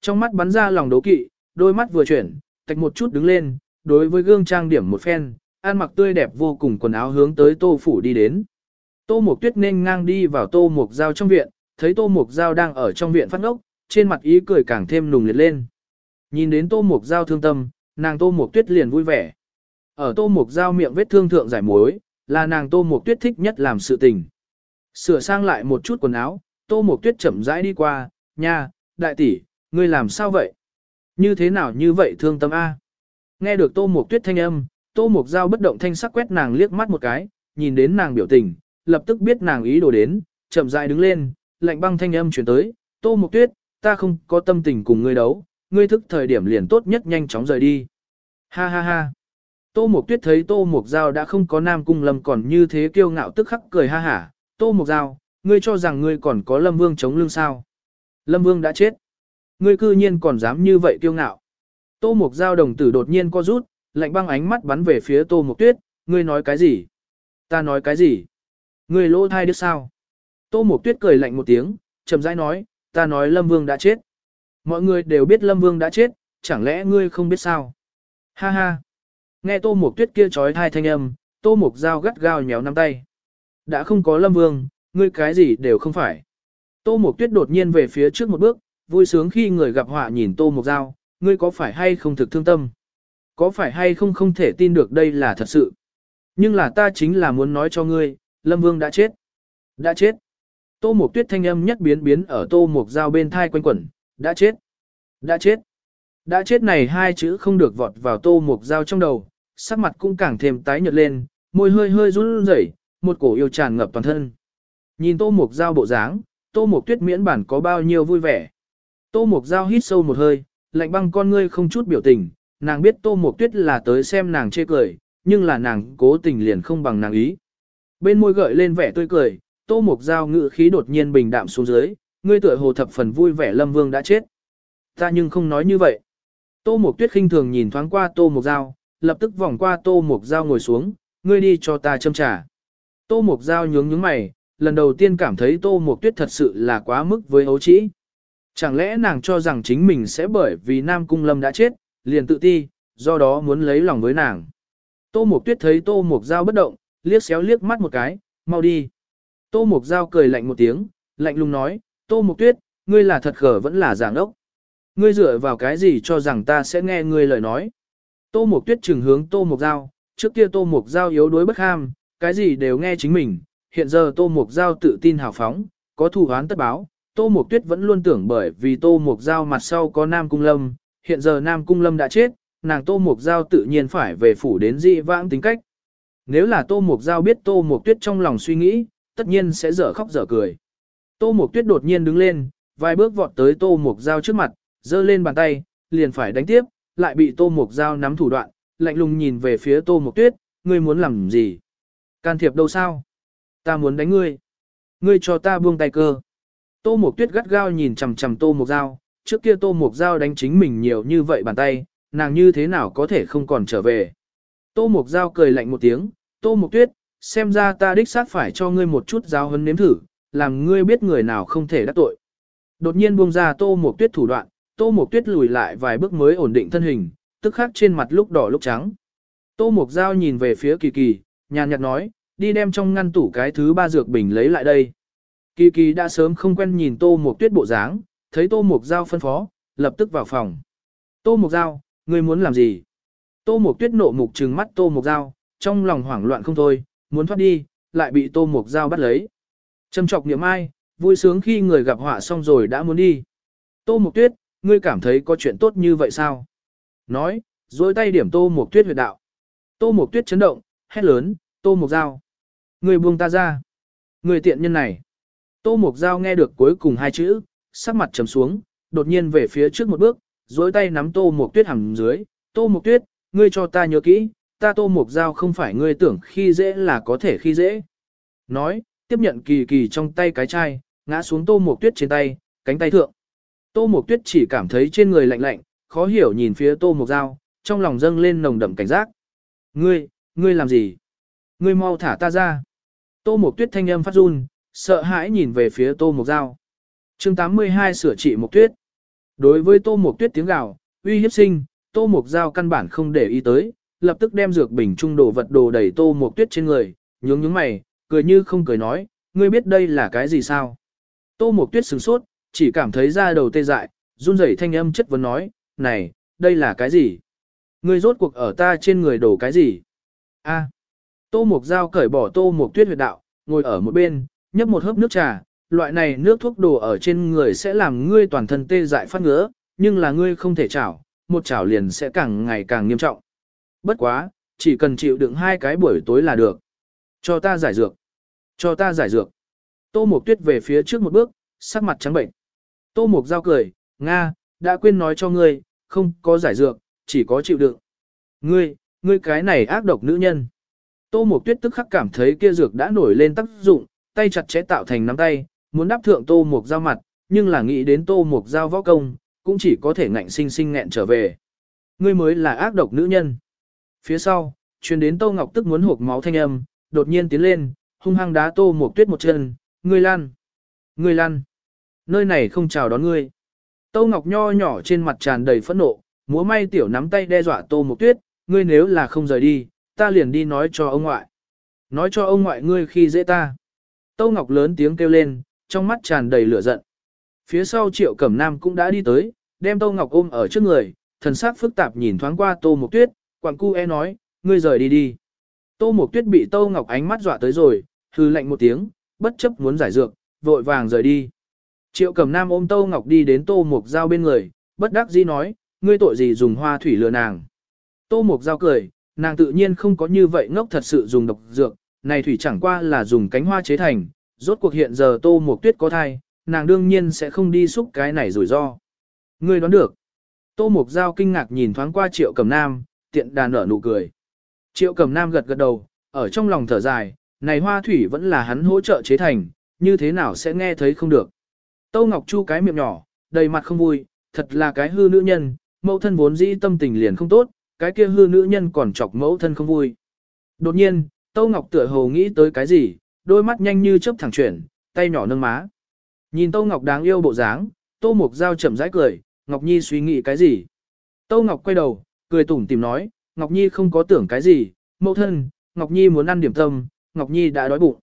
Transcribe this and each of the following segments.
Trong mắt bắn ra lòng đố kỵ, đôi mắt vừa chuyển, tạch một chút đứng lên, đối với gương trang điểm một phen, ăn mặc tươi đẹp vô cùng quần áo hướng tới tô phủ đi đến. Tô Mộc Tuyết nên ngang đi vào Tô Mộc Giao trong viện, thấy Tô Mộc Giao đang ở trong viện phát ngốc, trên mặt ý cười càng thêm nùng liệt lên. Nhìn đến Tô Mộc Giao thương tâm, nàng Tô Mộc Tuyết liền vui vẻ. Ở Tô Mộc Giao miệng vết thương thượng giải mối, là nàng Tô Mộc Tuyết thích nhất làm sự tình. Sửa sang lại một chút quần áo, Tô Mộc Tuyết chậm rãi đi qua, nha, đại tỷ, ngươi làm sao vậy? Như thế nào như vậy thương tâm A? Nghe được Tô Mộc Tuyết thanh âm, Tô Mộc Giao bất động thanh sắc quét nàng liếc mắt một cái, nhìn đến nàng biểu tình, lập tức biết nàng ý đồ đến, chậm rãi đứng lên, lạnh băng thanh âm chuyển tới, Tô Mộc Tuyết, ta không có tâm tình cùng ngươi đấu, ngươi thức thời điểm liền tốt nhất nhanh chóng rời đi. Ha ha ha. Tô Mộc Tuyết thấy Tô Mộc Giao đã không có Nam Cung Lâm còn như thế kiêu ngạo tức khắc cười ha hả. Tô Mộc Giao, ngươi cho rằng ngươi còn có Lâm Vương chống lưng sao. Lâm Vương đã chết. Ngươi cư nhiên còn dám như vậy kiêu ngạo. Tô Mục Giao đồng tử đột nhiên co rút, lạnh băng ánh mắt bắn về phía Tô Mục Tuyết, ngươi nói cái gì? Ta nói cái gì? Ngươi lỗ thai đứa sao? Tô Mục Tuyết cười lạnh một tiếng, chậm rãi nói, ta nói Lâm Vương đã chết. Mọi người đều biết Lâm Vương đã chết, chẳng lẽ ngươi không biết sao? Ha ha! Nghe Tô Mục Tuyết kia trói thai thanh âm, Tô Mục Giao gắt gao nhéo nắm tay. Đã không có Lâm Vương, ngươi cái gì đều không phải. Tô Mục Tuyết đột nhiên về phía trước một bước, vui sướng khi người gặp họa nhìn Tô Mộc Giao, ngươi có phải hay không thực thương tâm? Có phải hay không không thể tin được đây là thật sự? Nhưng là ta chính là muốn nói cho ngươi, Lâm Vương đã chết. Đã chết. Tô Mộc Tuyết thanh âm nhất biến biến ở Tô Mộc Giao bên thai quanh quẩn, đã chết. Đã chết. Đã chết này hai chữ không được vọt vào Tô Mộc Giao trong đầu, sắc mặt cũng càng thêm tái nhợt lên, môi hơi hơi run rẩy, một cổ yêu tràn ngập toàn thân. Nhìn Tô Mộc Giao bộ dáng, Tô Mộc Tuyết miễn bản có bao nhiêu vui vẻ. Tô Mộc Giao hít sâu một hơi, lạnh băng con ngươi không chút biểu tình, nàng biết Tô Mộc Tuyết là tới xem nàng chê cười, nhưng là nàng cố tình liền không bằng nàng ý. Bên môi gợi lên vẻ tươi cười, Tô Mộc Giao ngự khí đột nhiên bình đạm xuống dưới, ngươi tựa hồ thập phần vui vẻ Lâm Vương đã chết. Ta nhưng không nói như vậy. Tô Mộc Tuyết khinh thường nhìn thoáng qua Tô Mộc Giao, lập tức vòng qua Tô Mộc Giao ngồi xuống, ngươi đi cho ta châm trà. Tô Mộc Giao nhướng nhướng mày, lần đầu tiên cảm thấy Tô Mộc Tuyết thật sự là quá mức với ấu trĩ. Chẳng lẽ nàng cho rằng chính mình sẽ bởi vì Nam Cung Lâm đã chết, liền tự ti, do đó muốn lấy lòng với nàng. Tô Mộc Tuyết thấy Tô Mộc Giao bất động, liếc xéo liếc mắt một cái, mau đi. Tô Mộc Giao cười lạnh một tiếng, lạnh lùng nói, Tô Mộc Tuyết, ngươi là thật khở vẫn là giảng ốc. Ngươi dựa vào cái gì cho rằng ta sẽ nghe ngươi lời nói. Tô Mộc Tuyết trừng hướng Tô Mộc Giao, trước kia Tô Mộc Giao yếu đuối bất ham, cái gì đều nghe chính mình, hiện giờ Tô Mộc Giao tự tin hào phóng, có thù hoán tất báo. Tô Mộc Tuyết vẫn luôn tưởng bởi vì Tô Mộc Giao mặt sau có Nam Cung Lâm, hiện giờ Nam Cung Lâm đã chết, nàng Tô Mộc Giao tự nhiên phải về phủ đến dị vãng tính cách. Nếu là Tô Mộc Giao biết Tô Mộc Tuyết trong lòng suy nghĩ, tất nhiên sẽ dở khóc dở cười. Tô Mộc Tuyết đột nhiên đứng lên, vài bước vọt tới Tô Mộc Giao trước mặt, giơ lên bàn tay, liền phải đánh tiếp, lại bị Tô Mộc Giao nắm thủ đoạn, lạnh lùng nhìn về phía Tô Mộc Tuyết, ngươi muốn làm gì? Can thiệp đâu sao? Ta muốn đánh ngươi. Ngươi cho ta buông tay cơ. Tô Mộc Tuyết gắt gao nhìn chằm chằm Tô Mộc Giao, trước kia Tô Mộc Giao đánh chính mình nhiều như vậy bàn tay, nàng như thế nào có thể không còn trở về. Tô Mộc Giao cười lạnh một tiếng, Tô Mộc Tuyết, xem ra ta đích xác phải cho ngươi một chút giáo hấn nếm thử, làm ngươi biết người nào không thể đắc tội. Đột nhiên buông ra Tô Mộc Tuyết thủ đoạn, Tô Mộc Tuyết lùi lại vài bước mới ổn định thân hình, tức khắc trên mặt lúc đỏ lúc trắng. Tô Mộc Giao nhìn về phía Kỳ Kỳ, nhàn nhạt nói, đi đem trong ngăn tủ cái thứ ba dược bình lấy lại đây. Kỳ Kỳ đã sớm không quen nhìn Tô Mộc Tuyết bộ dáng, thấy Tô Mộc Giao phân phó, lập tức vào phòng. Tô Mộc Giao, ngươi muốn làm gì? Tô Mộc Tuyết nộ mục trừng mắt Tô Mộc Giao, trong lòng hoảng loạn không thôi, muốn thoát đi, lại bị Tô Mộc Giao bắt lấy. Châm trọc niệm ai, vui sướng khi người gặp họa xong rồi đã muốn đi. Tô Mộc Tuyết, ngươi cảm thấy có chuyện tốt như vậy sao? Nói, dối tay điểm Tô Mộc Tuyết huyệt đạo. Tô Mộc Tuyết chấn động, hét lớn, Tô Mộc Giao. Ngươi buông ta ra. Ngươi tiện nhân này. Tô Mộc Giao nghe được cuối cùng hai chữ, sắc mặt trầm xuống, đột nhiên về phía trước một bước, dối tay nắm Tô Mộc Tuyết hằng dưới. Tô Mộc Tuyết, ngươi cho ta nhớ kỹ, ta Tô Mộc Giao không phải ngươi tưởng khi dễ là có thể khi dễ. Nói, tiếp nhận kỳ kỳ trong tay cái chai, ngã xuống Tô Mộc Tuyết trên tay, cánh tay thượng. Tô Mộc Tuyết chỉ cảm thấy trên người lạnh lạnh, khó hiểu nhìn phía Tô Mộc Giao, trong lòng dâng lên nồng đậm cảnh giác. Ngươi, ngươi làm gì? Ngươi mau thả ta ra. Tô Mộc Tuyết thanh âm phát run, sợ hãi nhìn về phía Tô Mộc Giao. chương 82 sửa trị Mộc Tuyết. Đối với Tô Mộc Tuyết tiếng gào, uy hiếp sinh, Tô Mộc Giao căn bản không để ý tới, lập tức đem dược bình trung đồ vật đồ đẩy Tô Mộc Tuyết trên người, nhướng nhướng mày, cười như không cười nói, ngươi biết đây là cái gì sao? Tô Mộc Tuyết sửng sốt, chỉ cảm thấy da đầu tê dại, run rẩy thanh âm chất vấn nói, này, đây là cái gì? Ngươi rốt cuộc ở ta trên người đổ cái gì? A. Tô Mộc Giao cởi bỏ Tô Mộc Tuyết huyệt đạo, ngồi ở một bên, nhấp một hớp nước trà, loại này nước thuốc đổ ở trên người sẽ làm ngươi toàn thân tê dại phát ngứa, nhưng là ngươi không thể chảo, một chảo liền sẽ càng ngày càng nghiêm trọng. Bất quá, chỉ cần chịu đựng hai cái buổi tối là được. Cho ta giải dược. Cho ta giải dược. Tô Mộc Tuyết về phía trước một bước, sắc mặt trắng bệnh. Tô Mộc Giao cười, Nga, đã quên nói cho ngươi, không có giải dược, chỉ có chịu đựng. Ngươi, ngươi cái này ác độc nữ nhân. Tô Mộc Tuyết tức khắc cảm thấy kia dược đã nổi lên tác dụng, tay chặt chẽ tạo thành nắm tay, muốn đáp thượng Tô mục dao mặt, nhưng là nghĩ đến Tô mục dao võ công, cũng chỉ có thể ngạnh sinh sinh nghẹn trở về. Ngươi mới là ác độc nữ nhân. Phía sau, truyền đến Tô Ngọc tức muốn hộp máu thanh âm, đột nhiên tiến lên, hung hăng đá Tô mục Tuyết một chân, ngươi lan. Ngươi lan. Nơi này không chào đón ngươi. Tô Ngọc nho nhỏ trên mặt tràn đầy phẫn nộ, múa may tiểu nắm tay đe dọa Tô mục Tuyết, ngươi nếu là không rời đi, ta liền đi nói cho ông ngoại. Nói cho ông ngoại ngươi khi dễ ta. Tô Ngọc lớn tiếng kêu lên, trong mắt tràn đầy lửa giận. Phía sau Triệu Cẩm Nam cũng đã đi tới, đem Tô Ngọc ôm ở trước người, thần sắc phức tạp nhìn thoáng qua Tô Mộc Tuyết, quặng cu e nói, ngươi rời đi đi. Tô Mộc Tuyết bị Tô Ngọc ánh mắt dọa tới rồi, hư lạnh một tiếng, bất chấp muốn giải dược, vội vàng rời đi. Triệu Cẩm Nam ôm Tô Ngọc đi đến Tô Mộc Giao bên người, bất đắc dĩ nói, ngươi tội gì dùng hoa thủy lừa nàng. Tô Mộc Giao cười, nàng tự nhiên không có như vậy ngốc thật sự dùng độc dược, này thủy chẳng qua là dùng cánh hoa chế thành, rốt cuộc hiện giờ Tô Mộc Tuyết có thai, nàng đương nhiên sẽ không đi xúc cái này rủi ro. Ngươi đoán được. Tô Mộc Giao kinh ngạc nhìn thoáng qua Triệu cầm Nam, tiện đàn nở nụ cười. Triệu cầm Nam gật gật đầu, ở trong lòng thở dài, này hoa thủy vẫn là hắn hỗ trợ chế thành, như thế nào sẽ nghe thấy không được. Tô Ngọc Chu cái miệng nhỏ, đầy mặt không vui, thật là cái hư nữ nhân, mẫu thân vốn dĩ tâm tình liền không tốt, cái kia hư nữ nhân còn chọc mẫu thân không vui. Đột nhiên, Tâu Ngọc tựa hồ nghĩ tới cái gì, đôi mắt nhanh như chớp thẳng chuyển, tay nhỏ nâng má. Nhìn Tâu Ngọc đáng yêu bộ dáng, Tô Mục Giao chậm rãi cười, Ngọc Nhi suy nghĩ cái gì? Tâu Ngọc quay đầu, cười tủm tìm nói, Ngọc Nhi không có tưởng cái gì, mẫu thân, Ngọc Nhi muốn ăn điểm tâm, Ngọc Nhi đã đói bụng.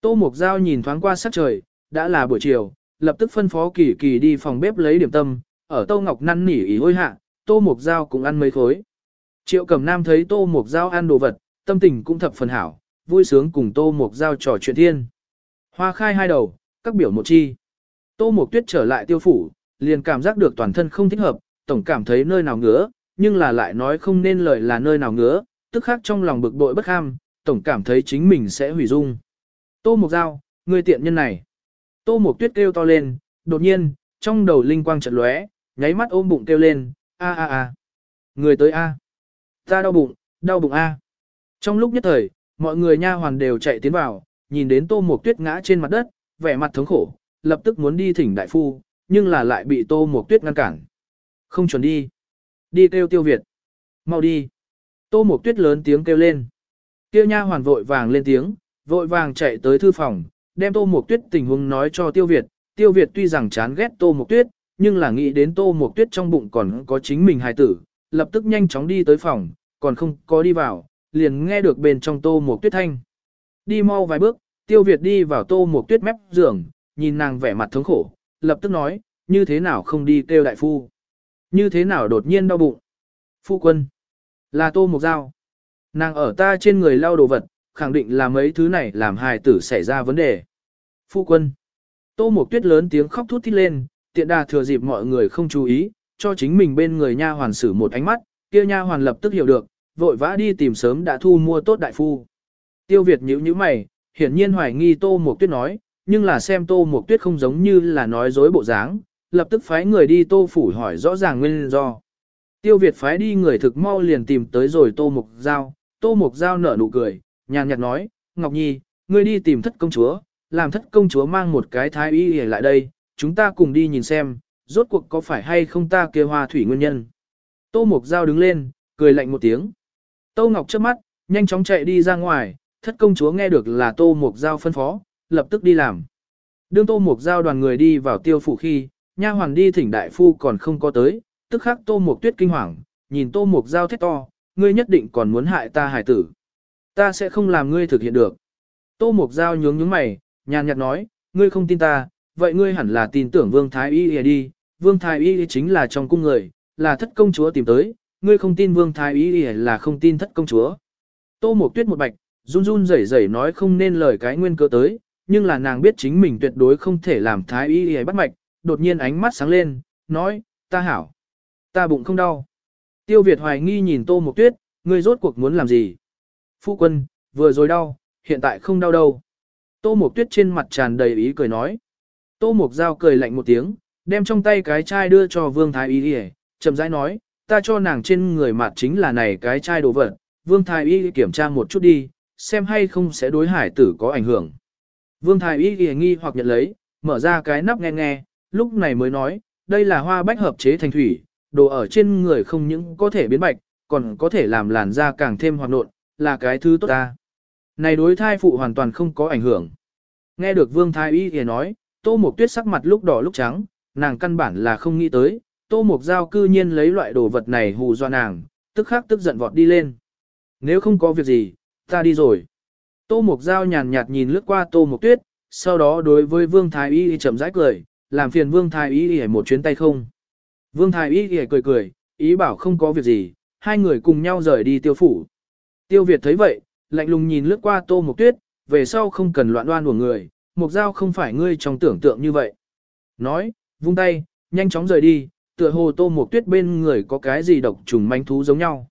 Tô Mục Giao nhìn thoáng qua sắc trời, đã là buổi chiều, lập tức phân phó kỳ kỳ đi phòng bếp lấy điểm tâm, ở Tô Ngọc năn nỉ ý hôi hạ, Tô Mục Giao cũng ăn mấy khối. Triệu Cẩm Nam thấy Tô Mục Giao ăn đồ vật, tâm tình cũng thập phần hảo, vui sướng cùng Tô Mục Giao trò chuyện thiên. Hoa khai hai đầu, các biểu một chi. Tô Mục Tuyết trở lại tiêu phủ, liền cảm giác được toàn thân không thích hợp, tổng cảm thấy nơi nào ngứa, nhưng là lại nói không nên lời là nơi nào ngứa, tức khác trong lòng bực bội bất ham, tổng cảm thấy chính mình sẽ hủy dung. Tô Mục Giao, người tiện nhân này. Tô Mục Tuyết kêu to lên, đột nhiên, trong đầu linh quang chợt lóe, nháy mắt ôm bụng kêu lên, a a a. Người tới a. Ta đau bụng, đau bụng a. Trong lúc nhất thời, mọi người nha hoàn đều chạy tiến vào, nhìn đến Tô mộc Tuyết ngã trên mặt đất, vẻ mặt thống khổ, lập tức muốn đi thỉnh đại phu, nhưng là lại bị Tô mộc Tuyết ngăn cản. Không chuẩn đi. Đi kêu Tiêu Việt. Mau đi. Tô mộc Tuyết lớn tiếng kêu lên. Tiêu nha hoàn vội vàng lên tiếng, vội vàng chạy tới thư phòng, đem Tô mộc Tuyết tình huống nói cho Tiêu Việt. Tiêu Việt tuy rằng chán ghét Tô mộc Tuyết, nhưng là nghĩ đến Tô mộc Tuyết trong bụng còn có chính mình hài tử, lập tức nhanh chóng đi tới phòng, còn không có đi vào, liền nghe được bên trong Tô một Tuyết thanh. Đi mau vài bước, Tiêu Việt đi vào Tô một Tuyết mép giường, nhìn nàng vẻ mặt thống khổ, lập tức nói, như thế nào không đi kêu đại phu. Như thế nào đột nhiên đau bụng. Phu quân, là Tô một Giao. Nàng ở ta trên người lau đồ vật, khẳng định là mấy thứ này làm hài tử xảy ra vấn đề. Phu quân, Tô mộc Tuyết lớn tiếng khóc thút thít lên, tiện đà thừa dịp mọi người không chú ý, cho chính mình bên người nha hoàn sử một ánh mắt, kia nha hoàn lập tức hiểu được, vội vã đi tìm sớm đã thu mua tốt đại phu. Tiêu Việt nhíu nhíu mày, hiển nhiên hoài nghi Tô Mộc Tuyết nói, nhưng là xem Tô Mộc Tuyết không giống như là nói dối bộ dáng, lập tức phái người đi Tô phủ hỏi rõ ràng nguyên do. Tiêu Việt phái đi người thực mau liền tìm tới rồi Tô Mộc Giao, Tô Mộc Giao nở nụ cười, nhàn nhạt nói, Ngọc Nhi, ngươi đi tìm thất công chúa, làm thất công chúa mang một cái thái y để lại đây, chúng ta cùng đi nhìn xem, rốt cuộc có phải hay không ta kia hoa thủy nguyên nhân. Tô Mộc Giao đứng lên, cười lạnh một tiếng. Tô Ngọc trước mắt, nhanh chóng chạy đi ra ngoài, thất công chúa nghe được là Tô Mục Giao phân phó, lập tức đi làm. Đương Tô Mục Giao đoàn người đi vào tiêu phủ khi, nha hoàn đi thỉnh đại phu còn không có tới, tức khắc Tô Mục Tuyết kinh hoàng, nhìn Tô Mục Giao thét to, ngươi nhất định còn muốn hại ta hải tử. Ta sẽ không làm ngươi thực hiện được. Tô Mục Giao nhướng nhướng mày, nhàn nhạt nói, ngươi không tin ta, vậy ngươi hẳn là tin tưởng Vương Thái Y đi, Vương Thái Y chính là trong cung người, là thất công chúa tìm tới, ngươi không tin Vương Thái Y là không tin thất công chúa. Tô Mộc Tuyết một bạch, run run rẩy rẩy nói không nên lời cái nguyên cơ tới, nhưng là nàng biết chính mình tuyệt đối không thể làm Thái Y bắt mạch, đột nhiên ánh mắt sáng lên, nói, ta hảo, ta bụng không đau. Tiêu Việt hoài nghi nhìn Tô Mộc Tuyết, ngươi rốt cuộc muốn làm gì? Phu quân, vừa rồi đau, hiện tại không đau đâu. Tô Mộc Tuyết trên mặt tràn đầy ý cười nói. Tô Mộc Giao cười lạnh một tiếng, đem trong tay cái chai đưa cho Vương Thái Y đi chậm rãi nói, ta cho nàng trên người mặt chính là này cái chai đồ vật. Vương Thái Y kiểm tra một chút đi, xem hay không sẽ đối hải tử có ảnh hưởng. Vương Thái Y nghi hoặc nhận lấy, mở ra cái nắp nghe nghe, lúc này mới nói, đây là hoa bách hợp chế thành thủy, đồ ở trên người không những có thể biến bạch, còn có thể làm làn da càng thêm hoạt nộn, là cái thứ tốt ta. Này đối thai phụ hoàn toàn không có ảnh hưởng. Nghe được Vương Thái Y thì nói, Tô Mộc Tuyết sắc mặt lúc đỏ lúc trắng, nàng căn bản là không nghĩ tới, Tô Mộc Giao cư nhiên lấy loại đồ vật này hù dọa nàng, tức khắc tức giận vọt đi lên. Nếu không có việc gì, ta đi rồi. Tô Mộc Giao nhàn nhạt nhìn lướt qua Tô Mộc Tuyết, sau đó đối với Vương Thái Y chậm rãi cười, làm phiền Vương Thái Y một chuyến tay không. Vương Thái Y cười cười, ý bảo không có việc gì, hai người cùng nhau rời đi tiêu phủ. Tiêu Việt thấy vậy, lạnh lùng nhìn lướt qua Tô Mộc Tuyết, về sau không cần loạn đoan của người, Mộc Giao không phải ngươi trong tưởng tượng như vậy. Nói, vung tay, nhanh chóng rời đi, tựa hồ Tô Mộc Tuyết bên người có cái gì độc trùng manh thú giống nhau.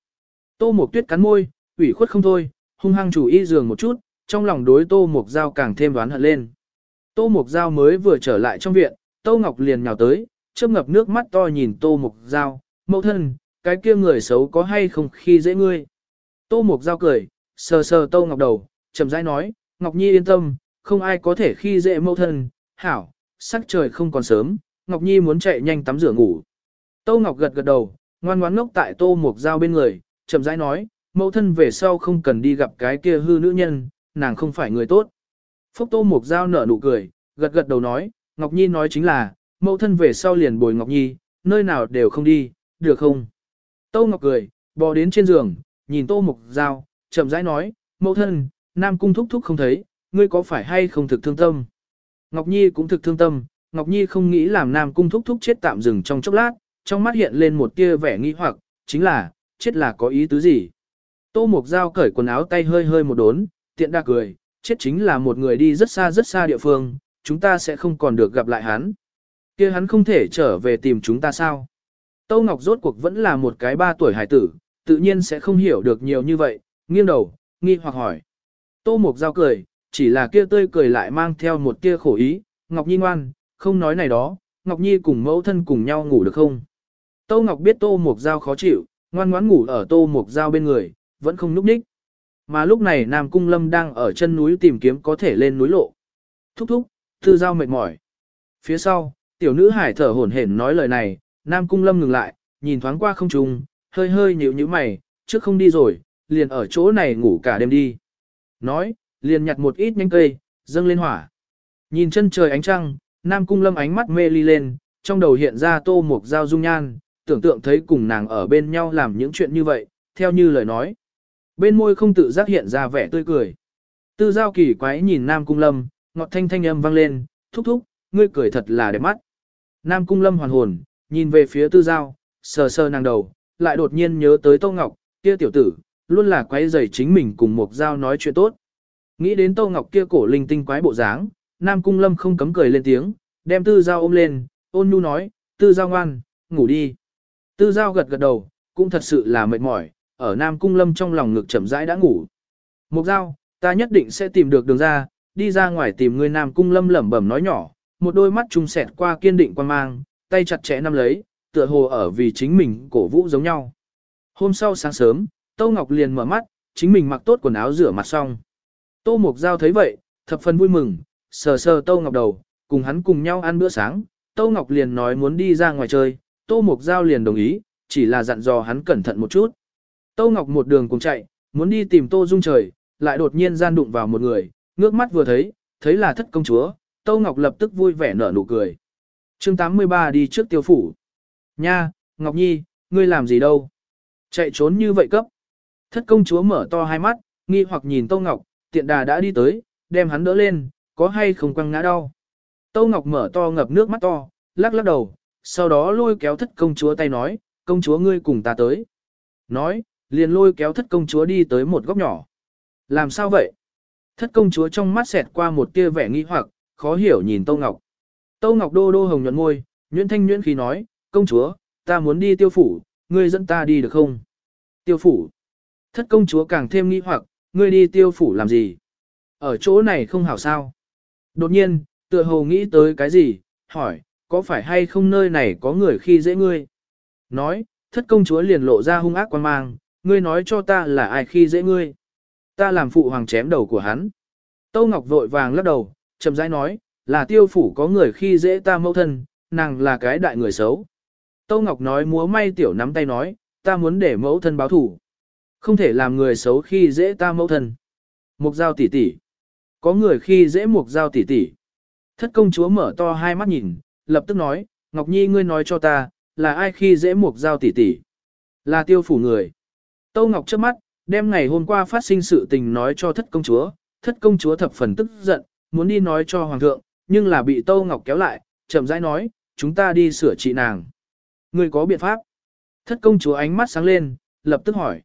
Tô Mộc Tuyết cắn môi, ủy khuất không thôi, hung hăng chủ y giường một chút, trong lòng đối Tô Mộc Giao càng thêm đoán hận lên. Tô Mộc Giao mới vừa trở lại trong viện, Tô Ngọc liền nhào tới, chớp ngập nước mắt to nhìn Tô Mộc Giao, mẫu thân, cái kia người xấu có hay không khi dễ ngươi. Tô Mộc Giao cười, sờ sờ Tô Ngọc đầu, chậm rãi nói, Ngọc Nhi yên tâm, không ai có thể khi dễ mẫu thân, hảo, sắc trời không còn sớm, Ngọc Nhi muốn chạy nhanh tắm rửa ngủ. Tô Ngọc gật gật đầu, ngoan ngoãn ngốc tại Tô mục Giao bên người, chậm rãi nói, mẫu thân về sau không cần đi gặp cái kia hư nữ nhân, nàng không phải người tốt. Phúc Tô mục Giao nở nụ cười, gật gật đầu nói, Ngọc Nhi nói chính là, mẫu thân về sau liền bồi Ngọc Nhi, nơi nào đều không đi, được không? Tô Ngọc cười, bò đến trên giường, nhìn Tô mục Giao, chậm rãi nói, mẫu thân, Nam Cung thúc thúc không thấy, ngươi có phải hay không thực thương tâm? Ngọc Nhi cũng thực thương tâm, Ngọc Nhi không nghĩ làm Nam Cung thúc thúc chết tạm dừng trong chốc lát, trong mắt hiện lên một tia vẻ nghi hoặc, chính là, chết là có ý tứ gì? Tô Mộc Giao cởi quần áo tay hơi hơi một đốn, tiện đa cười, chết chính là một người đi rất xa rất xa địa phương, chúng ta sẽ không còn được gặp lại hắn. kia hắn không thể trở về tìm chúng ta sao? Tô Ngọc rốt cuộc vẫn là một cái ba tuổi hải tử, tự nhiên sẽ không hiểu được nhiều như vậy, nghiêng đầu, nghi hoặc hỏi. Tô Mộc Giao cười, chỉ là kia tươi cười lại mang theo một tia khổ ý, Ngọc Nhi ngoan, không nói này đó, Ngọc Nhi cùng mẫu thân cùng nhau ngủ được không? Tô Ngọc biết Tô Mộc Giao khó chịu, ngoan ngoãn ngủ ở Tô Mộc Giao bên người, vẫn không núp ních. Mà lúc này Nam Cung Lâm đang ở chân núi tìm kiếm có thể lên núi lộ. Thúc thúc, Tư Giao mệt mỏi. Phía sau, tiểu nữ hải thở hổn hển nói lời này, Nam Cung Lâm ngừng lại, nhìn thoáng qua không trùng, hơi hơi nhíu nhíu mày, trước không đi rồi, liền ở chỗ này ngủ cả đêm đi. Nói, liền nhặt một ít nhánh cây, dâng lên hỏa. Nhìn chân trời ánh trăng, Nam Cung Lâm ánh mắt mê ly lên, trong đầu hiện ra tô mục dao dung nhan, tưởng tượng thấy cùng nàng ở bên nhau làm những chuyện như vậy, theo như lời nói. Bên môi không tự giác hiện ra vẻ tươi cười. Tư giao kỳ quái nhìn Nam Cung Lâm, ngọt thanh thanh âm vang lên, thúc thúc, ngươi cười thật là đẹp mắt. Nam Cung Lâm hoàn hồn, nhìn về phía tư giao, sờ sờ nàng đầu, lại đột nhiên nhớ tới Tô Ngọc, kia tiểu tử, luôn là quái giày chính mình cùng một Giao nói chuyện tốt. Nghĩ đến Tô Ngọc kia cổ linh tinh quái bộ dáng, Nam Cung Lâm không cấm cười lên tiếng, đem Tư Giao ôm lên, ôn nhu nói, Tư Giao ngoan, ngủ đi. Tư Giao gật gật đầu, cũng thật sự là mệt mỏi, ở Nam Cung Lâm trong lòng ngực chậm rãi đã ngủ. Mục Giao, ta nhất định sẽ tìm được đường ra, đi ra ngoài tìm người Nam Cung Lâm lẩm bẩm nói nhỏ, một đôi mắt trung sẹt qua kiên định quan mang, tay chặt chẽ nắm lấy, tựa hồ ở vì chính mình cổ vũ giống nhau. Hôm sau sáng sớm, Tô Ngọc liền mở mắt, chính mình mặc tốt quần áo rửa mặt xong. Tô Mục Giao thấy vậy, thập phần vui mừng, sờ sờ Tô Ngọc đầu, cùng hắn cùng nhau ăn bữa sáng. Tô Ngọc liền nói muốn đi ra ngoài chơi, Tô Mục Giao liền đồng ý, chỉ là dặn dò hắn cẩn thận một chút. Tô Ngọc một đường cùng chạy, muốn đi tìm Tô Dung trời, lại đột nhiên gian đụng vào một người, ngước mắt vừa thấy, thấy là thất công chúa, Tô Ngọc lập tức vui vẻ nở nụ cười. chương 83 đi trước tiêu phủ. Nha, Ngọc Nhi, ngươi làm gì đâu? Chạy trốn như vậy cấp. Thất công chúa mở to hai mắt, nghi hoặc nhìn Tô Ngọc, tiện đà đã đi tới, đem hắn đỡ lên, có hay không quăng ngã đau. Tô Ngọc mở to ngập nước mắt to, lắc lắc đầu, sau đó lôi kéo thất công chúa tay nói, công chúa ngươi cùng ta tới. Nói, liền lôi kéo thất công chúa đi tới một góc nhỏ. Làm sao vậy? Thất công chúa trong mắt xẹt qua một tia vẻ nghi hoặc, khó hiểu nhìn Tô Ngọc. Tô Ngọc đô đô hồng nhuận môi, nhuyễn thanh nhuyễn khí nói, công chúa, ta muốn đi tiêu phủ, ngươi dẫn ta đi được không? Tiêu phủ. Thất công chúa càng thêm nghi hoặc, ngươi đi tiêu phủ làm gì? Ở chỗ này không hảo sao? Đột nhiên, tựa hồ nghĩ tới cái gì, hỏi, có phải hay không nơi này có người khi dễ ngươi? Nói, thất công chúa liền lộ ra hung ác quan mang, ngươi nói cho ta là ai khi dễ ngươi? Ta làm phụ hoàng chém đầu của hắn. Tâu Ngọc vội vàng lắc đầu, chậm rãi nói, là tiêu phủ có người khi dễ ta mẫu thân, nàng là cái đại người xấu. Tâu Ngọc nói múa may tiểu nắm tay nói, ta muốn để mẫu thân báo thủ. Không thể làm người xấu khi dễ ta mẫu thân. Mục giao tỷ tỷ. Có người khi dễ mục giao tỷ tỷ. Thất công chúa mở to hai mắt nhìn, lập tức nói, Ngọc Nhi ngươi nói cho ta, là ai khi dễ mục giao tỷ tỷ? Là tiêu phủ người. Tâu Ngọc trước mắt, đem ngày hôm qua phát sinh sự tình nói cho thất công chúa, thất công chúa thập phần tức giận, muốn đi nói cho hoàng thượng, nhưng là bị Tâu Ngọc kéo lại, chậm rãi nói, chúng ta đi sửa trị nàng. Ngươi có biện pháp? Thất công chúa ánh mắt sáng lên, lập tức hỏi.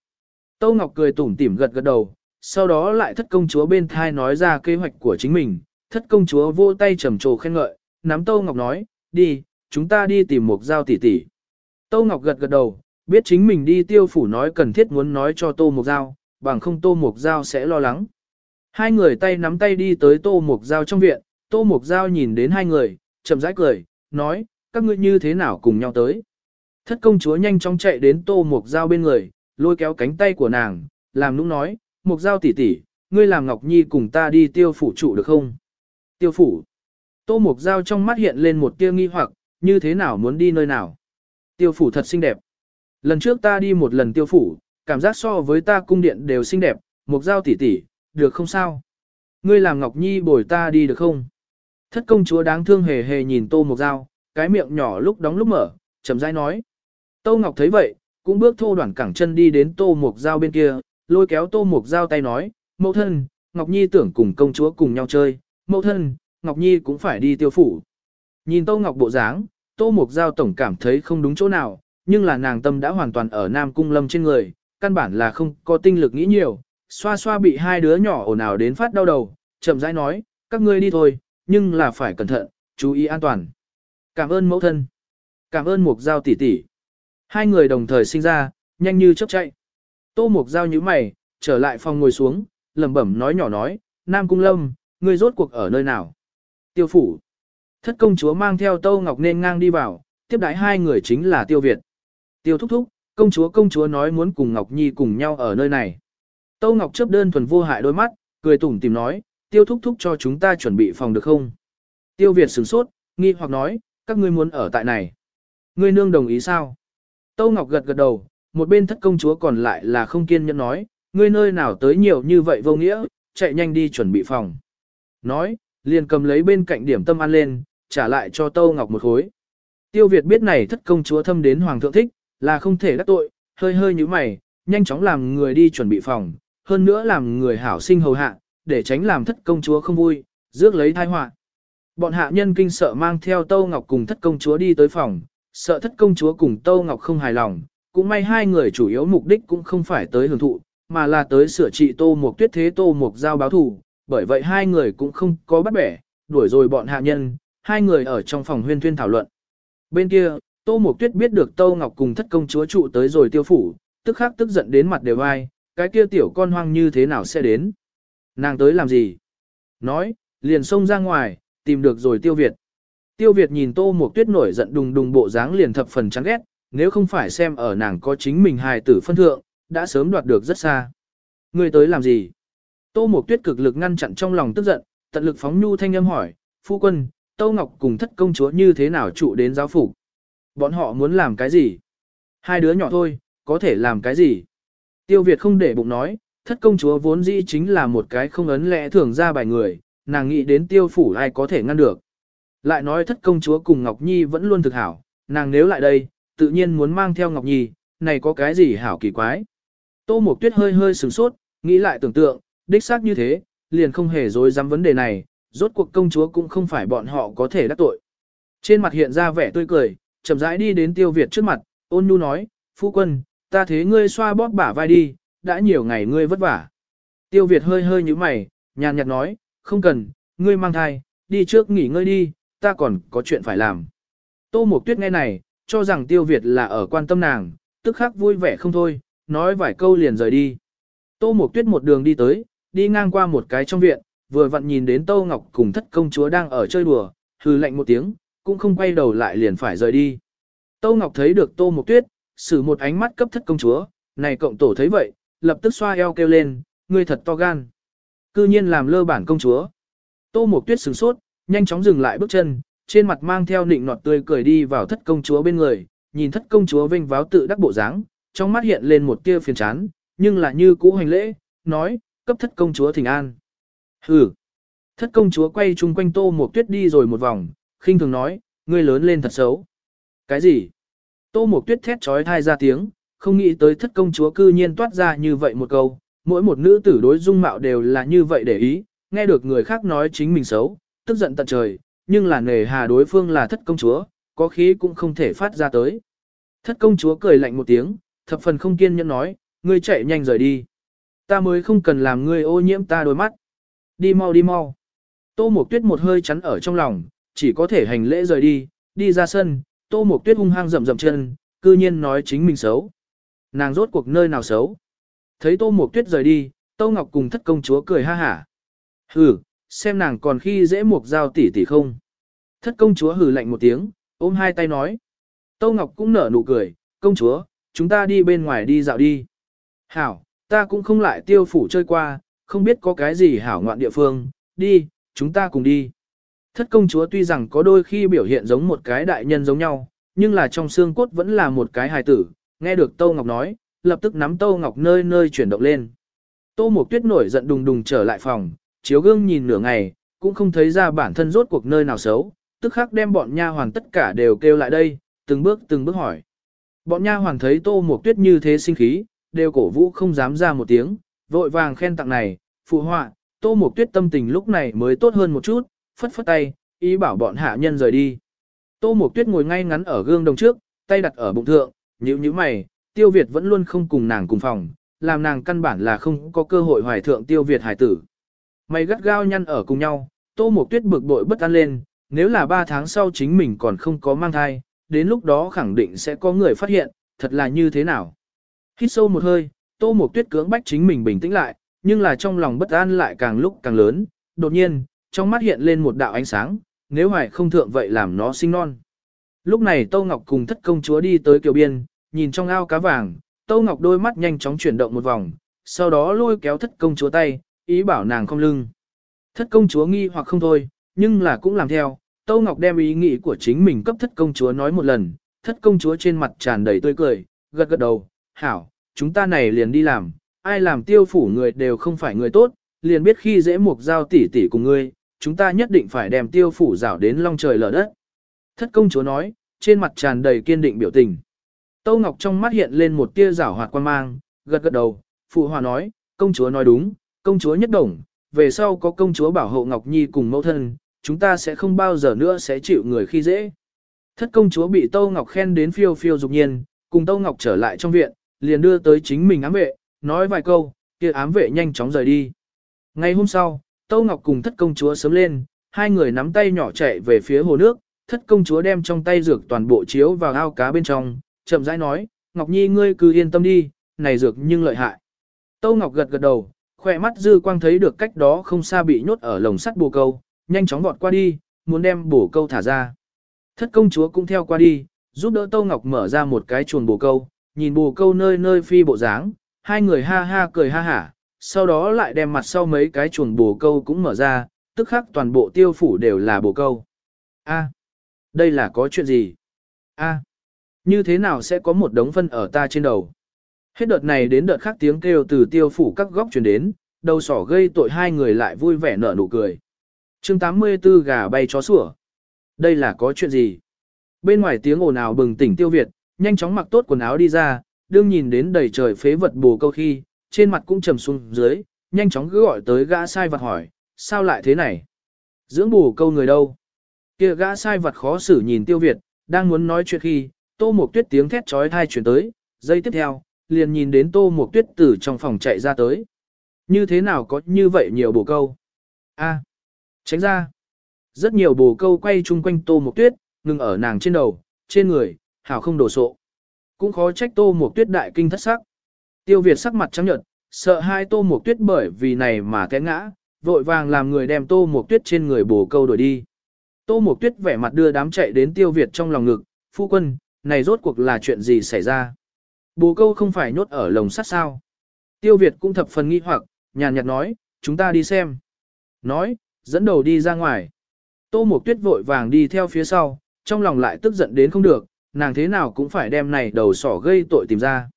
Tâu Ngọc cười tủm tỉm gật gật đầu, sau đó lại thất công chúa bên thai nói ra kế hoạch của chính mình. Thất công chúa vô tay trầm trồ khen ngợi, nắm Tâu Ngọc nói, đi, chúng ta đi tìm một giao tỷ tỷ. Tô Ngọc gật gật đầu, biết chính mình đi tiêu phủ nói cần thiết muốn nói cho Tô Mộc Giao, bằng không Tô Mộc Giao sẽ lo lắng. Hai người tay nắm tay đi tới Tô Mộc Giao trong viện, Tô Mộc Giao nhìn đến hai người, chậm rãi cười, nói, các ngươi như thế nào cùng nhau tới. Thất công chúa nhanh chóng chạy đến Tô Mộc Giao bên người, lôi kéo cánh tay của nàng, làm nũng nói, Mộc Giao tỷ tỷ, ngươi làm Ngọc Nhi cùng ta đi tiêu phủ trụ được không? Tiêu phủ. Tô Mục Giao trong mắt hiện lên một tia nghi hoặc, như thế nào muốn đi nơi nào? Tiêu phủ thật xinh đẹp. Lần trước ta đi một lần tiêu phủ, cảm giác so với ta cung điện đều xinh đẹp, Mục Giao tỷ tỷ, được không sao? Ngươi làm Ngọc Nhi bồi ta đi được không? Thất công chúa đáng thương hề hề nhìn Tô Mục Giao, cái miệng nhỏ lúc đóng lúc mở, chậm rãi nói. Tô Ngọc thấy vậy, cũng bước thô đoạn cẳng chân đi đến Tô Mục Giao bên kia, lôi kéo Tô Mục Giao tay nói, mẫu thân, Ngọc Nhi tưởng cùng công chúa cùng nhau chơi, mẫu thân, Ngọc Nhi cũng phải đi tiêu phủ. Nhìn Tô Ngọc bộ dáng, Tô Mục Giao tổng cảm thấy không đúng chỗ nào, nhưng là nàng tâm đã hoàn toàn ở Nam Cung Lâm trên người, căn bản là không có tinh lực nghĩ nhiều, xoa xoa bị hai đứa nhỏ ồn ào đến phát đau đầu, chậm rãi nói, các ngươi đi thôi, nhưng là phải cẩn thận, chú ý an toàn. Cảm ơn mẫu thân. Cảm ơn Mục Giao tỷ tỷ. Hai người đồng thời sinh ra, nhanh như chớp chạy. Tô Mục Giao nhíu mày, trở lại phòng ngồi xuống, lẩm bẩm nói nhỏ nói, Nam Cung Lâm, ngươi rốt cuộc ở nơi nào? Tiêu phủ. Thất công chúa mang theo Tâu Ngọc nên ngang đi vào, tiếp đái hai người chính là Tiêu Việt. Tiêu thúc thúc, công chúa công chúa nói muốn cùng Ngọc Nhi cùng nhau ở nơi này. Tâu Ngọc chớp đơn thuần vô hại đôi mắt, cười tủm tìm nói, tiêu thúc thúc cho chúng ta chuẩn bị phòng được không? Tiêu Việt sửng sốt, nghi hoặc nói, các ngươi muốn ở tại này. Ngươi nương đồng ý sao? Tâu Ngọc gật gật đầu, một bên thất công chúa còn lại là không kiên nhẫn nói, ngươi nơi nào tới nhiều như vậy vô nghĩa, chạy nhanh đi chuẩn bị phòng. Nói, liền cầm lấy bên cạnh điểm tâm ăn lên, trả lại cho Tâu Ngọc một khối. Tiêu Việt biết này thất công chúa thâm đến hoàng thượng thích, là không thể đắc tội, hơi hơi như mày, nhanh chóng làm người đi chuẩn bị phòng, hơn nữa làm người hảo sinh hầu hạ, để tránh làm thất công chúa không vui, rước lấy tai họa. Bọn hạ nhân kinh sợ mang theo Tâu Ngọc cùng thất công chúa đi tới phòng, sợ thất công chúa cùng Tâu Ngọc không hài lòng, cũng may hai người chủ yếu mục đích cũng không phải tới hưởng thụ, mà là tới sửa trị Tô Mộc Tuyết thế Tô Mộc giao báo thù, bởi vậy hai người cũng không có bắt bẻ, đuổi rồi bọn hạ nhân, hai người ở trong phòng huyên thuyên thảo luận. Bên kia, Tô mộc Tuyết biết được tô Ngọc cùng thất công chúa trụ tới rồi tiêu phủ, tức khắc tức giận đến mặt đều ai, cái kia tiểu con hoang như thế nào sẽ đến. Nàng tới làm gì? Nói, liền xông ra ngoài, tìm được rồi tiêu Việt. Tiêu Việt nhìn Tô Mộc Tuyết nổi giận đùng đùng bộ dáng liền thập phần chán ghét, nếu không phải xem ở nàng có chính mình hài tử phân thượng, đã sớm đoạt được rất xa. Người tới làm gì? Tô Mộc Tuyết cực lực ngăn chặn trong lòng tức giận, tận lực phóng nhu thanh âm hỏi, phu quân, Tô Ngọc cùng thất công chúa như thế nào trụ đến giáo phủ? Bọn họ muốn làm cái gì? Hai đứa nhỏ thôi, có thể làm cái gì? Tiêu Việt không để bụng nói, thất công chúa vốn dĩ chính là một cái không ấn lẽ thường ra bài người, nàng nghĩ đến tiêu phủ ai có thể ngăn được. Lại nói thất công chúa cùng Ngọc Nhi vẫn luôn thực hảo, nàng nếu lại đây, tự nhiên muốn mang theo Ngọc Nhi, này có cái gì hảo kỳ quái. Tô Mộc Tuyết hơi hơi sửng sốt, nghĩ lại tưởng tượng, đích xác như thế, liền không hề dối dám vấn đề này, rốt cuộc công chúa cũng không phải bọn họ có thể đắc tội. Trên mặt hiện ra vẻ tươi cười, chậm rãi đi đến tiêu Việt trước mặt, ôn nhu nói, phu quân, ta thế ngươi xoa bóp bả vai đi, đã nhiều ngày ngươi vất vả. Tiêu Việt hơi hơi như mày, nhàn nhạt nói, không cần, ngươi mang thai, đi trước nghỉ ngơi đi, ta còn có chuyện phải làm. Tô Mộc Tuyết nghe này, cho rằng Tiêu Việt là ở quan tâm nàng, tức khắc vui vẻ không thôi, nói vài câu liền rời đi. Tô Mộc Tuyết một đường đi tới, đi ngang qua một cái trong viện, vừa vặn nhìn đến Tô Ngọc cùng thất công chúa đang ở chơi đùa, hừ lạnh một tiếng, cũng không quay đầu lại liền phải rời đi. Tô Ngọc thấy được Tô Mộc Tuyết, sử một ánh mắt cấp thất công chúa, này cộng tổ thấy vậy, lập tức xoa eo kêu lên, ngươi thật to gan. Cư nhiên làm lơ bản công chúa. Tô Mộc Tuyết sửng sốt, nhanh chóng dừng lại bước chân, trên mặt mang theo nịnh nọt tươi cười đi vào thất công chúa bên người, nhìn thất công chúa vinh váo tự đắc bộ dáng, trong mắt hiện lên một tia phiền chán, nhưng là như cũ hành lễ, nói, cấp thất công chúa thỉnh an. Hừ. Thất công chúa quay chung quanh Tô Mộc Tuyết đi rồi một vòng, khinh thường nói, ngươi lớn lên thật xấu. Cái gì? Tô Mộc Tuyết thét trói thai ra tiếng, không nghĩ tới thất công chúa cư nhiên toát ra như vậy một câu, mỗi một nữ tử đối dung mạo đều là như vậy để ý, nghe được người khác nói chính mình xấu, tức giận tận trời, nhưng là nề hà đối phương là thất công chúa, có khí cũng không thể phát ra tới. Thất công chúa cười lạnh một tiếng, thập phần không kiên nhẫn nói, ngươi chạy nhanh rời đi. Ta mới không cần làm ngươi ô nhiễm ta đôi mắt. Đi mau đi mau. Tô Mộc Tuyết một hơi chắn ở trong lòng, chỉ có thể hành lễ rời đi, đi ra sân, Tô Mộc Tuyết hung hăng rậm rậm chân, cư nhiên nói chính mình xấu. Nàng rốt cuộc nơi nào xấu. Thấy Tô Mộc Tuyết rời đi, Tô Ngọc cùng thất công chúa cười ha hả. Hừ, xem nàng còn khi dễ mục giao tỷ tỷ không. Thất công chúa hừ lạnh một tiếng, ôm hai tay nói. Tô Ngọc cũng nở nụ cười, công chúa, chúng ta đi bên ngoài đi dạo đi. Hảo, ta cũng không lại tiêu phủ chơi qua, không biết có cái gì hảo ngoạn địa phương, đi, chúng ta cùng đi. Thất công chúa tuy rằng có đôi khi biểu hiện giống một cái đại nhân giống nhau, nhưng là trong xương cốt vẫn là một cái hài tử, nghe được Tô Ngọc nói, lập tức nắm Tô Ngọc nơi nơi chuyển động lên. Tô Mộc Tuyết nổi giận đùng đùng trở lại phòng, chiếu gương nhìn nửa ngày, cũng không thấy ra bản thân rốt cuộc nơi nào xấu, tức khắc đem bọn nha hoàn tất cả đều kêu lại đây, từng bước từng bước hỏi. Bọn nha hoàn thấy Tô Mộc Tuyết như thế sinh khí, đều cổ vũ không dám ra một tiếng, vội vàng khen tặng này, phụ họa, Tô Mộc Tuyết tâm tình lúc này mới tốt hơn một chút, phất phất tay, ý bảo bọn hạ nhân rời đi. Tô Mộc Tuyết ngồi ngay ngắn ở gương đồng trước, tay đặt ở bụng thượng, nhíu nhíu mày, Tiêu Việt vẫn luôn không cùng nàng cùng phòng, làm nàng căn bản là không có cơ hội hoài thượng Tiêu Việt hải tử. Mày gắt gao nhăn ở cùng nhau, Tô Mộc Tuyết bực bội bất an lên, nếu là 3 tháng sau chính mình còn không có mang thai, đến lúc đó khẳng định sẽ có người phát hiện, thật là như thế nào. Hít sâu một hơi, Tô Mộc Tuyết cưỡng bách chính mình bình tĩnh lại, nhưng là trong lòng bất an lại càng lúc càng lớn, đột nhiên, trong mắt hiện lên một đạo ánh sáng, nếu hoài không thượng vậy làm nó sinh non. Lúc này Tô Ngọc cùng thất công chúa đi tới kiều biên, nhìn trong ao cá vàng, Tô Ngọc đôi mắt nhanh chóng chuyển động một vòng, sau đó lôi kéo thất công chúa tay, ý bảo nàng không lưng. Thất công chúa nghi hoặc không thôi, nhưng là cũng làm theo, Tô Ngọc đem ý nghĩ của chính mình cấp thất công chúa nói một lần, thất công chúa trên mặt tràn đầy tươi cười, gật gật đầu, hảo, chúng ta này liền đi làm, ai làm tiêu phủ người đều không phải người tốt, liền biết khi dễ mục giao tỷ tỷ cùng ngươi, chúng ta nhất định phải đem tiêu phủ rảo đến long trời lở đất. Thất công chúa nói, trên mặt tràn đầy kiên định biểu tình. Tâu Ngọc trong mắt hiện lên một tia rảo hoạt quan mang, gật gật đầu, phụ hòa nói, công chúa nói đúng, công chúa nhất đồng, về sau có công chúa bảo hộ Ngọc Nhi cùng mẫu thân, chúng ta sẽ không bao giờ nữa sẽ chịu người khi dễ. Thất công chúa bị Tâu Ngọc khen đến phiêu phiêu dục nhiên, cùng Tâu Ngọc trở lại trong viện, liền đưa tới chính mình ám vệ, nói vài câu, kia ám vệ nhanh chóng rời đi. Ngày hôm sau, Tâu Ngọc cùng thất công chúa sớm lên, hai người nắm tay nhỏ chạy về phía hồ nước, thất công chúa đem trong tay dược toàn bộ chiếu vào ao cá bên trong, chậm rãi nói, Ngọc Nhi ngươi cứ yên tâm đi, này dược nhưng lợi hại. Tâu Ngọc gật gật đầu, khỏe mắt dư quang thấy được cách đó không xa bị nhốt ở lồng sắt bồ câu, nhanh chóng vọt qua đi, muốn đem bổ câu thả ra. Thất công chúa cũng theo qua đi, giúp đỡ Tâu Ngọc mở ra một cái chuồng bồ câu, nhìn bồ câu nơi nơi phi bộ dáng, hai người ha ha cười ha hả, sau đó lại đem mặt sau mấy cái chuồng bồ câu cũng mở ra, tức khắc toàn bộ tiêu phủ đều là bồ câu. A, đây là có chuyện gì? A, như thế nào sẽ có một đống phân ở ta trên đầu? Hết đợt này đến đợt khác tiếng kêu từ tiêu phủ các góc truyền đến, đầu sỏ gây tội hai người lại vui vẻ nở nụ cười. chương 84 gà bay chó sủa. Đây là có chuyện gì? Bên ngoài tiếng ồn ào bừng tỉnh tiêu Việt, nhanh chóng mặc tốt quần áo đi ra, đương nhìn đến đầy trời phế vật bù câu khi, trên mặt cũng trầm xuống dưới, nhanh chóng cứ gọi tới gã sai vật hỏi, sao lại thế này? Dưỡng bù câu người đâu? kia gã sai vật khó xử nhìn tiêu Việt, đang muốn nói chuyện khi, tô một tuyết tiếng thét trói thai chuyển tới, giây tiếp theo, liền nhìn đến tô một tuyết từ trong phòng chạy ra tới. Như thế nào có như vậy nhiều bù câu? a tránh ra. Rất nhiều bù câu quay chung quanh tô một tuyết, ngừng ở nàng trên đầu, trên người, hảo không đổ sộ. Cũng khó trách tô mộc tuyết đại kinh thất sắc. Tiêu Việt sắc mặt trắng nhợt, sợ hai tô mộc tuyết bởi vì này mà té ngã, vội vàng làm người đem tô mộc tuyết trên người bổ câu đuổi đi. Tô mộc tuyết vẻ mặt đưa đám chạy đến tiêu Việt trong lòng ngực, phu quân, này rốt cuộc là chuyện gì xảy ra? Bồ câu không phải nhốt ở lồng sắt sao? Tiêu Việt cũng thập phần nghi hoặc, nhàn nhạt nói, chúng ta đi xem. Nói, dẫn đầu đi ra ngoài. Tô Mộc Tuyết vội vàng đi theo phía sau, trong lòng lại tức giận đến không được, nàng thế nào cũng phải đem này đầu sỏ gây tội tìm ra.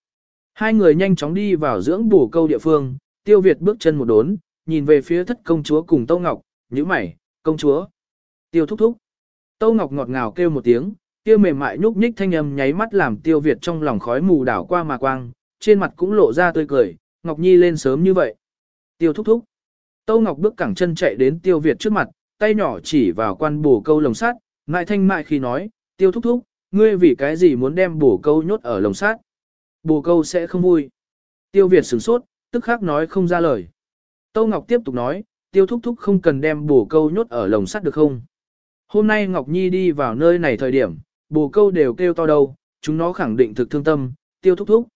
Hai người nhanh chóng đi vào dưỡng bổ câu địa phương, tiêu Việt bước chân một đốn, nhìn về phía thất công chúa cùng Tâu Ngọc, nhíu mày, công chúa. Tiêu thúc thúc. Tâu Ngọc ngọt ngào kêu một tiếng, tiêu mềm mại nhúc nhích thanh âm nháy mắt làm tiêu Việt trong lòng khói mù đảo qua mà quang, trên mặt cũng lộ ra tươi cười, Ngọc Nhi lên sớm như vậy. Tiêu thúc thúc. Tâu Ngọc bước cẳng chân chạy đến tiêu Việt trước mặt, tay nhỏ chỉ vào quan bổ câu lồng sắt, mại thanh mại khi nói, tiêu thúc thúc, ngươi vì cái gì muốn đem bổ câu nhốt ở lồng sắt? Bổ câu sẽ không vui. Tiêu Việt sửng sốt, tức khắc nói không ra lời. Tâu Ngọc tiếp tục nói, tiêu thúc thúc không cần đem bổ câu nhốt ở lồng sắt được không? Hôm nay Ngọc Nhi đi vào nơi này thời điểm, bổ câu đều kêu to đâu, chúng nó khẳng định thực thương tâm, tiêu thúc thúc.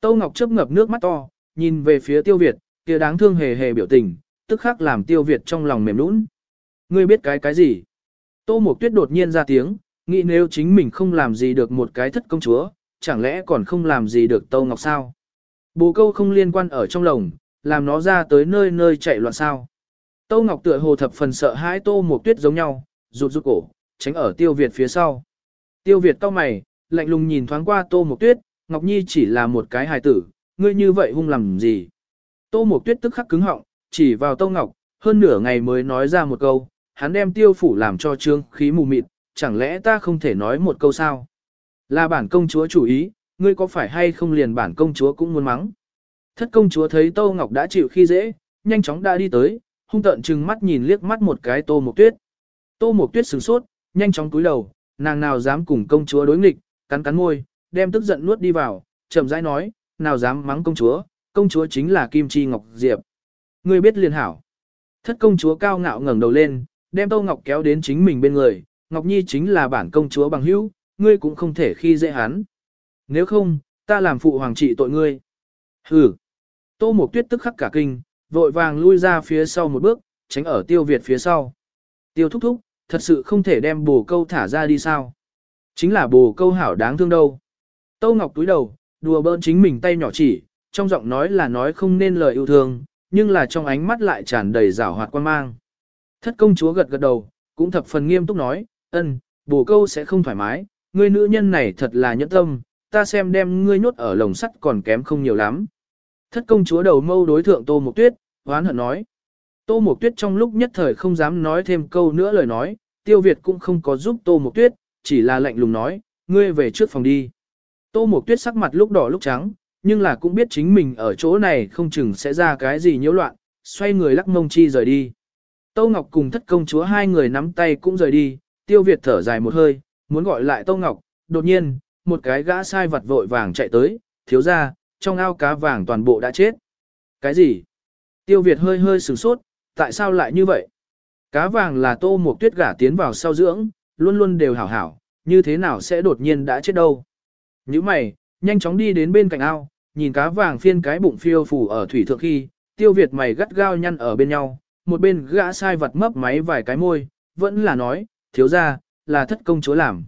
Tâu Ngọc chớp ngập nước mắt to, nhìn về phía tiêu Việt, kia đáng thương hề hề biểu tình, tức khắc làm tiêu Việt trong lòng mềm nũng. Ngươi biết cái cái gì? Tô Mộc Tuyết đột nhiên ra tiếng, nghĩ nếu chính mình không làm gì được một cái thất công chúa, chẳng lẽ còn không làm gì được Tâu Ngọc sao? Bồ câu không liên quan ở trong lồng, làm nó ra tới nơi nơi chạy loạn sao. Tâu Ngọc tựa hồ thập phần sợ hãi Tô Mộc Tuyết giống nhau, rụt rụt cổ, tránh ở Tiêu Việt phía sau. Tiêu Việt cau mày, lạnh lùng nhìn thoáng qua Tô Mộc Tuyết, Ngọc Nhi chỉ là một cái hài tử, ngươi như vậy hung làm gì? Tô Mộc Tuyết tức khắc cứng họng, chỉ vào Tâu Ngọc, hơn nửa ngày mới nói ra một câu, hắn đem tiêu phủ làm cho trương khí mù mịt, chẳng lẽ ta không thể nói một câu sao? Là bản công chúa chủ ý, ngươi có phải hay không liền bản công chúa cũng muốn mắng? Thất công chúa thấy Tô Ngọc đã chịu khi dễ, nhanh chóng đã đi tới, hung tợn trừng mắt nhìn liếc mắt một cái Tô Mộc Tuyết. Tô Mộc Tuyết sửng sốt, nhanh chóng cúi đầu, nàng nào dám cùng công chúa đối nghịch, cắn cắn môi, đem tức giận nuốt đi vào, chậm rãi nói, nào dám mắng công chúa, công chúa chính là Kim Chi Ngọc Diệp. Ngươi biết liền hảo. Thất công chúa cao ngạo ngẩng đầu lên, đem Tô Ngọc kéo đến chính mình bên người, Ngọc Nhi chính là bản công chúa bằng hữu, ngươi cũng không thể khi dễ hắn. Nếu không, ta làm phụ hoàng trị tội ngươi. Hừ. Tô Mộc Tuyết tức khắc cả kinh, vội vàng lui ra phía sau một bước, tránh ở Tiêu Việt phía sau. Tiêu thúc thúc, thật sự không thể đem bồ câu thả ra đi sao. Chính là bồ câu hảo đáng thương đâu. Tô Ngọc túi đầu, đùa bỡn chính mình tay nhỏ chỉ, trong giọng nói là nói không nên lời yêu thương, nhưng là trong ánh mắt lại tràn đầy rảo hoạt quan mang. Thất công chúa gật gật đầu, cũng thập phần nghiêm túc nói, ân, bổ câu sẽ không thoải mái, ngươi nữ nhân này thật là nhẫn tâm, ta xem đem ngươi nhốt ở lồng sắt còn kém không nhiều lắm. Thất công chúa đầu mâu đối thượng Tô Mộc Tuyết, hoán hận nói. Tô Mộc Tuyết trong lúc nhất thời không dám nói thêm câu nữa lời nói, Tiêu Việt cũng không có giúp Tô Mộc Tuyết, chỉ là lạnh lùng nói, ngươi về trước phòng đi. Tô Mộc Tuyết sắc mặt lúc đỏ lúc trắng, nhưng là cũng biết chính mình ở chỗ này không chừng sẽ ra cái gì nhiễu loạn, xoay người lắc mông chi rời đi. Tô Ngọc cùng thất công chúa hai người nắm tay cũng rời đi, tiêu Việt thở dài một hơi, muốn gọi lại Tâu Ngọc, đột nhiên, một cái gã sai vật vội vàng chạy tới, thiếu ra, trong ao cá vàng toàn bộ đã chết. Cái gì? Tiêu Việt hơi hơi sửng sốt, tại sao lại như vậy? Cá vàng là tô một tuyết gả tiến vào sau dưỡng, luôn luôn đều hảo hảo, như thế nào sẽ đột nhiên đã chết đâu? Như mày, nhanh chóng đi đến bên cạnh ao, nhìn cá vàng phiên cái bụng phiêu phủ ở thủy thượng khi, tiêu Việt mày gắt gao nhăn ở bên nhau, một bên gã sai vật mấp máy vài cái môi, vẫn là nói, thiếu ra, là thất công chúa làm.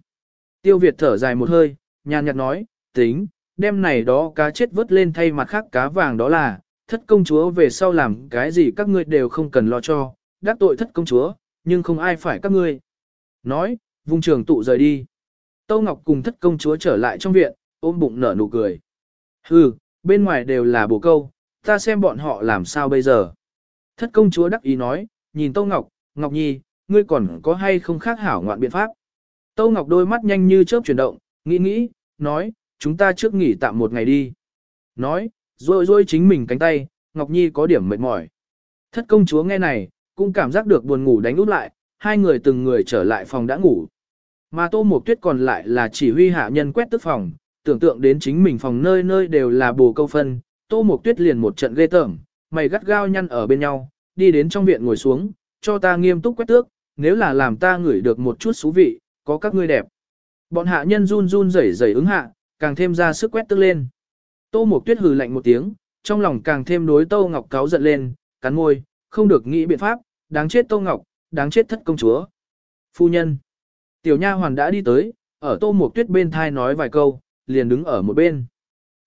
Tiêu Việt thở dài một hơi, nhàn nhạt nói, tính, đem này đó cá chết vớt lên thay mặt khác cá vàng đó là, thất công chúa về sau làm cái gì các ngươi đều không cần lo cho, đắc tội thất công chúa, nhưng không ai phải các ngươi. Nói, vùng trường tụ rời đi. Tâu Ngọc cùng thất công chúa trở lại trong viện, ôm bụng nở nụ cười. Hừ, bên ngoài đều là bồ câu, ta xem bọn họ làm sao bây giờ. Thất công chúa đắc ý nói, nhìn Tâu Ngọc, Ngọc Nhi, ngươi còn có hay không khác hảo ngoạn biện pháp. Tô Ngọc đôi mắt nhanh như chớp chuyển động, nghĩ nghĩ, nói, chúng ta trước nghỉ tạm một ngày đi. Nói, rồi rồi chính mình cánh tay, Ngọc Nhi có điểm mệt mỏi. Thất công chúa nghe này, cũng cảm giác được buồn ngủ đánh út lại, hai người từng người trở lại phòng đã ngủ. Mà Tô Mộc Tuyết còn lại là chỉ huy hạ nhân quét tức phòng, tưởng tượng đến chính mình phòng nơi nơi đều là bồ câu phân, Tô Mộc Tuyết liền một trận ghê tởm, mày gắt gao nhăn ở bên nhau, đi đến trong viện ngồi xuống, cho ta nghiêm túc quét tước, nếu là làm ta ngửi được một chút xú vị, có các ngươi đẹp. Bọn hạ nhân run run rẩy rẩy ứng hạ, càng thêm ra sức quét tức lên. Tô Mộc Tuyết hừ lạnh một tiếng, trong lòng càng thêm đối Tô Ngọc cáo giận lên, cắn môi, không được nghĩ biện pháp, đáng chết Tô Ngọc, đáng chết thất công chúa. Phu nhân. Tiểu nha hoàn đã đi tới, ở Tô Mộc Tuyết bên thai nói vài câu, liền đứng ở một bên.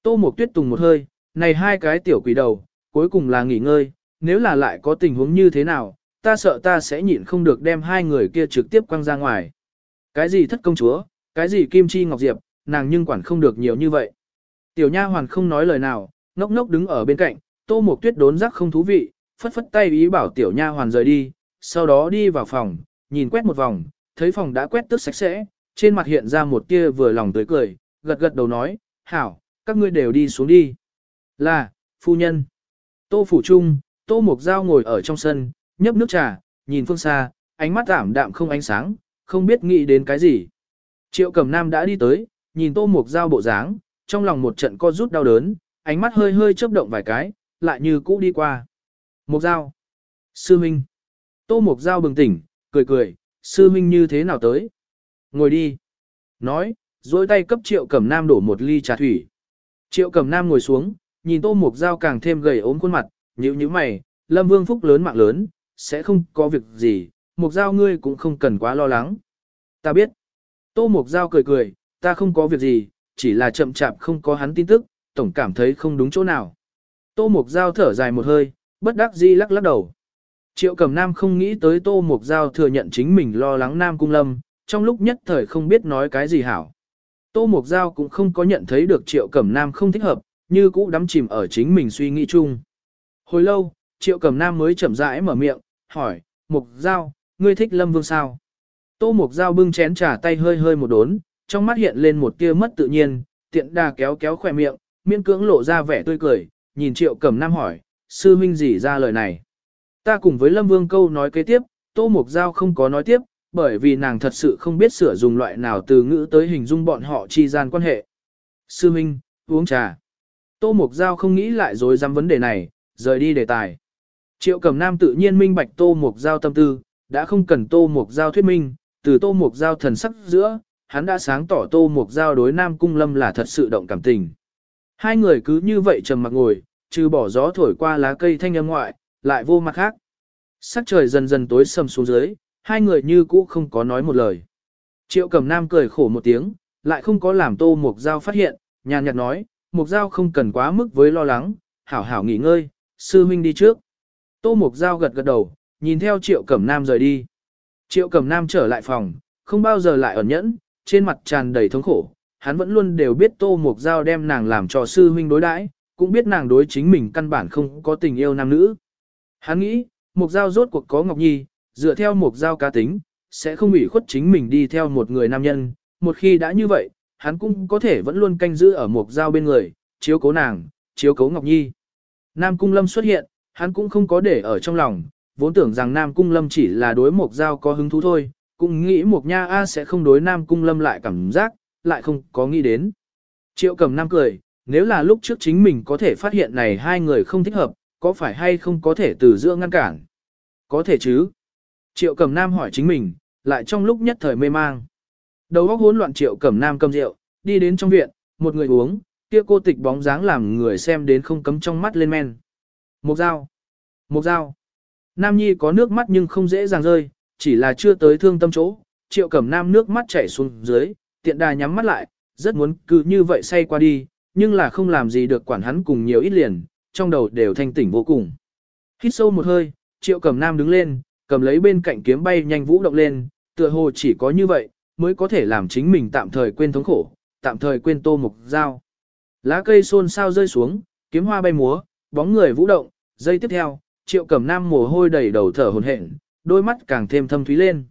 Tô Mộc Tuyết tùng một hơi, này hai cái tiểu quỷ đầu, cuối cùng là nghỉ ngơi, nếu là lại có tình huống như thế nào, ta sợ ta sẽ nhịn không được đem hai người kia trực tiếp quăng ra ngoài. Cái gì thất công chúa, cái gì kim chi ngọc diệp, nàng nhưng quản không được nhiều như vậy. Tiểu nha hoàn không nói lời nào, ngốc ngốc đứng ở bên cạnh, tô mục tuyết đốn giác không thú vị, phất phất tay ý bảo tiểu nha hoàn rời đi, sau đó đi vào phòng, nhìn quét một vòng, thấy phòng đã quét tức sạch sẽ, trên mặt hiện ra một tia vừa lòng tươi cười, gật gật đầu nói, hảo, các ngươi đều đi xuống đi. Là, phu nhân. Tô phủ trung, tô mục dao ngồi ở trong sân, nhấp nước trà, nhìn phương xa, ánh mắt ảm đạm không ánh sáng, không biết nghĩ đến cái gì. Triệu cẩm nam đã đi tới, nhìn tô mục Giao bộ dáng, trong lòng một trận co rút đau đớn, ánh mắt hơi hơi chớp động vài cái, lại như cũ đi qua. Mục Giao, Sư Minh. Tô mục Giao bừng tỉnh, cười cười, sư Minh như thế nào tới? Ngồi đi. Nói, dối tay cấp triệu cẩm nam đổ một ly trà thủy. Triệu cẩm nam ngồi xuống, nhìn tô mục Giao càng thêm gầy ốm khuôn mặt, nhíu nhíu mày, lâm vương phúc lớn mạng lớn, sẽ không có việc gì, mục giao ngươi cũng không cần quá lo lắng. Ta biết. Tô mục giao cười cười, ta không có việc gì, chỉ là chậm chạp không có hắn tin tức, tổng cảm thấy không đúng chỗ nào. Tô mục giao thở dài một hơi, bất đắc dĩ lắc lắc đầu. Triệu Cẩm Nam không nghĩ tới Tô Mục Giao thừa nhận chính mình lo lắng Nam Cung Lâm, trong lúc nhất thời không biết nói cái gì hảo. Tô Mục Giao cũng không có nhận thấy được Triệu Cẩm Nam không thích hợp, như cũ đắm chìm ở chính mình suy nghĩ chung. Hồi lâu, Triệu Cẩm Nam mới chậm rãi mở miệng, hỏi, Mục Giao, ngươi thích Lâm Vương sao? Tô Mục Giao bưng chén trà tay hơi hơi một đốn, trong mắt hiện lên một tia mất tự nhiên, tiện đà kéo kéo khỏe miệng, miễn cưỡng lộ ra vẻ tươi cười, nhìn Triệu Cẩm Nam hỏi, sư huynh gì ra lời này? Ta cùng với Lâm Vương câu nói kế tiếp, Tô Mục Giao không có nói tiếp, bởi vì nàng thật sự không biết sửa dùng loại nào từ ngữ tới hình dung bọn họ chi gian quan hệ. Sư huynh uống trà. Tô Mục Giao không nghĩ lại dối dám vấn đề này, rời đi đề tài. Triệu Cẩm Nam tự nhiên minh bạch Tô Mục Giao tâm tư, đã không cần Tô Mục Giao thuyết minh, từ Tô Mục Giao thần sắc giữa, hắn đã sáng tỏ Tô Mục Giao đối Nam Cung Lâm là thật sự động cảm tình. Hai người cứ như vậy trầm mặc ngồi, trừ bỏ gió thổi qua lá cây thanh âm ngoại, lại vô mặt khác. Sắc trời dần dần tối sầm xuống dưới, hai người như cũ không có nói một lời. Triệu Cẩm Nam cười khổ một tiếng, lại không có làm Tô Mục Giao phát hiện, nhàn nhạt nói, Mục Giao không cần quá mức với lo lắng, hảo hảo nghỉ ngơi, sư huynh đi trước. Tô Mục Giao gật gật đầu, nhìn theo Triệu Cẩm Nam rời đi. Triệu Cẩm Nam trở lại phòng, không bao giờ lại ẩn nhẫn, trên mặt tràn đầy thống khổ, hắn vẫn luôn đều biết Tô Mục Giao đem nàng làm cho sư huynh đối đãi, cũng biết nàng đối chính mình căn bản không có tình yêu nam nữ. Hắn nghĩ, Mục Giao rốt cuộc có Ngọc Nhi, dựa theo Mục Giao cá tính, sẽ không ủy khuất chính mình đi theo một người nam nhân, một khi đã như vậy, hắn cũng có thể vẫn luôn canh giữ ở Mục Giao bên người, chiếu cố nàng, chiếu cố Ngọc Nhi. Nam Cung Lâm xuất hiện, hắn cũng không có để ở trong lòng, vốn tưởng rằng Nam Cung Lâm chỉ là đối Mộc Giao có hứng thú thôi, cũng nghĩ Mộc Nha A sẽ không đối Nam Cung Lâm lại cảm giác, lại không có nghĩ đến. Triệu cầm Nam cười, nếu là lúc trước chính mình có thể phát hiện này hai người không thích hợp, có phải hay không có thể từ giữa ngăn cản? Có thể chứ. Triệu Cẩm Nam hỏi chính mình, lại trong lúc nhất thời mê mang. Đầu óc hỗn loạn Triệu Cẩm Nam cầm rượu, đi đến trong viện, một người uống, kia cô tịch bóng dáng làm người xem đến không cấm trong mắt lên men. Một dao. Một dao. Nam Nhi có nước mắt nhưng không dễ dàng rơi, chỉ là chưa tới thương tâm chỗ. Triệu Cẩm Nam nước mắt chảy xuống dưới, tiện đà nhắm mắt lại, rất muốn cứ như vậy say qua đi, nhưng là không làm gì được quản hắn cùng nhiều ít liền, trong đầu đều thanh tỉnh vô cùng. Hít sâu một hơi, triệu Cẩm nam đứng lên, cầm lấy bên cạnh kiếm bay nhanh vũ động lên, tựa hồ chỉ có như vậy, mới có thể làm chính mình tạm thời quên thống khổ, tạm thời quên tô mục dao. Lá cây xôn sao rơi xuống, kiếm hoa bay múa, bóng người vũ động, giây tiếp theo, triệu cẩm nam mồ hôi đầy đầu thở hồn hển, đôi mắt càng thêm thâm thúy lên.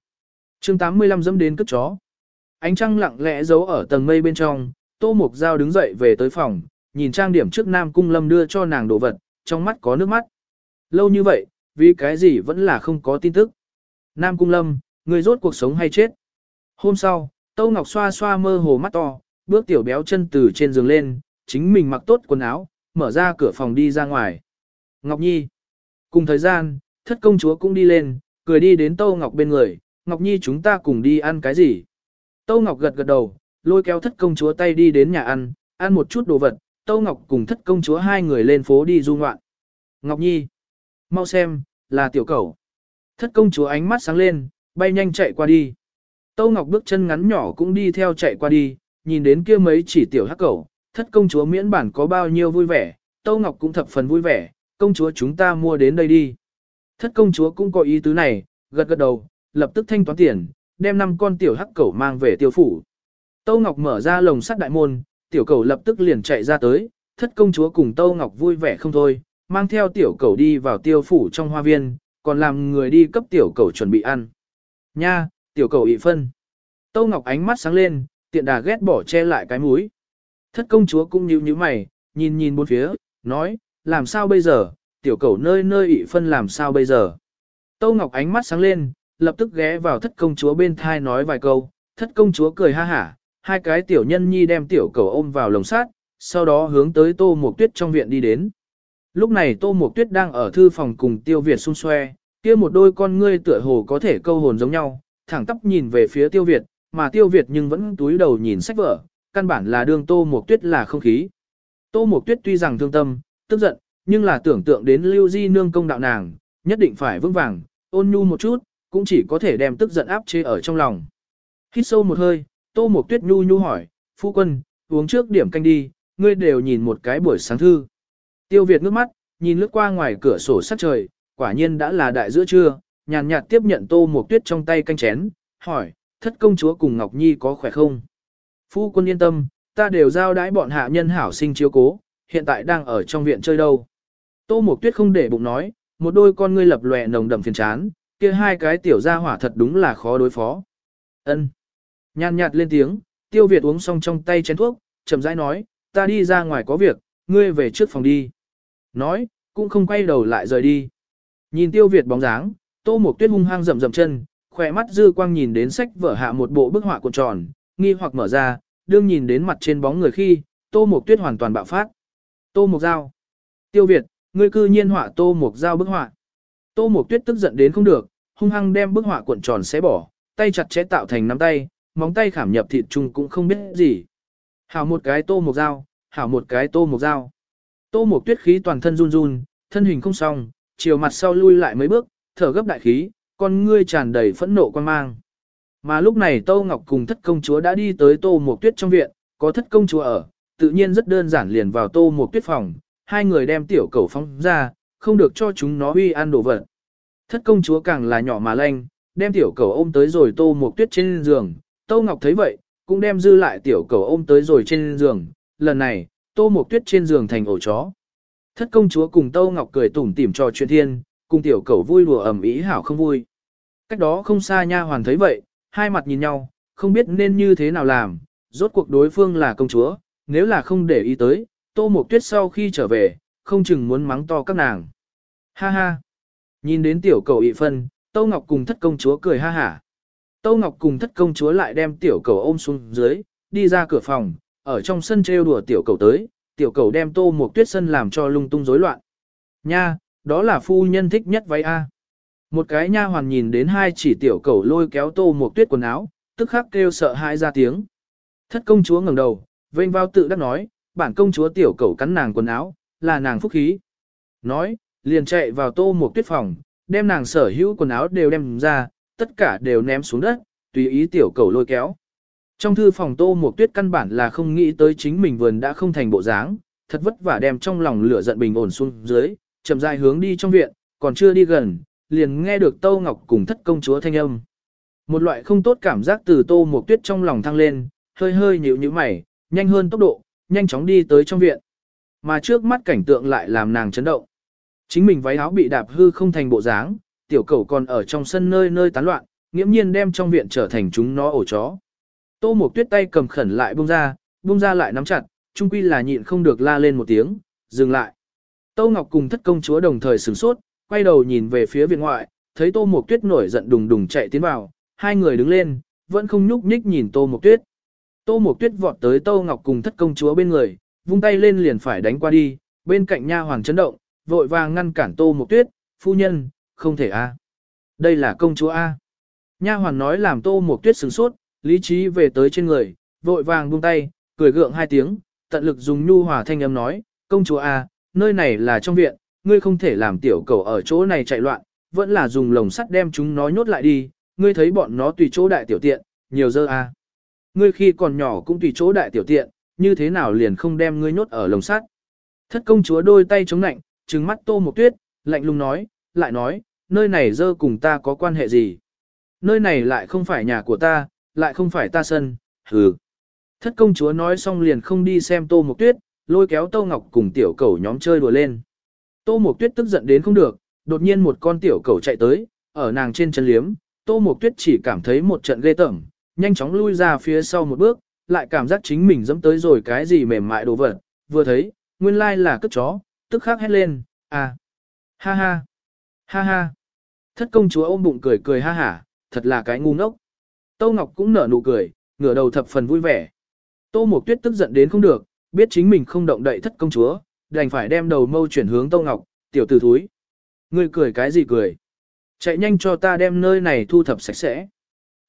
chương 85 dẫm đến cất chó. Ánh trăng lặng lẽ giấu ở tầng mây bên trong, Tô Mục Giao đứng dậy về tới phòng, nhìn trang điểm trước Nam Cung Lâm đưa cho nàng đồ vật, trong mắt có nước mắt. Lâu như vậy, vì cái gì vẫn là không có tin tức. Nam Cung Lâm, người rốt cuộc sống hay chết. Hôm sau, Tâu Ngọc xoa xoa mơ hồ mắt to, bước tiểu béo chân từ trên giường lên, chính mình mặc tốt quần áo, mở ra cửa phòng đi ra ngoài. Ngọc Nhi. Cùng thời gian, thất công chúa cũng đi lên, cười đi đến Tâu Ngọc bên người, Ngọc Nhi chúng ta cùng đi ăn cái gì. Tâu Ngọc gật gật đầu, lôi kéo thất công chúa tay đi đến nhà ăn, ăn một chút đồ vật, Tâu Ngọc cùng thất công chúa hai người lên phố đi du ngoạn. Ngọc Nhi. Mau xem, là tiểu cẩu. Thất công chúa ánh mắt sáng lên, bay nhanh chạy qua đi. Tâu Ngọc bước chân ngắn nhỏ cũng đi theo chạy qua đi, nhìn đến kia mấy chỉ tiểu hắc cẩu, thất công chúa miễn bản có bao nhiêu vui vẻ, Tâu Ngọc cũng thập phần vui vẻ, công chúa chúng ta mua đến đây đi. Thất công chúa cũng có ý tứ này, gật gật đầu, lập tức thanh toán tiền, đem năm con tiểu hắc cẩu mang về tiêu phủ. Tâu Ngọc mở ra lồng sắt đại môn, tiểu cẩu lập tức liền chạy ra tới, thất công chúa cùng Tâu Ngọc vui vẻ không thôi, mang theo tiểu cẩu đi vào tiêu phủ trong hoa viên, còn làm người đi cấp tiểu cẩu chuẩn bị ăn. Nha, tiểu cẩu ị phân. Tâu Ngọc ánh mắt sáng lên, tiện đà ghét bỏ che lại cái mũi. Thất công chúa cũng nhíu nhíu mày, nhìn nhìn bốn phía, nói, làm sao bây giờ, tiểu cẩu nơi nơi ị phân làm sao bây giờ. Tâu Ngọc ánh mắt sáng lên, lập tức ghé vào thất công chúa bên thai nói vài câu, thất công chúa cười ha hả, hai cái tiểu nhân nhi đem tiểu cẩu ôm vào lồng sát, sau đó hướng tới tô Mộc tuyết trong viện đi đến. Lúc này tô Mộc tuyết đang ở thư phòng cùng tiêu Việt xung xoe, kia một đôi con ngươi tựa hồ có thể câu hồn giống nhau, thẳng tắp nhìn về phía tiêu Việt, mà tiêu Việt nhưng vẫn túi đầu nhìn sách vở, căn bản là đương tô Mộc tuyết là không khí. Tô Mộc tuyết tuy rằng thương tâm, tức giận, nhưng là tưởng tượng đến lưu di nương công đạo nàng, nhất định phải vững vàng, ôn nhu một chút, cũng chỉ có thể đem tức giận áp chế ở trong lòng. Hít sâu một hơi, tô mộc tuyết nhu nhu hỏi, phu quân, uống trước điểm canh đi, ngươi đều nhìn một cái buổi sáng thư. Tiêu Việt ngước mắt, nhìn lướt qua ngoài cửa sổ sát trời, quả nhiên đã là đại giữa trưa, nhàn nhạt tiếp nhận tô mộc tuyết trong tay canh chén, hỏi, thất công chúa cùng Ngọc Nhi có khỏe không? Phu quân yên tâm, ta đều giao đãi bọn hạ nhân hảo sinh chiếu cố, hiện tại đang ở trong viện chơi đâu. Tô Mộc Tuyết không để bụng nói, một đôi con ngươi lập lòe nồng đậm phiền chán, kia hai cái tiểu gia hỏa thật đúng là khó đối phó. Ân. Nhàn nhạt lên tiếng, Tiêu Việt uống xong trong tay chén thuốc, chậm rãi nói, ta đi ra ngoài có việc, ngươi về trước phòng đi. Nói, cũng không quay đầu lại rời đi. Nhìn Tiêu Việt bóng dáng, Tô Mộc Tuyết hung hăng rầm rầm chân, khỏe mắt dư quang nhìn đến sách vở hạ một bộ bức họa cuộn tròn, nghi hoặc mở ra, đương nhìn đến mặt trên bóng người khi, Tô Mộc Tuyết hoàn toàn bạo phát. Tô Mộc Giao. Tiêu Việt, ngươi cư nhiên họa Tô Mộc Giao bức họa. Tô Mộc Tuyết tức giận đến không được, hung hăng đem bức họa cuộn tròn xé bỏ, tay chặt chẽ tạo thành nắm tay, móng tay khảm nhập thịt chung cũng không biết gì. Hảo một cái Tô Mộc Giao, hảo một cái Tô Mộc Giao. Tô Mộc Tuyết khí toàn thân run run, thân hình không xong, chiều mặt sau lui lại mấy bước, thở gấp đại khí, con ngươi tràn đầy phẫn nộ quan mang. Mà lúc này Tô Ngọc cùng thất công chúa đã đi tới Tô Mộc Tuyết trong viện, có thất công chúa ở, tự nhiên rất đơn giản liền vào Tô một Tuyết phòng, hai người đem tiểu cầu phóng ra, không được cho chúng nó huy ăn đồ vật. Thất công chúa càng là nhỏ mà lanh, đem tiểu cầu ôm tới rồi Tô một Tuyết trên giường, Tô Ngọc thấy vậy, cũng đem dư lại tiểu cầu ôm tới rồi trên giường, lần này, Tô một Tuyết trên giường thành ổ chó. Thất công chúa cùng Tô Ngọc cười tủm tỉm trò chuyện thiên, cùng tiểu cầu vui đùa ẩm ý hảo không vui. Cách đó không xa nha hoàn thấy vậy, hai mặt nhìn nhau, không biết nên như thế nào làm, rốt cuộc đối phương là công chúa, nếu là không để ý tới, Tô Mộc Tuyết sau khi trở về, không chừng muốn mắng to các nàng. Ha ha! Nhìn đến tiểu cầu ị phân, Tô Ngọc cùng thất công chúa cười ha hả. Tô Ngọc cùng thất công chúa lại đem tiểu cầu ôm xuống dưới, đi ra cửa phòng, ở trong sân trêu đùa tiểu cầu tới, tiểu cầu đem Tô Mộc Tuyết sân làm cho lung tung rối loạn. Nha, đó là phu nhân thích nhất váy A. Một cái nha hoàn nhìn đến hai chỉ tiểu cầu lôi kéo Tô Mộc Tuyết quần áo, tức khắc kêu sợ hãi ra tiếng. Thất công chúa ngẩng đầu, vênh vào tự đắc nói, bản công chúa tiểu cẩu cắn nàng quần áo, là nàng phúc khí. Nói, liền chạy vào Tô Mộc Tuyết phòng, đem nàng sở hữu quần áo đều đem ra, tất cả đều ném xuống đất, tùy ý tiểu cẩu lôi kéo. Trong thư phòng Tô Mộc Tuyết căn bản là không nghĩ tới chính mình vườn đã không thành bộ dáng, thật vất vả đem trong lòng lửa giận bình ổn xuống dưới, chậm rãi hướng đi trong viện, còn chưa đi gần, liền nghe được Tô Ngọc cùng thất công chúa thanh âm. Một loại không tốt cảm giác từ Tô Mộc Tuyết trong lòng thăng lên, hơi hơi nhíu nhíu mày, nhanh hơn tốc độ, nhanh chóng đi tới trong viện. Mà trước mắt cảnh tượng lại làm nàng chấn động. Chính mình váy áo bị đạp hư không thành bộ dáng, tiểu cẩu còn ở trong sân nơi nơi tán loạn, nghiễm nhiên đem trong viện trở thành chúng nó ổ chó. Tô Mộc Tuyết tay cầm khẩn lại buông ra, buông ra lại nắm chặt, trung quy là nhịn không được la lên một tiếng, dừng lại. Tô Ngọc cùng thất công chúa đồng thời sửng sốt, quay đầu nhìn về phía viện ngoại, thấy Tô Mộc Tuyết nổi giận đùng đùng chạy tiến vào, hai người đứng lên, vẫn không nhúc nhích nhìn Tô Mộc Tuyết. Tô Mộc Tuyết vọt tới Tô Ngọc cùng thất công chúa bên người, vung tay lên liền phải đánh qua đi, bên cạnh nha hoàng chấn động, vội vàng ngăn cản Tô Mộc Tuyết, phu nhân, không thể a. Đây là công chúa a. Nha Hoàng nói làm Tô Mộc Tuyết sửng sốt, lý trí về tới trên người, vội vàng buông tay, cười gượng hai tiếng, tận lực dùng nhu hòa thanh âm nói, công chúa a, nơi này là trong viện, ngươi không thể làm tiểu cầu ở chỗ này chạy loạn, vẫn là dùng lồng sắt đem chúng nó nhốt lại đi, ngươi thấy bọn nó tùy chỗ đại tiểu tiện, nhiều dơ a. Ngươi khi còn nhỏ cũng tùy chỗ đại tiểu tiện, như thế nào liền không đem ngươi nhốt ở lồng sắt. Thất công chúa đôi tay chống nạnh, trừng mắt tô một tuyết, lạnh lùng nói, lại nói, nơi này dơ cùng ta có quan hệ gì. Nơi này lại không phải nhà của ta, lại không phải ta sân, hừ. Thất công chúa nói xong liền không đi xem tô một tuyết, lôi kéo tô ngọc cùng tiểu cẩu nhóm chơi đùa lên. Tô một tuyết tức giận đến không được, đột nhiên một con tiểu cẩu chạy tới, ở nàng trên chân liếm, tô một tuyết chỉ cảm thấy một trận ghê tởm, nhanh chóng lui ra phía sau một bước, lại cảm giác chính mình dẫm tới rồi cái gì mềm mại đồ vật, vừa thấy, nguyên lai là cất chó, tức khắc hét lên, à, ha ha, ha ha. Thất công chúa ôm bụng cười cười ha hả, thật là cái ngu ngốc. Tô Ngọc cũng nở nụ cười, ngửa đầu thập phần vui vẻ. Tô Mộc Tuyết tức giận đến không được, biết chính mình không động đậy thất công chúa, đành phải đem đầu mâu chuyển hướng Tô Ngọc, tiểu tử thúi. Ngươi cười cái gì cười? Chạy nhanh cho ta đem nơi này thu thập sạch sẽ.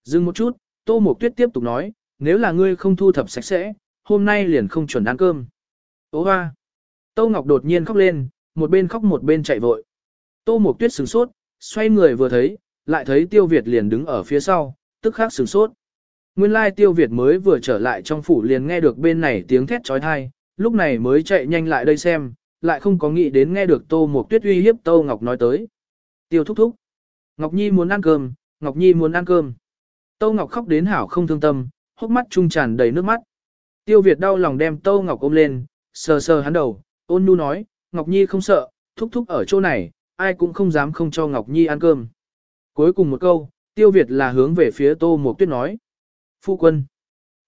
Dừng một chút, Tô Mộc Tuyết tiếp tục nói, nếu là ngươi không thu thập sạch sẽ, hôm nay liền không chuẩn ăn cơm. Ô hoa! Tô Ngọc đột nhiên khóc lên, một bên khóc một bên chạy vội. Tô Mộc Tuyết sửng sốt, xoay người vừa thấy, lại thấy Tiêu Việt liền đứng ở phía sau, tức khắc sửng sốt. Nguyên lai Tiêu Việt mới vừa trở lại trong phủ liền nghe được bên này tiếng thét trói thai, lúc này mới chạy nhanh lại đây xem, lại không có nghĩ đến nghe được Tô Mộc Tuyết uy hiếp Tô Ngọc nói tới. Tiêu thúc thúc. Ngọc Nhi muốn ăn cơm, Ngọc Nhi muốn ăn cơm. Tô Ngọc khóc đến hảo không thương tâm, hốc mắt trung tràn đầy nước mắt. Tiêu Việt đau lòng đem Tô Ngọc ôm lên, sờ sờ hắn đầu, ôn nhu nói, Ngọc Nhi không sợ, thúc thúc ở chỗ này, ai cũng không dám không cho Ngọc Nhi ăn cơm. Cuối cùng một câu, Tiêu Việt là hướng về phía Tô Mộc Tuyết nói. Phu quân.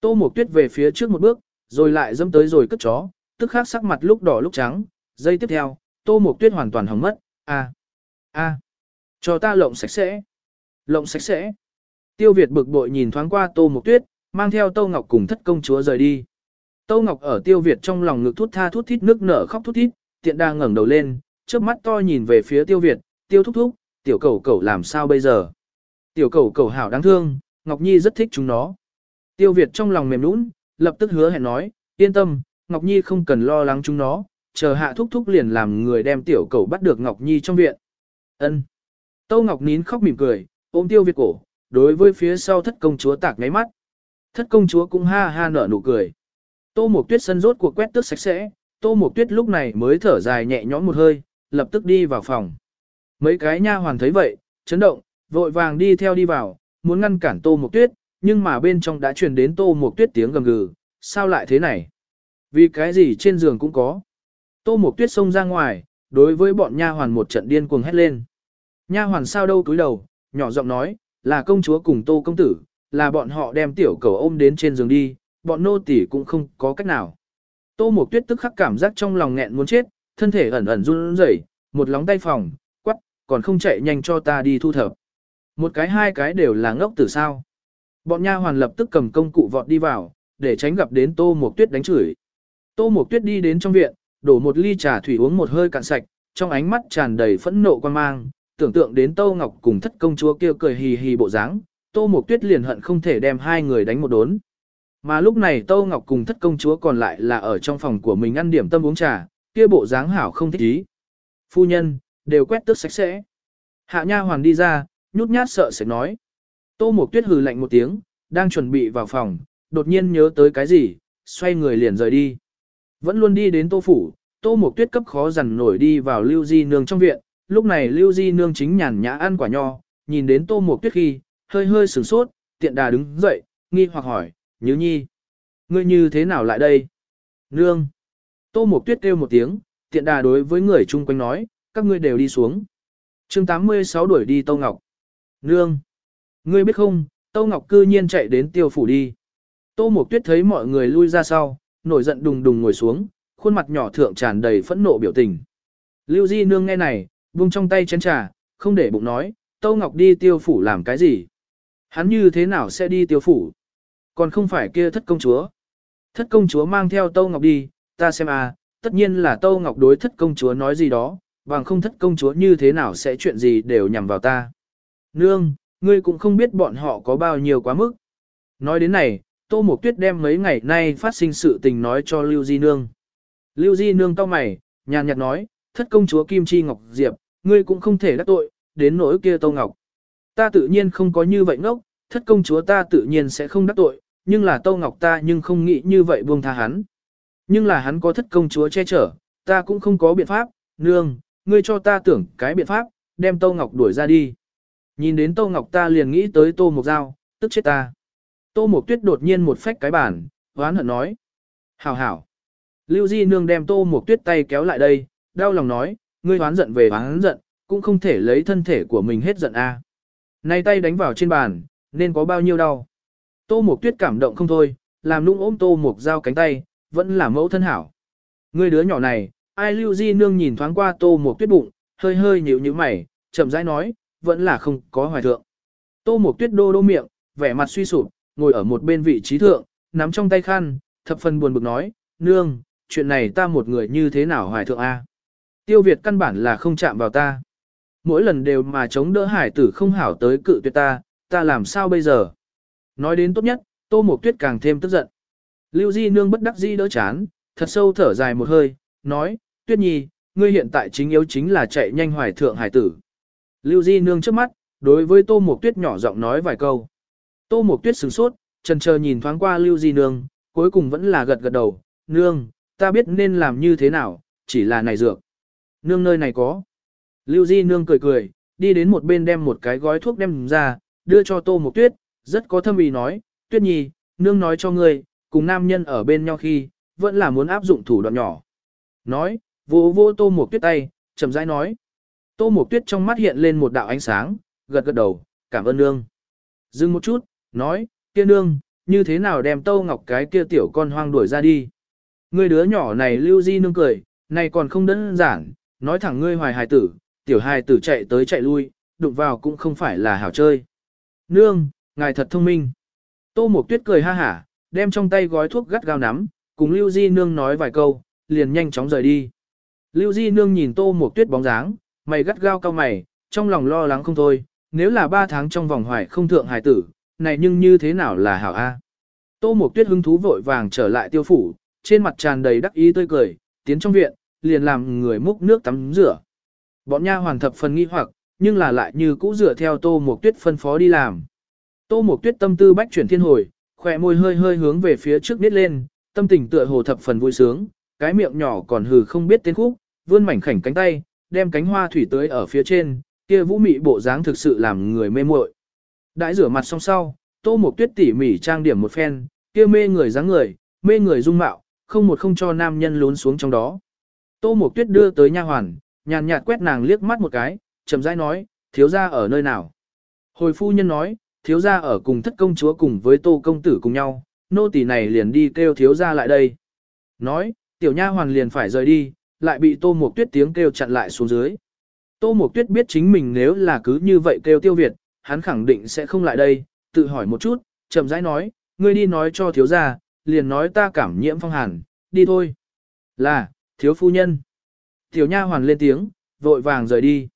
Tô Mộc Tuyết về phía trước một bước, rồi lại dâm tới rồi cất chó, tức khắc sắc mặt lúc đỏ lúc trắng. Giây tiếp theo, Tô Mộc Tuyết hoàn toàn hỏng mất. À, à, cho ta lộng sạch sẽ. Lộng sạch sẽ. Tiêu Việt bực bội nhìn thoáng qua Tô Mộc Tuyết, mang theo Tô Ngọc cùng thất công chúa rời đi. Tô Ngọc ở Tiêu Việt trong lòng ngực thút tha thút thít nước nở khóc thút thít, tiện đang ngẩng đầu lên, trước mắt to nhìn về phía Tiêu Việt, Tiêu thúc thúc, tiểu cầu cầu làm sao bây giờ? Tiểu cầu cầu hảo đáng thương, Ngọc Nhi rất thích chúng nó. Tiêu Việt trong lòng mềm nũng, lập tức hứa hẹn nói, yên tâm, Ngọc Nhi không cần lo lắng chúng nó, chờ hạ thúc thúc liền làm người đem tiểu cầu bắt được Ngọc Nhi trong viện. Ân. Tô Ngọc nín khóc mỉm cười, ôm Tiêu Việt cổ, đối với phía sau thất công chúa tạc ngáy mắt. Thất công chúa cũng ha ha nở nụ cười. Tô Mộc Tuyết sân rốt cuộc quét tước sạch sẽ, Tô Mộc Tuyết lúc này mới thở dài nhẹ nhõm một hơi, lập tức đi vào phòng. Mấy cái nha hoàn thấy vậy, chấn động, vội vàng đi theo đi vào, muốn ngăn cản Tô Mộc Tuyết, nhưng mà bên trong đã truyền đến Tô Mộc Tuyết tiếng gầm gừ, sao lại thế này? Vì cái gì trên giường cũng có. Tô Mộc Tuyết xông ra ngoài, đối với bọn nha hoàn một trận điên cuồng hét lên. Nha hoàn sao đâu túi đầu, nhỏ giọng nói, là công chúa cùng Tô công tử, là bọn họ đem tiểu cầu ôm đến trên giường đi, bọn nô tỳ cũng không có cách nào. Tô Mộc Tuyết tức khắc cảm giác trong lòng nghẹn muốn chết, thân thể ẩn ẩn run rẩy, một lóng tay phòng, quắc, còn không chạy nhanh cho ta đi thu thập. Một cái hai cái đều là ngốc tử sao. Bọn nha hoàn lập tức cầm công cụ vọt đi vào, để tránh gặp đến Tô Mộc Tuyết đánh chửi. Tô Mộc Tuyết đi đến trong viện, đổ một ly trà thủy uống một hơi cạn sạch, trong ánh mắt tràn đầy phẫn nộ quan mang, tưởng tượng đến Tô Ngọc cùng thất công chúa kia cười hì hì bộ dáng, Tô Mộc Tuyết liền hận không thể đem hai người đánh một đốn. Mà lúc này Tô Ngọc cùng thất công chúa còn lại là ở trong phòng của mình ăn điểm tâm uống trà, kia bộ dáng hảo không thích ý. Phu nhân, đều quét tước sạch sẽ. Hạ nha hoàng đi ra, nhút nhát sợ sẽ nói. Tô Mộc Tuyết hừ lạnh một tiếng, đang chuẩn bị vào phòng, đột nhiên nhớ tới cái gì, xoay người liền rời đi. Vẫn luôn đi đến Tô Phủ, Tô Mộc Tuyết cấp khó dằn nổi đi vào Lưu Di Nương trong viện, lúc này Lưu Di Nương chính nhàn nhã ăn quả nho, nhìn đến Tô Mộc Tuyết khi, hơi hơi sửng sốt, tiện đà đứng dậy, nghi hoặc hỏi, Nhứ Nhi, ngươi như thế nào lại đây? Nương! Tô Mộc Tuyết kêu một tiếng, tiện đà đối với người chung quanh nói, các ngươi đều đi xuống. chương 86 đuổi đi tô Ngọc. Nương! Ngươi biết không, tô Ngọc cư nhiên chạy đến tiêu phủ đi. Tô Mộc Tuyết thấy mọi người lui ra sau, nổi giận đùng đùng ngồi xuống, khuôn mặt nhỏ thượng tràn đầy phẫn nộ biểu tình. Lưu Di Nương nghe này, vung trong tay chén trà, không để bụng nói, Tâu Ngọc đi tiêu phủ làm cái gì? Hắn như thế nào sẽ đi tiêu phủ? Còn không phải kia thất công chúa. Thất công chúa mang theo Tâu Ngọc đi, ta xem à, tất nhiên là Tâu Ngọc đối thất công chúa nói gì đó, bằng không thất công chúa như thế nào sẽ chuyện gì đều nhằm vào ta. Nương, ngươi cũng không biết bọn họ có bao nhiêu quá mức. Nói đến này, Tô Mộc Tuyết đem mấy ngày nay phát sinh sự tình nói cho Lưu Di Nương. Lưu Di Nương cau mày, nhàn nhạt nói, thất công chúa Kim Chi Ngọc Diệp, ngươi cũng không thể đắc tội, đến nỗi kia Tô Ngọc. Ta tự nhiên không có như vậy ngốc, thất công chúa ta tự nhiên sẽ không đắc tội, nhưng là Tô Ngọc ta nhưng không nghĩ như vậy buông tha hắn. Nhưng là hắn có thất công chúa che chở, ta cũng không có biện pháp, nương, ngươi cho ta tưởng cái biện pháp, đem Tô Ngọc đuổi ra đi. Nhìn đến Tô Ngọc ta liền nghĩ tới Tô Mộc Giao, tức chết ta. Tô Mộc Tuyết đột nhiên một phách cái bản, hoán hận nói. Hảo hảo. Lưu Di Nương đem Tô Mộc Tuyết tay kéo lại đây, đau lòng nói, ngươi hoán giận về hoán giận, cũng không thể lấy thân thể của mình hết giận a. Nay tay đánh vào trên bàn, nên có bao nhiêu đau. Tô Mộc Tuyết cảm động không thôi, làm lung ôm Tô Mộc Giao cánh tay, vẫn là mẫu thân hảo. Ngươi đứa nhỏ này, ai Lưu Di Nương nhìn thoáng qua Tô Mộc Tuyết bụng, hơi hơi nhíu nhíu mày, chậm rãi nói, vẫn là không có hoài thượng. Tô Mộc Tuyết đô đô miệng, vẻ mặt suy sụp, ngồi ở một bên vị trí thượng, nắm trong tay khăn, thập phần buồn bực nói, nương, chuyện này ta một người như thế nào hoài thượng A. Tiêu Việt căn bản là không chạm vào ta. Mỗi lần đều mà chống đỡ hải tử không hảo tới cự tuyệt ta, ta làm sao bây giờ? Nói đến tốt nhất, Tô Mộc Tuyết càng thêm tức giận. Lưu Di Nương bất đắc di đỡ chán, thật sâu thở dài một hơi, nói, Tuyết Nhi, ngươi hiện tại chính yếu chính là chạy nhanh hoài thượng hải tử. Lưu Di Nương trước mắt, đối với Tô Mộc Tuyết nhỏ giọng nói vài câu. Tô Mộc Tuyết sửng sốt, trần chờ nhìn thoáng qua Lưu Di Nương, cuối cùng vẫn là gật gật đầu, Nương, ta biết nên làm như thế nào, chỉ là này dược. Nương nơi này có. Lưu Di Nương cười cười, đi đến một bên đem một cái gói thuốc đem ra, đưa cho Tô Mộc Tuyết, rất có thâm ý nói, Tuyết Nhi, Nương nói cho ngươi, cùng nam nhân ở bên nhau khi, vẫn là muốn áp dụng thủ đoạn nhỏ. Nói, vô vô Tô Mộc Tuyết tay, chậm rãi nói. Tô Mộc Tuyết trong mắt hiện lên một đạo ánh sáng, gật gật đầu, cảm ơn nương. Dừng một chút, nói, kia nương, như thế nào đem Tô Ngọc cái kia tiểu con hoang đuổi ra đi. người đứa nhỏ này lưu di nương cười, này còn không đơn giản, nói thẳng ngươi hoài hài tử, tiểu hài tử chạy tới chạy lui, đụng vào cũng không phải là hảo chơi. Nương, ngài thật thông minh. Tô Mộc Tuyết cười ha hả, đem trong tay gói thuốc gắt gao nắm, cùng Lưu Di Nương nói vài câu, liền nhanh chóng rời đi. Lưu Di Nương nhìn Tô Mộc Tuyết bóng dáng, mày gắt gao cao mày, trong lòng lo lắng không thôi, nếu là ba tháng trong vòng hoài không thượng hài tử, này nhưng như thế nào là hảo A. À? Tô Mộc Tuyết hứng thú vội vàng trở lại tiêu phủ, trên mặt tràn đầy đắc ý tươi cười, tiến trong viện, liền làm người múc nước tắm rửa. Bọn nha hoàn thập phần nghi hoặc, nhưng là lại như cũ rửa theo Tô Mộc Tuyết phân phó đi làm. Tô Mộc Tuyết tâm tư bách chuyển thiên hồi, khỏe môi hơi hơi hướng về phía trước nít lên, tâm tình tựa hồ thập phần vui sướng, cái miệng nhỏ còn hừ không biết tên khúc, vươn mảnh khảnh cánh tay, đem cánh hoa thủy tới ở phía trên, kia vũ mị bộ dáng thực sự làm người mê muội. Đãi rửa mặt xong sau, Tô Mộc Tuyết tỉ mỉ trang điểm một phen, kia mê người dáng người, mê người dung mạo, không một không cho nam nhân lún xuống trong đó. Tô Mộc Tuyết đưa tới nha hoàn, nhàn nhạt quét nàng liếc mắt một cái, chậm rãi nói, thiếu gia ở nơi nào? Hồi phu nhân nói, thiếu gia ở cùng thất công chúa cùng với Tô công tử cùng nhau, nô tỳ này liền đi kêu thiếu gia lại đây. Nói, tiểu nha hoàn liền phải rời đi, lại bị Tô Mộc Tuyết tiếng kêu chặn lại xuống dưới. Tô Mộc Tuyết biết chính mình nếu là cứ như vậy kêu tiêu Việt, hắn khẳng định sẽ không lại đây, tự hỏi một chút, chậm rãi nói, ngươi đi nói cho thiếu gia, liền nói ta cảm nhiễm phong hàn, đi thôi. Là, thiếu phu nhân. Tiểu nha hoàn lên tiếng, vội vàng rời đi.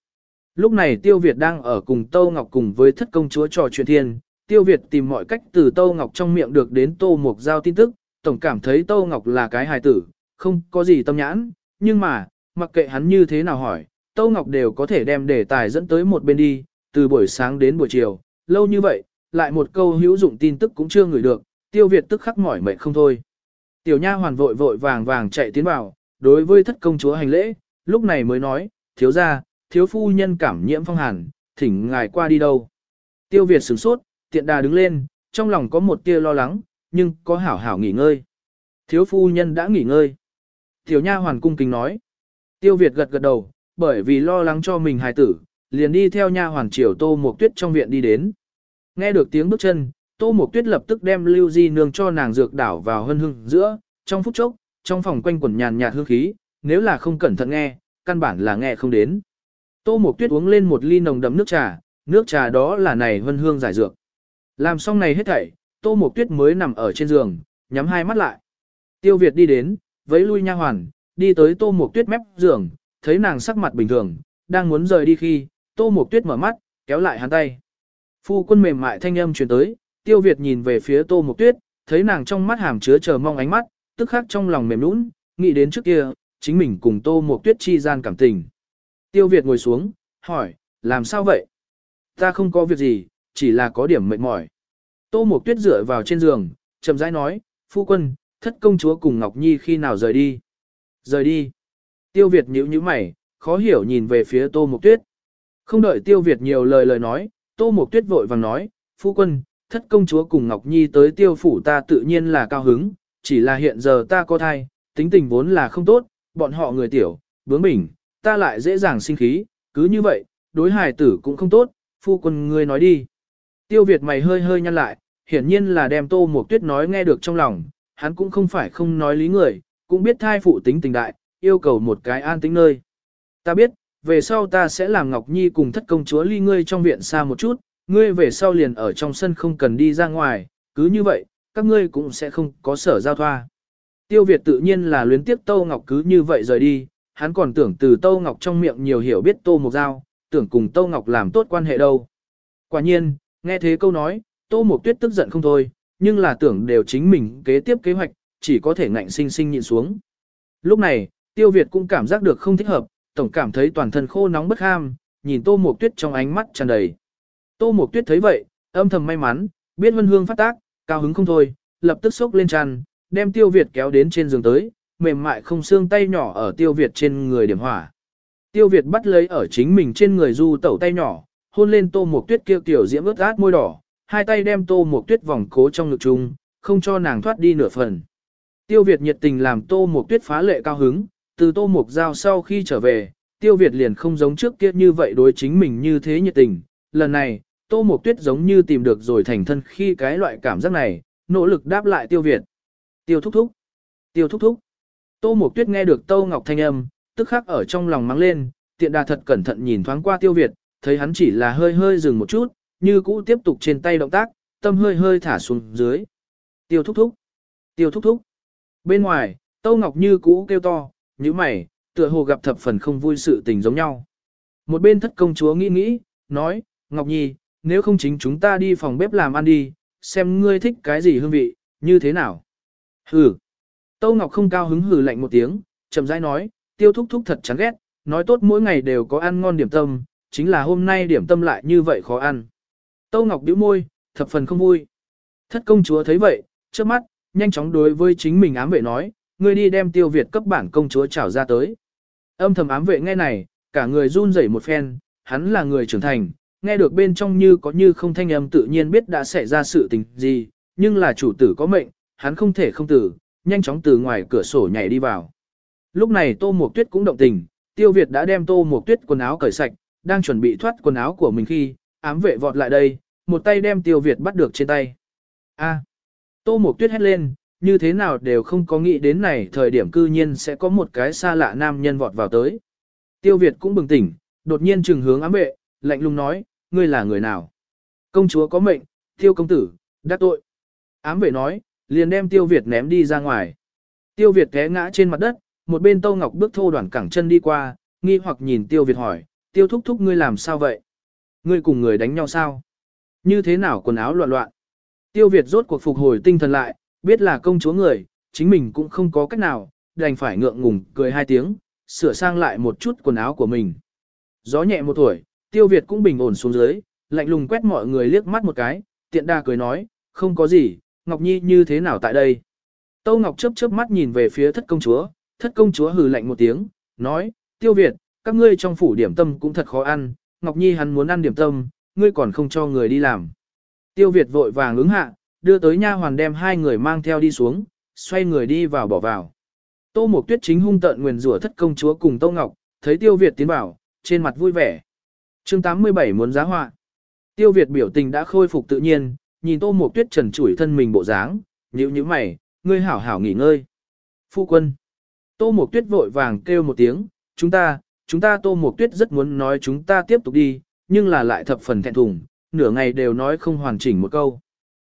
Lúc này Tiêu Việt đang ở cùng Tô Ngọc cùng với thất công chúa trò chuyện thiên, Tiêu Việt tìm mọi cách từ Tô Ngọc trong miệng được đến Tô Mục Giao tin tức, tổng cảm thấy Tô Ngọc là cái hài tử, không có gì tâm nhãn, nhưng mà, mặc kệ hắn như thế nào hỏi, Tô Ngọc đều có thể đem đề tài dẫn tới một bên đi, từ buổi sáng đến buổi chiều, lâu như vậy, lại một câu hữu dụng tin tức cũng chưa ngửi được, tiêu Việt tức khắc mỏi mệt không thôi. Tiểu nha hoàn vội vội vàng vàng chạy tiến vào, đối với thất công chúa hành lễ, lúc này mới nói, thiếu gia, thiếu phu nhân cảm nhiễm phong hàn, thỉnh ngài qua đi đâu. Tiêu Việt sửng sốt, tiện đà đứng lên, trong lòng có một tia lo lắng, nhưng có hảo hảo nghỉ ngơi. Thiếu phu nhân đã nghỉ ngơi. Tiểu nha hoàn cung kính nói. Tiêu Việt gật gật đầu, bởi vì lo lắng cho mình hài tử, liền đi theo nha hoàn triều Tô Mộc Tuyết trong viện đi đến. Nghe được tiếng bước chân, Tô Mộc Tuyết lập tức đem Lưu Di nương cho nàng dược đảo vào hân hương giữa, trong phút chốc, trong phòng quanh quẩn nhàn nhạt hương khí, nếu là không cẩn thận nghe, căn bản là nghe không đến. Tô Mộc Tuyết uống lên một ly nồng đậm nước trà, nước trà đó là này vân hương giải dược. Làm xong này hết thảy, Tô Mộc Tuyết mới nằm ở trên giường, nhắm hai mắt lại. Tiêu Việt đi đến, vẫy lui nha hoàn, đi tới Tô Mộc Tuyết mép giường, thấy nàng sắc mặt bình thường, đang muốn rời đi khi, Tô Mộc Tuyết mở mắt, kéo lại hắn tay. Phu quân mềm mại thanh âm truyền tới, Tiêu Việt nhìn về phía Tô Mộc Tuyết, thấy nàng trong mắt hàm chứa chờ mong ánh mắt, tức khắc trong lòng mềm nũng, nghĩ đến trước kia, chính mình cùng Tô Mộc Tuyết chi gian cảm tình. Tiêu Việt ngồi xuống, hỏi, làm sao vậy? Ta không có việc gì, chỉ là có điểm mệt mỏi. Tô Mộc Tuyết dựa vào trên giường, chậm rãi nói, phu quân, thất công chúa cùng Ngọc Nhi khi nào rời đi? Rời đi. Tiêu Việt nhíu nhíu mày, khó hiểu nhìn về phía Tô Mộc Tuyết. Không đợi Tiêu Việt nhiều lời lời nói, Tô Mộc Tuyết vội vàng nói, phu quân, thất công chúa cùng Ngọc Nhi tới tiêu phủ ta tự nhiên là cao hứng, chỉ là hiện giờ ta có thai, tính tình vốn là không tốt, bọn họ người tiểu, bướng bỉnh, ta lại dễ dàng sinh khí, cứ như vậy, đối hài tử cũng không tốt, phu quân ngươi nói đi. Tiêu Việt mày hơi hơi nhăn lại, hiển nhiên là đem Tô Mộc Tuyết nói nghe được trong lòng, hắn cũng không phải không nói lý người, cũng biết thai phụ tính tình đại, yêu cầu một cái an tĩnh nơi. Ta biết, về sau ta sẽ làm Ngọc Nhi cùng thất công chúa ly ngươi trong viện xa một chút, ngươi về sau liền ở trong sân không cần đi ra ngoài, cứ như vậy, các ngươi cũng sẽ không có sở giao thoa. Tiêu Việt tự nhiên là luyến tiếp Tô Ngọc cứ như vậy rời đi, hắn còn tưởng từ Tô Ngọc trong miệng nhiều hiểu biết Tô Mộc Giao, tưởng cùng Tô Ngọc làm tốt quan hệ đâu. Quả nhiên, nghe thế câu nói, Tô Mộc Tuyết tức giận không thôi, nhưng là tưởng đều chính mình kế tiếp kế hoạch, chỉ có thể ngạnh sinh sinh nhịn xuống. Lúc này, Tiêu Việt cũng cảm giác được không thích hợp, tổng cảm thấy toàn thân khô nóng bất ham, nhìn Tô Mộc Tuyết trong ánh mắt tràn đầy. Tô Mộc Tuyết thấy vậy, âm thầm may mắn, biết Vân Hương phát tác, cao hứng không thôi, lập tức xốc lên tràn, đem Tiêu Việt kéo đến trên giường tới, mềm mại không xương tay nhỏ ở Tiêu Việt trên người điểm hỏa. Tiêu Việt bắt lấy ở chính mình trên người du tẩu tay nhỏ, hôn lên Tô Mộc Tuyết kia tiểu diễm ướt át môi đỏ, hai tay đem Tô Mộc Tuyết vòng cố trong ngực chung, không cho nàng thoát đi nửa phần. Tiêu Việt nhiệt tình làm Tô Mộc Tuyết phá lệ cao hứng, từ Tô Mộc Giao sau khi trở về, Tiêu Việt liền không giống trước kia như vậy đối chính mình như thế nhiệt tình. Lần này, Tô Mộc Tuyết giống như tìm được rồi thành thân khi cái loại cảm giác này, nỗ lực đáp lại Tiêu Việt. Tiêu thúc thúc. Tiêu thúc thúc. Tô Mộc Tuyết nghe được Tô Ngọc thanh âm, tức khắc ở trong lòng mắng lên, tiện đà thật cẩn thận nhìn thoáng qua Tiêu Việt, thấy hắn chỉ là hơi hơi dừng một chút, như cũ tiếp tục trên tay động tác, tâm hơi hơi thả xuống dưới. Tiêu thúc thúc. Tiêu thúc thúc. Bên ngoài, Tô Ngọc như cũ kêu to, như mày, tựa hồ gặp thập phần không vui sự tình giống nhau. Một bên thất công chúa nghĩ nghĩ, nói, Ngọc Nhi, nếu không chính chúng ta đi phòng bếp làm ăn đi, xem ngươi thích cái gì hương vị, như thế nào. Hừ. Tâu Ngọc không cao hứng hừ lạnh một tiếng, chậm rãi nói, tiêu thúc thúc thật chán ghét, nói tốt mỗi ngày đều có ăn ngon điểm tâm, chính là hôm nay điểm tâm lại như vậy khó ăn. Tâu Ngọc bĩu môi, thập phần không vui. Thất công chúa thấy vậy, trước mắt, nhanh chóng đối với chính mình ám vệ nói, ngươi đi đem tiêu Việt cấp bản công chúa trảo ra tới. Âm thầm ám vệ nghe này, cả người run rẩy một phen, hắn là người trưởng thành, nghe được bên trong như có như không thanh âm tự nhiên biết đã xảy ra sự tình gì, nhưng là chủ tử có mệnh, hắn không thể không tử, nhanh chóng từ ngoài cửa sổ nhảy đi vào. Lúc này Tô Mộc Tuyết cũng động tình, Tiêu Việt đã đem Tô Mộc Tuyết quần áo cởi sạch, đang chuẩn bị thoát quần áo của mình khi, ám vệ vọt lại đây, một tay đem Tiêu Việt bắt được trên tay. A. Tô Mộc Tuyết hét lên, như thế nào đều không có nghĩ đến này thời điểm cư nhiên sẽ có một cái xa lạ nam nhân vọt vào tới. Tiêu Việt cũng bừng tỉnh, đột nhiên trừng hướng ám vệ, lạnh lùng nói, ngươi là người nào? Công chúa có mệnh, tiêu công tử, đắc tội. Ám vệ nói, liền đem tiêu Việt ném đi ra ngoài. Tiêu Việt té ngã trên mặt đất, một bên Tâu Ngọc bước thô đoạn cẳng chân đi qua, nghi hoặc nhìn tiêu Việt hỏi, tiêu thúc thúc ngươi làm sao vậy? Ngươi cùng người đánh nhau sao? Như thế nào quần áo loạn loạn? Tiêu Việt rốt cuộc phục hồi tinh thần lại, biết là công chúa người, chính mình cũng không có cách nào, đành phải ngượng ngùng cười hai tiếng, sửa sang lại một chút quần áo của mình. Gió nhẹ một tuổi, Tiêu Việt cũng bình ổn xuống dưới, lạnh lùng quét mọi người liếc mắt một cái, tiện đa cười nói, không có gì, Ngọc Nhi như thế nào tại đây? Tâu Ngọc chớp chớp mắt nhìn về phía thất công chúa, thất công chúa hừ lạnh một tiếng, nói, Tiêu Việt, các ngươi trong phủ điểm tâm cũng thật khó ăn, Ngọc Nhi hắn muốn ăn điểm tâm, ngươi còn không cho người đi làm. Tiêu Việt vội vàng ứng hạ, đưa tới nha hoàn đem hai người mang theo đi xuống, xoay người đi vào bỏ vào. Tô Mộc Tuyết chính hung tợn nguyền rủa thất công chúa cùng Tô Ngọc, thấy Tiêu Việt tiến vào, trên mặt vui vẻ chương 87 muốn giá họa. Tiêu Việt biểu tình đã khôi phục tự nhiên, nhìn Tô Mộc Tuyết trần trụi thân mình bộ dáng, nhíu nhíu mày, ngươi hảo hảo nghỉ ngơi. Phu quân. Tô Mộc Tuyết vội vàng kêu một tiếng, chúng ta, chúng ta Tô Mộc Tuyết rất muốn nói chúng ta tiếp tục đi, nhưng là lại thập phần thẹn thùng, nửa ngày đều nói không hoàn chỉnh một câu.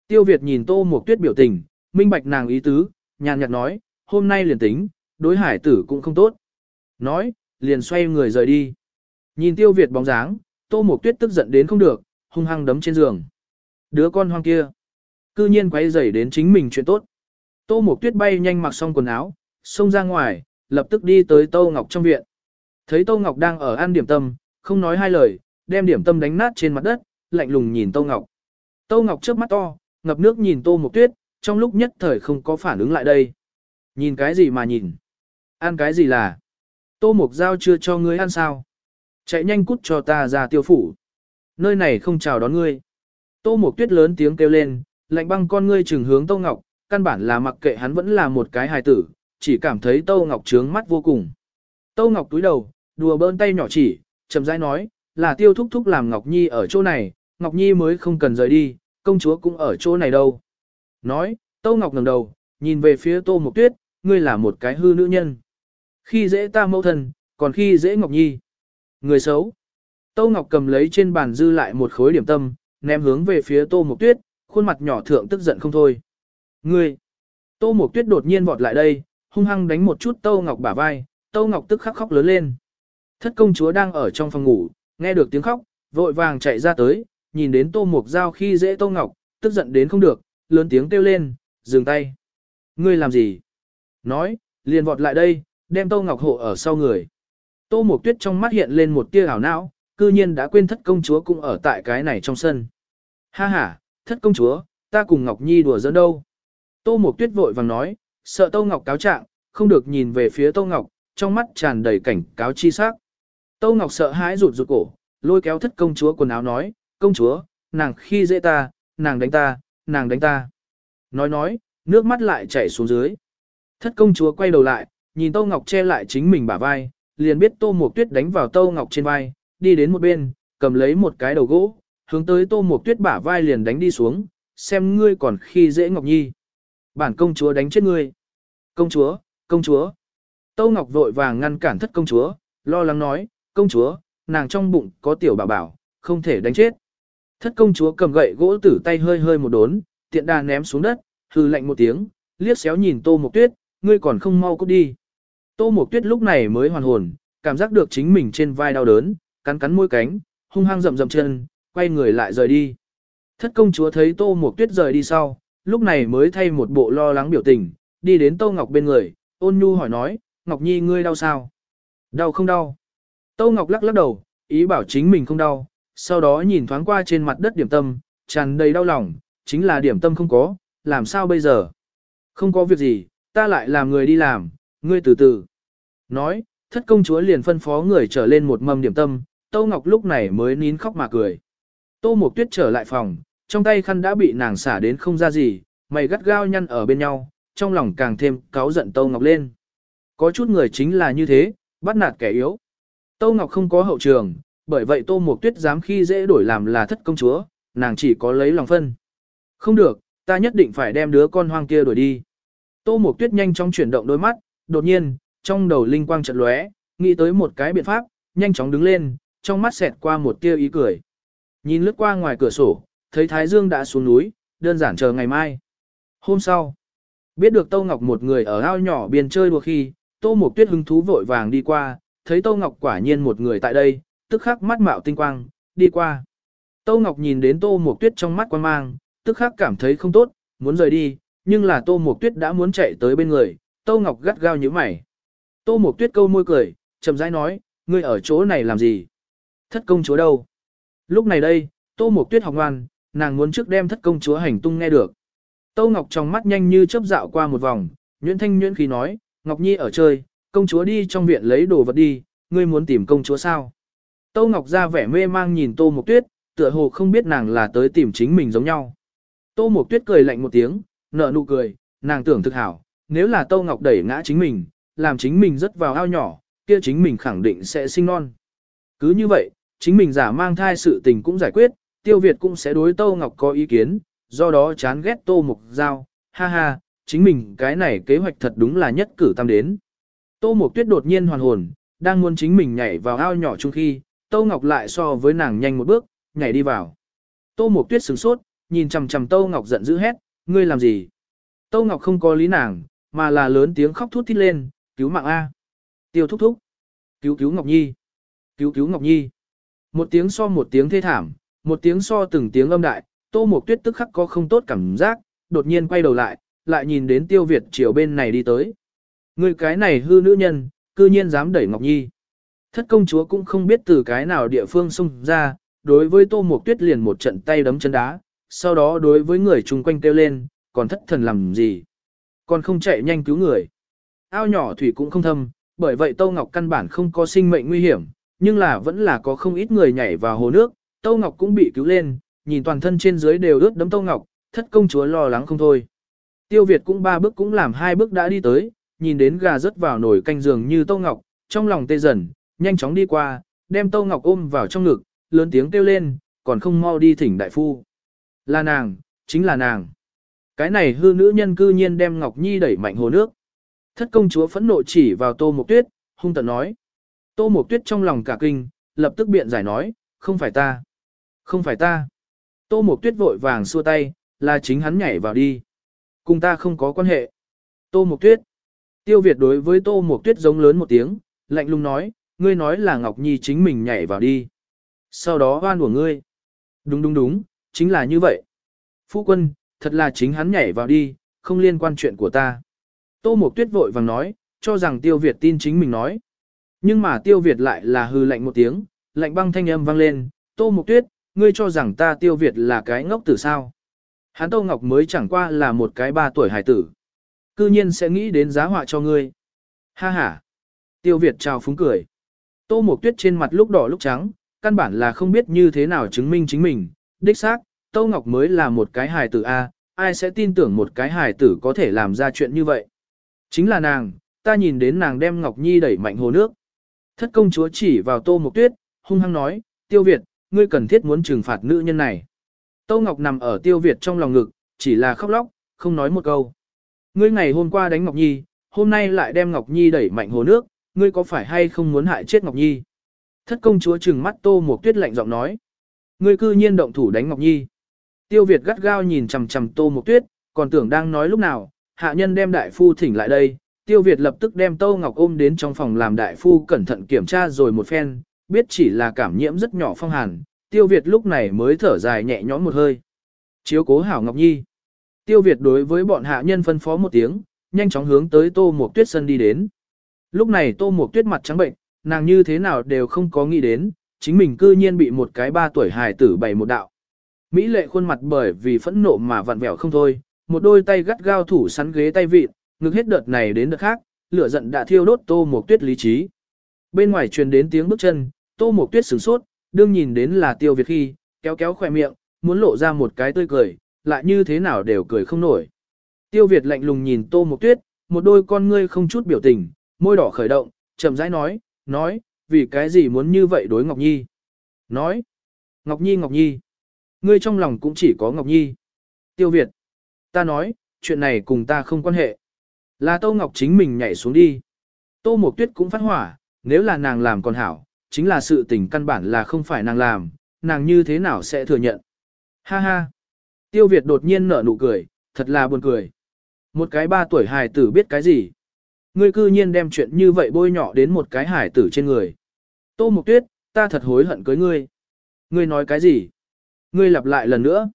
Tiêu Việt nhìn Tô Mộc Tuyết biểu tình, minh bạch nàng ý tứ, nhàn nhạt nói, hôm nay liền tính, đối hải tử cũng không tốt. Nói, liền xoay người rời đi. Nhìn Tiêu Việt bóng dáng, Tô Mộc Tuyết tức giận đến không được, hung hăng đấm trên giường. Đứa con hoang kia, cư nhiên quay rầy đến chính mình chuyện tốt. Tô Mộc Tuyết bay nhanh mặc xong quần áo, xông ra ngoài, lập tức đi tới Tô Ngọc trong viện. Thấy Tô Ngọc đang ở ăn điểm tâm, không nói hai lời, đem điểm tâm đánh nát trên mặt đất, lạnh lùng nhìn Tô Ngọc. Tô Ngọc trước mắt to, ngập nước nhìn Tô Mộc Tuyết, trong lúc nhất thời không có phản ứng lại đây. Nhìn cái gì mà nhìn? Ăn cái gì là? Tô Mộc Giao chưa cho ngươi ăn sao? Chạy nhanh cút cho ta ra tiêu phủ. Nơi này không chào đón ngươi. Tô Mộc Tuyết lớn tiếng kêu lên, lạnh băng con ngươi trừng hướng Tô Ngọc, căn bản là mặc kệ hắn vẫn là một cái hài tử, chỉ cảm thấy Tô Ngọc trướng mắt vô cùng. Tô Ngọc túi đầu, đùa bơn tay nhỏ chỉ, chậm rãi nói, là tiêu thúc thúc làm Ngọc Nhi ở chỗ này, Ngọc Nhi mới không cần rời đi, công chúa cũng ở chỗ này đâu. Nói, Tô Ngọc ngẩng đầu, nhìn về phía Tô Mộc Tuyết, ngươi là một cái hư nữ nhân. Khi dễ ta mẫu thân, còn khi dễ Ngọc Nhi. Người xấu. Tô Ngọc cầm lấy trên bàn dư lại một khối điểm tâm, ném hướng về phía Tô Mộc Tuyết, khuôn mặt nhỏ thượng tức giận không thôi. Ngươi! Tô Mộc Tuyết đột nhiên vọt lại đây, hung hăng đánh một chút Tô Ngọc bả vai, Tô Ngọc tức khắc khóc lớn lên. Thất công chúa đang ở trong phòng ngủ, nghe được tiếng khóc, vội vàng chạy ra tới, nhìn đến Tô Mộc Giao khi dễ Tô Ngọc, tức giận đến không được, lớn tiếng kêu lên, dừng tay. Ngươi làm gì? Nói, liền vọt lại đây, đem Tô Ngọc hộ ở sau người. Tô Mộc Tuyết trong mắt hiện lên một tia ảo não, cư nhiên đã quên thất công chúa cũng ở tại cái này trong sân. Ha ha, thất công chúa, ta cùng Ngọc Nhi đùa giỡn đâu. Tô Mộc Tuyết vội vàng nói, sợ Tô Ngọc cáo trạng, không được nhìn về phía Tô Ngọc, trong mắt tràn đầy cảnh cáo chi sắc. Tô Ngọc sợ hãi rụt rụt cổ, lôi kéo thất công chúa quần áo nói, công chúa, nàng khi dễ ta, nàng đánh ta, nàng đánh ta. Nói nói, nước mắt lại chảy xuống dưới. Thất công chúa quay đầu lại, nhìn Tô Ngọc che lại chính mình bả vai, liền biết Tô Mộc Tuyết đánh vào Tô Ngọc trên vai, đi đến một bên, cầm lấy một cái đầu gỗ, hướng tới Tô Mộc Tuyết bả vai liền đánh đi xuống, xem ngươi còn khi dễ Ngọc Nhi. Bản công chúa đánh chết ngươi. Công chúa, công chúa. Tô Ngọc vội vàng ngăn cản thất công chúa, lo lắng nói, công chúa, nàng trong bụng có tiểu bảo bảo, không thể đánh chết. Thất công chúa cầm gậy gỗ tử tay hơi hơi một đốn, tiện đà ném xuống đất, hư lạnh một tiếng, liếc xéo nhìn Tô Mộc Tuyết, ngươi còn không mau cút đi. Tô Mộc Tuyết lúc này mới hoàn hồn, cảm giác được chính mình trên vai đau đớn, cắn cắn môi cánh, hung hăng rậm rậm chân, quay người lại rời đi. Thất công chúa thấy Tô Mộc Tuyết rời đi sau, lúc này mới thay một bộ lo lắng biểu tình, đi đến Tô Ngọc bên người, ôn nhu hỏi nói, Ngọc Nhi ngươi đau sao? Đau không đau? Tô Ngọc lắc lắc đầu, ý bảo chính mình không đau, sau đó nhìn thoáng qua trên mặt đất điểm tâm, tràn đầy đau lòng, chính là điểm tâm không có, làm sao bây giờ? Không có việc gì, ta lại làm người đi làm, ngươi từ từ. Nói, thất công chúa liền phân phó người trở lên một mâm điểm tâm, Tô Ngọc lúc này mới nín khóc mà cười. Tô Mộc Tuyết trở lại phòng, trong tay khăn đã bị nàng xả đến không ra gì, mày gắt gao nhăn ở bên nhau, trong lòng càng thêm cáu giận Tô Ngọc lên. Có chút người chính là như thế, bắt nạt kẻ yếu. Tô Ngọc không có hậu trường, bởi vậy Tô Mộc Tuyết dám khi dễ đổi làm là thất công chúa, nàng chỉ có lấy lòng phân. Không được, ta nhất định phải đem đứa con hoang kia đuổi đi. Tô Mộc Tuyết nhanh chóng chuyển động đôi mắt, đột nhiên, trong đầu linh quang chợt lóe, nghĩ tới một cái biện pháp, nhanh chóng đứng lên, trong mắt xẹt qua một tia ý cười. Nhìn lướt qua ngoài cửa sổ, thấy Thái Dương đã xuống núi, đơn giản chờ ngày mai. Hôm sau, biết được Tô Ngọc một người ở ao nhỏ biên chơi đùa khi, Tô Mộc Tuyết hứng thú vội vàng đi qua, thấy Tô Ngọc quả nhiên một người tại đây, tức khắc mắt mạo tinh quang, đi qua. Tô Ngọc nhìn đến Tô Mộc Tuyết trong mắt quan mang, tức khắc cảm thấy không tốt, muốn rời đi, nhưng là Tô Mộc Tuyết đã muốn chạy tới bên người, Tô Ngọc gắt gao như mày. Tô Mộc Tuyết câu môi cười, chậm rãi nói, ngươi ở chỗ này làm gì? Thất công chúa đâu? Lúc này đây, Tô Mộc Tuyết học ngoan, nàng muốn trước đem thất công chúa hành tung nghe được. Tô Ngọc trong mắt nhanh như chớp dạo qua một vòng, Nguyễn Thanh Nguyễn khí nói, Ngọc Nhi ở chơi, công chúa đi trong viện lấy đồ vật đi, ngươi muốn tìm công chúa sao? Tô Ngọc ra vẻ mê mang nhìn Tô Mộc Tuyết, tựa hồ không biết nàng là tới tìm chính mình giống nhau. Tô Mộc Tuyết cười lạnh một tiếng, nở nụ cười, nàng tưởng thực hảo, nếu là Tô Ngọc đẩy ngã chính mình, làm chính mình rất vào ao nhỏ, kia chính mình khẳng định sẽ sinh non. Cứ như vậy, chính mình giả mang thai sự tình cũng giải quyết, Tiêu Việt cũng sẽ đối Tô Ngọc có ý kiến, do đó chán ghét Tô Mục Giao, ha ha, chính mình cái này kế hoạch thật đúng là nhất cử tam đến. Tô Mục Tuyết đột nhiên hoàn hồn, đang muốn chính mình nhảy vào ao nhỏ chung khi, Tô Ngọc lại so với nàng nhanh một bước, nhảy đi vào. Tô Mục Tuyết sửng sốt, nhìn chằm chằm Tô Ngọc giận dữ hét, ngươi làm gì? Tô Ngọc không có lý nàng, mà là lớn tiếng khóc thút thít lên, cứu mạng A. Tiêu thúc thúc. Cứu cứu Ngọc Nhi. Cứu cứu Ngọc Nhi. Một tiếng so một tiếng thê thảm, một tiếng so từng tiếng âm đại, Tô Mộc Tuyết tức khắc có không tốt cảm giác, đột nhiên quay đầu lại, lại nhìn đến Tiêu Việt chiều bên này đi tới. Người cái này hư nữ nhân, cư nhiên dám đẩy Ngọc Nhi. Thất công chúa cũng không biết từ cái nào địa phương xung ra, đối với Tô Mộc Tuyết liền một trận tay đấm chân đá, sau đó đối với người chung quanh kêu lên, còn thất thần làm gì. Còn không chạy nhanh cứu người. Ao nhỏ thủy cũng không thâm, bởi vậy Tô Ngọc căn bản không có sinh mệnh nguy hiểm, nhưng là vẫn là có không ít người nhảy vào hồ nước, Tô Ngọc cũng bị cứu lên, nhìn toàn thân trên dưới đều ướt đẫm Tô Ngọc, thất công chúa lo lắng không thôi. Tiêu Việt cũng ba bước cũng làm hai bước đã đi tới, nhìn đến gà rớt vào nồi canh giường như Tô Ngọc, trong lòng tê dần, nhanh chóng đi qua, đem Tô Ngọc ôm vào trong ngực, lớn tiếng kêu lên, còn không mau đi thỉnh đại phu. Là nàng, chính là nàng. Cái này hư nữ nhân cư nhiên đem Ngọc Nhi đẩy mạnh hồ nước. Thất công chúa phẫn nộ chỉ vào Tô Mộc Tuyết, hung tợn nói. Tô Mộc Tuyết trong lòng cả kinh, lập tức biện giải nói, không phải ta. Không phải ta. Tô Mộc Tuyết vội vàng xua tay, là chính hắn nhảy vào đi. Cùng ta không có quan hệ. Tô Mộc Tuyết. Tiêu Việt đối với Tô Mộc Tuyết giống lớn một tiếng, lạnh lùng nói, ngươi nói là Ngọc Nhi chính mình nhảy vào đi. Sau đó oan của ngươi. Đúng đúng đúng, chính là như vậy. Phu quân, thật là chính hắn nhảy vào đi, không liên quan chuyện của ta. Tô Mộc Tuyết vội vàng nói, cho rằng Tiêu Việt tin chính mình nói. Nhưng mà Tiêu Việt lại là hư lạnh một tiếng, lạnh băng thanh âm vang lên, Tô Mộc Tuyết, ngươi cho rằng ta Tiêu Việt là cái ngốc tử sao. Hắn Tô Ngọc mới chẳng qua là một cái ba tuổi hải tử. Cư nhiên sẽ nghĩ đến giá họa cho ngươi. Ha ha. Tiêu Việt chào phúng cười. Tô Mộc Tuyết trên mặt lúc đỏ lúc trắng, căn bản là không biết như thế nào chứng minh chính mình. Đích xác, Tô Ngọc mới là một cái hài tử A, ai sẽ tin tưởng một cái hài tử có thể làm ra chuyện như vậy. Chính là nàng, ta nhìn đến nàng đem Ngọc Nhi đẩy mạnh hồ nước. Thất công chúa chỉ vào Tô Mộc Tuyết, hung hăng nói, Tiêu Việt, ngươi cần thiết muốn trừng phạt nữ nhân này. Tô Ngọc nằm ở Tiêu Việt trong lòng ngực, chỉ là khóc lóc, không nói một câu. Ngươi ngày hôm qua đánh Ngọc Nhi, hôm nay lại đem Ngọc Nhi đẩy mạnh hồ nước, ngươi có phải hay không muốn hại chết Ngọc Nhi? Thất công chúa trừng mắt Tô Mộc Tuyết lạnh giọng nói. Ngươi cư nhiên động thủ đánh Ngọc Nhi. Tiêu Việt gắt gao nhìn chằm chằm Tô Mộc Tuyết, còn tưởng đang nói lúc nào, hạ nhân đem đại phu thỉnh lại đây, Tiêu Việt lập tức đem Tô Ngọc ôm đến trong phòng làm đại phu cẩn thận kiểm tra rồi một phen, biết chỉ là cảm nhiễm rất nhỏ phong hàn, Tiêu Việt lúc này mới thở dài nhẹ nhõm một hơi. Chiếu cố hảo Ngọc Nhi. Tiêu Việt đối với bọn hạ nhân phân phó một tiếng, nhanh chóng hướng tới Tô Mộc Tuyết sân đi đến. Lúc này Tô Mộc Tuyết mặt trắng bệnh, nàng như thế nào đều không có nghĩ đến, chính mình cư nhiên bị một cái ba tuổi hài tử bày một đạo. Mỹ lệ khuôn mặt bởi vì phẫn nộ mà vặn vẹo không thôi, một đôi tay gắt gao thủ sắn ghế tay vịt, ngực hết đợt này đến đợt khác, lửa giận đã thiêu đốt Tô Mộc Tuyết lý trí. Bên ngoài truyền đến tiếng bước chân, Tô Mộc Tuyết sửng sốt, đương nhìn đến là Tiêu Việt khi, kéo kéo khỏe miệng, muốn lộ ra một cái tươi cười, lại như thế nào đều cười không nổi. Tiêu Việt lạnh lùng nhìn Tô Mộc Tuyết, một đôi con ngươi không chút biểu tình, môi đỏ khởi động, chậm rãi nói, nói, vì cái gì muốn như vậy đối Ngọc Nhi? Nói, Ngọc Nhi Ngọc Nhi, ngươi trong lòng cũng chỉ có Ngọc Nhi. Tiêu Việt, ta nói, chuyện này cùng ta không quan hệ. Là Tô Ngọc chính mình nhảy xuống đi. Tô Mộc Tuyết cũng phát hỏa, nếu là nàng làm còn hảo, chính là sự tình căn bản là không phải nàng làm, nàng như thế nào sẽ thừa nhận. Ha ha. Tiêu Việt đột nhiên nở nụ cười, thật là buồn cười. Một cái ba tuổi hài tử biết cái gì. Ngươi cư nhiên đem chuyện như vậy bôi nhọ đến một cái hài tử trên người. Tô Mộc Tuyết, ta thật hối hận cưới ngươi. Ngươi nói cái gì? Ngươi lặp lại lần nữa.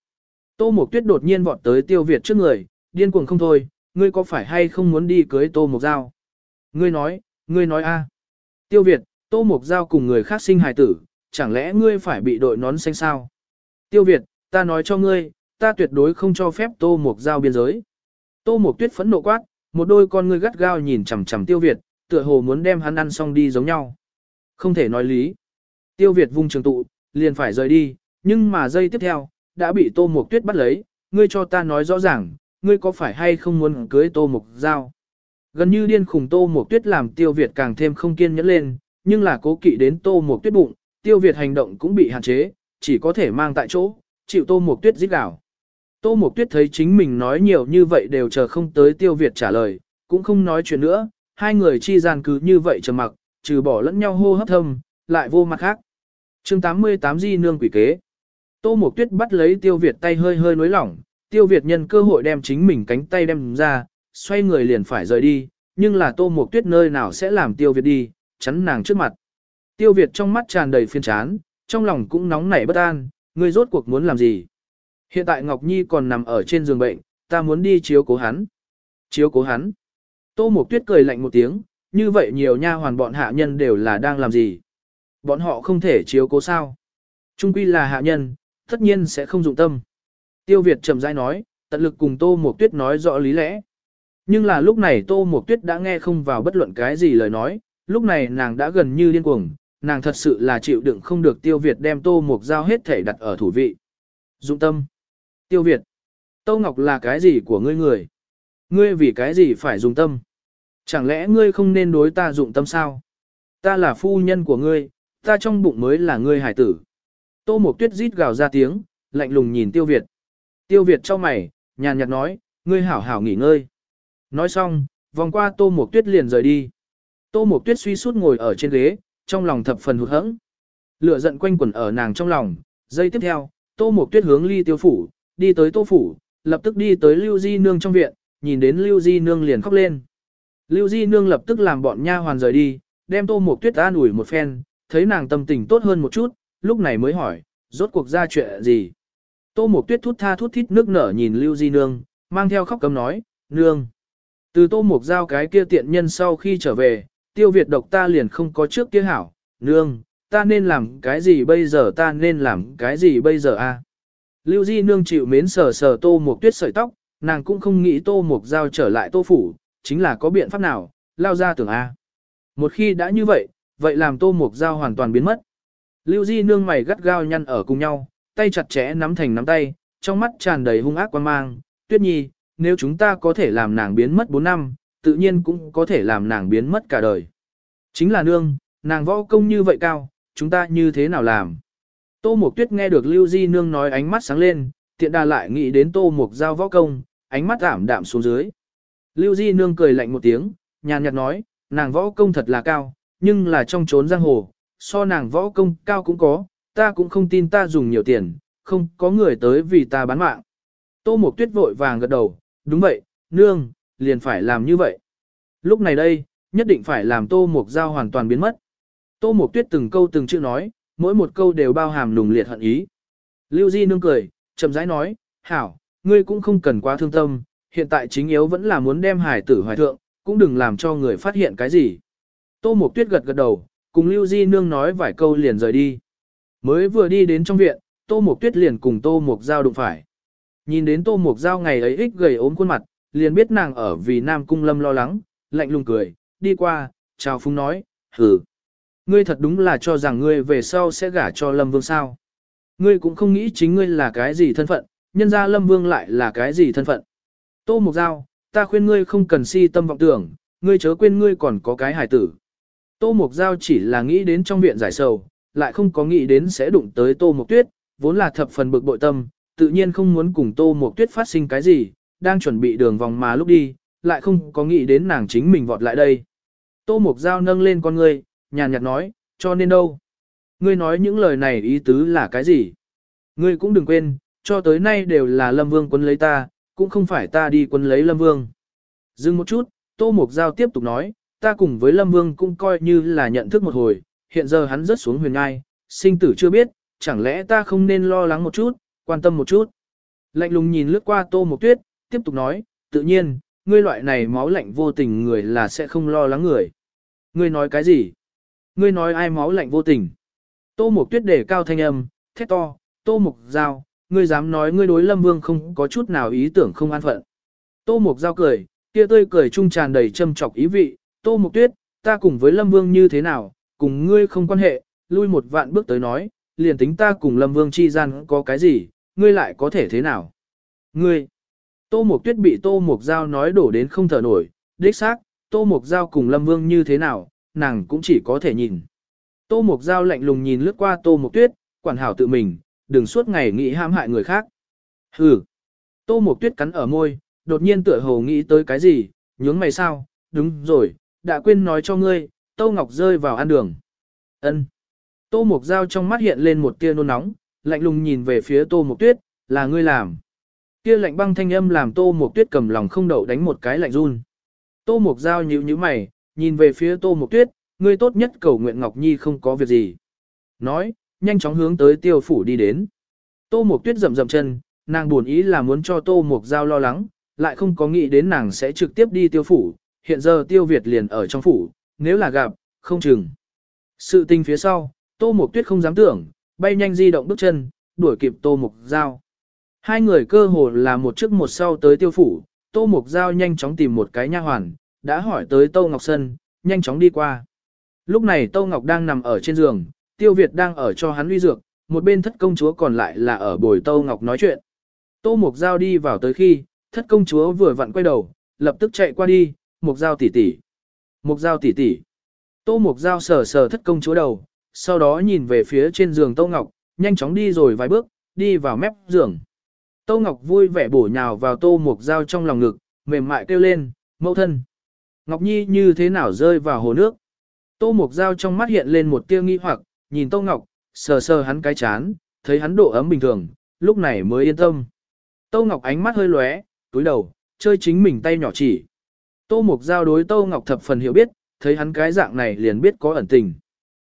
Tô Mộc Tuyết đột nhiên vọt tới Tiêu Việt trước người, điên cuồng không thôi, ngươi có phải hay không muốn đi cưới Tô Mộc Giao? Ngươi nói, ngươi nói a. Tiêu Việt, Tô Mộc Giao cùng người khác sinh hài tử, chẳng lẽ ngươi phải bị đội nón xanh sao? Tiêu Việt, ta nói cho ngươi, ta tuyệt đối không cho phép Tô Mộc Giao biên giới. Tô Mộc Tuyết phẫn nộ quát, một đôi con ngươi gắt gao nhìn chằm chằm Tiêu Việt, tựa hồ muốn đem hắn ăn xong đi giống nhau. Không thể nói lý. Tiêu Việt vung trường tụ, liền phải rời đi, nhưng mà giây tiếp theo, đã bị Tô Mộc Tuyết bắt lấy, ngươi cho ta nói rõ ràng, ngươi có phải hay không muốn cưới Tô Mộc Giao? Gần như điên khùng Tô Mộc Tuyết làm Tiêu Việt càng thêm không kiên nhẫn lên, nhưng là cố kỵ đến Tô Mộc Tuyết bụng, tiêu Việt hành động cũng bị hạn chế, chỉ có thể mang tại chỗ, chịu tô Mục tuyết giết đảo. Tô Mộc Tuyết thấy chính mình nói nhiều như vậy đều chờ không tới Tiêu Việt trả lời, cũng không nói chuyện nữa, hai người chi gian cứ như vậy trầm mặc, trừ bỏ lẫn nhau hô hấp thâm, lại vô mặt khác. chương 88 Di Nương quỷ kế. Tô Mộc Tuyết bắt lấy Tiêu Việt tay hơi hơi nối lỏng, Tiêu Việt nhân cơ hội đem chính mình cánh tay đem ra, xoay người liền phải rời đi, nhưng là Tô Mộc Tuyết nơi nào sẽ làm Tiêu Việt đi, chắn nàng trước mặt. Tiêu Việt trong mắt tràn đầy phiền chán, trong lòng cũng nóng nảy bất an, người rốt cuộc muốn làm gì. Hiện tại Ngọc Nhi còn nằm ở trên giường bệnh, ta muốn đi chiếu cố hắn. Chiếu cố hắn. Tô Mộc Tuyết cười lạnh một tiếng, như vậy nhiều nha hoàn bọn hạ nhân đều là đang làm gì? Bọn họ không thể chiếu cố sao? Trung quy là hạ nhân, tất nhiên sẽ không dụng tâm. Tiêu Việt trầm rãi nói, tận lực cùng Tô Mộc Tuyết nói rõ lý lẽ. Nhưng là lúc này Tô Mộc Tuyết đã nghe không vào bất luận cái gì lời nói, lúc này nàng đã gần như điên cuồng, nàng thật sự là chịu đựng không được Tiêu Việt đem Tô Mộc Giao hết thể đặt ở thủ vị. Dụng tâm. Tiêu Việt, Tô Ngọc là cái gì của ngươi người? Ngươi vì cái gì phải dùng tâm? Chẳng lẽ ngươi không nên đối ta dụng tâm sao? Ta là phu nhân của ngươi, ta trong bụng mới là ngươi hải tử. Tô Mộc Tuyết rít gào ra tiếng, lạnh lùng nhìn Tiêu Việt. Tiêu Việt cho mày, nhàn nhạt nói, ngươi hảo hảo nghỉ ngơi. Nói xong, vòng qua Tô Mộc Tuyết liền rời đi. Tô Mộc Tuyết suy sút ngồi ở trên ghế, trong lòng thập phần hụt hẫng. Lửa giận quanh quẩn ở nàng trong lòng, giây tiếp theo, Tô Mộc Tuyết hướng ly tiêu phủ, đi tới tô phủ, lập tức đi tới Lưu Di Nương trong viện, nhìn đến Lưu Di Nương liền khóc lên. Lưu Di Nương lập tức làm bọn nha hoàn rời đi, đem tô Mộc tuyết an ủi một phen, thấy nàng tâm tình tốt hơn một chút, lúc này mới hỏi, rốt cuộc ra chuyện gì. Tô mộc tuyết thút tha thút thít nước nở nhìn Lưu Di Nương, mang theo khóc cấm nói, Nương. Từ tô mộc giao cái kia tiện nhân sau khi trở về, tiêu việt độc ta liền không có trước kia hảo, Nương, ta nên làm cái gì bây giờ ta nên làm cái gì bây giờ a? Lưu Di Nương chịu mến sờ sờ tô mộc tuyết sợi tóc, nàng cũng không nghĩ tô mộc giao trở lại tô phủ, chính là có biện pháp nào, lao ra tưởng A. Một khi đã như vậy, vậy làm tô mộc giao hoàn toàn biến mất. Lưu Di Nương mày gắt gao nhăn ở cùng nhau, tay chặt chẽ nắm thành nắm tay, trong mắt tràn đầy hung ác quan mang. Tuyết nhi, nếu chúng ta có thể làm nàng biến mất 4 năm, tự nhiên cũng có thể làm nàng biến mất cả đời. Chính là nương, nàng võ công như vậy cao, chúng ta như thế nào làm? Tô Mộc Tuyết nghe được Lưu Di Nương nói ánh mắt sáng lên, tiện đà lại nghĩ đến Tô Mộc giao võ công, ánh mắt ảm đạm xuống dưới. Lưu Di Nương cười lạnh một tiếng, nhàn nhạt nói, nàng võ công thật là cao, nhưng là trong trốn giang hồ, so nàng võ công cao cũng có, ta cũng không tin ta dùng nhiều tiền, không có người tới vì ta bán mạng. Tô Mộc Tuyết vội vàng gật đầu, đúng vậy, nương, liền phải làm như vậy. Lúc này đây, nhất định phải làm Tô Mộc Giao hoàn toàn biến mất. Tô Mộc Tuyết từng câu từng chữ nói, mỗi một câu đều bao hàm nùng liệt hận ý. Lưu Di nương cười, chậm rãi nói, hảo, ngươi cũng không cần quá thương tâm, hiện tại chính yếu vẫn là muốn đem hải tử hoài thượng, cũng đừng làm cho người phát hiện cái gì. Tô Mộc Tuyết gật gật đầu, cùng Lưu Di nương nói vài câu liền rời đi. Mới vừa đi đến trong viện, Tô Mộc Tuyết liền cùng Tô Mộc Giao đụng phải. Nhìn đến Tô Mộc Giao ngày ấy ích gầy ốm khuôn mặt, liền biết nàng ở vì Nam Cung Lâm lo lắng, lạnh lùng cười, đi qua, chào phúng nói, hừ. Ngươi thật đúng là cho rằng ngươi về sau sẽ gả cho Lâm Vương sao. Ngươi cũng không nghĩ chính ngươi là cái gì thân phận, nhân ra Lâm Vương lại là cái gì thân phận. Tô Mộc Giao, ta khuyên ngươi không cần si tâm vọng tưởng, ngươi chớ quên ngươi còn có cái hài tử. Tô Mộc Giao chỉ là nghĩ đến trong viện giải sầu, lại không có nghĩ đến sẽ đụng tới Tô Mộc Tuyết, vốn là thập phần bực bội tâm, tự nhiên không muốn cùng Tô Mộc Tuyết phát sinh cái gì, đang chuẩn bị đường vòng mà lúc đi, lại không có nghĩ đến nàng chính mình vọt lại đây. Tô Mộc Giao nâng lên con ngươi, nhàn nhạt nói, cho nên đâu? Ngươi nói những lời này ý tứ là cái gì? Ngươi cũng đừng quên, cho tới nay đều là Lâm Vương quân lấy ta, cũng không phải ta đi quân lấy Lâm Vương. Dừng một chút, Tô Mộc Giao tiếp tục nói, ta cùng với Lâm Vương cũng coi như là nhận thức một hồi, hiện giờ hắn rớt xuống huyền ngai, sinh tử chưa biết, chẳng lẽ ta không nên lo lắng một chút, quan tâm một chút. Lạnh lùng nhìn lướt qua Tô mộc Tuyết, tiếp tục nói, tự nhiên, ngươi loại này máu lạnh vô tình người là sẽ không lo lắng người. Ngươi nói cái gì? Ngươi nói ai máu lạnh vô tình. Tô mộc Tuyết để cao thanh âm, thét to, Tô Mục Giao, ngươi dám nói ngươi đối Lâm Vương không có chút nào ý tưởng không an phận. Tô Mục Giao cười, kia tươi cười trung tràn đầy châm chọc ý vị, Tô Mục Tuyết, ta cùng với Lâm Vương như thế nào, cùng ngươi không quan hệ, lui một vạn bước tới nói, liền tính ta cùng Lâm Vương chi gian có cái gì, ngươi lại có thể thế nào. Ngươi, Tô Mục Tuyết bị Tô Mục Giao nói đổ đến không thở nổi, đích xác, Tô Mục Giao cùng Lâm Vương như thế nào, nàng cũng chỉ có thể nhìn. Tô Mục Giao lạnh lùng nhìn lướt qua Tô Mục Tuyết, quản hảo tự mình, đừng suốt ngày nghĩ ham hại người khác. Hừ. Tô Mục Tuyết cắn ở môi, đột nhiên tựa hồ nghĩ tới cái gì, nhướng mày sao, đúng rồi, đã quên nói cho ngươi, Tô Ngọc rơi vào ăn đường. Ân. Tô Mục Giao trong mắt hiện lên một tia nôn nóng, lạnh lùng nhìn về phía Tô Mục Tuyết, là ngươi làm. Kia lạnh băng thanh âm làm Tô Mục Tuyết cầm lòng không đậu đánh một cái lạnh run. Tô Mục Giao nhíu nhíu mày, nhìn về phía Tô Mục Tuyết, ngươi tốt nhất cầu nguyện Ngọc Nhi không có việc gì. Nói, nhanh chóng hướng tới tiêu phủ đi đến. Tô Mục Tuyết rậm rậm chân, nàng buồn ý là muốn cho Tô Mục Giao lo lắng, lại không có nghĩ đến nàng sẽ trực tiếp đi tiêu phủ, hiện giờ tiêu Việt liền ở trong phủ, nếu là gặp, không chừng. Sự tình phía sau, Tô Mộc Tuyết không dám tưởng, bay nhanh di động bước chân, đuổi kịp Tô Mộc Giao. Hai người cơ hồ là một trước một sau tới tiêu phủ, Tô Mộc Giao nhanh chóng tìm một cái nha hoàn, đã hỏi tới Tô Ngọc Sân, nhanh chóng đi qua. Lúc này Tô Ngọc đang nằm ở trên giường, Tiêu Việt đang ở cho hắn uy dược, một bên thất công chúa còn lại là ở bồi Tô Ngọc nói chuyện. Tô Mộc Giao đi vào tới khi, thất công chúa vừa vặn quay đầu, lập tức chạy qua đi, Mục Giao tỷ tỷ. Mục Giao tỷ tỷ. Tô Mục Giao sờ sờ thất công chúa đầu, sau đó nhìn về phía trên giường Tô Ngọc, nhanh chóng đi rồi vài bước, đi vào mép giường. Tô Ngọc vui vẻ bổ nhào vào Tô Mục Giao trong lòng ngực, mềm mại kêu lên, mẫu thân. Ngọc Nhi như thế nào rơi vào hồ nước. Tô Mục Giao trong mắt hiện lên một tia nghi hoặc, nhìn Tô Ngọc, sờ sờ hắn cái chán, thấy hắn độ ấm bình thường, lúc này mới yên tâm. Tô Ngọc ánh mắt hơi lóe, túi đầu, chơi chính mình tay nhỏ chỉ. Tô Mục Giao đối Tô Ngọc thập phần hiểu biết, thấy hắn cái dạng này liền biết có ẩn tình.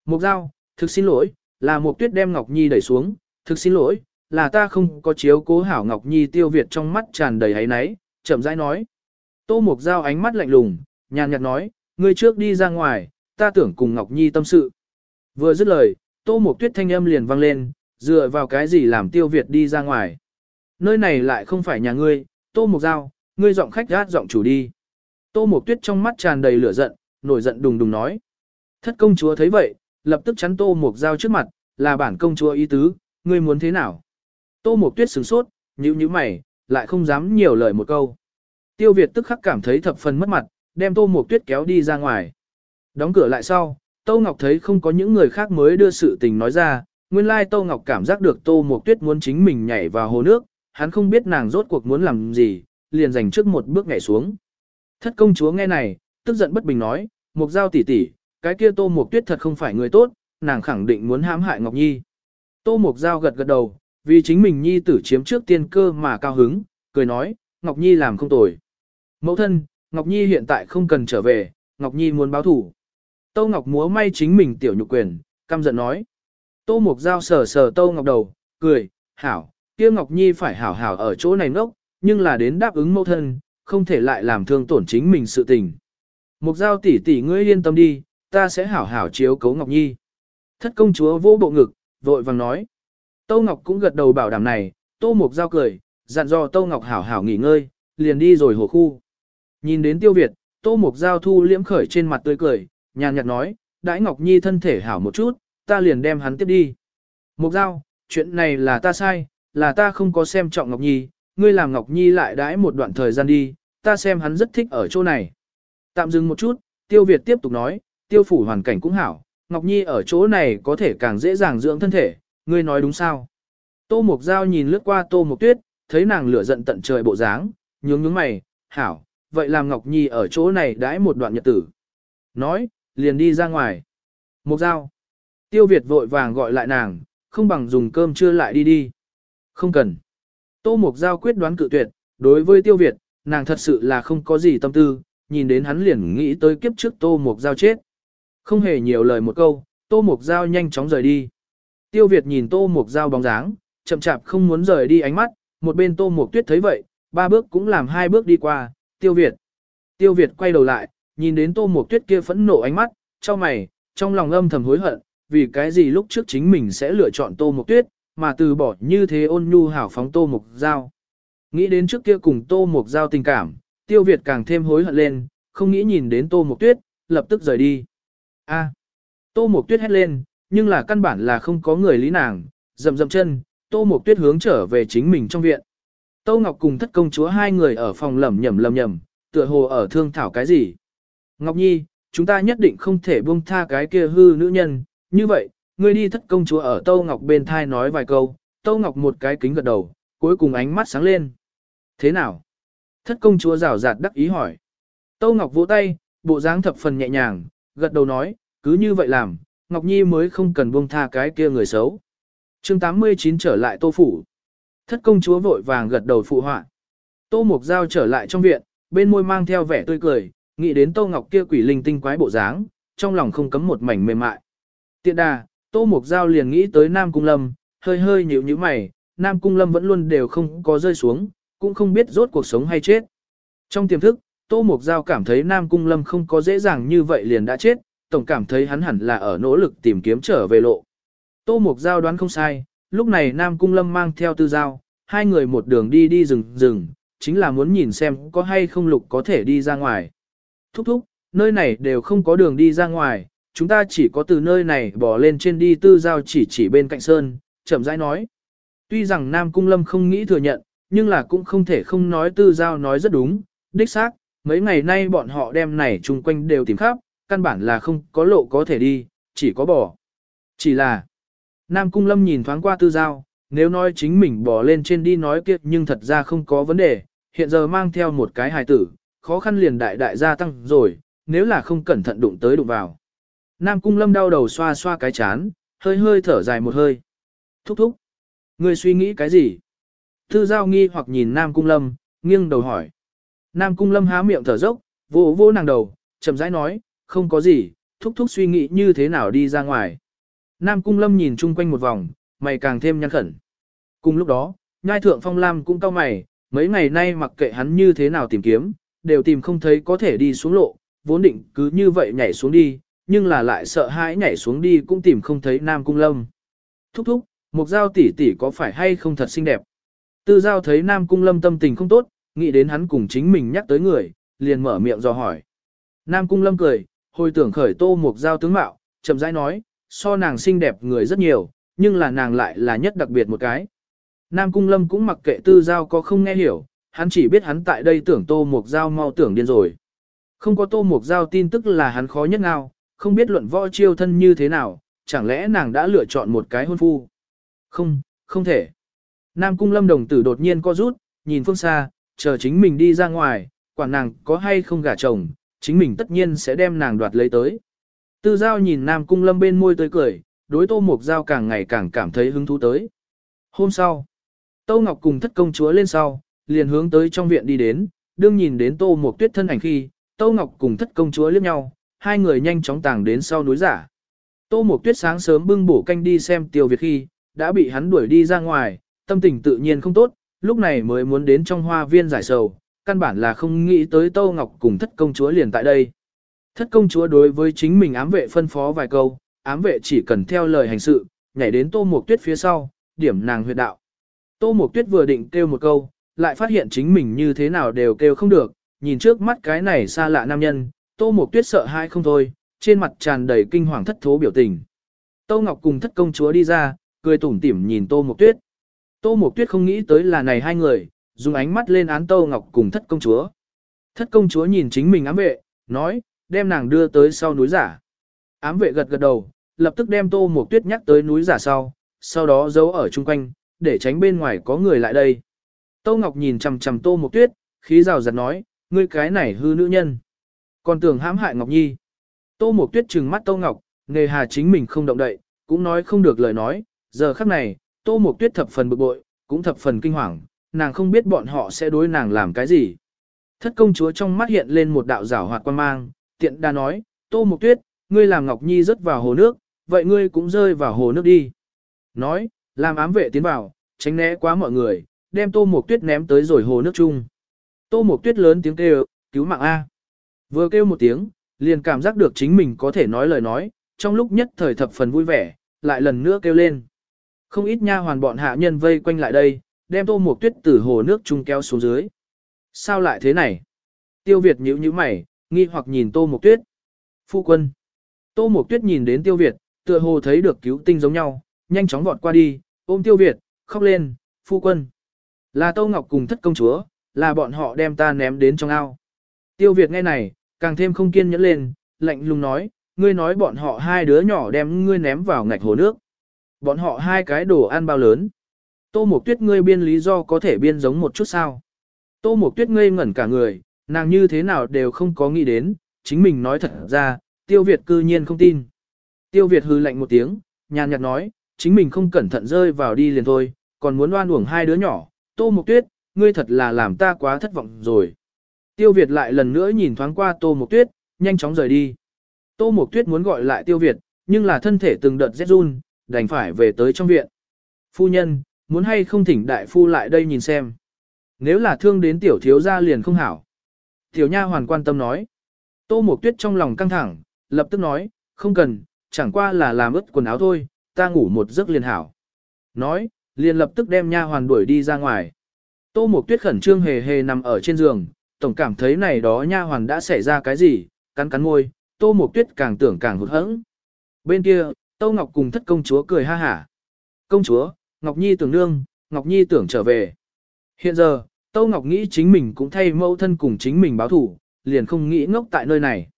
Mục Giao, thực xin lỗi, là Mục Tuyết đem Ngọc Nhi đẩy xuống, thực xin lỗi, là ta không có chiếu cố hảo Ngọc Nhi tiêu việt trong mắt tràn đầy hấy náy, chậm rãi nói. Tô Mục Giao ánh mắt lạnh lùng, nhàn nhạt nói, ngươi trước đi ra ngoài, ta tưởng cùng Ngọc Nhi tâm sự. Vừa dứt lời, Tô Mục Tuyết thanh âm liền vang lên, dựa vào cái gì làm tiêu Việt đi ra ngoài. Nơi này lại không phải nhà ngươi, Tô Mục Giao, ngươi giọng khách gát giọng chủ đi. Tô Mộc Tuyết trong mắt tràn đầy lửa giận, nổi giận đùng đùng nói. Thất công chúa thấy vậy, lập tức chắn Tô Mộc Giao trước mặt, là bản công chúa ý tứ, ngươi muốn thế nào? Tô Mộc Tuyết sửng sốt, nhíu nhíu mày, lại không dám nhiều lời một câu. Tiêu Việt tức khắc cảm thấy thập phần mất mặt, đem Tô Mộc Tuyết kéo đi ra ngoài. Đóng cửa lại sau, Tô Ngọc thấy không có những người khác mới đưa sự tình nói ra, nguyên lai Tô Ngọc cảm giác được Tô Mộc Tuyết muốn chính mình nhảy vào hồ nước, hắn không biết nàng rốt cuộc muốn làm gì, liền dành trước một bước nhảy xuống. Thất công chúa nghe này, tức giận bất bình nói, Mộc Giao tỷ tỷ, cái kia Tô Mộc Tuyết thật không phải người tốt, nàng khẳng định muốn hãm hại Ngọc Nhi. Tô Mộc Giao gật gật đầu, vì chính mình Nhi tử chiếm trước tiên cơ mà cao hứng, cười nói, Ngọc Nhi làm không tồi. Mẫu thân, Ngọc Nhi hiện tại không cần trở về, Ngọc Nhi muốn báo thủ. Tô Ngọc múa may chính mình tiểu nhục quyền, căm giận nói. Tô Mục Giao sờ sờ Tô Ngọc đầu, cười, hảo, kia Ngọc Nhi phải hảo hảo ở chỗ này ngốc, nhưng là đến đáp ứng mẫu thân, không thể lại làm thương tổn chính mình sự tình. Mục Giao tỷ tỷ ngươi yên tâm đi, ta sẽ hảo hảo chiếu cấu Ngọc Nhi. Thất công chúa vô bộ ngực, vội vàng nói. Tô Ngọc cũng gật đầu bảo đảm này, Tô Mục Giao cười, dặn dò Tô Ngọc hảo hảo nghỉ ngơi, liền đi rồi hồ khu. Nhìn đến Tiêu Việt, Tô Mục Giao thu liễm khởi trên mặt tươi cười, nhàn nhạt nói, đãi Ngọc Nhi thân thể hảo một chút, ta liền đem hắn tiếp đi. Mục Giao, chuyện này là ta sai, là ta không có xem trọng Ngọc Nhi, ngươi làm Ngọc Nhi lại đãi một đoạn thời gian đi, ta xem hắn rất thích ở chỗ này. Tạm dừng một chút, Tiêu Việt tiếp tục nói, tiêu phủ hoàn cảnh cũng hảo, Ngọc Nhi ở chỗ này có thể càng dễ dàng dưỡng thân thể, ngươi nói đúng sao? Tô Mộc Giao nhìn lướt qua Tô Mộc Tuyết, thấy nàng lửa giận tận trời bộ dáng, nhướng nhướng mày, hảo, vậy làm Ngọc Nhi ở chỗ này đãi một đoạn nhật tử. Nói, liền đi ra ngoài. Mộc Giao. Tiêu Việt vội vàng gọi lại nàng, không bằng dùng cơm trưa lại đi đi. Không cần. Tô Mục Giao quyết đoán cự tuyệt, đối với Tiêu Việt, nàng thật sự là không có gì tâm tư, nhìn đến hắn liền nghĩ tới kiếp trước Tô Mục Giao chết. Không hề nhiều lời một câu, Tô Mục Giao nhanh chóng rời đi. Tiêu Việt nhìn Tô Mục Giao bóng dáng, chậm chạp không muốn rời đi ánh mắt, một bên Tô Mục Tuyết thấy vậy, ba bước cũng làm hai bước đi qua, Tiêu Việt. Tiêu Việt quay đầu lại, nhìn đến Tô Mộc Tuyết kia phẫn nộ ánh mắt, cho mày, trong lòng âm thầm hối hận, vì cái gì lúc trước chính mình sẽ lựa chọn Tô Mộc Tuyết, mà từ bỏ như thế ôn nhu hảo phóng Tô mục Giao. Nghĩ đến trước kia cùng Tô mục Giao tình cảm, Tiêu Việt càng thêm hối hận lên, không nghĩ nhìn đến Tô mục Tuyết, lập tức rời đi. A. Tô mục Tuyết hét lên, nhưng là căn bản là không có người lý nàng, dậm dậm chân, Tô mục Tuyết hướng trở về chính mình trong viện. Tô Ngọc cùng thất công chúa hai người ở phòng lẩm nhẩm lẩm nhẩm, tựa hồ ở thương thảo cái gì. Ngọc Nhi, chúng ta nhất định không thể buông tha cái kia hư nữ nhân, như vậy, ngươi đi thất công chúa ở Tâu Ngọc bên thai nói vài câu, Tâu Ngọc một cái kính gật đầu, cuối cùng ánh mắt sáng lên. Thế nào? Thất công chúa rào rạt đắc ý hỏi. Tâu Ngọc vỗ tay, bộ dáng thập phần nhẹ nhàng, gật đầu nói, cứ như vậy làm, Ngọc Nhi mới không cần buông tha cái kia người xấu. chương 89 trở lại tô phủ. Thất công chúa vội vàng gật đầu phụ họa. Tô Mục Giao trở lại trong viện, bên môi mang theo vẻ tươi cười, nghĩ đến Tô Ngọc kia quỷ linh tinh quái bộ dáng, trong lòng không cấm một mảnh mềm mại. Tiện đà, Tô Mục Giao liền nghĩ tới Nam Cung Lâm, hơi hơi nhíu nhíu mày, Nam Cung Lâm vẫn luôn đều không có rơi xuống, cũng không biết rốt cuộc sống hay chết. Trong tiềm thức, Tô Mục Giao cảm thấy Nam Cung Lâm không có dễ dàng như vậy liền đã chết, tổng cảm thấy hắn hẳn là ở nỗ lực tìm kiếm trở về lộ. Tô Mục Giao đoán không sai, lúc này Nam Cung Lâm mang theo tư giao, hai người một đường đi đi rừng rừng, chính là muốn nhìn xem có hay không lục có thể đi ra ngoài. Thúc thúc, nơi này đều không có đường đi ra ngoài, chúng ta chỉ có từ nơi này bỏ lên trên đi tư giao chỉ chỉ bên cạnh sơn, chậm rãi nói. Tuy rằng Nam Cung Lâm không nghĩ thừa nhận, nhưng là cũng không thể không nói tư giao nói rất đúng, đích xác, mấy ngày nay bọn họ đem này chung quanh đều tìm khắp, căn bản là không có lộ có thể đi, chỉ có bỏ. Chỉ là, Nam Cung Lâm nhìn thoáng qua tư giao, nếu nói chính mình bỏ lên trên đi nói kiệt nhưng thật ra không có vấn đề, hiện giờ mang theo một cái hài tử, khó khăn liền đại đại gia tăng rồi, nếu là không cẩn thận đụng tới đụng vào. Nam Cung Lâm đau đầu xoa xoa cái chán, hơi hơi thở dài một hơi. Thúc thúc. Người suy nghĩ cái gì? Tư giao nghi hoặc nhìn Nam Cung Lâm, nghiêng đầu hỏi. Nam Cung Lâm há miệng thở dốc, vỗ vỗ nàng đầu, chậm rãi nói, không có gì, thúc thúc suy nghĩ như thế nào đi ra ngoài. Nam Cung Lâm nhìn chung quanh một vòng, mày càng thêm nhăn khẩn. Cùng lúc đó, nhai thượng phong lam cũng cau mày, mấy ngày nay mặc kệ hắn như thế nào tìm kiếm, đều tìm không thấy có thể đi xuống lộ, vốn định cứ như vậy nhảy xuống đi, nhưng là lại sợ hãi nhảy xuống đi cũng tìm không thấy Nam Cung Lâm. Thúc thúc, mục giao tỷ tỷ có phải hay không thật xinh đẹp? Tư giao thấy Nam Cung Lâm tâm tình không tốt, nghĩ đến hắn cùng chính mình nhắc tới người, liền mở miệng dò hỏi. Nam Cung Lâm cười, hồi tưởng khởi tô Mục giao tướng mạo, chậm rãi nói, so nàng xinh đẹp người rất nhiều, nhưng là nàng lại là nhất đặc biệt một cái. Nam Cung Lâm cũng mặc kệ tư giao có không nghe hiểu, hắn chỉ biết hắn tại đây tưởng tô Mục giao mau tưởng điên rồi. Không có tô Mục giao tin tức là hắn khó nhất nào, không biết luận võ chiêu thân như thế nào, chẳng lẽ nàng đã lựa chọn một cái hôn phu. Không, không thể. Nam Cung Lâm đồng tử đột nhiên co rút, nhìn phương xa, chờ chính mình đi ra ngoài, quản nàng có hay không gả chồng, chính mình tất nhiên sẽ đem nàng đoạt lấy tới. Tư giao nhìn Nam Cung Lâm bên môi tới cười, đối Tô Mục Giao càng ngày càng cảm thấy hứng thú tới. Hôm sau, Tô Ngọc cùng thất công chúa lên sau, liền hướng tới trong viện đi đến, đương nhìn đến Tô Mục Tuyết thân ảnh khi, Tô Ngọc cùng thất công chúa liếc nhau, hai người nhanh chóng tàng đến sau núi giả. Tô Mộc Tuyết sáng sớm bưng bổ canh đi xem Tiêu Việt khi, đã bị hắn đuổi đi ra ngoài, tâm tình tự nhiên không tốt, lúc này mới muốn đến trong hoa viên giải sầu, căn bản là không nghĩ tới Tô Ngọc cùng thất công chúa liền tại đây. Thất công chúa đối với chính mình ám vệ phân phó vài câu, ám vệ chỉ cần theo lời hành sự, nhảy đến Tô Mộc Tuyết phía sau, điểm nàng huyệt đạo. Tô Mộc Tuyết vừa định kêu một câu, lại phát hiện chính mình như thế nào đều kêu không được, nhìn trước mắt cái này xa lạ nam nhân, Tô Mộc Tuyết sợ hãi không thôi, trên mặt tràn đầy kinh hoàng thất thố biểu tình. Tô Ngọc cùng thất công chúa đi ra, cười tủm tỉm nhìn Tô Mộc Tuyết. Tô Mộc Tuyết không nghĩ tới là này hai người, dùng ánh mắt lên án Tô Ngọc cùng thất công chúa. Thất công chúa nhìn chính mình ám vệ, nói, đem nàng đưa tới sau núi giả. Ám vệ gật gật đầu, lập tức đem Tô Mộc Tuyết nhắc tới núi giả sau, sau đó giấu ở chung quanh, để tránh bên ngoài có người lại đây. Tô Ngọc nhìn chằm chằm Tô Mộc Tuyết, khí rào giật nói, ngươi cái này hư nữ nhân. Còn tưởng hãm hại Ngọc Nhi. Tô Mộc Tuyết trừng mắt Tô Ngọc, nghề hà chính mình không động đậy, cũng nói không được lời nói, giờ khắc này, Tô Mộc Tuyết thập phần bực bội, cũng thập phần kinh hoàng, nàng không biết bọn họ sẽ đối nàng làm cái gì. Thất công chúa trong mắt hiện lên một đạo rảo hoạt quan mang, tiện đa nói, Tô Mộc Tuyết, ngươi làm Ngọc Nhi rớt vào hồ nước, vậy ngươi cũng rơi vào hồ nước đi. Nói, làm ám vệ tiến vào, tránh né quá mọi người, đem Tô Mộc Tuyết ném tới rồi hồ nước chung. Tô Mộc Tuyết lớn tiếng kêu, cứu mạng A. Vừa kêu một tiếng, liền cảm giác được chính mình có thể nói lời nói, trong lúc nhất thời thập phần vui vẻ, lại lần nữa kêu lên. Không ít nha hoàn bọn hạ nhân vây quanh lại đây, đem Tô Mộc Tuyết từ hồ nước chung kéo xuống dưới. Sao lại thế này? Tiêu Việt nhíu nhíu mày, nghi hoặc nhìn Tô Mộc Tuyết. Phu quân. Tô Mộc Tuyết nhìn đến Tiêu Việt, tựa hồ thấy được cứu tinh giống nhau, nhanh chóng vọt qua đi, ôm Tiêu Việt, khóc lên, phu quân. Là Tô Ngọc cùng thất công chúa, là bọn họ đem ta ném đến trong ao. Tiêu Việt nghe này, càng thêm không kiên nhẫn lên, lạnh lùng nói, ngươi nói bọn họ hai đứa nhỏ đem ngươi ném vào ngạch hồ nước. Bọn họ hai cái đồ ăn bao lớn. Tô Mộc Tuyết ngươi biên lý do có thể biên giống một chút sao. Tô Mộc Tuyết ngây ngẩn cả người, nàng như thế nào đều không có nghĩ đến, chính mình nói thật ra, Tiêu Việt cư nhiên không tin. Tiêu Việt hư lạnh một tiếng, nhàn nhạt nói, chính mình không cẩn thận rơi vào đi liền thôi, còn muốn oan uổng hai đứa nhỏ, Tô Mộc Tuyết, ngươi thật là làm ta quá thất vọng rồi. Tiêu Việt lại lần nữa nhìn thoáng qua Tô Mộc Tuyết, nhanh chóng rời đi. Tô Mộc Tuyết muốn gọi lại Tiêu Việt, nhưng là thân thể từng đợt rét run, đành phải về tới trong viện. Phu nhân, muốn hay không thỉnh đại phu lại đây nhìn xem. Nếu là thương đến tiểu thiếu gia liền không hảo. Tiểu nha hoàn quan tâm nói. Tô Mộc Tuyết trong lòng căng thẳng, lập tức nói, không cần, chẳng qua là làm ướt quần áo thôi, ta ngủ một giấc liền hảo. Nói, liền lập tức đem nha hoàn đuổi đi ra ngoài. Tô Mộc Tuyết khẩn trương hề hề nằm ở trên giường, tổng cảm thấy này đó nha hoàn đã xảy ra cái gì, cắn cắn môi, Tô Mộc Tuyết càng tưởng càng hụt hẫng. Bên kia, Tô Ngọc cùng thất công chúa cười ha hả. Công chúa, Ngọc Nhi tưởng nương, Ngọc Nhi tưởng trở về. Hiện giờ, Tô Ngọc nghĩ chính mình cũng thay mẫu thân cùng chính mình báo thủ, liền không nghĩ ngốc tại nơi này.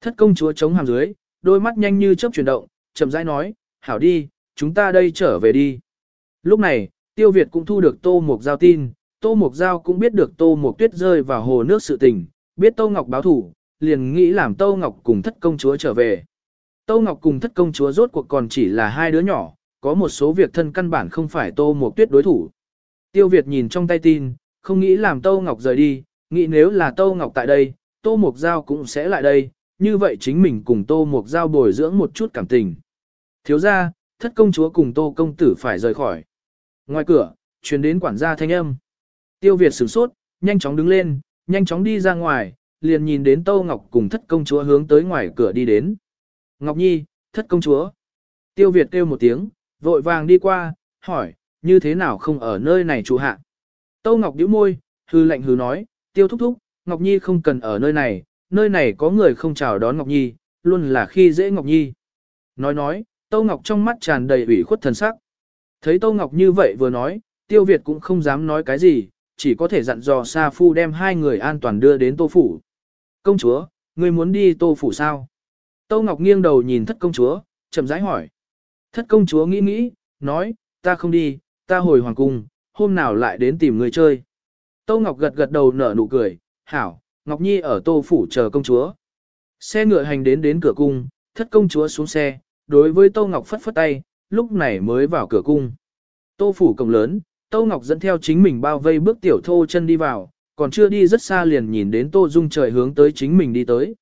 Thất công chúa chống hàm dưới, đôi mắt nhanh như chớp chuyển động, chậm rãi nói, hảo đi, chúng ta đây trở về đi. Lúc này, Tiêu Việt cũng thu được Tô Mục Giao tin, Tô Mộc Giao cũng biết được Tô Mộc Tuyết rơi vào hồ nước sự tình, biết Tô Ngọc báo thủ, liền nghĩ làm Tô Ngọc cùng thất công chúa trở về. Tô Ngọc cùng thất công chúa rốt cuộc còn chỉ là hai đứa nhỏ, có một số việc thân căn bản không phải Tô Mộc Tuyết đối thủ. Tiêu Việt nhìn trong tay tin, không nghĩ làm Tô Ngọc rời đi, nghĩ nếu là Tô Ngọc tại đây, Tô Mộc Giao cũng sẽ lại đây, như vậy chính mình cùng Tô Mộc Giao bồi dưỡng một chút cảm tình. Thiếu ra, thất công chúa cùng Tô Công Tử phải rời khỏi. Ngoài cửa, truyền đến quản gia thanh âm. Tiêu Việt sửng sốt, nhanh chóng đứng lên, nhanh chóng đi ra ngoài, liền nhìn đến Tô Ngọc cùng thất công chúa hướng tới ngoài cửa đi đến. Ngọc Nhi, thất công chúa. Tiêu Việt kêu một tiếng, vội vàng đi qua, hỏi, như thế nào không ở nơi này chủ hạ. Tô Ngọc nhíu môi, hư lạnh hư nói, tiêu thúc thúc, Ngọc Nhi không cần ở nơi này, nơi này có người không chào đón Ngọc Nhi, luôn là khi dễ Ngọc Nhi. Nói nói, Tô Ngọc trong mắt tràn đầy ủy khuất thần sắc. Thấy Tô Ngọc như vậy vừa nói, Tiêu Việt cũng không dám nói cái gì, chỉ có thể dặn dò Sa Phu đem hai người an toàn đưa đến Tô Phủ. Công chúa, người muốn đi Tô Phủ sao? Tô Ngọc nghiêng đầu nhìn thất công chúa, chậm rãi hỏi. Thất công chúa nghĩ nghĩ, nói, ta không đi, ta hồi hoàng cung, hôm nào lại đến tìm người chơi. Tô Ngọc gật gật đầu nở nụ cười, hảo, Ngọc Nhi ở Tô Phủ chờ công chúa. Xe ngựa hành đến đến cửa cung, thất công chúa xuống xe, đối với Tô Ngọc phất phất tay, lúc này mới vào cửa cung. Tô Phủ cổng lớn, Tô Ngọc dẫn theo chính mình bao vây bước tiểu thô chân đi vào, còn chưa đi rất xa liền nhìn đến Tô Dung trời hướng tới chính mình đi tới.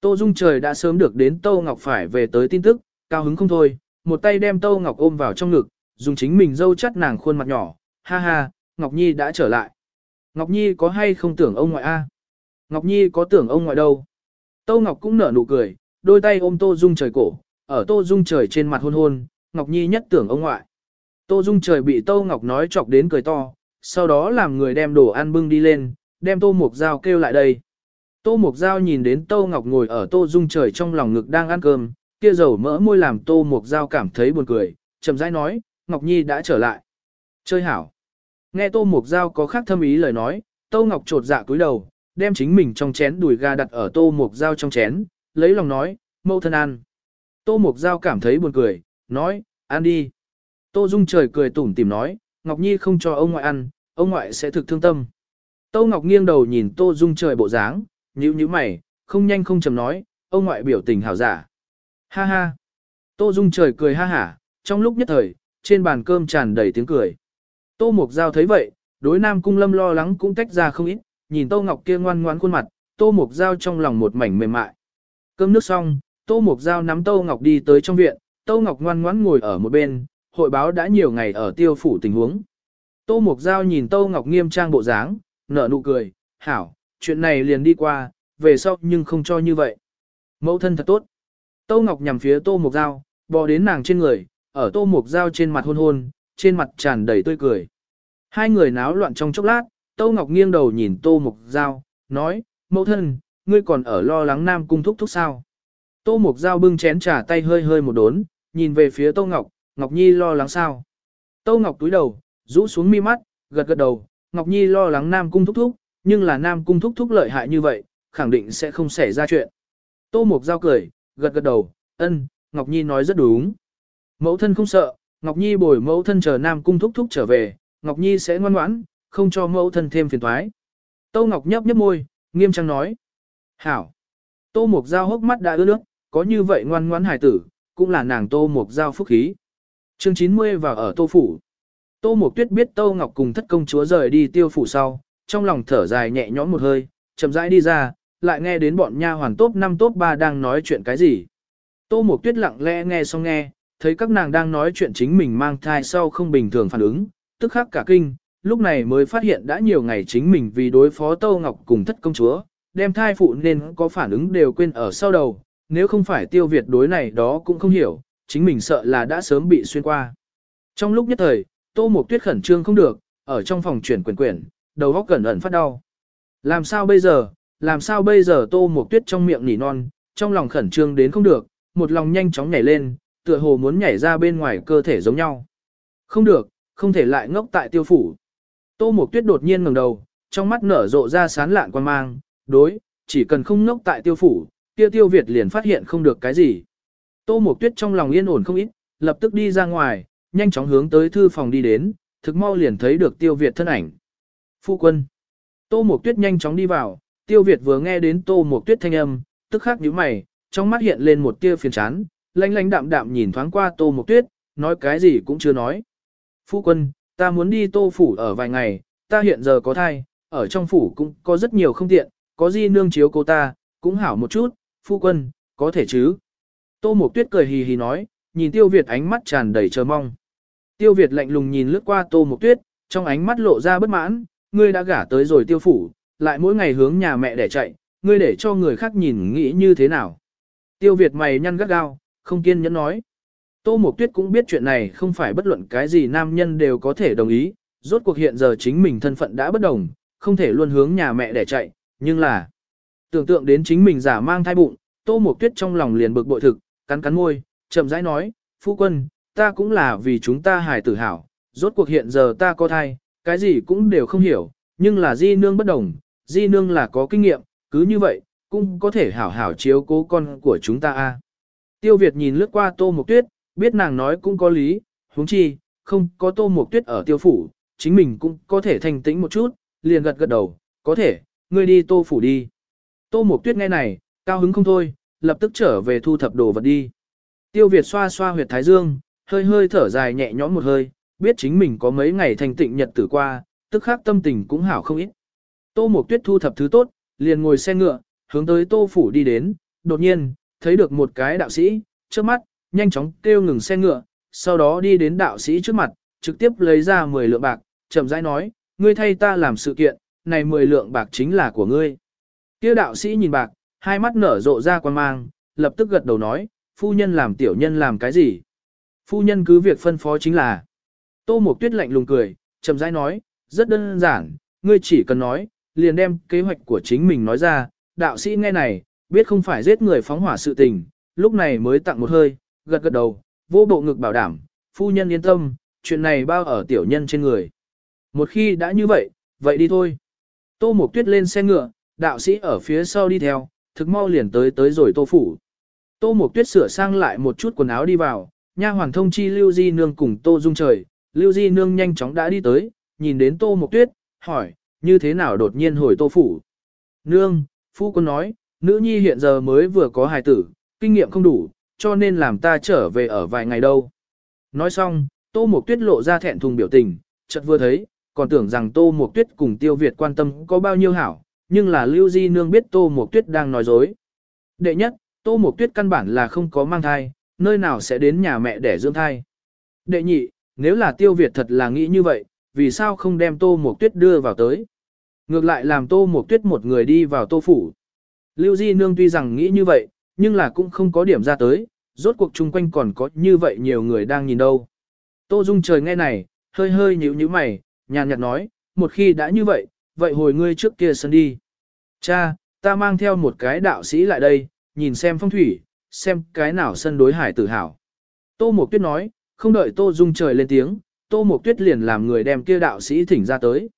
Tô Dung trời đã sớm được đến Tô Ngọc phải về tới tin tức, cao hứng không thôi, một tay đem Tô Ngọc ôm vào trong ngực, dùng chính mình dâu chắt nàng khuôn mặt nhỏ, ha ha, Ngọc Nhi đã trở lại. Ngọc Nhi có hay không tưởng ông ngoại a? Ngọc Nhi có tưởng ông ngoại đâu? Tô Ngọc cũng nở nụ cười, đôi tay ôm Tô Dung trời cổ, ở Tô Dung trời trên mặt hôn hôn, Ngọc Nhi nhất tưởng ông ngoại. Tô Dung trời bị Tô Ngọc nói chọc đến cười to, sau đó làm người đem đồ ăn bưng đi lên, đem Tô Mộc Giao kêu lại đây. Tô Mộc Giao nhìn đến Tô Ngọc ngồi ở Tô Dung trời trong lòng ngực đang ăn cơm, kia dầu mỡ môi làm Tô Mộc Giao cảm thấy buồn cười, chậm rãi nói, Ngọc Nhi đã trở lại. Chơi hảo. Nghe Tô Mộc Giao có khác thâm ý lời nói, Tô Ngọc trột dạ cúi đầu, đem chính mình trong chén đùi gà đặt ở Tô Mộc Giao trong chén, lấy lòng nói, mâu thân ăn. Tô Mộc Giao cảm thấy buồn cười, nói, ăn đi. Tô Dung trời cười tủm tìm nói, Ngọc Nhi không cho ông ngoại ăn, ông ngoại sẽ thực thương tâm. Tô Ngọc nghiêng đầu nhìn Tô Dung trời bộ dáng, nhíu nhíu mày, không nhanh không chậm nói, ông ngoại biểu tình hảo giả. Ha ha. Tô Dung trời cười ha hả, trong lúc nhất thời, trên bàn cơm tràn đầy tiếng cười. Tô Mục Giao thấy vậy, đối Nam Cung Lâm lo lắng cũng tách ra không ít, nhìn Tô Ngọc kia ngoan ngoãn khuôn mặt, Tô Mục Giao trong lòng một mảnh mềm mại. Cơm nước xong, Tô Mục Giao nắm Tô Ngọc đi tới trong viện, Tô Ngọc ngoan ngoãn ngồi ở một bên, hội báo đã nhiều ngày ở tiêu phủ tình huống. Tô Mục Giao nhìn Tô Ngọc nghiêm trang bộ dáng, nở nụ cười, hảo, chuyện này liền đi qua, về sau nhưng không cho như vậy. Mẫu thân thật tốt. Tô Ngọc nhằm phía Tô Mục Giao, bò đến nàng trên người, ở Tô Mục Giao trên mặt hôn hôn, trên mặt tràn đầy tươi cười. Hai người náo loạn trong chốc lát, Tô Ngọc nghiêng đầu nhìn Tô Mục Giao, nói, mẫu thân, ngươi còn ở lo lắng Nam Cung thúc thúc sao. Tô Mục Giao bưng chén trà tay hơi hơi một đốn, nhìn về phía Tô Ngọc, Ngọc Nhi lo lắng sao. Tô Ngọc túi đầu, rũ xuống mi mắt, gật gật đầu, Ngọc Nhi lo lắng Nam Cung thúc thúc, nhưng là Nam Cung thúc thúc lợi hại như vậy, khẳng định sẽ không xảy ra chuyện. Tô Mục Giao cười, gật gật đầu, ân, Ngọc Nhi nói rất đúng. Mẫu thân không sợ, Ngọc Nhi bồi mẫu thân chờ Nam Cung thúc thúc trở về, Ngọc Nhi sẽ ngoan ngoãn, không cho mẫu thân thêm phiền toái. Tô Ngọc nhấp nhấp môi, nghiêm trang nói. Hảo. Tô Mục Giao hốc mắt đã ướt nước, có như vậy ngoan ngoãn hài tử, cũng là nàng Tô Mục Giao phúc khí. Chương 90 vào ở Tô Phủ. Tô Mộc Tuyết biết Tô Ngọc cùng thất công chúa rời đi tiêu phủ sau, trong lòng thở dài nhẹ nhõm một hơi, chậm rãi đi ra, lại nghe đến bọn nha hoàn tốt 5 tốt 3 đang nói chuyện cái gì. Tô Mộc Tuyết lặng lẽ nghe xong nghe, thấy các nàng đang nói chuyện chính mình mang thai sau không bình thường phản ứng, tức khắc cả kinh, lúc này mới phát hiện đã nhiều ngày chính mình vì đối phó Tô Ngọc cùng thất công chúa, đem thai phụ nên có phản ứng đều quên ở sau đầu, nếu không phải tiêu việt đối này đó cũng không hiểu, chính mình sợ là đã sớm bị xuyên qua. Trong lúc nhất thời, Tô Mộc Tuyết khẩn trương không được, ở trong phòng chuyển quyền quyển, đầu óc cẩn ẩn phát đau. Làm sao bây giờ, làm sao bây giờ Tô Mộc Tuyết trong miệng nỉ non, trong lòng khẩn trương đến không được, một lòng nhanh chóng nhảy lên, tựa hồ muốn nhảy ra bên ngoài cơ thể giống nhau. Không được, không thể lại ngốc tại tiêu phủ. Tô Mộc Tuyết đột nhiên ngẩng đầu, trong mắt nở rộ ra sán lạn quan mang, đối, chỉ cần không ngốc tại tiêu phủ, tiêu tiêu Việt liền phát hiện không được cái gì. Tô Mộc Tuyết trong lòng yên ổn không ít, lập tức đi ra ngoài, nhanh chóng hướng tới thư phòng đi đến, thực mau liền thấy được tiêu Việt thân ảnh. Phu quân. Tô Mộc Tuyết nhanh chóng đi vào, tiêu Việt vừa nghe đến Tô Mộc Tuyết thanh âm, tức khắc nhíu mày, trong mắt hiện lên một tia phiền chán, lanh lanh đạm đạm nhìn thoáng qua Tô Mộc Tuyết, nói cái gì cũng chưa nói. Phu quân, ta muốn đi Tô Phủ ở vài ngày, ta hiện giờ có thai, ở trong phủ cũng có rất nhiều không tiện, có gì nương chiếu cô ta, cũng hảo một chút, phu quân, có thể chứ. Tô Mộc Tuyết cười hì hì nói, nhìn Tiêu Việt ánh mắt tràn đầy chờ mong. Tiêu Việt lạnh lùng nhìn lướt qua Tô Mộc Tuyết, trong ánh mắt lộ ra bất mãn, ngươi đã gả tới rồi tiêu phủ, lại mỗi ngày hướng nhà mẹ để chạy, ngươi để cho người khác nhìn nghĩ như thế nào. Tiêu Việt mày nhăn gắt gao, không kiên nhẫn nói. Tô Mộc Tuyết cũng biết chuyện này không phải bất luận cái gì nam nhân đều có thể đồng ý, rốt cuộc hiện giờ chính mình thân phận đã bất đồng, không thể luôn hướng nhà mẹ để chạy, nhưng là tưởng tượng đến chính mình giả mang thai bụng, Tô Mộc Tuyết trong lòng liền bực bội thực, cắn cắn môi, chậm rãi nói, phu quân, ta cũng là vì chúng ta hài tử hảo, rốt cuộc hiện giờ ta có thai, cái gì cũng đều không hiểu, nhưng là di nương bất đồng, di nương là có kinh nghiệm, cứ như vậy, cũng có thể hảo hảo chiếu cố con của chúng ta a. Tiêu Việt nhìn lướt qua Tô Mộc Tuyết, biết nàng nói cũng có lý, huống chi, không có Tô Mộc Tuyết ở tiêu phủ, chính mình cũng có thể thanh tĩnh một chút, liền gật gật đầu, có thể, ngươi đi Tô phủ đi. Tô Mộc Tuyết nghe này, cao hứng không thôi, lập tức trở về thu thập đồ vật đi. Tiêu Việt xoa xoa huyệt thái dương, hơi hơi thở dài nhẹ nhõm một hơi, biết chính mình có mấy ngày thành tịnh nhật tử qua, tức khắc tâm tình cũng hảo không ít. Tô Mộc Tuyết thu thập thứ tốt, liền ngồi xe ngựa, hướng tới Tô phủ đi đến, đột nhiên, thấy được một cái đạo sĩ, trước mắt, nhanh chóng kêu ngừng xe ngựa, sau đó đi đến đạo sĩ trước mặt, trực tiếp lấy ra 10 lượng bạc, chậm rãi nói, ngươi thay ta làm sự kiện, này 10 lượng bạc chính là của ngươi. Kia đạo sĩ nhìn bạc, hai mắt nở rộ ra quan mang, lập tức gật đầu nói, phu nhân làm tiểu nhân làm cái gì? Phu nhân cứ việc phân phó chính là. Tô Mộc Tuyết lạnh lùng cười, chậm rãi nói, rất đơn giản, ngươi chỉ cần nói, liền đem kế hoạch của chính mình nói ra, đạo sĩ nghe này, biết không phải giết người phóng hỏa sự tình, lúc này mới tặng một hơi, gật gật đầu, vô bộ ngực bảo đảm, phu nhân yên tâm, chuyện này bao ở tiểu nhân trên người. Một khi đã như vậy, vậy đi thôi. Tô Mộc Tuyết lên xe ngựa, đạo sĩ ở phía sau đi theo, thực mau liền tới tới rồi tô phủ. Tô Mộc Tuyết sửa sang lại một chút quần áo đi vào, nha hoàng thông chi Lưu Di Nương cùng Tô Dung Trời, Lưu Di Nương nhanh chóng đã đi tới, nhìn đến Tô Mộc Tuyết, hỏi, như thế nào đột nhiên hồi Tô Phủ. Nương, Phu Quân nói, nữ nhi hiện giờ mới vừa có hài tử, kinh nghiệm không đủ, cho nên làm ta trở về ở vài ngày đâu. Nói xong, Tô Mộc Tuyết lộ ra thẹn thùng biểu tình, chợt vừa thấy, còn tưởng rằng Tô Mộc Tuyết cùng Tiêu Việt quan tâm có bao nhiêu hảo, nhưng là Lưu Di Nương biết Tô Mộc Tuyết đang nói dối. Đệ nhất, Tô Mộc Tuyết căn bản là không có mang thai, nơi nào sẽ đến nhà mẹ để dưỡng thai. Đệ nhị, nếu là Tiêu Việt thật là nghĩ như vậy, vì sao không đem Tô Mộc Tuyết đưa vào tới? Ngược lại làm Tô Mộc Tuyết một người đi vào Tô Phủ. Lưu Di Nương tuy rằng nghĩ như vậy, nhưng là cũng không có điểm ra tới, rốt cuộc chung quanh còn có như vậy nhiều người đang nhìn đâu. Tô Dung trời nghe này, hơi hơi nhíu nhíu mày, nhàn nhạt nói, một khi đã như vậy, vậy hồi ngươi trước kia sân đi. Cha, ta mang theo một cái đạo sĩ lại đây, nhìn xem phong thủy, xem cái nào sân đối hải tử hảo. Tô Mộc Tuyết nói, không đợi Tô Dung trời lên tiếng, Tô Mộc Tuyết liền làm người đem kia đạo sĩ thỉnh ra tới.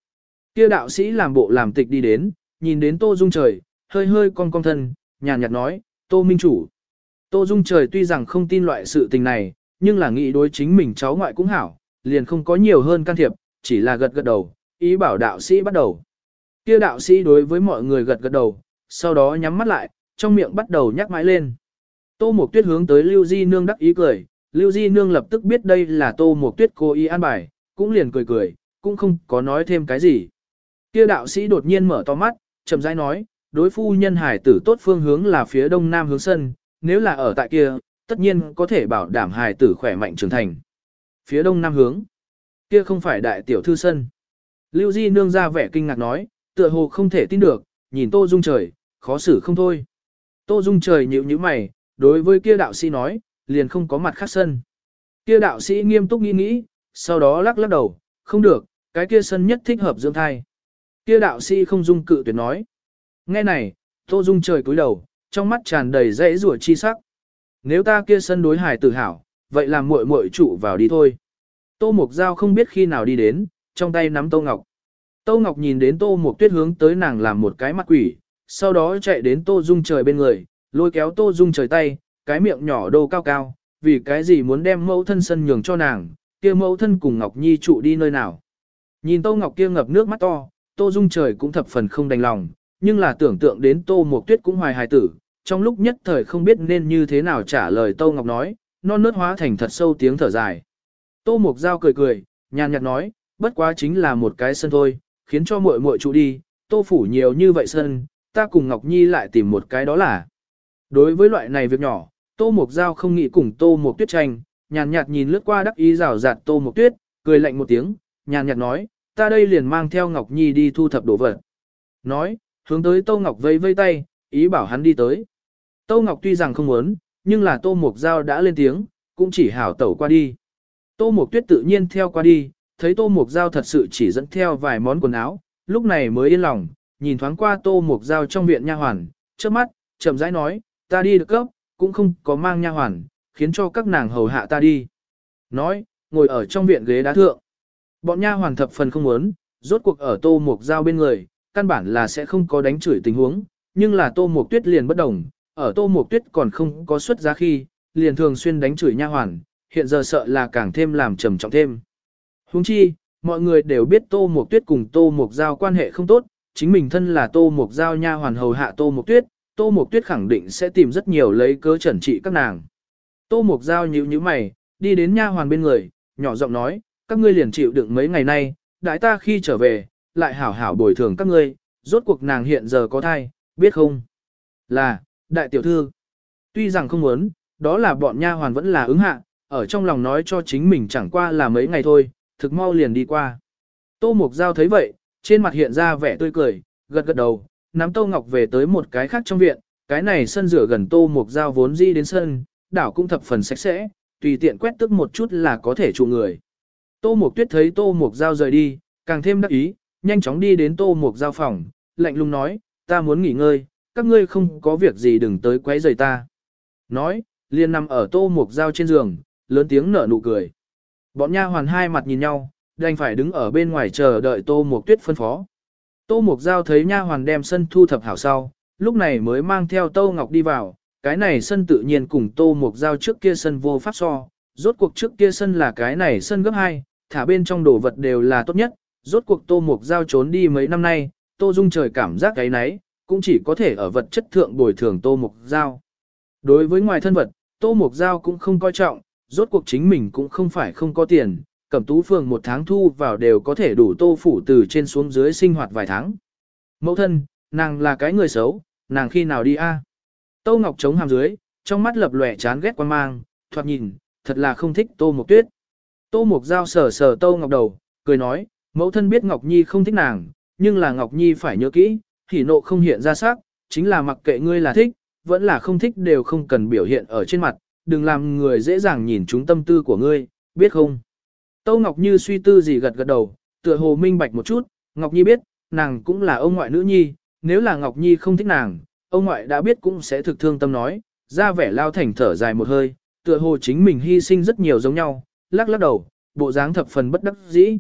Kia đạo sĩ làm bộ làm tịch đi đến, nhìn đến Tô Dung trời, hơi hơi cong cong thân, nhàn nhạt nói, Tô Minh Chủ. Tô Dung trời tuy rằng không tin loại sự tình này, nhưng là nghĩ đối chính mình cháu ngoại cũng hảo, liền không có nhiều hơn can thiệp, chỉ là gật gật đầu, ý bảo đạo sĩ bắt đầu. Kia đạo sĩ đối với mọi người gật gật đầu, sau đó nhắm mắt lại, trong miệng bắt đầu nhắc mãi lên. Tô Mộc Tuyết hướng tới Lưu Di Nương đắc ý cười, Lưu Di Nương lập tức biết đây là Tô Mộc Tuyết cố ý an bài, cũng liền cười cười, cũng không có nói thêm cái gì. Kia đạo sĩ đột nhiên mở to mắt, chậm rãi nói, đối phu nhân hải tử tốt phương hướng là phía đông nam hướng sân, nếu là ở tại kia, tất nhiên có thể bảo đảm hải tử khỏe mạnh trưởng thành. Phía đông nam hướng, kia không phải đại tiểu thư sân. Lưu Di nương ra vẻ kinh ngạc nói, tựa hồ không thể tin được, nhìn Tô Dung trời, khó xử không thôi. Tô Dung trời nhíu nhíu mày, đối với kia đạo sĩ nói, liền không có mặt khác sân. Kia đạo sĩ nghiêm túc nghĩ nghĩ, sau đó lắc lắc đầu, không được, cái kia sân nhất thích hợp dưỡng thai. Kia đạo sĩ không dung cự tuyệt nói. Nghe này, Tô Dung trời cúi đầu, trong mắt tràn đầy dãy rủa chi sắc. Nếu ta kia sân đối hải tử hảo, vậy làm muội muội trụ vào đi thôi. Tô Mục Giao không biết khi nào đi đến, trong tay nắm Tô Ngọc. Tô Ngọc nhìn đến Tô Mộc Tuyết hướng tới nàng làm một cái mặt quỷ, sau đó chạy đến Tô Dung trời bên người, lôi kéo Tô Dung trời tay, cái miệng nhỏ đô cao cao, vì cái gì muốn đem mẫu thân sân nhường cho nàng, kia mẫu thân cùng Ngọc Nhi trụ đi nơi nào. Nhìn Tô Ngọc kia ngập nước mắt to, Tô Dung trời cũng thập phần không đành lòng, nhưng là tưởng tượng đến Tô Mộc Tuyết cũng hoài hài tử, trong lúc nhất thời không biết nên như thế nào trả lời Tô Ngọc nói, non nớt hóa thành thật sâu tiếng thở dài. Tô Mộc Giao cười cười, nhàn nhạt nói, bất quá chính là một cái sân thôi, khiến cho muội muội trụ đi, Tô phủ nhiều như vậy sân, ta cùng Ngọc Nhi lại tìm một cái đó là. Đối với loại này việc nhỏ, Tô Mộc Giao không nghĩ cùng Tô Mộc Tuyết tranh, nhàn nhạt nhìn lướt qua đắc ý rào rạt Tô Mộc Tuyết, cười lạnh một tiếng, nhàn nhạt nói, ta đây liền mang theo Ngọc Nhi đi thu thập đồ vật. Nói, hướng tới Tô Ngọc vây vây tay, ý bảo hắn đi tới. Tô Ngọc tuy rằng không muốn, nhưng là Tô Mộc Giao đã lên tiếng, cũng chỉ hảo tẩu qua đi. Tô Mộc Tuyết tự nhiên theo qua đi, thấy Tô Mộc Giao thật sự chỉ dẫn theo vài món quần áo, lúc này mới yên lòng, nhìn thoáng qua Tô Mộc Giao trong viện nha hoàn, trước mắt, chậm rãi nói, ta đi được cấp, cũng không có mang nha hoàn, khiến cho các nàng hầu hạ ta đi. Nói, ngồi ở trong viện ghế đá thượng. Bọn nha hoàn thập phần không muốn, rốt cuộc ở Tô Mộc Giao bên người, căn bản là sẽ không có đánh chửi tình huống, nhưng là Tô Mộc Tuyết liền bất đồng, ở Tô Mộc Tuyết còn không có xuất giá khi, liền thường xuyên đánh chửi nha hoàn, hiện giờ sợ là càng thêm làm trầm trọng thêm. Huống chi, mọi người đều biết Tô Mộc Tuyết cùng Tô Mộc Giao quan hệ không tốt, chính mình thân là Tô Mộc Giao nha hoàn hầu hạ Tô Mộc Tuyết, Tô Mộc Tuyết khẳng định sẽ tìm rất nhiều lấy cớ trẩn trị các nàng. Tô Mộc Giao nhíu nhíu mày, đi đến nha hoàn bên người, nhỏ giọng nói, các ngươi liền chịu đựng mấy ngày nay, đại ta khi trở về, lại hảo hảo bồi thường các ngươi, rốt cuộc nàng hiện giờ có thai, biết không? Là, đại tiểu thư. Tuy rằng không muốn, đó là bọn nha hoàn vẫn là ứng hạ, ở trong lòng nói cho chính mình chẳng qua là mấy ngày thôi, thực mau liền đi qua. Tô Mục Giao thấy vậy, trên mặt hiện ra vẻ tươi cười, gật gật đầu, nắm Tô Ngọc về tới một cái khác trong viện, cái này sân rửa gần Tô Mục Giao vốn di đến sân, đảo cũng thập phần sạch sẽ, tùy tiện quét tức một chút là có thể trụ người. Tô Mục Tuyết thấy Tô Mục Giao rời đi, càng thêm đắc ý, nhanh chóng đi đến Tô Mục Giao phòng, lạnh lùng nói, ta muốn nghỉ ngơi, các ngươi không có việc gì đừng tới quấy rầy ta. Nói, liền nằm ở Tô Mục Giao trên giường, lớn tiếng nở nụ cười. Bọn nha hoàn hai mặt nhìn nhau, đành phải đứng ở bên ngoài chờ đợi Tô Mục Tuyết phân phó. Tô Mục Giao thấy nha hoàn đem sân thu thập hảo sau, lúc này mới mang theo Tô Ngọc đi vào, cái này sân tự nhiên cùng Tô Mục Giao trước kia sân vô pháp so, rốt cuộc trước kia sân là cái này sân gấp hai, thả bên trong đồ vật đều là tốt nhất, rốt cuộc Tô Mục Giao trốn đi mấy năm nay, Tô Dung trời cảm giác cái nấy, cũng chỉ có thể ở vật chất thượng bồi thường Tô Mục Giao. Đối với ngoài thân vật, Tô Mục Giao cũng không coi trọng, rốt cuộc chính mình cũng không phải không có tiền, cẩm tú phường một tháng thu vào đều có thể đủ Tô Phủ từ trên xuống dưới sinh hoạt vài tháng. Mẫu thân, nàng là cái người xấu, nàng khi nào đi a? Tô Ngọc chống hàm dưới, trong mắt lập lòe chán ghét quan mang, thoạt nhìn, thật là không thích Tô Mộc Tuyết. Tô Mộc Giao sờ sờ Tô Ngọc đầu, cười nói, mẫu thân biết Ngọc Nhi không thích nàng, nhưng là Ngọc Nhi phải nhớ kỹ, thì nộ không hiện ra sắc, chính là mặc kệ ngươi là thích, vẫn là không thích đều không cần biểu hiện ở trên mặt, đừng làm người dễ dàng nhìn trúng tâm tư của ngươi, biết không? Tâu Ngọc Như suy tư gì gật gật đầu, tựa hồ minh bạch một chút, Ngọc Nhi biết, nàng cũng là ông ngoại nữ nhi, nếu là Ngọc Nhi không thích nàng, ông ngoại đã biết cũng sẽ thực thương tâm nói, ra vẻ lao thành thở dài một hơi, tựa hồ chính mình hy sinh rất nhiều giống nhau, lắc lắc đầu, bộ dáng thập phần bất đắc dĩ.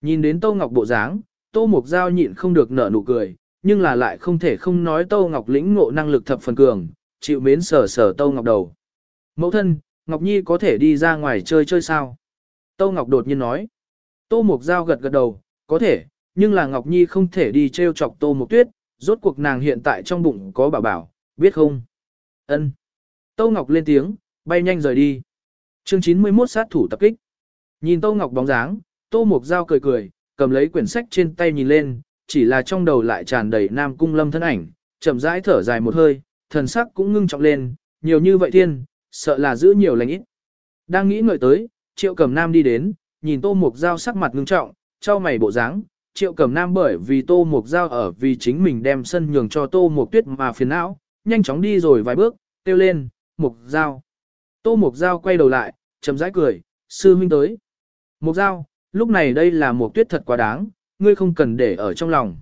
Nhìn đến Tâu Ngọc bộ dáng, Tô Mục Giao nhịn không được nở nụ cười, nhưng là lại không thể không nói Tô Ngọc lĩnh ngộ năng lực thập phần cường, chịu mến sở sở Tô Ngọc đầu. Mẫu thân, Ngọc Nhi có thể đi ra ngoài chơi chơi sao? Tô Ngọc đột nhiên nói. Tô Mục Giao gật gật đầu, có thể, nhưng là Ngọc Nhi không thể đi trêu chọc Tô Mục Tuyết, rốt cuộc nàng hiện tại trong bụng có bảo bảo, biết không? Ân. Tô Ngọc lên tiếng, bay nhanh rời đi. Chương 91 sát thủ tập kích. Nhìn Tô Ngọc bóng dáng, Tô Mục Giao cười cười, cầm lấy quyển sách trên tay nhìn lên, chỉ là trong đầu lại tràn đầy Nam Cung Lâm thân ảnh, chậm rãi thở dài một hơi, thần sắc cũng ngưng trọng lên, nhiều như vậy thiên, sợ là giữ nhiều lành ít. Đang nghĩ ngợi tới, Triệu Cẩm Nam đi đến, nhìn Tô Mục Giao sắc mặt ngưng trọng, trao mày bộ dáng, Triệu Cẩm Nam bởi vì Tô Mục Giao ở vì chính mình đem sân nhường cho Tô Mục Tuyết mà phiền não, nhanh chóng đi rồi vài bước, kêu lên, Mục Giao. Tô Mục Giao quay đầu lại, chậm rãi cười, sư huynh tới. Mục Giao, lúc này đây là Mục Tuyết thật quá đáng, ngươi không cần để ở trong lòng.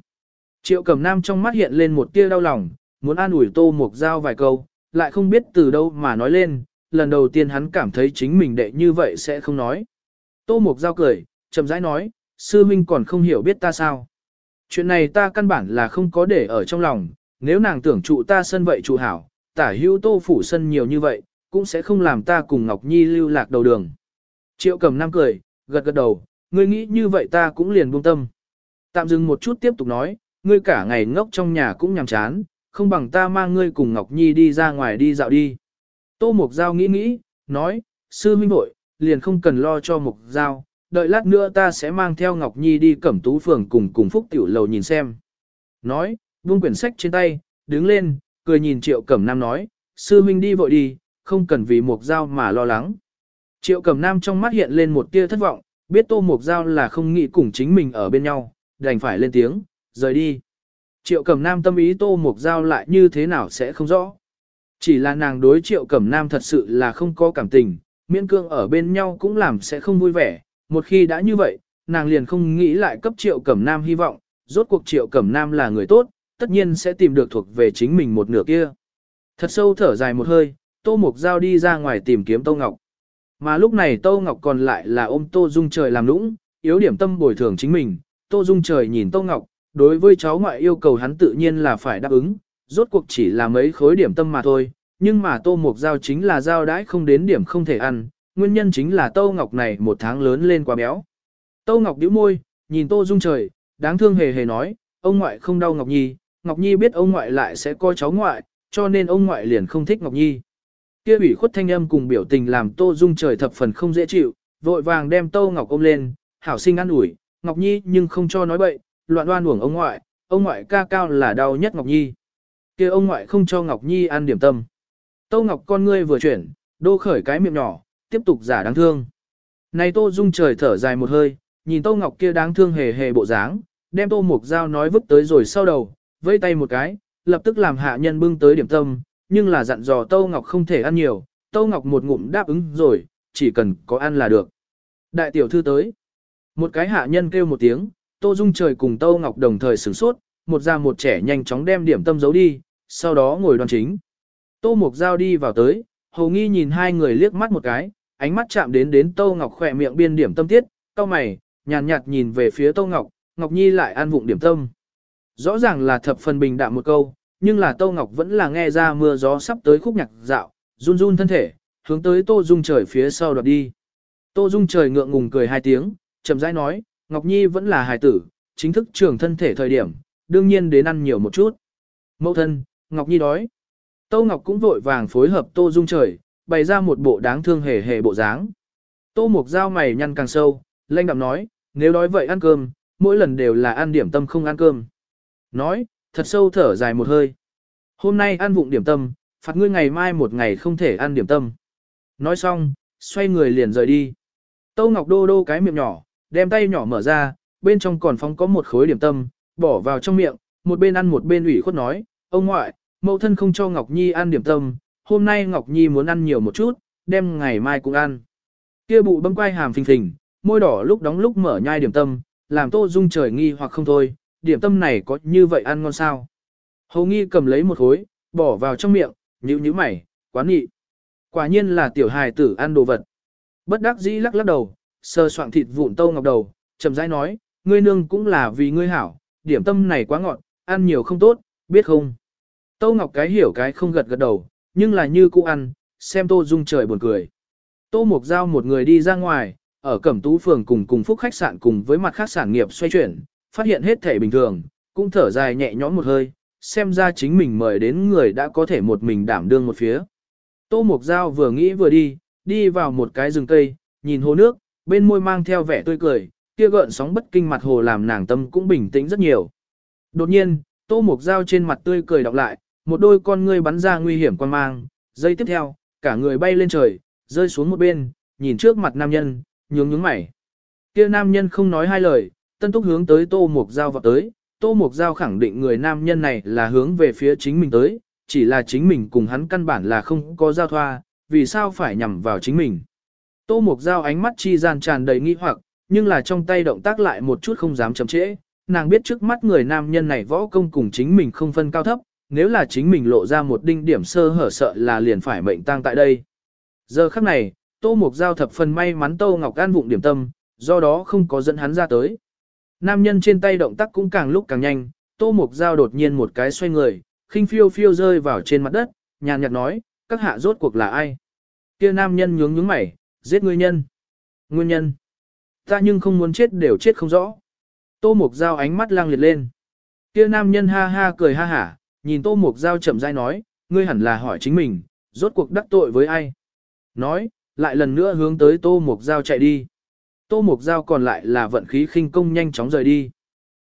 Triệu Cẩm Nam trong mắt hiện lên một tia đau lòng, muốn an ủi Tô Mục Giao vài câu, lại không biết từ đâu mà nói lên, lần đầu tiên hắn cảm thấy chính mình đệ như vậy sẽ không nói. Tô Mục Giao cười, chậm rãi nói, sư huynh còn không hiểu biết ta sao. Chuyện này ta căn bản là không có để ở trong lòng, nếu nàng tưởng trụ ta sân vậy trụ hảo, tả hữu tô phủ sân nhiều như vậy, cũng sẽ không làm ta cùng Ngọc Nhi lưu lạc đầu đường. Triệu cầm nam cười, gật gật đầu, ngươi nghĩ như vậy ta cũng liền buông tâm. Tạm dừng một chút tiếp tục nói, ngươi cả ngày ngốc trong nhà cũng nhàm chán, không bằng ta mang ngươi cùng Ngọc Nhi đi ra ngoài đi dạo đi. Tô Mục Giao nghĩ nghĩ, nói, sư huynh bội, liền không cần lo cho Mục Giao, đợi lát nữa ta sẽ mang theo Ngọc Nhi đi cẩm tú phường cùng cùng Phúc Tiểu Lầu nhìn xem. Nói, buông quyển sách trên tay, đứng lên, cười nhìn Triệu Cẩm Nam nói, sư huynh đi vội đi, không cần vì Mục Giao mà lo lắng. Triệu Cẩm Nam trong mắt hiện lên một tia thất vọng, biết Tô Mục Giao là không nghĩ cùng chính mình ở bên nhau, đành phải lên tiếng, rời đi. Triệu Cẩm Nam tâm ý Tô Mục Giao lại như thế nào sẽ không rõ. Chỉ là nàng đối Triệu Cẩm Nam thật sự là không có cảm tình, miễn cương ở bên nhau cũng làm sẽ không vui vẻ. Một khi đã như vậy, nàng liền không nghĩ lại cấp Triệu Cẩm Nam hy vọng, rốt cuộc Triệu Cẩm Nam là người tốt, tất nhiên sẽ tìm được thuộc về chính mình một nửa kia. Thật sâu thở dài một hơi, Tô Mục Giao đi ra ngoài tìm kiếm Tô Ngọc. Mà lúc này Tô Ngọc còn lại là ôm Tô Dung Trời làm lũng, yếu điểm tâm bồi thường chính mình. Tô Dung Trời nhìn Tô Ngọc, đối với cháu ngoại yêu cầu hắn tự nhiên là phải đáp ứng, rốt cuộc chỉ là mấy khối điểm tâm mà thôi, nhưng mà Tô Mục Giao chính là giao đãi không đến điểm không thể ăn, nguyên nhân chính là Tô Ngọc này một tháng lớn lên quá béo. Tô Ngọc điếu môi, nhìn Tô Dung Trời, đáng thương hề hề nói, ông ngoại không đau Ngọc Nhi, Ngọc Nhi biết ông ngoại lại sẽ coi cháu ngoại, cho nên ông ngoại liền không thích Ngọc Nhi. Kia ủy khuất thanh âm cùng biểu tình làm Tô Dung Trời thập phần không dễ chịu, vội vàng đem Tô Ngọc ôm lên, hảo sinh ăn ủi, Ngọc Nhi nhưng không cho nói bậy, loạn đoan uổng ông ngoại, ông ngoại ca cao là đau nhất Ngọc Nhi. kia ông ngoại không cho Ngọc Nhi ăn điểm tâm. Tô Ngọc con ngươi vừa chuyển, đô khởi cái miệng nhỏ, tiếp tục giả đáng thương. Này Tô Dung trời thở dài một hơi, nhìn Tô Ngọc kia đáng thương hề hề bộ dáng, đem Tô Mục Giao nói vứt tới rồi sau đầu, vây tay một cái, lập tức làm hạ nhân bưng tới điểm tâm, nhưng là dặn dò Tô Ngọc không thể ăn nhiều, Tô Ngọc một ngụm đáp ứng rồi, chỉ cần có ăn là được. Đại tiểu thư tới. Một cái hạ nhân kêu một tiếng, Tô Dung trời cùng Tô Ngọc đồng thời sửng sốt, một già một trẻ nhanh chóng đem điểm tâm giấu đi, sau đó ngồi đoan chính. Tô Mộc Giao đi vào tới, hầu nghi nhìn hai người liếc mắt một cái, ánh mắt chạm đến đến Tô Ngọc khỏe miệng biên điểm tâm tiết, cau mày, nhàn nhạt, nhìn về phía Tô Ngọc, Ngọc Nhi lại an vụng điểm tâm. Rõ ràng là thập phần bình đạm một câu, nhưng là Tô Ngọc vẫn là nghe ra mưa gió sắp tới khúc nhạc dạo, run run thân thể, hướng tới Tô Dung trời phía sau đoạt đi. Tô Dung trời ngượng ngùng cười hai tiếng, chậm rãi nói, Ngọc Nhi vẫn là hài tử, chính thức trưởng thân thể thời điểm, đương nhiên đến ăn nhiều một chút. Mẫu thân, Ngọc Nhi đói. Tô Ngọc cũng vội vàng phối hợp Tô Dung trời, bày ra một bộ đáng thương hề hề bộ dáng. Tô Mộc Giao mày nhăn càng sâu, lanh đạm nói, nếu đói vậy ăn cơm, mỗi lần đều là ăn điểm tâm không ăn cơm. Nói, thật sâu thở dài một hơi. Hôm nay ăn vụng điểm tâm, phạt ngươi ngày mai một ngày không thể ăn điểm tâm. Nói xong, xoay người liền rời đi. Tô Ngọc đô đô cái miệng nhỏ, đem tay nhỏ mở ra, bên trong còn phóng có một khối điểm tâm, bỏ vào trong miệng, một bên ăn một bên ủy khuất nói, ông ngoại, mẫu thân không cho Ngọc Nhi ăn điểm tâm, hôm nay Ngọc Nhi muốn ăn nhiều một chút, đem ngày mai cũng ăn. Kia bụ bấm quay hàm phình phình, môi đỏ lúc đóng lúc mở nhai điểm tâm, làm tô dung trời nghi hoặc không thôi, điểm tâm này có như vậy ăn ngon sao. Hầu nghi cầm lấy một khối, bỏ vào trong miệng, nhíu nhíu mày, quán nghị. Quả nhiên là tiểu hài tử ăn đồ vật. Bất đắc dĩ lắc lắc đầu, sơ soạn thịt vụn tâu ngọc đầu, chậm rãi nói, ngươi nương cũng là vì ngươi hảo, điểm tâm này quá ngọt, ăn nhiều không tốt, biết không? Tâu ngọc cái hiểu cái không gật gật đầu, nhưng là như cũ ăn, xem Tô Dung trời buồn cười. Tô Mục Giao một người đi ra ngoài, ở Cẩm Tú Phường cùng cùng Phúc khách sạn cùng với mặt khác sản nghiệp xoay chuyển, phát hiện hết thể bình thường, cũng thở dài nhẹ nhõm một hơi, xem ra chính mình mời đến người đã có thể một mình đảm đương một phía. Tô Mục Giao vừa nghĩ vừa đi, đi vào một cái rừng cây, nhìn hồ nước, bên môi mang theo vẻ tươi cười, kia gợn sóng bất kinh mặt hồ làm nàng tâm cũng bình tĩnh rất nhiều. Đột nhiên, Tô Mục Giao trên mặt tươi cười đọc lại, một đôi con ngươi bắn ra nguy hiểm quan mang, giây tiếp theo, cả người bay lên trời, rơi xuống một bên, nhìn trước mặt nam nhân, nhướng nhướng mày. Kia nam nhân không nói hai lời, tân túc hướng tới Tô Mục Giao vào tới, Tô Mục Giao khẳng định người nam nhân này là hướng về phía chính mình tới, chỉ là chính mình cùng hắn căn bản là không có giao thoa, vì sao phải nhằm vào chính mình. Tô Mục Giao ánh mắt chi gian tràn đầy nghi hoặc, nhưng là trong tay động tác lại một chút không dám chậm trễ. Nàng biết trước mắt người nam nhân này võ công cùng chính mình không phân cao thấp, nếu là chính mình lộ ra một đinh điểm sơ hở sợ là liền phải mệnh tang tại đây. Giờ khắc này, Tô Mục Giao thập phần may mắn Tô Ngọc An vụng điểm tâm, do đó không có dẫn hắn ra tới. Nam nhân trên tay động tác cũng càng lúc càng nhanh, Tô Mục Giao đột nhiên một cái xoay người, khinh phiêu phiêu rơi vào trên mặt đất, nhàn nhạt nói, các hạ rốt cuộc là ai? Kia nam nhân nhướng nhướng mày, giết ngươi nhân. Nguyên nhân. Ta nhưng không muốn chết đều chết không rõ. Tô Mục Giao ánh mắt lang liệt lên. Kia nam nhân ha ha cười ha hả, nhìn Tô Mục Giao chậm rãi nói, ngươi hẳn là hỏi chính mình, rốt cuộc đắc tội với ai. Nói, lại lần nữa hướng tới Tô Mục Giao chạy đi. Tô Mục Giao còn lại là vận khí khinh công nhanh chóng rời đi.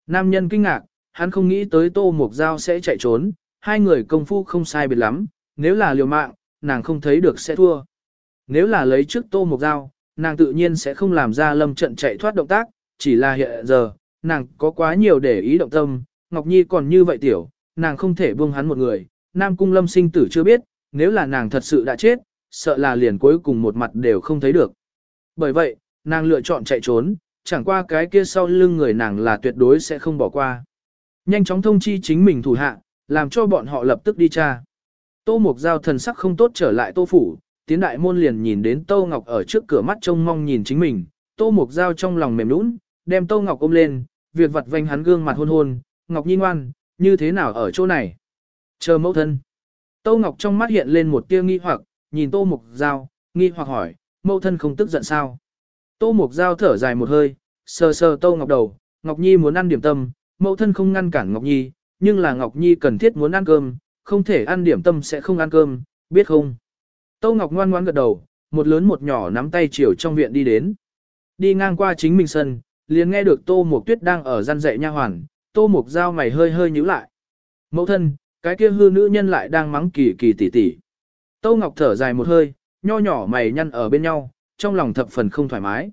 Nam nhân kinh ngạc, hắn không nghĩ tới Tô Mục Giao sẽ chạy trốn, hai người công phu không sai biệt lắm, nếu là liều mạng, nàng không thấy được sẽ thua. Nếu là lấy trước Tô Mục Giao, nàng tự nhiên sẽ không làm ra lâm trận chạy thoát động tác, chỉ là hiện giờ, nàng có quá nhiều để ý động tâm, Ngọc Nhi còn như vậy tiểu, nàng không thể buông hắn một người, Nam Cung Lâm sinh tử chưa biết, nếu là nàng thật sự đã chết, sợ là liền cuối cùng một mặt đều không thấy được. Bởi vậy, nàng lựa chọn chạy trốn, chẳng qua cái kia sau lưng người nàng là tuyệt đối sẽ không bỏ qua. Nhanh chóng thông chi chính mình thủ hạ, làm cho bọn họ lập tức đi tra. Tô Mục Giao thần sắc không tốt trở lại Tô Phủ, tiến đại môn liền nhìn đến Tô Ngọc ở trước cửa mắt trông mong nhìn chính mình, Tô Mục Giao trong lòng mềm nũng, đem Tô Ngọc ôm lên, việc vặt vanh hắn gương mặt hôn hôn, Ngọc Nhi ngoan, như thế nào ở chỗ này? Chờ mẫu thân. Tô Ngọc trong mắt hiện lên một tia nghi hoặc, nhìn Tô Mục Giao, nghi hoặc hỏi, mẫu thân không tức giận sao? Tô Mục Giao thở dài một hơi, sờ sờ Tô Ngọc đầu, Ngọc Nhi muốn ăn điểm tâm, mẫu thân không ngăn cản Ngọc Nhi, nhưng là Ngọc Nhi cần thiết muốn ăn cơm, không thể ăn điểm tâm sẽ không ăn cơm, biết không? Tô Ngọc ngoan ngoan gật đầu, một lớn một nhỏ nắm tay chiều trong viện đi đến. Đi ngang qua chính mình sân, liền nghe được Tô Mộc Tuyết đang ở gian dạy nha hoàn, Tô Mộc Giao mày hơi hơi nhíu lại. Mẫu thân, cái kia hư nữ nhân lại đang mắng kỳ kỳ tỉ tỉ. Tô Ngọc thở dài một hơi, nho nhỏ mày nhăn ở bên nhau, trong lòng thập phần không thoải mái.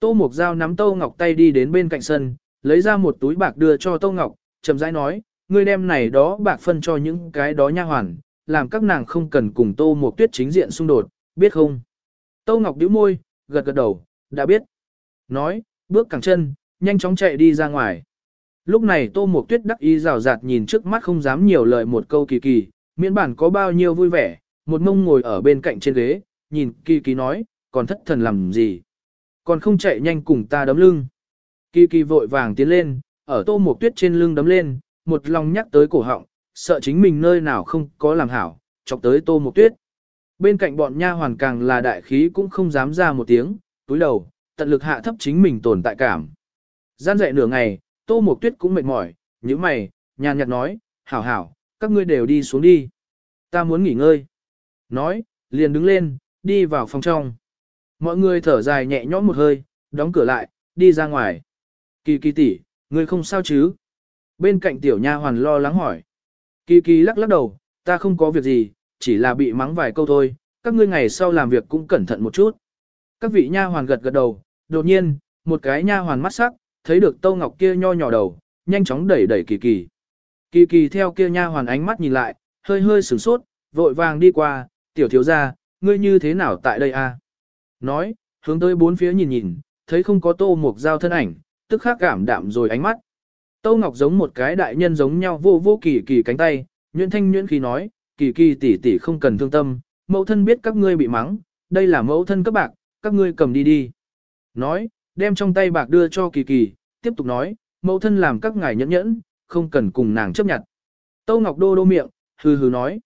Tô Mộc Giao nắm Tô Ngọc tay đi đến bên cạnh sân, lấy ra một túi bạc đưa cho Tô Ngọc, chậm rãi nói, ngươi đem này đó bạc phân cho những cái đó nha hoàn, làm các nàng không cần cùng Tô mộc Tuyết chính diện xung đột, biết không? Tô Ngọc bĩu môi, gật gật đầu, đã biết. Nói, bước cẳng chân, nhanh chóng chạy đi ra ngoài. Lúc này Tô mộc Tuyết đắc ý rào rạt nhìn trước mắt không dám nhiều lời một câu kỳ kỳ, miễn bản có bao nhiêu vui vẻ, một mông ngồi ở bên cạnh trên ghế, nhìn kỳ kỳ nói, còn thất thần làm gì? Còn không chạy nhanh cùng ta đấm lưng. Kỳ kỳ vội vàng tiến lên, ở Tô mộc Tuyết trên lưng đấm lên, một lòng nhắc tới cổ họng, sợ chính mình nơi nào không có làm hảo, chọc tới Tô Mục Tuyết. Bên cạnh bọn nha hoàn càng là đại khí cũng không dám ra một tiếng, túi đầu, tận lực hạ thấp chính mình tồn tại cảm. Gian dậy nửa ngày, Tô Mộc Tuyết cũng mệt mỏi, như mày, nhàn nhạt nói, hảo hảo, các ngươi đều đi xuống đi. Ta muốn nghỉ ngơi. Nói, liền đứng lên, đi vào phòng trong. Mọi người thở dài nhẹ nhõm một hơi, đóng cửa lại, đi ra ngoài. Kỳ kỳ tỷ, ngươi không sao chứ? Bên cạnh tiểu nha hoàn lo lắng hỏi. Kỳ kỳ lắc lắc đầu, ta không có việc gì, chỉ là bị mắng vài câu thôi, các ngươi ngày sau làm việc cũng cẩn thận một chút. Các vị nha hoàn gật gật đầu, đột nhiên, một cái nha hoàn mắt sắc, thấy được Tô Ngọc kia nho nhỏ đầu, nhanh chóng đẩy đẩy Kỳ Kỳ. Kỳ Kỳ theo kia nha hoàn ánh mắt nhìn lại, hơi hơi sửng sốt, vội vàng đi qua, tiểu thiếu gia, ngươi như thế nào tại đây a? Nói, hướng tới bốn phía nhìn nhìn, thấy không có Tô Mục Giao thân ảnh, tức khắc cảm đạm rồi ánh mắt. Tô Ngọc giống một cái đại nhân giống nhau vô vô Kỳ Kỳ cánh tay, Nguyễn thanh Nguyễn khí nói, Kỳ Kỳ tỷ tỷ không cần thương tâm, mẫu thân biết các ngươi bị mắng, đây là mẫu thân các bạc, các ngươi cầm đi đi. Nói, đem trong tay bạc đưa cho kỳ kỳ, tiếp tục nói, mẫu thân làm các ngài nhẫn nhẫn, không cần cùng nàng chấp nhận. Tâu Ngọc đô đô miệng, hừ hừ nói.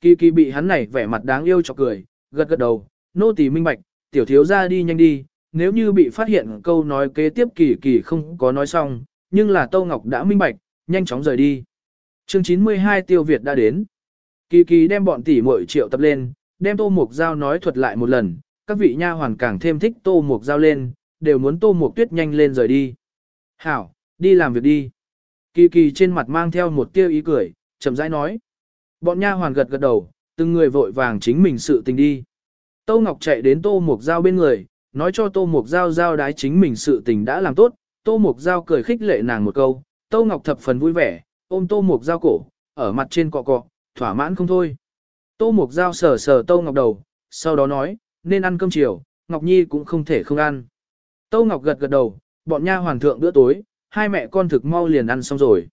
Kỳ kỳ bị hắn này vẻ mặt đáng yêu cho cười, gật gật đầu, nô tỳ minh bạch, tiểu thiếu ra đi nhanh đi, nếu như bị phát hiện câu nói kế tiếp kỳ kỳ không có nói xong, nhưng là Tô Ngọc đã minh bạch, nhanh chóng rời đi. Chương 92 Tiêu Việt đã đến. Kỳ kỳ đem bọn tỷ muội triệu tập lên, đem Tô Mục Giao nói thuật lại một lần, các vị nha hoàn càng thêm thích Tô Mục Giao lên, đều muốn Tô Mục Tuyết nhanh lên rời đi. Hảo, đi làm việc đi. Kỳ kỳ trên mặt mang theo một tia ý cười, chậm rãi nói. Bọn nha hoàn gật gật đầu, từng người vội vàng chính mình sự tình đi. Tô Ngọc chạy đến Tô Mục Giao bên người, nói cho Tô Mục Giao giao đái chính mình sự tình đã làm tốt. Tô Mục Giao cười khích lệ nàng một câu, Tô Ngọc thập phần vui vẻ, ôm Tô Mục Giao cổ, ở mặt trên cọ cọ, thỏa mãn không thôi. Tô Mục Giao sờ sờ Tô Ngọc đầu, sau đó nói, nên ăn cơm chiều, Ngọc Nhi cũng không thể không ăn. Tô Ngọc gật gật đầu, bọn nha hoàn thượng bữa tối, hai mẹ con thực mau liền ăn xong rồi.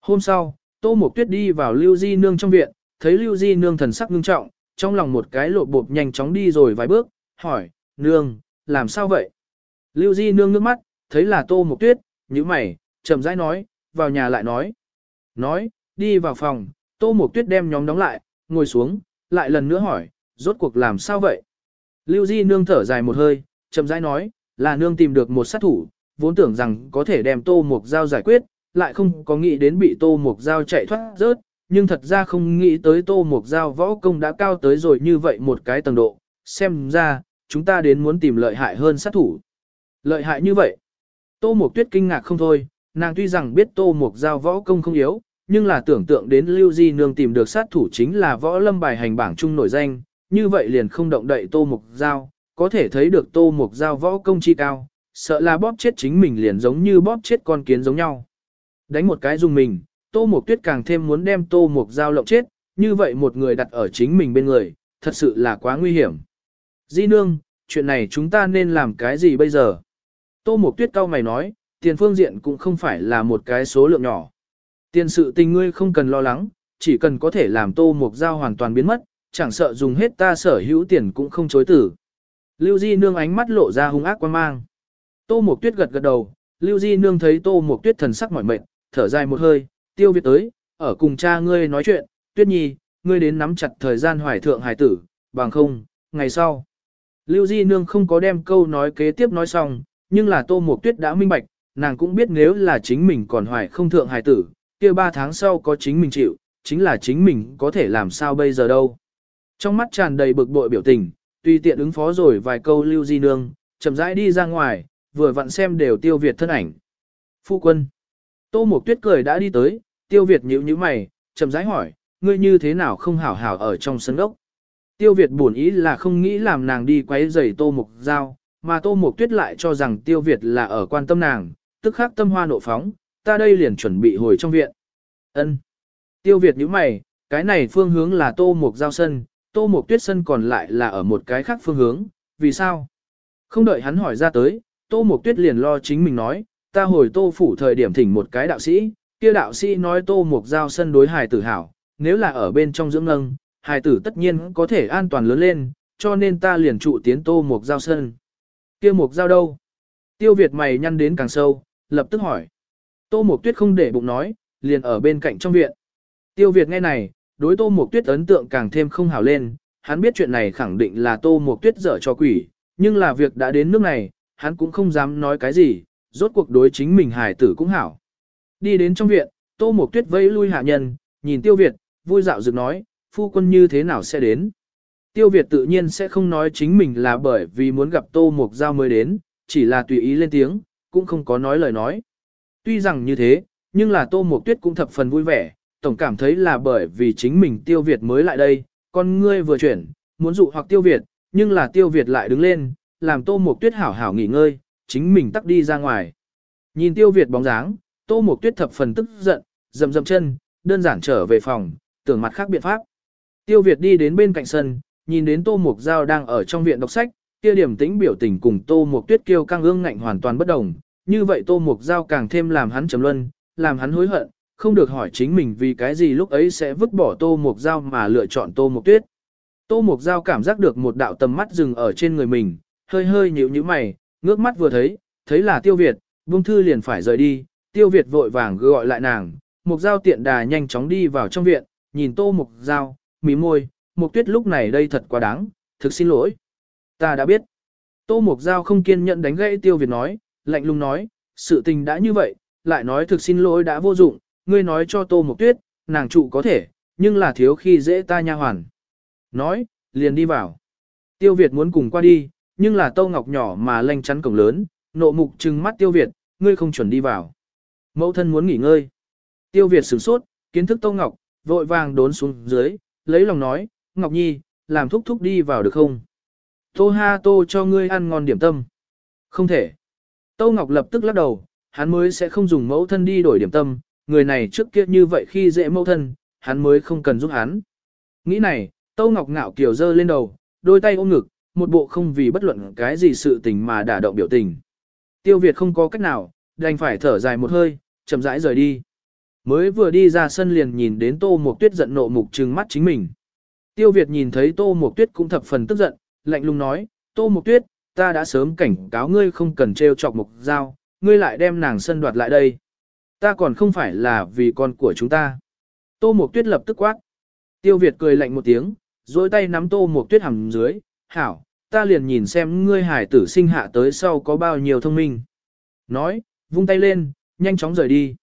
Hôm sau, Tô Mộc Tuyết đi vào Lưu Di Nương trong viện, thấy Lưu Di Nương thần sắc ngưng trọng, trong lòng một cái lộ bộp nhanh chóng đi rồi vài bước, hỏi, Nương, làm sao vậy? Lưu Di Nương nước mắt, thấy là Tô Mộc Tuyết, như mày, chậm rãi nói, vào nhà lại nói. Nói, đi vào phòng, Tô Mộc Tuyết đem nhóm đóng lại, ngồi xuống, lại lần nữa hỏi, rốt cuộc làm sao vậy? Lưu Di Nương thở dài một hơi, chậm rãi nói, là Nương tìm được một sát thủ, vốn tưởng rằng có thể đem Tô Mộc Giao giải quyết, lại không có nghĩ đến bị Tô Mộc Giao chạy thoát rớt, nhưng thật ra không nghĩ tới Tô Mộc Giao võ công đã cao tới rồi như vậy một cái tầng độ, xem ra, chúng ta đến muốn tìm lợi hại hơn sát thủ. Lợi hại như vậy, Tô Mộc Tuyết kinh ngạc không thôi, nàng tuy rằng biết Tô Mộc Giao võ công không yếu, nhưng là tưởng tượng đến Lưu Di Nương tìm được sát thủ chính là võ lâm bài hành bảng chung nổi danh, như vậy liền không động đậy Tô Mộc Giao, có thể thấy được Tô Mộc Giao võ công chi cao, sợ là bóp chết chính mình liền giống như bóp chết con kiến giống nhau. Đánh một cái dùng mình, Tô Mộc Tuyết càng thêm muốn đem Tô Mộc Giao lộng chết, như vậy một người đặt ở chính mình bên người, thật sự là quá nguy hiểm. Di nương, chuyện này chúng ta nên làm cái gì bây giờ? Tô Mộc Tuyết cao mày nói, tiền phương diện cũng không phải là một cái số lượng nhỏ. Tiền sự tình ngươi không cần lo lắng, chỉ cần có thể làm Tô Mộc Giao hoàn toàn biến mất, chẳng sợ dùng hết ta sở hữu tiền cũng không chối tử. Lưu Di nương ánh mắt lộ ra hung ác quan mang. Tô Mộc Tuyết gật gật đầu, Lưu Di nương thấy Tô Mộc Tuyết thần sắc mỏi mệt, thở dài một hơi, tiêu việt tới, ở cùng cha ngươi nói chuyện, Tuyết Nhi, ngươi đến nắm chặt thời gian hoài thượng hải tử, bằng không, ngày sau. Lưu Di nương không có đem câu nói kế tiếp nói xong, nhưng là Tô Mộc Tuyết đã minh bạch, nàng cũng biết nếu là chính mình còn hoài không thượng hải tử, kia ba tháng sau có chính mình chịu, chính là chính mình có thể làm sao bây giờ đâu. Trong mắt tràn đầy bực bội biểu tình, tùy tiện ứng phó rồi vài câu Lưu Di nương, chậm rãi đi ra ngoài, vừa vặn xem đều tiêu việt thân ảnh. Phu quân. Tô Mộc Tuyết cười đã đi tới, tiêu việt nhíu nhíu mày, chậm rãi hỏi, ngươi như thế nào không hảo hảo ở trong sân đốc. Tiêu Việt buồn ý là không nghĩ làm nàng đi quấy rầy Tô Mộc Giao, mà Tô Mộc Tuyết lại cho rằng Tiêu Việt là ở quan tâm nàng, tức khắc tâm hoa nộ phóng, ta đây liền chuẩn bị hồi trong viện. Ân. Tiêu Việt nhíu mày, cái này phương hướng là Tô Mộc Giao sân, Tô Mộc Tuyết sân còn lại là ở một cái khác phương hướng, vì sao? Không đợi hắn hỏi ra tới, Tô Mộc Tuyết liền lo chính mình nói, ta hồi Tô phủ thời điểm thỉnh một cái đạo sĩ, kia đạo sĩ nói Tô Mộc Giao sân đối hài tử hảo, nếu là ở bên trong dưỡng nâng, hài tử tất nhiên có thể an toàn lớn lên, cho nên ta liền trụ tiến Tô Mộc Giao sân. Kia Mộc Giao đâu? Tiêu Việt mày nhăn đến càng sâu, lập tức hỏi. Tô Mộc Tuyết không để bụng nói, liền ở bên cạnh trong viện. Tiêu Việt nghe này, đối Tô Mộc Tuyết ấn tượng càng thêm không hảo lên, hắn biết chuyện này khẳng định là Tô Mộc Tuyết dở cho quỷ, nhưng là việc đã đến nước này, hắn cũng không dám nói cái gì, rốt cuộc đối chính mình hài tử cũng hảo. Đi đến trong viện, Tô Mộc Tuyết vẫy lui hạ nhân, nhìn Tiêu Việt, vui dạo dựng nói, phu quân như thế nào sẽ đến. Tiêu Việt tự nhiên sẽ không nói chính mình là bởi vì muốn gặp Tô Mộc Giao mới đến, chỉ là tùy ý lên tiếng, cũng không có nói lời nói. Tuy rằng như thế, nhưng là Tô Mộc Tuyết cũng thập phần vui vẻ, tổng cảm thấy là bởi vì chính mình Tiêu Việt mới lại đây, con ngươi vừa chuyển, muốn dụ hoặc Tiêu Việt, nhưng là Tiêu Việt lại đứng lên, làm Tô Mộc Tuyết hảo hảo nghỉ ngơi, chính mình tắt đi ra ngoài. Nhìn Tiêu Việt bóng dáng, Tô Mộc Tuyết thập phần tức giận, dầm dầm chân, đơn giản trở về phòng, tưởng mặt khác biện pháp. Tiêu Việt đi đến bên cạnh sân, nhìn đến Tô Mộc Giao đang ở trong viện đọc sách, kia điểm tĩnh biểu tình cùng Tô Mộc Tuyết kiêu căng ương ngạnh hoàn toàn bất đồng. Như vậy Tô Mộc Giao càng thêm làm hắn trầm luân, làm hắn hối hận, không được hỏi chính mình vì cái gì lúc ấy sẽ vứt bỏ Tô Mộc Giao mà lựa chọn Tô Mộc Tuyết. Tô Mộc Giao cảm giác được một đạo tầm mắt dừng ở trên người mình, hơi hơi nhíu nhíu mày, ngước mắt vừa thấy, thấy là Tiêu Việt, Vương thư liền phải rời đi, Tiêu Việt vội vàng gọi lại nàng, Mộc Giao tiện đà nhanh chóng đi vào trong viện, nhìn Tô Mộc Giao, mí môi, Mộc Tuyết lúc này đây thật quá đáng, thực xin lỗi. Ta đã biết. Tô Mục Giao không kiên nhẫn đánh gãy Tiêu Việt nói, lạnh lùng nói, sự tình đã như vậy, lại nói thực xin lỗi đã vô dụng, ngươi nói cho Tô Mục Tuyết, nàng trụ có thể, nhưng là thiếu khi dễ ta nha hoàn. Nói, liền đi vào. Tiêu Việt muốn cùng qua đi, nhưng là Tô Ngọc nhỏ mà lanh chắn cổng lớn, nộ mục trừng mắt Tiêu Việt, ngươi không chuẩn đi vào. Mẫu thân muốn nghỉ ngơi. Tiêu Việt sửng sốt, kiến thức Tô Ngọc, vội vàng đốn xuống dưới, lấy lòng nói, Ngọc Nhi, làm thúc thúc đi vào được không? Tô ha tô cho ngươi ăn ngon điểm tâm. Không thể. Tô Ngọc lập tức lắc đầu, hắn mới sẽ không dùng mẫu thân đi đổi điểm tâm, người này trước kia như vậy khi dễ mẫu thân, hắn mới không cần giúp hắn. Nghĩ này, Tô Ngọc ngạo kiểu dơ lên đầu, đôi tay ôm ngực, một bộ không vì bất luận cái gì sự tình mà đả động biểu tình. Tiêu Việt không có cách nào, đành phải thở dài một hơi, chậm rãi rời đi. Mới vừa đi ra sân liền nhìn đến Tô Mộc Tuyết giận nộ mục trừng mắt chính mình. Tiêu Việt nhìn thấy Tô Mộc Tuyết cũng thập phần tức giận, lạnh lùng nói, Tô Mộc Tuyết, ta đã sớm cảnh cáo ngươi không cần trêu chọc Mộc dao, ngươi lại đem nàng sân đoạt lại đây. Ta còn không phải là vì con của chúng ta. Tô Mộc Tuyết lập tức quát. Tiêu Việt cười lạnh một tiếng, dối tay nắm Tô Mộc Tuyết hầm dưới, hảo, ta liền nhìn xem ngươi hải tử sinh hạ tới sau có bao nhiêu thông minh. Nói, vung tay lên, nhanh chóng rời đi.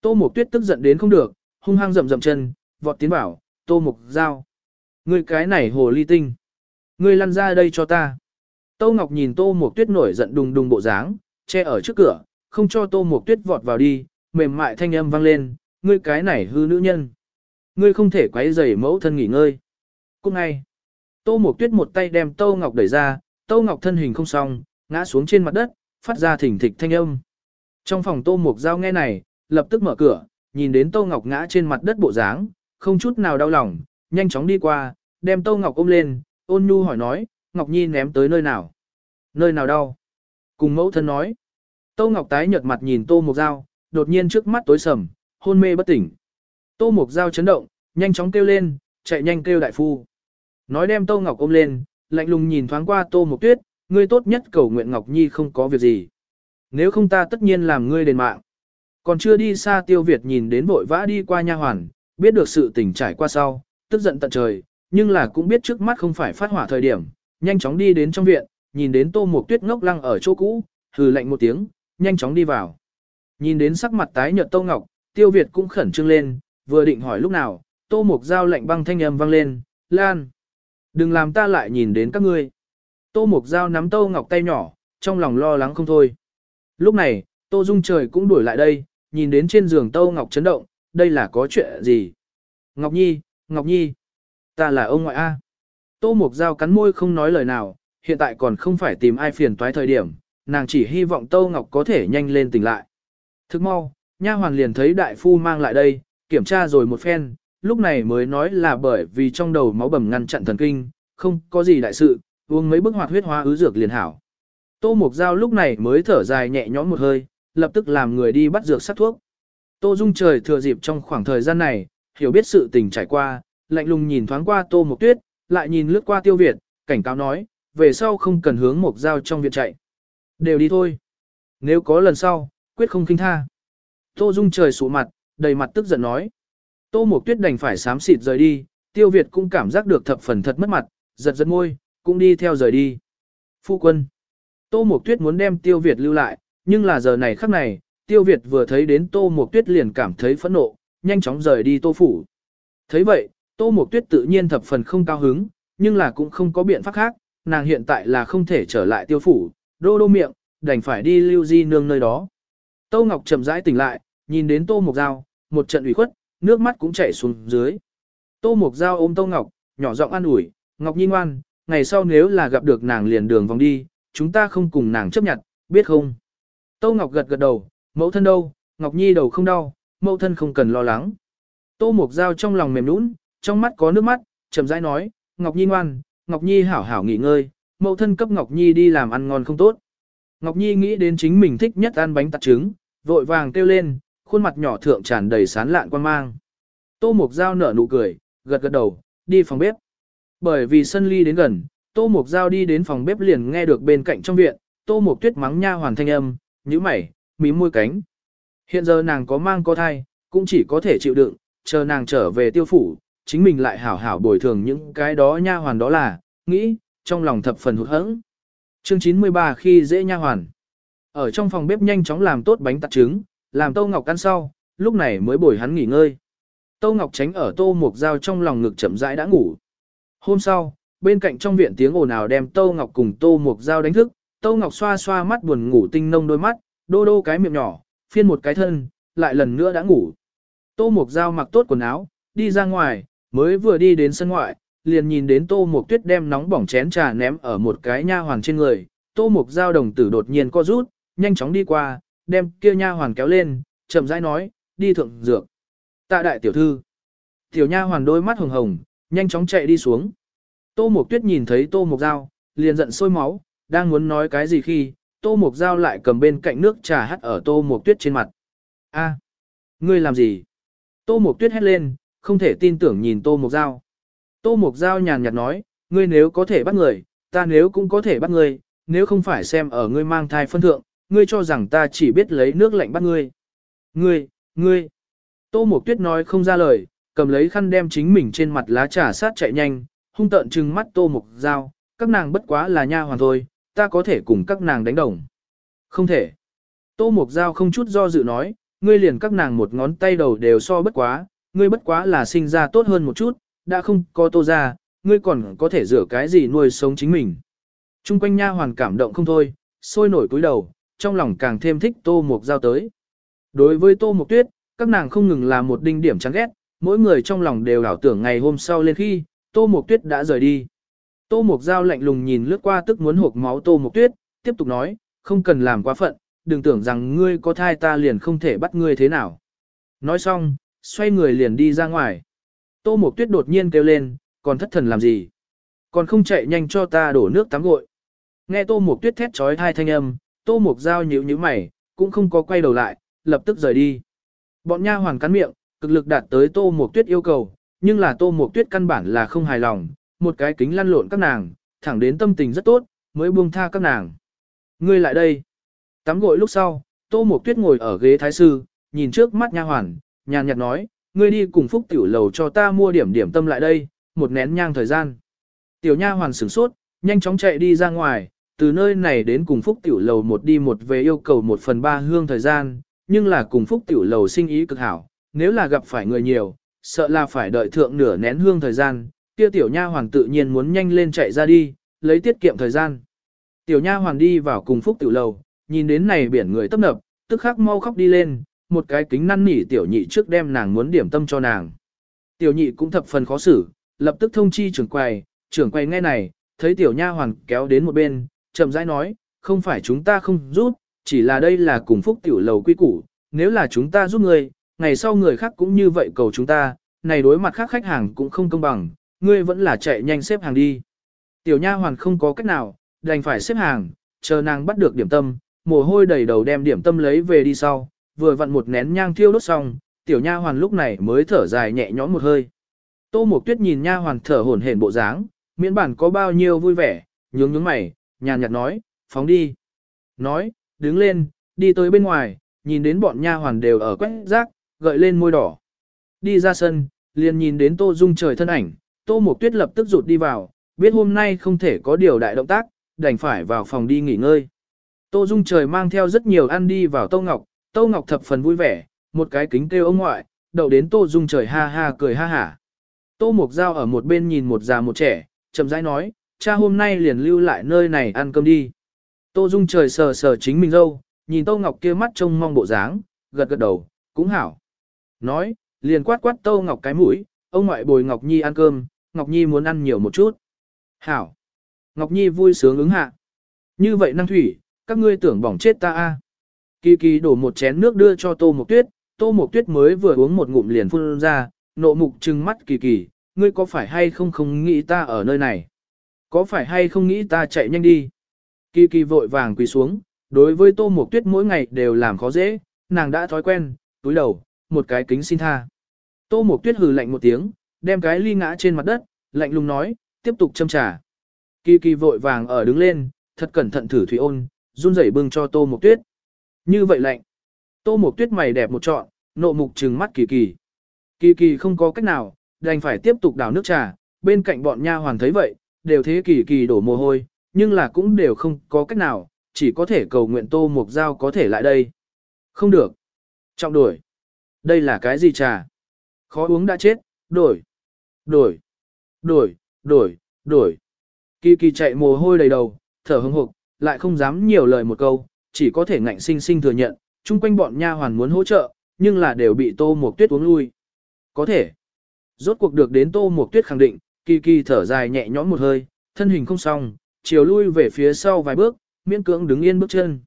Tô Mộc Tuyết tức giận đến không được, hung hăng rậm rậm chân, vọt tiến bảo, Tô Mộc Giao. Ngươi cái này hồ ly tinh. Ngươi lăn ra đây cho ta. Tô Ngọc nhìn Tô Mộc Tuyết nổi giận đùng đùng bộ dáng, che ở trước cửa, không cho Tô Mộc Tuyết vọt vào đi, mềm mại thanh âm vang lên, ngươi cái này hư nữ nhân. Ngươi không thể quấy rầy mẫu thân nghỉ ngơi. Cũng ngay. Tô Mộc Tuyết một tay đem Tô Ngọc đẩy ra, Tô Ngọc thân hình không xong, ngã xuống trên mặt đất, phát ra thỉnh thịch thanh âm. Trong phòng Tô Mộc Giao nghe này, lập tức mở cửa, nhìn đến Tô Ngọc ngã trên mặt đất bộ dáng, không chút nào đau lòng, nhanh chóng đi qua, đem Tô Ngọc ôm lên, ôn nhu hỏi nói, Ngọc Nhi ném tới nơi nào? Nơi nào đau? Cùng mẫu thân nói. Tô Ngọc tái nhợt mặt nhìn Tô Mộc Giao, đột nhiên trước mắt tối sầm, hôn mê bất tỉnh. Tô Mộc Giao chấn động, nhanh chóng kêu lên, chạy nhanh kêu đại phu. Nói đem Tô Ngọc ôm lên, lạnh lùng nhìn thoáng qua Tô Mộc Tuyết, ngươi tốt nhất cầu nguyện Ngọc Nhi không có việc gì. Nếu không ta tất nhiên làm ngươi đền mạng. Còn chưa đi xa Tiêu Việt nhìn đến vội vã đi qua nha hoàn, biết được sự tình trải qua sau, tức giận tận trời, nhưng là cũng biết trước mắt không phải phát hỏa thời điểm, nhanh chóng đi đến trong viện, nhìn đến Tô Mộc Tuyết ngốc lăng ở chỗ cũ, hừ lạnh một tiếng, nhanh chóng đi vào. Nhìn đến sắc mặt tái nhợt Tô Ngọc, Tiêu Việt cũng khẩn trương lên, vừa định hỏi lúc nào, Tô Mộc Giao lạnh băng thanh âm vang lên, Lan. Đừng làm ta lại nhìn đến các ngươi. Tô Mộc Giao nắm Tô Ngọc tay nhỏ, trong lòng lo lắng không thôi. Lúc này, Tô Dung trời cũng đuổi lại đây, nhìn đến trên giường Tô Ngọc chấn động, đây là có chuyện gì? Ngọc Nhi, Ngọc Nhi, ta là ông ngoại A. Tô Mộc Giao cắn môi không nói lời nào, hiện tại còn không phải tìm ai phiền toái thời điểm, nàng chỉ hy vọng Tô Ngọc có thể nhanh lên tỉnh lại. Thức mau, nha hoàn liền thấy đại phu mang lại đây, kiểm tra rồi một phen, lúc này mới nói là bởi vì trong đầu máu bầm ngăn chặn thần kinh, không có gì đại sự, uống mấy bức hoạt huyết hóa ứ dược liền hảo. Tô Mục Giao lúc này mới thở dài nhẹ nhõm một hơi, lập tức làm người đi bắt dược sát thuốc. Tô Dung trời thừa dịp trong khoảng thời gian này, hiểu biết sự tình trải qua, lạnh lùng nhìn thoáng qua Tô mộc Tuyết, lại nhìn lướt qua Tiêu Việt, cảnh cáo nói, về sau không cần hướng Mộc Giao trong viện chạy. Đều đi thôi. Nếu có lần sau, quyết không kinh tha. Tô Dung trời sụ mặt, đầy mặt tức giận nói. Tô mộc Tuyết đành phải sám xịt rời đi, Tiêu Việt cũng cảm giác được thập phần thật mất mặt, giật giật môi, cũng đi theo rời đi. Phu quân. Tô Mộc Tuyết muốn đem Tiêu Việt lưu lại, nhưng là giờ này khắc này, Tiêu Việt vừa thấy đến Tô Mộc Tuyết liền cảm thấy phẫn nộ, nhanh chóng rời đi Tô Phủ. thấy vậy, Tô Mộc Tuyết tự nhiên thập phần không cao hứng, nhưng là cũng không có biện pháp khác, nàng hiện tại là không thể trở lại Tiêu Phủ, đô đô miệng, đành phải đi lưu di nương nơi đó. Tô Ngọc chậm rãi tỉnh lại, nhìn đến Tô Mộc Giao, một trận ủy khuất, nước mắt cũng chảy xuống dưới. Tô Mộc Giao ôm Tô Ngọc, nhỏ giọng an ủi, Ngọc Nhi ngoan, ngày sau nếu là gặp được nàng liền đường vòng đi, chúng ta không cùng nàng chấp nhận, biết không? Tô Ngọc gật gật đầu, mẫu thân đâu, Ngọc Nhi đầu không đau, mẫu thân không cần lo lắng. Tô Mộc Giao trong lòng mềm nũng, trong mắt có nước mắt, chậm rãi nói, Ngọc Nhi ngoan, Ngọc Nhi hảo hảo nghỉ ngơi, mẫu thân cấp Ngọc Nhi đi làm ăn ngon không tốt. Ngọc Nhi nghĩ đến chính mình thích nhất ăn bánh tạt trứng, vội vàng kêu lên, khuôn mặt nhỏ thượng tràn đầy sán lạn quan mang. Tô Mục Giao nở nụ cười, gật gật đầu, đi phòng bếp. Bởi vì sân ly đến gần, Tô Mục Giao đi đến phòng bếp liền nghe được bên cạnh trong viện, Tô Mục Tuyết mắng nha hoàn thanh âm, nhíu mày, mím môi cánh. Hiện giờ nàng có mang có thai, cũng chỉ có thể chịu đựng, chờ nàng trở về tiêu phủ, chính mình lại hảo hảo bồi thường những cái đó nha hoàn đó là, nghĩ, trong lòng thập phần hụt hẫng. Chương 93 khi dễ nha hoàn. Ở trong phòng bếp nhanh chóng làm tốt bánh tạt trứng, làm Tô Ngọc ăn sau, lúc này mới bồi hắn nghỉ ngơi. Tô Ngọc tránh ở Tô Mục Giao trong lòng ngực chậm rãi đã ngủ. Hôm sau, bên cạnh trong viện tiếng ồn ào đem Tô Ngọc cùng Tô Mục Giao đánh thức, Tô Ngọc xoa xoa mắt buồn ngủ tinh nông đôi mắt, đô đô cái miệng nhỏ, phiên một cái thân, lại lần nữa đã ngủ. Tô Mục Giao mặc tốt quần áo, đi ra ngoài, mới vừa đi đến sân ngoại, liền nhìn đến Tô Mục Tuyết đem nóng bỏng chén trà ném ở một cái nha hoàn trên người. Tô Mục Giao đồng tử đột nhiên co rút, nhanh chóng đi qua, đem kia nha hoàn kéo lên, chậm rãi nói, đi thượng dược. Tạ đại tiểu thư. Tiểu nha hoàn đôi mắt hồng hồng, nhanh chóng chạy đi xuống. Tô Mộc Tuyết nhìn thấy Tô Mộc Giao, liền giận sôi máu, đang muốn nói cái gì khi, Tô Mộc Giao lại cầm bên cạnh nước trà hắt ở Tô Mộc Tuyết trên mặt. A, ngươi làm gì? Tô Mộc Tuyết hét lên, không thể tin tưởng nhìn Tô mộc Giao. Tô mộc Giao nhàn nhạt nói, ngươi nếu có thể bắt người, ta nếu cũng có thể bắt ngươi, nếu không phải xem ở ngươi mang thai phân thượng, ngươi cho rằng ta chỉ biết lấy nước lạnh bắt ngươi. Ngươi, ngươi. Tô mộc Tuyết nói không ra lời, cầm lấy khăn đem chính mình trên mặt lá trà sát chạy nhanh, hung tợn trừng mắt Tô mộc Giao, các nàng bất quá là nha hoàn thôi, ta có thể cùng các nàng đánh đồng. Không thể. Tô mộc Giao không chút do dự nói, ngươi liền các nàng một ngón tay đầu đều so bất quá, ngươi bất quá là sinh ra tốt hơn một chút, đã không có tô ra, ngươi còn có thể rửa cái gì nuôi sống chính mình. Trung quanh nha hoàn cảm động không thôi, sôi nổi cúi đầu, trong lòng càng thêm thích tô mục giao tới. Đối với tô mục tuyết, các nàng không ngừng là một đinh điểm chán ghét, mỗi người trong lòng đều đảo tưởng ngày hôm sau lên khi, tô mục tuyết đã rời đi. Tô mục giao lạnh lùng nhìn lướt qua tức muốn hộp máu tô mục tuyết, tiếp tục nói, không cần làm quá phận, đừng tưởng rằng ngươi có thai ta liền không thể bắt ngươi thế nào. Nói xong, xoay người liền đi ra ngoài. Tô Mộc Tuyết đột nhiên kêu lên, còn thất thần làm gì? Còn không chạy nhanh cho ta đổ nước tắm gội. Nghe Tô Mộc Tuyết thét trói hai thanh âm, Tô Mộc Giao nhíu nhíu mày, cũng không có quay đầu lại, lập tức rời đi. Bọn nha hoàn cắn miệng, cực lực đạt tới Tô Mộc Tuyết yêu cầu, nhưng là Tô Mộc Tuyết căn bản là không hài lòng, một cái kính lăn lộn các nàng, thẳng đến tâm tình rất tốt, mới buông tha các nàng. Ngươi lại đây. Tắm gội lúc sau, Tô Mộc Tuyết ngồi ở ghế thái sư, nhìn trước mắt nha hoàn, nhàn nhạt nói, ngươi đi cùng phúc tiểu lầu cho ta mua điểm điểm tâm lại đây, một nén nhang thời gian. Tiểu nha hoàn sửng sốt, nhanh chóng chạy đi ra ngoài, từ nơi này đến cùng phúc tiểu lầu một đi một về yêu cầu một phần ba hương thời gian, nhưng là cùng phúc tiểu lầu sinh ý cực hảo, nếu là gặp phải người nhiều, sợ là phải đợi thượng nửa nén hương thời gian, kia tiểu nha hoàn tự nhiên muốn nhanh lên chạy ra đi, lấy tiết kiệm thời gian. Tiểu nha hoàn đi vào cùng phúc tiểu lầu, nhìn đến này biển người tấp nập, tức khắc mau khóc đi lên, một cái kính năn nỉ tiểu nhị trước đem nàng muốn điểm tâm cho nàng. Tiểu nhị cũng thập phần khó xử, lập tức thông chi trưởng quầy, trưởng quầy nghe này, thấy tiểu nha hoàn kéo đến một bên, chậm rãi nói, không phải chúng ta không giúp, chỉ là đây là cùng phúc tiểu lầu quy củ, nếu là chúng ta giúp người, ngày sau người khác cũng như vậy cầu chúng ta, này đối mặt khác khách hàng cũng không công bằng, ngươi vẫn là chạy nhanh xếp hàng đi. Tiểu nha hoàn không có cách nào, đành phải xếp hàng, chờ nàng bắt được điểm tâm, mồ hôi đầy đầu đem điểm tâm lấy về đi sau, vừa vặn một nén nhang thiêu đốt xong, tiểu nha hoàn lúc này mới thở dài nhẹ nhõm một hơi. Tô Mộc Tuyết nhìn nha hoàn thở hổn hển bộ dáng, miễn bản có bao nhiêu vui vẻ, nhướng nhướng mày, nhàn nhạt nói, phóng đi. Nói, đứng lên, đi tới bên ngoài, nhìn đến bọn nha hoàn đều ở quét rác, gợi lên môi đỏ. Đi ra sân, liền nhìn đến Tô Dung trời thân ảnh, Tô Mộc Tuyết lập tức rụt đi vào, biết hôm nay không thể có điều đại động tác, đành phải vào phòng đi nghỉ ngơi. Tô Dung trời mang theo rất nhiều ăn đi vào Tô Ngọc, Tô Ngọc thập phần vui vẻ, một cái kính kêu ông ngoại, đậu đến Tô Dung trời ha ha cười ha hả. Tô mộc Giao ở một bên nhìn một già một trẻ, chậm rãi nói, cha hôm nay liền lưu lại nơi này ăn cơm đi. Tô Dung trời sờ sờ chính mình dâu, nhìn Tô Ngọc kia mắt trông mong bộ dáng, gật gật đầu, cũng hảo. Nói, liền quát quát Tô Ngọc cái mũi, ông ngoại bồi Ngọc Nhi ăn cơm, Ngọc Nhi muốn ăn nhiều một chút. Hảo. Ngọc Nhi vui sướng ứng hạ. Như vậy năng thủy, các ngươi tưởng bỏng chết ta a. Kỳ kỳ đổ một chén nước đưa cho tô mộc tuyết, tô mộc tuyết mới vừa uống một ngụm liền phun ra, nộ mục trừng mắt kỳ kỳ, ngươi có phải hay không không nghĩ ta ở nơi này? Có phải hay không nghĩ ta chạy nhanh đi? Kỳ kỳ vội vàng quỳ xuống, đối với tô mộc tuyết mỗi ngày đều làm khó dễ, nàng đã thói quen, túi đầu, một cái kính xin tha. Tô mộc tuyết hừ lạnh một tiếng, đem cái ly ngã trên mặt đất, lạnh lùng nói, tiếp tục châm trà. Kỳ kỳ vội vàng ở đứng lên, thật cẩn thận thử thủy ôn, run rẩy bưng cho tô mộc tuyết. Như vậy lạnh. Tô Mộc Tuyết mày đẹp một trọn, nộ mục trừng mắt kỳ kỳ. Kỳ kỳ không có cách nào, đành phải tiếp tục đảo nước trà, bên cạnh bọn nha hoàn thấy vậy, đều thế kỳ kỳ đổ mồ hôi, nhưng là cũng đều không có cách nào, chỉ có thể cầu nguyện tô mộc giao có thể lại đây. Không được. Trọng đổi. Đây là cái gì trà? Khó uống đã chết, đổi. Đổi. Đổi, đổi, đổi. Kỳ kỳ chạy mồ hôi đầy đầu, thở hững hộc, lại không dám nhiều lời một câu, chỉ có thể ngạnh sinh sinh thừa nhận, chung quanh bọn nha hoàn muốn hỗ trợ, nhưng là đều bị Tô Mộc Tuyết uống lui. Có thể. Rốt cuộc được đến Tô Mộc Tuyết khẳng định, kỳ kỳ thở dài nhẹ nhõm một hơi, thân hình không xong, chiều lui về phía sau vài bước, miễn cưỡng đứng yên bước chân.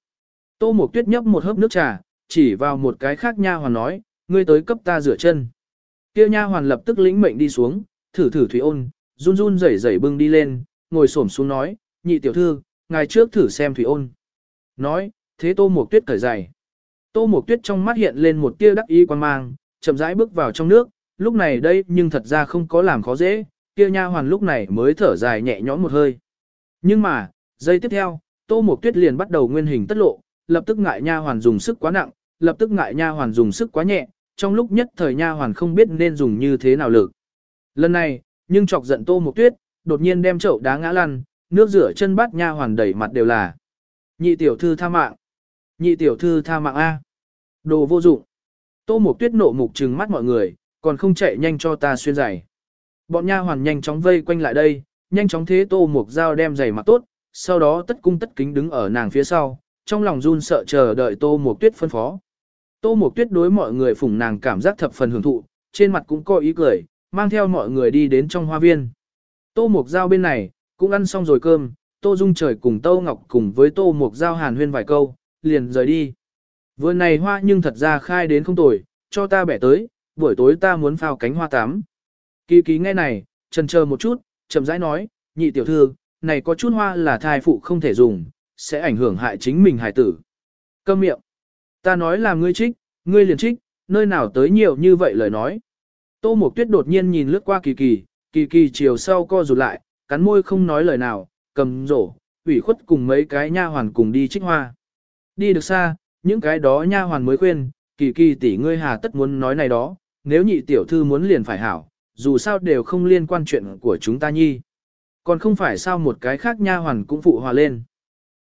Tô Mộc Tuyết nhấp một hớp nước trà, chỉ vào một cái khác nha hoàn nói, ngươi tới cấp ta rửa chân. Kia nha hoàn lập tức lĩnh mệnh đi xuống, thử thử thủy ôn, run run rẩy rẩy bưng đi lên, ngồi xổm xuống nói, nhị tiểu thư, ngài trước thử xem thủy ôn. Nói, thế Tô Mộc Tuyết cởi giày. Tô Mộc Tuyết trong mắt hiện lên một tia đắc ý quan mang, chậm rãi bước vào trong nước, lúc này đây nhưng thật ra không có làm khó dễ, kia nha hoàn lúc này mới thở dài nhẹ nhõm một hơi. Nhưng mà, giây tiếp theo, Tô Mộc Tuyết liền bắt đầu nguyên hình tất lộ, lập tức ngại nha hoàn dùng sức quá nặng, lập tức ngại nha hoàn dùng sức quá nhẹ, trong lúc nhất thời nha hoàn không biết nên dùng như thế nào lực. Lần này, nhưng chọc giận Tô Mộc Tuyết, đột nhiên đem chậu đá ngã lăn, nước rửa chân bát nha hoàn đẩy mặt đều là. Nhị tiểu thư tha mạng. Nhị tiểu thư tha mạng A. Đồ vô dụng. Tô Mộc Tuyết nộ mục trừng mắt mọi người, còn không chạy nhanh cho ta xuyên giày. Bọn nha hoàn nhanh chóng vây quanh lại đây, nhanh chóng thế Tô Mộc dao đem giày mặc tốt, sau đó tất cung tất kính đứng ở nàng phía sau, trong lòng run sợ chờ đợi Tô Mộc Tuyết phân phó. Tô Mộc Tuyết đối mọi người phụng nàng cảm giác thập phần hưởng thụ, trên mặt cũng có ý cười, mang theo mọi người đi đến trong hoa viên. Tô Mộc Giao bên này, cũng ăn xong rồi cơm, Tô Dung Trời cùng Tô Ngọc cùng với Tô Mục Giao hàn huyên vài câu, liền rời đi. Vừa này hoa nhưng thật ra khai đến không tồi, cho ta bẻ tới, buổi tối ta muốn phao cánh hoa tắm. Kỳ ký nghe này, trần chờ một chút, chậm rãi nói, nhị tiểu thư, này có chút hoa là thai phụ không thể dùng, sẽ ảnh hưởng hại chính mình hài tử. Câm miệng. Ta nói là ngươi trích, ngươi liền trích, nơi nào tới nhiều như vậy lời nói. Tô Mộc Tuyết đột nhiên nhìn lướt qua kỳ kỳ, kỳ kỳ chiều sau co rụt lại, cắn môi không nói lời nào, cầm rổ, ủy khuất cùng mấy cái nha hoàn cùng đi trích hoa. Đi được xa, những cái đó nha hoàn mới khuyên, kỳ kỳ tỷ ngươi hà tất muốn nói này đó, nếu nhị tiểu thư muốn liền phải hảo, dù sao đều không liên quan chuyện của chúng ta nhi. Còn không phải sao một cái khác nha hoàn cũng phụ hòa lên.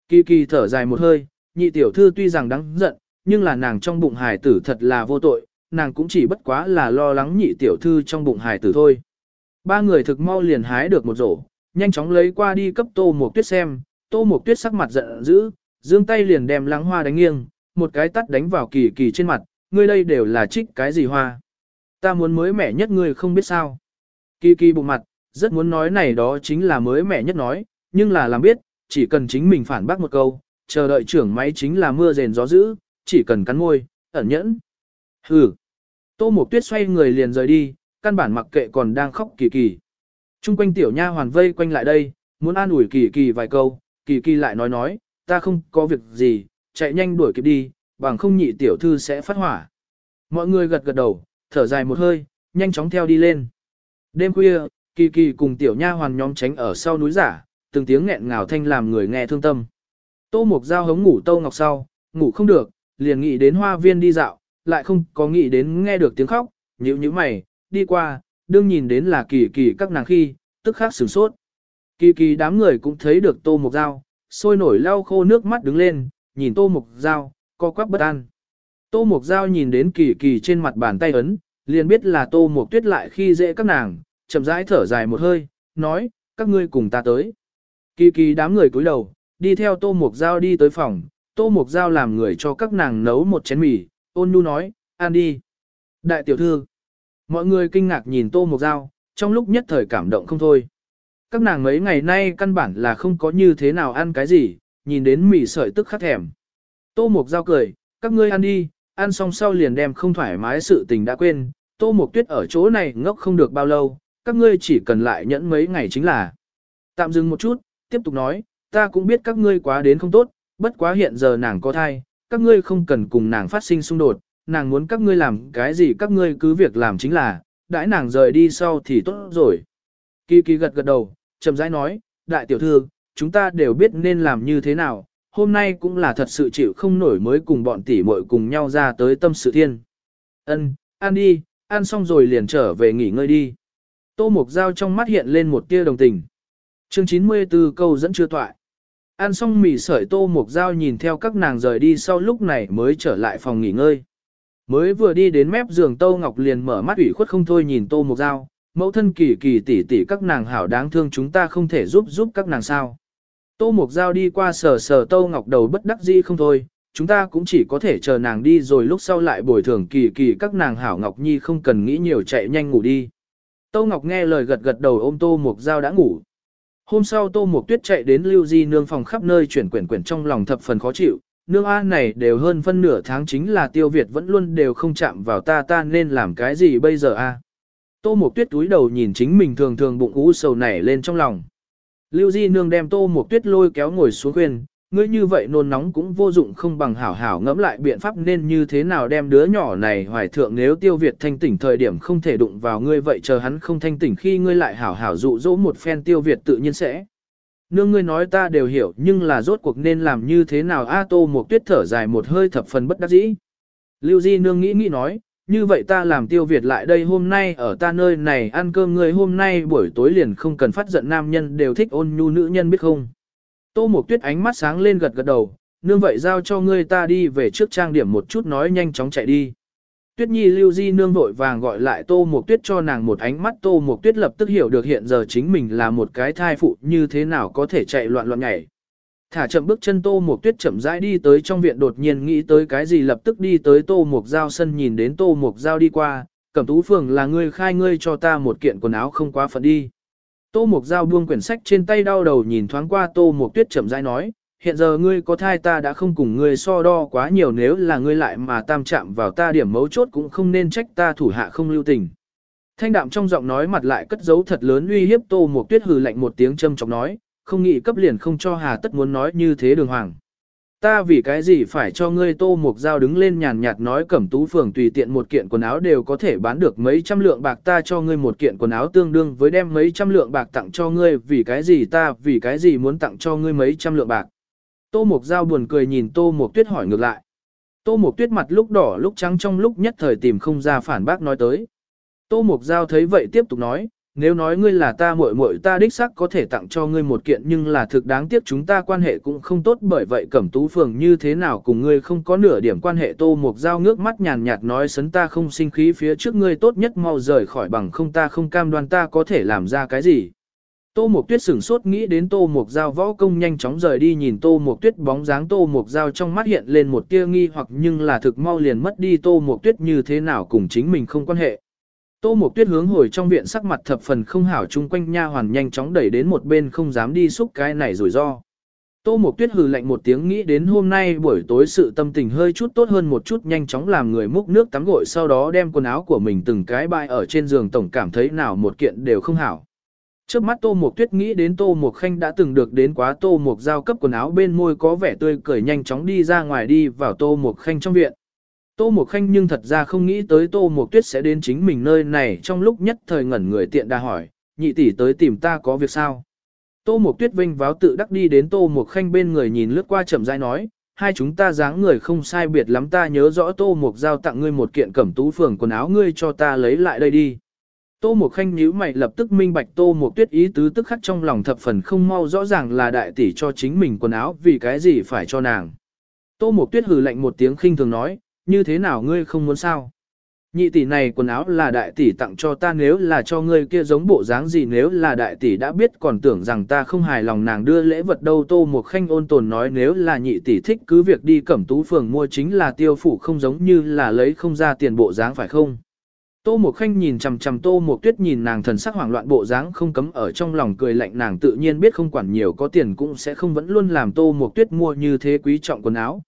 Kỳ kỳ thở dài một hơi, nhị tiểu thư tuy rằng đáng giận, nhưng là nàng trong bụng hài tử thật là vô tội, nàng cũng chỉ bất quá là lo lắng nhị tiểu thư trong bụng hài tử thôi. Ba người thực mau liền hái được một rổ, nhanh chóng lấy qua đi cấp tô một tuyết xem, tô một tuyết sắc mặt giận dữ, dương tay liền đem lăng hoa đánh nghiêng, một cái tắt đánh vào kỳ kỳ trên mặt, ngươi đây đều là trích cái gì hoa. Ta muốn mới mẻ nhất ngươi không biết sao. Kỳ kỳ bụng mặt, rất muốn nói này đó chính là mới mẻ nhất nói, nhưng là làm biết, chỉ cần chính mình phản bác một câu, chờ đợi trưởng máy chính là mưa rền gió dữ, chỉ cần cắn môi, ẩn nhẫn. Hừ. Tô Mộc Tuyết xoay người liền rời đi, căn bản mặc kệ còn đang khóc kỳ kỳ. Trung quanh tiểu nha hoàn vây quanh lại đây, muốn an ủi kỳ kỳ vài câu, kỳ kỳ lại nói nói, ta không có việc gì, chạy nhanh đuổi kịp đi, bằng không nhị tiểu thư sẽ phát hỏa. Mọi người gật gật đầu, thở dài một hơi, nhanh chóng theo đi lên. Đêm khuya, kỳ kỳ cùng tiểu nha hoàn nhóm tránh ở sau núi giả, từng tiếng nghẹn ngào thanh làm người nghe thương tâm. Tô mộc Giao hống ngủ Tô Ngọc sau, ngủ không được, liền nghĩ đến hoa viên đi dạo, lại không có nghĩ đến nghe được tiếng khóc, nhíu nhíu mày, đi qua, đương nhìn đến là kỳ kỳ các nàng khi, tức khắc sửng sốt. Kỳ kỳ đám người cũng thấy được Tô Mục Giao, sôi nổi lau khô nước mắt đứng lên, nhìn Tô Mục Giao, co quắp bất an. Tô Mục Giao nhìn đến kỳ kỳ trên mặt bàn tay ấn, liền biết là Tô Mục Tuyết lại khi dễ các nàng, chậm rãi thở dài một hơi, nói, các ngươi cùng ta tới. Kỳ kỳ đám người cúi đầu, đi theo Tô Mục Giao đi tới phòng, Tô Mục Giao làm người cho các nàng nấu một chén mì, ôn nhu nói, ăn đi. Đại tiểu thư, mọi người kinh ngạc nhìn Tô mộc Giao, trong lúc nhất thời cảm động không thôi. Các nàng mấy ngày nay căn bản là không có như thế nào ăn cái gì, nhìn đến mì sợi tức khắc thèm. Tô mộc Giao cười, các ngươi ăn đi, ăn xong sau liền đem không thoải mái sự tình đã quên, Tô mộc Tuyết ở chỗ này ngốc không được bao lâu, các ngươi chỉ cần lại nhẫn mấy ngày chính là. Tạm dừng một chút, tiếp tục nói, ta cũng biết các ngươi quá đến không tốt, bất quá hiện giờ nàng có thai, các ngươi không cần cùng nàng phát sinh xung đột, nàng muốn các ngươi làm cái gì các ngươi cứ việc làm chính là, đãi nàng rời đi sau thì tốt rồi. Kỳ kỳ gật gật đầu, chậm rãi nói, đại tiểu thư, chúng ta đều biết nên làm như thế nào, hôm nay cũng là thật sự chịu không nổi mới cùng bọn tỷ muội cùng nhau ra tới tâm sự thiên. Ân, ăn đi, ăn xong rồi liền trở về nghỉ ngơi đi. Tô Mục Giao trong mắt hiện lên một tia đồng tình. Chương 94 câu dẫn chưa toại. Ăn xong mì sợi tô mục Giao nhìn theo các nàng rời đi sau lúc này mới trở lại phòng nghỉ ngơi. Mới vừa đi đến mép giường Tô Ngọc liền mở mắt ủy khuất không thôi nhìn Tô Mục Giao, mẫu thân kỳ kỳ tỷ tỷ các nàng hảo đáng thương chúng ta không thể giúp giúp các nàng sao. Tô Mục Giao đi qua sờ sờ Tô Ngọc đầu bất đắc dĩ không thôi, chúng ta cũng chỉ có thể chờ nàng đi rồi lúc sau lại bồi thường kỳ kỳ các nàng hảo Ngọc Nhi không cần nghĩ nhiều chạy nhanh ngủ đi. Tô Ngọc nghe lời gật gật đầu ôm Tô Mục Giao đã ngủ. Hôm sau Tô Mục Tuyết chạy đến Lưu Di nương phòng khắp nơi chuyển quyển quyển trong lòng thập phần khó chịu, nương A này đều hơn phân nửa tháng chính là tiêu Việt vẫn luôn đều không chạm vào ta ta nên làm cái gì bây giờ A. Tô Mộc Tuyết túi đầu nhìn chính mình thường thường bụng ú sầu nảy lên trong lòng. Lưu Di nương đem Tô Mộc Tuyết lôi kéo ngồi xuống khuyên, ngươi như vậy nôn nóng cũng vô dụng không bằng hảo hảo ngẫm lại biện pháp nên như thế nào đem đứa nhỏ này hoài thượng nếu tiêu Việt thanh tỉnh thời điểm không thể đụng vào ngươi vậy chờ hắn không thanh tỉnh khi ngươi lại hảo hảo dụ dỗ một phen tiêu Việt tự nhiên sẽ. Nương ngươi nói ta đều hiểu nhưng là rốt cuộc nên làm như thế nào A Tô một tuyết thở dài một hơi thập phần bất đắc dĩ. Lưu Di nương nghĩ nghĩ nói, như vậy ta làm tiêu Việt lại đây hôm nay ở ta nơi này ăn cơm ngươi hôm nay buổi tối liền không cần phát giận nam nhân đều thích ôn nhu nữ nhân biết không. Tô Mộc Tuyết ánh mắt sáng lên gật gật đầu, nương vậy giao cho ngươi ta đi về trước trang điểm một chút nói nhanh chóng chạy đi. Tuyết Nhi Lưu Di nương vội vàng gọi lại Tô Mộc Tuyết cho nàng một ánh mắt Tô Mộc Tuyết lập tức hiểu được hiện giờ chính mình là một cái thai phụ như thế nào có thể chạy loạn loạn nhảy. Thả chậm bước chân Tô Mộc Tuyết chậm rãi đi tới trong viện đột nhiên nghĩ tới cái gì lập tức đi tới Tô Mộc Giao sân nhìn đến Tô Mộc Giao đi qua, Cẩm Tú Phường là ngươi khai ngươi cho ta một kiện quần áo không quá phận đi. Tô Mộc Giao buông quyển sách trên tay đau đầu nhìn thoáng qua Tô Mộc Tuyết chậm rãi nói, hiện giờ ngươi có thai ta đã không cùng ngươi so đo quá nhiều nếu là ngươi lại mà tam chạm vào ta điểm mấu chốt cũng không nên trách ta thủ hạ không lưu tình. Thanh đạm trong giọng nói mặt lại cất giấu thật lớn uy hiếp tô một tuyết hừ lạnh một tiếng châm chọc nói, không nghĩ cấp liền không cho hà tất muốn nói như thế đường hoàng. Ta vì cái gì phải cho ngươi tô một dao đứng lên nhàn nhạt nói cẩm tú phường tùy tiện một kiện quần áo đều có thể bán được mấy trăm lượng bạc ta cho ngươi một kiện quần áo tương đương với đem mấy trăm lượng bạc tặng cho ngươi vì cái gì ta vì cái gì muốn tặng cho ngươi mấy trăm lượng bạc. Tô mộc Giao buồn cười nhìn Tô mộc Tuyết hỏi ngược lại. Tô mộc Tuyết mặt lúc đỏ lúc trắng trong lúc nhất thời tìm không ra phản bác nói tới. Tô mộc Giao thấy vậy tiếp tục nói, nếu nói ngươi là ta muội muội ta đích xác có thể tặng cho ngươi một kiện nhưng là thực đáng tiếc chúng ta quan hệ cũng không tốt bởi vậy Cẩm Tú Phường như thế nào cùng ngươi không có nửa điểm quan hệ Tô Mục Giao ngước mắt nhàn nhạt nói sấn ta không sinh khí phía trước ngươi tốt nhất mau rời khỏi bằng không ta không cam đoan ta có thể làm ra cái gì. Tô Mộc Tuyết sửng sốt nghĩ đến Tô Mộc Giao võ công nhanh chóng rời đi nhìn Tô Mộc Tuyết bóng dáng Tô Mộc Giao trong mắt hiện lên một tia nghi hoặc nhưng là thực mau liền mất đi Tô Mộc Tuyết như thế nào cùng chính mình không quan hệ. Tô Mộc Tuyết hướng hồi trong viện sắc mặt thập phần không hảo chung quanh nha hoàn nhanh chóng đẩy đến một bên không dám đi xúc cái này rủi ro. Tô Mộc Tuyết hừ lạnh một tiếng nghĩ đến hôm nay buổi tối sự tâm tình hơi chút tốt hơn một chút nhanh chóng làm người múc nước tắm gội sau đó đem quần áo của mình từng cái bại ở trên giường tổng cảm thấy nào một kiện đều không hảo. Trước mắt Tô Mộc Tuyết nghĩ đến Tô Mộc Khanh đã từng được đến quá Tô Mộc giao cấp quần áo bên môi có vẻ tươi cười nhanh chóng đi ra ngoài đi vào Tô Mộc Khanh trong viện. Tô Mộc Khanh nhưng thật ra không nghĩ tới Tô Mộc Tuyết sẽ đến chính mình nơi này trong lúc nhất thời ngẩn người tiện đa hỏi, nhị tỷ tới tìm ta có việc sao? Tô Mộc Tuyết vinh váo tự đắc đi đến Tô Mộc Khanh bên người nhìn lướt qua chậm rãi nói, hai chúng ta dáng người không sai biệt lắm ta nhớ rõ Tô Mộc giao tặng ngươi một kiện cẩm tú phường quần áo ngươi cho ta lấy lại đây đi. Tô Mộc Khanh nhíu mày lập tức minh bạch Tô Mộc Tuyết ý tứ tức khắc trong lòng thập phần không mau rõ ràng là đại tỷ cho chính mình quần áo vì cái gì phải cho nàng. Tô Mộc Tuyết hừ lạnh một tiếng khinh thường nói, như thế nào ngươi không muốn sao? Nhị tỷ này quần áo là đại tỷ tặng cho ta nếu là cho ngươi kia giống bộ dáng gì nếu là đại tỷ đã biết còn tưởng rằng ta không hài lòng nàng đưa lễ vật đâu Tô Mộc Khanh ôn tồn nói nếu là nhị tỷ thích cứ việc đi cẩm tú phường mua chính là tiêu phủ không giống như là lấy không ra tiền bộ dáng phải không? Tô Mộc Khanh nhìn chằm chằm Tô Mộc Tuyết nhìn nàng thần sắc hoảng loạn bộ dáng không cấm ở trong lòng cười lạnh nàng tự nhiên biết không quản nhiều có tiền cũng sẽ không vẫn luôn làm Tô Mộc Tuyết mua như thế quý trọng quần áo.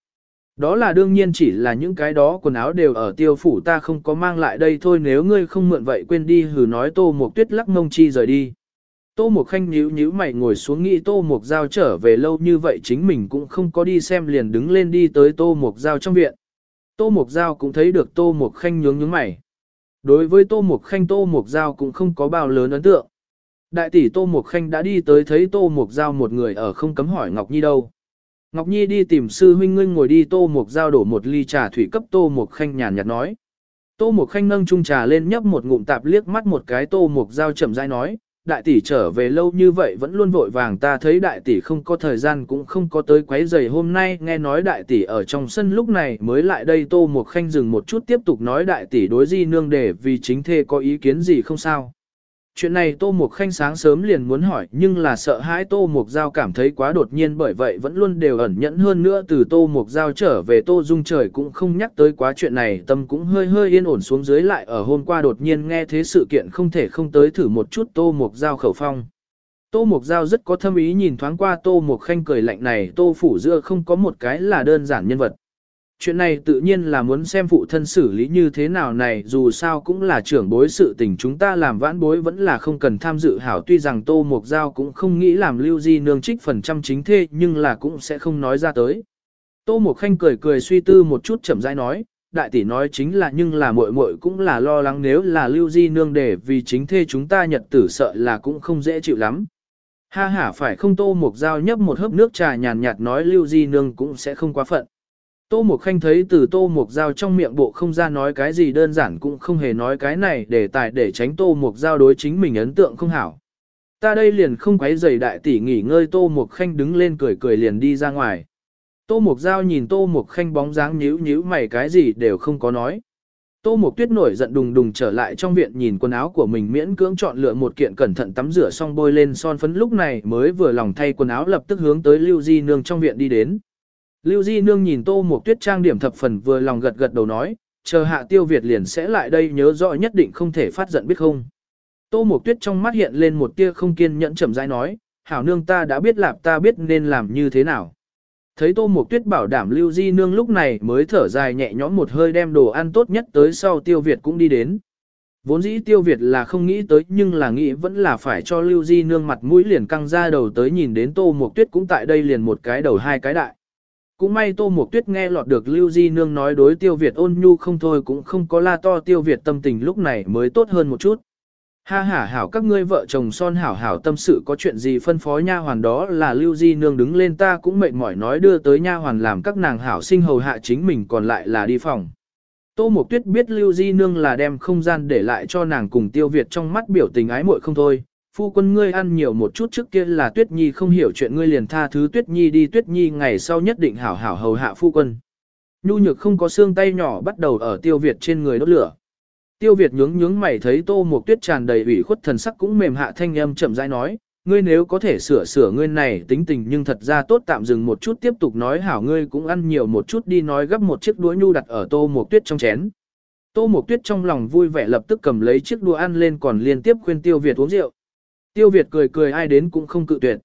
Đó là đương nhiên chỉ là những cái đó quần áo đều ở tiêu phủ ta không có mang lại đây thôi, nếu ngươi không mượn vậy quên đi, hừ nói Tô Mộc Tuyết lắc mông chi rời đi. Tô Mộc Khanh nhíu nhíu mày ngồi xuống nghĩ Tô Mộc Giao trở về lâu như vậy chính mình cũng không có đi xem liền đứng lên đi tới Tô Mộc Giao trong viện. Tô Mộc Giao cũng thấy được Tô Mộc Khanh nhướng nhướng mày. Đối với Tô Mục Khanh Tô Mục Giao cũng không có bao lớn ấn tượng. Đại tỷ Tô Mục Khanh đã đi tới thấy Tô Mục Giao một người ở không cấm hỏi Ngọc Nhi đâu. Ngọc Nhi đi tìm sư huynh ngưng ngồi đi Tô Mục Giao đổ một ly trà thủy cấp Tô Mục Khanh nhàn nhạt nói. Tô Mục Khanh nâng chung trà lên nhấp một ngụm tạp liếc mắt một cái Tô Mục Giao chậm rãi nói, đại tỷ trở về lâu như vậy vẫn luôn vội vàng, ta thấy đại tỷ không có thời gian cũng không có tới quấy giày hôm nay nghe nói đại tỷ ở trong sân lúc này mới lại đây, tô một khanh dừng một chút tiếp tục nói đại tỷ đối di nương để vì chính thê có ý kiến gì không sao. Chuyện này Tô Mục Khanh sáng sớm liền muốn hỏi, nhưng là sợ hãi Tô Mục Giao cảm thấy quá đột nhiên bởi vậy vẫn luôn đều ẩn nhẫn hơn nữa từ Tô Mục Giao trở về Tô Dung trời cũng không nhắc tới quá chuyện này, tâm cũng hơi hơi yên ổn xuống dưới lại ở hôm qua đột nhiên nghe thế sự kiện không thể không tới thử một chút Tô Mục Giao khẩu phong. Tô Mục Giao rất có thâm ý nhìn thoáng qua Tô Mục Khanh cười lạnh này, Tô Phủ Dưa không có một cái là đơn giản nhân vật. Chuyện này tự nhiên là muốn xem phụ thân xử lý như thế nào này dù sao cũng là trưởng bối sự tình chúng ta làm vãn bối vẫn là không cần tham dự hảo tuy rằng Tô Mộc Giao cũng không nghĩ làm lưu di nương trích phần trăm chính thê nhưng là cũng sẽ không nói ra tới. Tô Mộc Khanh cười cười suy tư một chút chậm rãi nói, đại tỷ nói chính là nhưng là muội muội cũng là lo lắng nếu là lưu di nương để vì chính thê chúng ta nhật tử sợ là cũng không dễ chịu lắm. Ha ha phải không Tô Mộc Giao nhấp một hớp nước trà nhàn nhạt nói lưu di nương cũng sẽ không quá phận. Tô Mộc Khanh thấy từ Tô Mộc Giao trong miệng bộ không ra nói cái gì đơn giản cũng không hề nói cái này để tài để tránh Tô Mộc Giao đối chính mình ấn tượng không hảo. Ta đây liền không quấy giày đại tỷ nghỉ ngơi, Tô Mộc Khanh đứng lên cười cười liền đi ra ngoài. Tô Mộc Giao nhìn Tô Mộc Khanh bóng dáng nhíu nhíu mày cái gì đều không có nói. Tô Mộc Tuyết nổi giận đùng đùng trở lại trong viện nhìn quần áo của mình miễn cưỡng chọn lựa một kiện cẩn thận tắm rửa xong bôi lên son phấn, lúc này mới vừa lòng thay quần áo lập tức hướng tới Lưu Di Nương trong viện đi đến. Lưu Di Nương nhìn Tô Mộc Tuyết trang điểm thập phần vừa lòng gật gật đầu nói, chờ hạ tiêu Việt liền sẽ lại đây nhớ rõ nhất định không thể phát giận biết không. Tô Mộc Tuyết trong mắt hiện lên một tia không kiên nhẫn chậm rãi nói, hảo nương ta đã biết lạp ta biết nên làm như thế nào. Thấy Tô Mộc Tuyết bảo đảm Lưu Di Nương lúc này mới thở dài nhẹ nhõm một hơi đem đồ ăn tốt nhất tới sau tiêu Việt cũng đi đến. Vốn dĩ tiêu Việt là không nghĩ tới nhưng là nghĩ vẫn là phải cho Lưu Di Nương mặt mũi liền căng ra đầu tới nhìn đến Tô Mộc Tuyết cũng tại đây liền một cái đầu hai cái đại. Cũng may Tô Mộc Tuyết nghe lọt được Lưu Di Nương nói đối Tiêu Việt ôn nhu không thôi cũng không có la to Tiêu Việt tâm tình lúc này mới tốt hơn một chút. Ha ha hảo các ngươi vợ chồng son hảo hảo tâm sự có chuyện gì phân phó nha hoàn đó là Lưu Di Nương đứng lên ta cũng mệt mỏi nói đưa tới nha hoàn làm các nàng hảo sinh hầu hạ chính mình còn lại là đi phòng. Tô Mộc Tuyết biết Lưu Di Nương là đem không gian để lại cho nàng cùng Tiêu Việt trong mắt biểu tình ái muội không thôi, phu quân ngươi ăn nhiều một chút trước kia là Tuyết Nhi không hiểu chuyện ngươi liền tha thứ Tuyết Nhi đi Tuyết Nhi ngày sau nhất định hảo hảo hầu hạ phu quân. Nhu nhược không có xương tay nhỏ bắt đầu ở tiêu Việt trên người đốt lửa. Tiêu Việt nhướng nhướng mày thấy tô một tuyết tràn đầy ủy khuất thần sắc cũng mềm hạ thanh âm chậm rãi nói, ngươi nếu có thể sửa sửa ngươi này tính tình nhưng thật ra tốt tạm dừng một chút tiếp tục nói hảo ngươi cũng ăn nhiều một chút đi nói gấp một chiếc đũa nhu đặt ở tô một tuyết trong chén. Tô một tuyết trong lòng vui vẻ lập tức cầm lấy chiếc đũa ăn lên còn liên tiếp khuyên tiêu Việt uống rượu. Tiêu Việt cười cười ai đến cũng không cự tuyệt.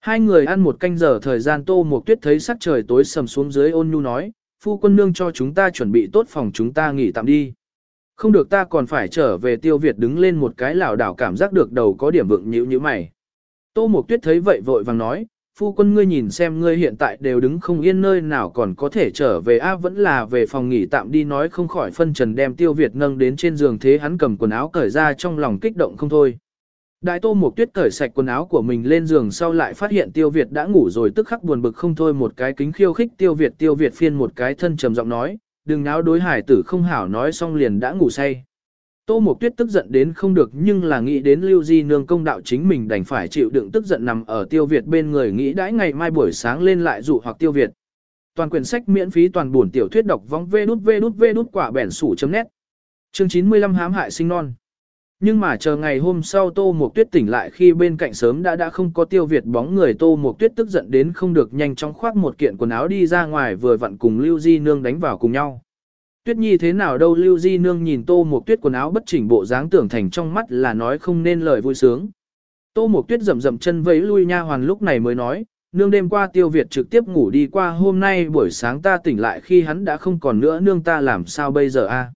Hai người ăn một canh giờ thời gian Tô Mộc Tuyết thấy sắc trời tối sầm xuống dưới ôn nhu nói, phu quân nương cho chúng ta chuẩn bị tốt phòng chúng ta nghỉ tạm đi. Không được ta còn phải trở về Tiêu Việt đứng lên một cái lảo đảo cảm giác được đầu có điểm vượng nhữ như mày. Tô Mộc Tuyết thấy vậy vội vàng nói, phu quân ngươi nhìn xem ngươi hiện tại đều đứng không yên nơi nào còn có thể trở về a vẫn là về phòng nghỉ tạm đi nói không khỏi phân trần đem Tiêu Việt nâng đến trên giường thế hắn cầm quần áo cởi ra trong lòng kích động không thôi. Đại tô Mộc tuyết cởi sạch quần áo của mình lên giường sau lại phát hiện tiêu Việt đã ngủ rồi tức khắc buồn bực không thôi một cái kính khiêu khích tiêu Việt tiêu Việt phiên một cái thân trầm giọng nói, đừng náo đối hải tử không hảo nói xong liền đã ngủ say. Tô Mộc Tuyết tức giận đến không được nhưng là nghĩ đến Lưu Di Nương công đạo chính mình đành phải chịu đựng tức giận nằm ở Tiêu Việt bên người nghĩ đãi ngày mai buổi sáng lên lại dụ hoặc Tiêu Việt. Toàn quyển sách miễn phí toàn buồn tiểu thuyết đọc vong vê đút vê đút vê đút quả bẻn sủ chấm nét. Chương 95 hám hại sinh non. Nhưng mà chờ ngày hôm sau Tô Mộc Tuyết tỉnh lại khi bên cạnh sớm đã đã không có tiêu việt bóng người Tô Mộc Tuyết tức giận đến không được nhanh chóng khoác một kiện quần áo đi ra ngoài vừa vặn cùng Lưu Di Nương đánh vào cùng nhau. Tuyết Nhi thế nào đâu Lưu Di Nương nhìn Tô Mộc Tuyết quần áo bất chỉnh bộ dáng tưởng thành trong mắt là nói không nên lời vui sướng. Tô Mộc Tuyết rầm rầm chân vẫy lui nha hoàn lúc này mới nói, nương đêm qua tiêu việt trực tiếp ngủ đi qua hôm nay buổi sáng ta tỉnh lại khi hắn đã không còn nữa nương ta làm sao bây giờ a?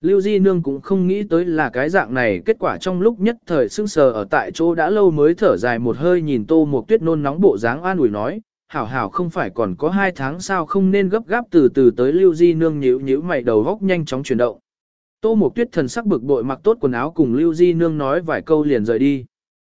Lưu Di Nương cũng không nghĩ tới là cái dạng này kết quả trong lúc nhất thời sưng sờ ở tại chỗ đã lâu mới thở dài một hơi nhìn tô một tuyết nôn nóng bộ dáng an ủi nói, hảo hảo không phải còn có hai tháng sao không nên gấp gáp từ từ tới Lưu Di Nương nhíu nhíu mày đầu góc nhanh chóng chuyển động. Tô Mộc Tuyết thần sắc bực bội mặc tốt quần áo cùng Lưu Di Nương nói vài câu liền rời đi.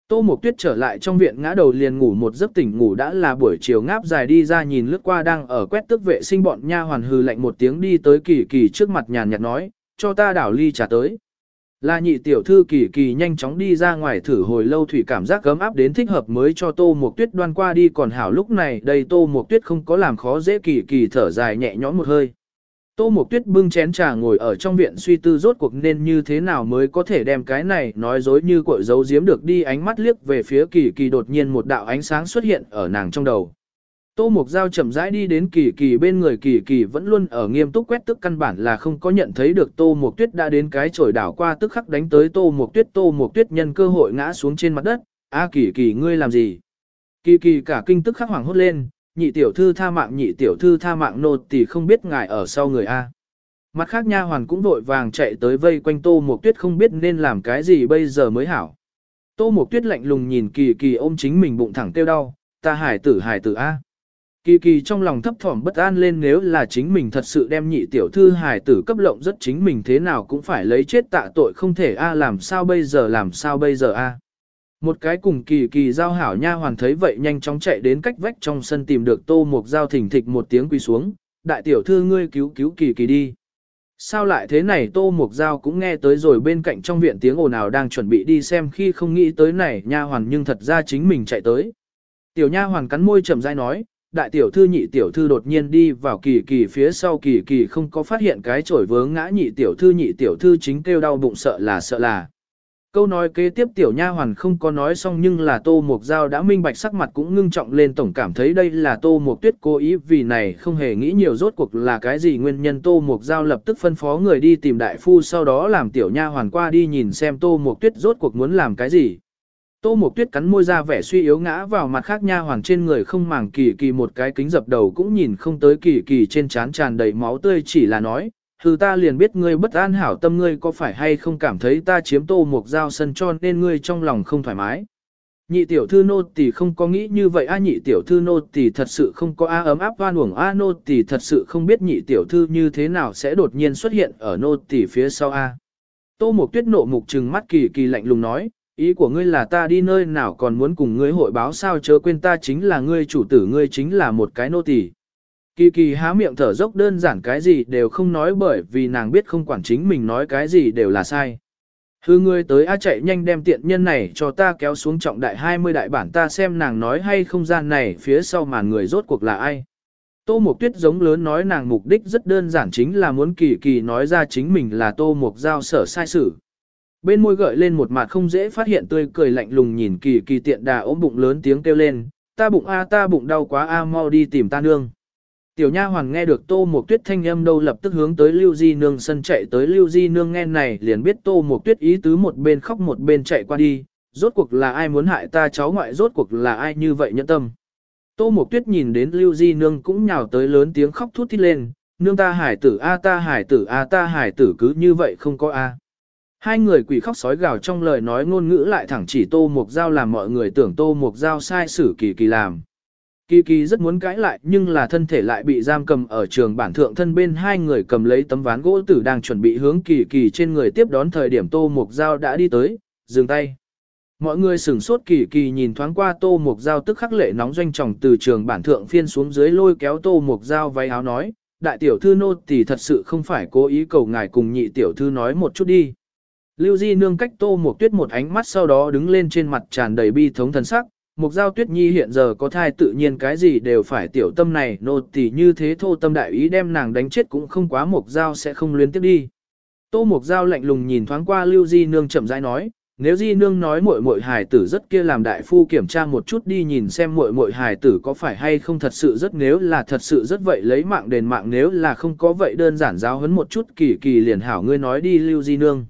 Tô Mộc Tuyết trở lại trong viện ngã đầu liền ngủ một giấc tỉnh ngủ đã là buổi chiều ngáp dài đi ra nhìn lướt qua đang ở quét tức vệ sinh bọn nha hoàn hừ lạnh một tiếng đi tới kỳ kỳ trước mặt nhàn nhạt nói, cho ta đảo ly trà tới. Là nhị tiểu thư kỳ kỳ nhanh chóng đi ra ngoài thử hồi lâu thủy cảm giác gấm áp đến thích hợp mới cho tô một tuyết đoan qua đi, còn hảo lúc này đây tô một tuyết không có làm khó dễ kỳ kỳ thở dài nhẹ nhõm một hơi. Tô Mộc Tuyết bưng chén trà ngồi ở trong viện suy tư rốt cuộc nên như thế nào mới có thể đem cái này nói dối như cội giấu giếm được đi ánh mắt liếc về phía kỳ kỳ đột nhiên một đạo ánh sáng xuất hiện ở nàng trong đầu. Tô Mộc Giao chậm rãi đi đến kỳ kỳ bên người kỳ kỳ vẫn luôn ở nghiêm túc quét tức căn bản là không có nhận thấy được Tô Mộc Tuyết đã đến cái chổi đảo qua tức khắc đánh tới Tô Mộc Tuyết Tô Mộc Tuyết nhân cơ hội ngã xuống trên mặt đất, a kỳ kỳ ngươi làm gì? Kỳ kỳ cả kinh tức khắc hoảng hốt lên, nhị tiểu thư tha mạng nhị tiểu thư tha mạng nô tỳ không biết ngài ở sau người A. Mặt khác nha hoàn cũng vội vàng chạy tới vây quanh Tô Mộc Tuyết không biết nên làm cái gì bây giờ mới hảo. Tô Mộc Tuyết lạnh lùng nhìn kỳ kỳ ôm chính mình bụng thẳng tiêu đau, ta hải tử hải tử A. Kỳ kỳ trong lòng thấp thỏm bất an lên nếu là chính mình thật sự đem nhị tiểu thư hải tử cấp lộng rất chính mình thế nào cũng phải lấy chết tạ tội không thể A làm sao bây giờ làm sao bây giờ A. Một cái cùng kỳ kỳ giao hảo nha hoàn thấy vậy nhanh chóng chạy đến cách vách trong sân tìm được tô mục giao thỉnh thịch một tiếng quỳ xuống, đại tiểu thư ngươi cứu cứu kỳ kỳ đi. Sao lại thế này tô mục giao cũng nghe tới rồi bên cạnh trong viện tiếng ồn ào đang chuẩn bị đi xem khi không nghĩ tới này nha hoàn nhưng thật ra chính mình chạy tới. Tiểu nha hoàn cắn môi chậm rãi nói, đại tiểu thư nhị tiểu thư đột nhiên đi vào kỳ kỳ phía sau kỳ kỳ không có phát hiện cái chổi vướng ngã nhị tiểu thư, nhị tiểu thư chính kêu đau bụng sợ là sợ là. Câu nói kế tiếp tiểu nha hoàn không có nói xong nhưng là Tô Mục Giao đã minh bạch sắc mặt cũng ngưng trọng lên tổng cảm thấy đây là Tô Mục Tuyết cố ý vì này không hề nghĩ nhiều rốt cuộc là cái gì nguyên nhân Tô Mục Giao lập tức phân phó người đi tìm đại phu sau đó làm tiểu nha hoàn qua đi nhìn xem Tô Mục Tuyết rốt cuộc muốn làm cái gì. Tô Mộc Tuyết cắn môi ra vẻ suy yếu ngã vào mặt khác nha hoàng trên người không màng kỳ kỳ một cái kính dập đầu cũng nhìn không tới kỳ kỳ trên trán tràn đầy máu tươi chỉ là nói, hừ ta liền biết ngươi bất an hảo tâm ngươi có phải hay không cảm thấy ta chiếm tô một giao sân cho nên ngươi trong lòng không thoải mái. Nhị tiểu thư nô tỳ không có nghĩ như vậy a nhị tiểu thư nô tỳ thật sự không có a ấm áp oan uổng a nô tỳ thật sự không biết nhị tiểu thư như thế nào sẽ đột nhiên xuất hiện ở nô tỳ phía sau a. Tô Mộc Tuyết nộ mục trừng mắt kỳ kỳ lạnh lùng nói, ý của ngươi là ta đi nơi nào còn muốn cùng ngươi hội báo sao chớ quên ta chính là ngươi chủ tử, ngươi chính là một cái nô tỳ. Kỳ kỳ há miệng thở dốc đơn giản cái gì đều không nói bởi vì nàng biết không quản chính mình nói cái gì đều là sai. Hư ngươi tới a chạy nhanh đem tiện nhân này cho ta kéo xuống trọng đại 20 đại bản ta xem nàng nói hay không gian này phía sau màn người rốt cuộc là ai. Tô Mộc Tuyết giống lớn nói nàng mục đích rất đơn giản chính là muốn kỳ kỳ nói ra chính mình là Tô Mộc Giao sở sai sự. Bên môi gợi lên một mặt không dễ phát hiện tươi cười lạnh lùng nhìn kỳ kỳ tiện đà ôm bụng lớn tiếng kêu lên, ta bụng a ta bụng đau quá a mau đi tìm ta nương. Tiểu nha hoàng nghe được tô một tuyết thanh âm đâu lập tức hướng tới lưu di nương sân chạy tới lưu di nương nghe này liền biết tô một tuyết ý tứ một bên khóc một bên chạy qua đi, rốt cuộc là ai muốn hại ta cháu ngoại rốt cuộc là ai như vậy nhẫn tâm. Tô Mộc Tuyết nhìn đến Lưu Di Nương cũng nhào tới lớn tiếng khóc thút thít lên, nương ta hải tử a ta hải tử a ta hải tử cứ như vậy không có a. Hai người quỷ khóc sói gào trong lời nói ngôn ngữ lại thẳng chỉ Tô Mục Giao làm mọi người tưởng Tô Mục Giao sai xử kỳ kỳ làm. Kỳ kỳ rất muốn cãi lại nhưng là thân thể lại bị giam cầm ở trường bản thượng thân bên hai người cầm lấy tấm ván gỗ tử đang chuẩn bị hướng kỳ kỳ trên người tiếp đón thời điểm tô mục dao đã đi tới, dừng tay. Mọi người sửng sốt kỳ kỳ nhìn thoáng qua tô mục dao tức khắc lệ nóng doanh trọng từ trường bản thượng phiên xuống dưới lôi kéo tô mục dao váy áo nói, đại tiểu thư nô thì thật sự không phải cố ý cầu ngài cùng nhị tiểu thư nói một chút đi. Lưu Di nương cách tô Mộc tuyết một ánh mắt sau đó đứng lên trên mặt tràn đầy bi thống thần sắc, Mục giao tuyết nhi hiện giờ có thai tự nhiên cái gì đều phải tiểu tâm này nô tỳ như thế thô tâm đại ý đem nàng đánh chết cũng không quá mục giao sẽ không luyến tiếp đi. Tô Mộc giao lạnh lùng nhìn thoáng qua lưu di nương chậm rãi nói, nếu di nương nói muội muội hài tử rất kia làm đại phu kiểm tra một chút đi nhìn xem muội muội hài tử có phải hay không thật sự rất nếu là thật sự rất vậy lấy mạng đền mạng nếu là không có vậy đơn giản giáo huấn một chút kỳ kỳ liền hảo ngươi nói đi lưu di nương.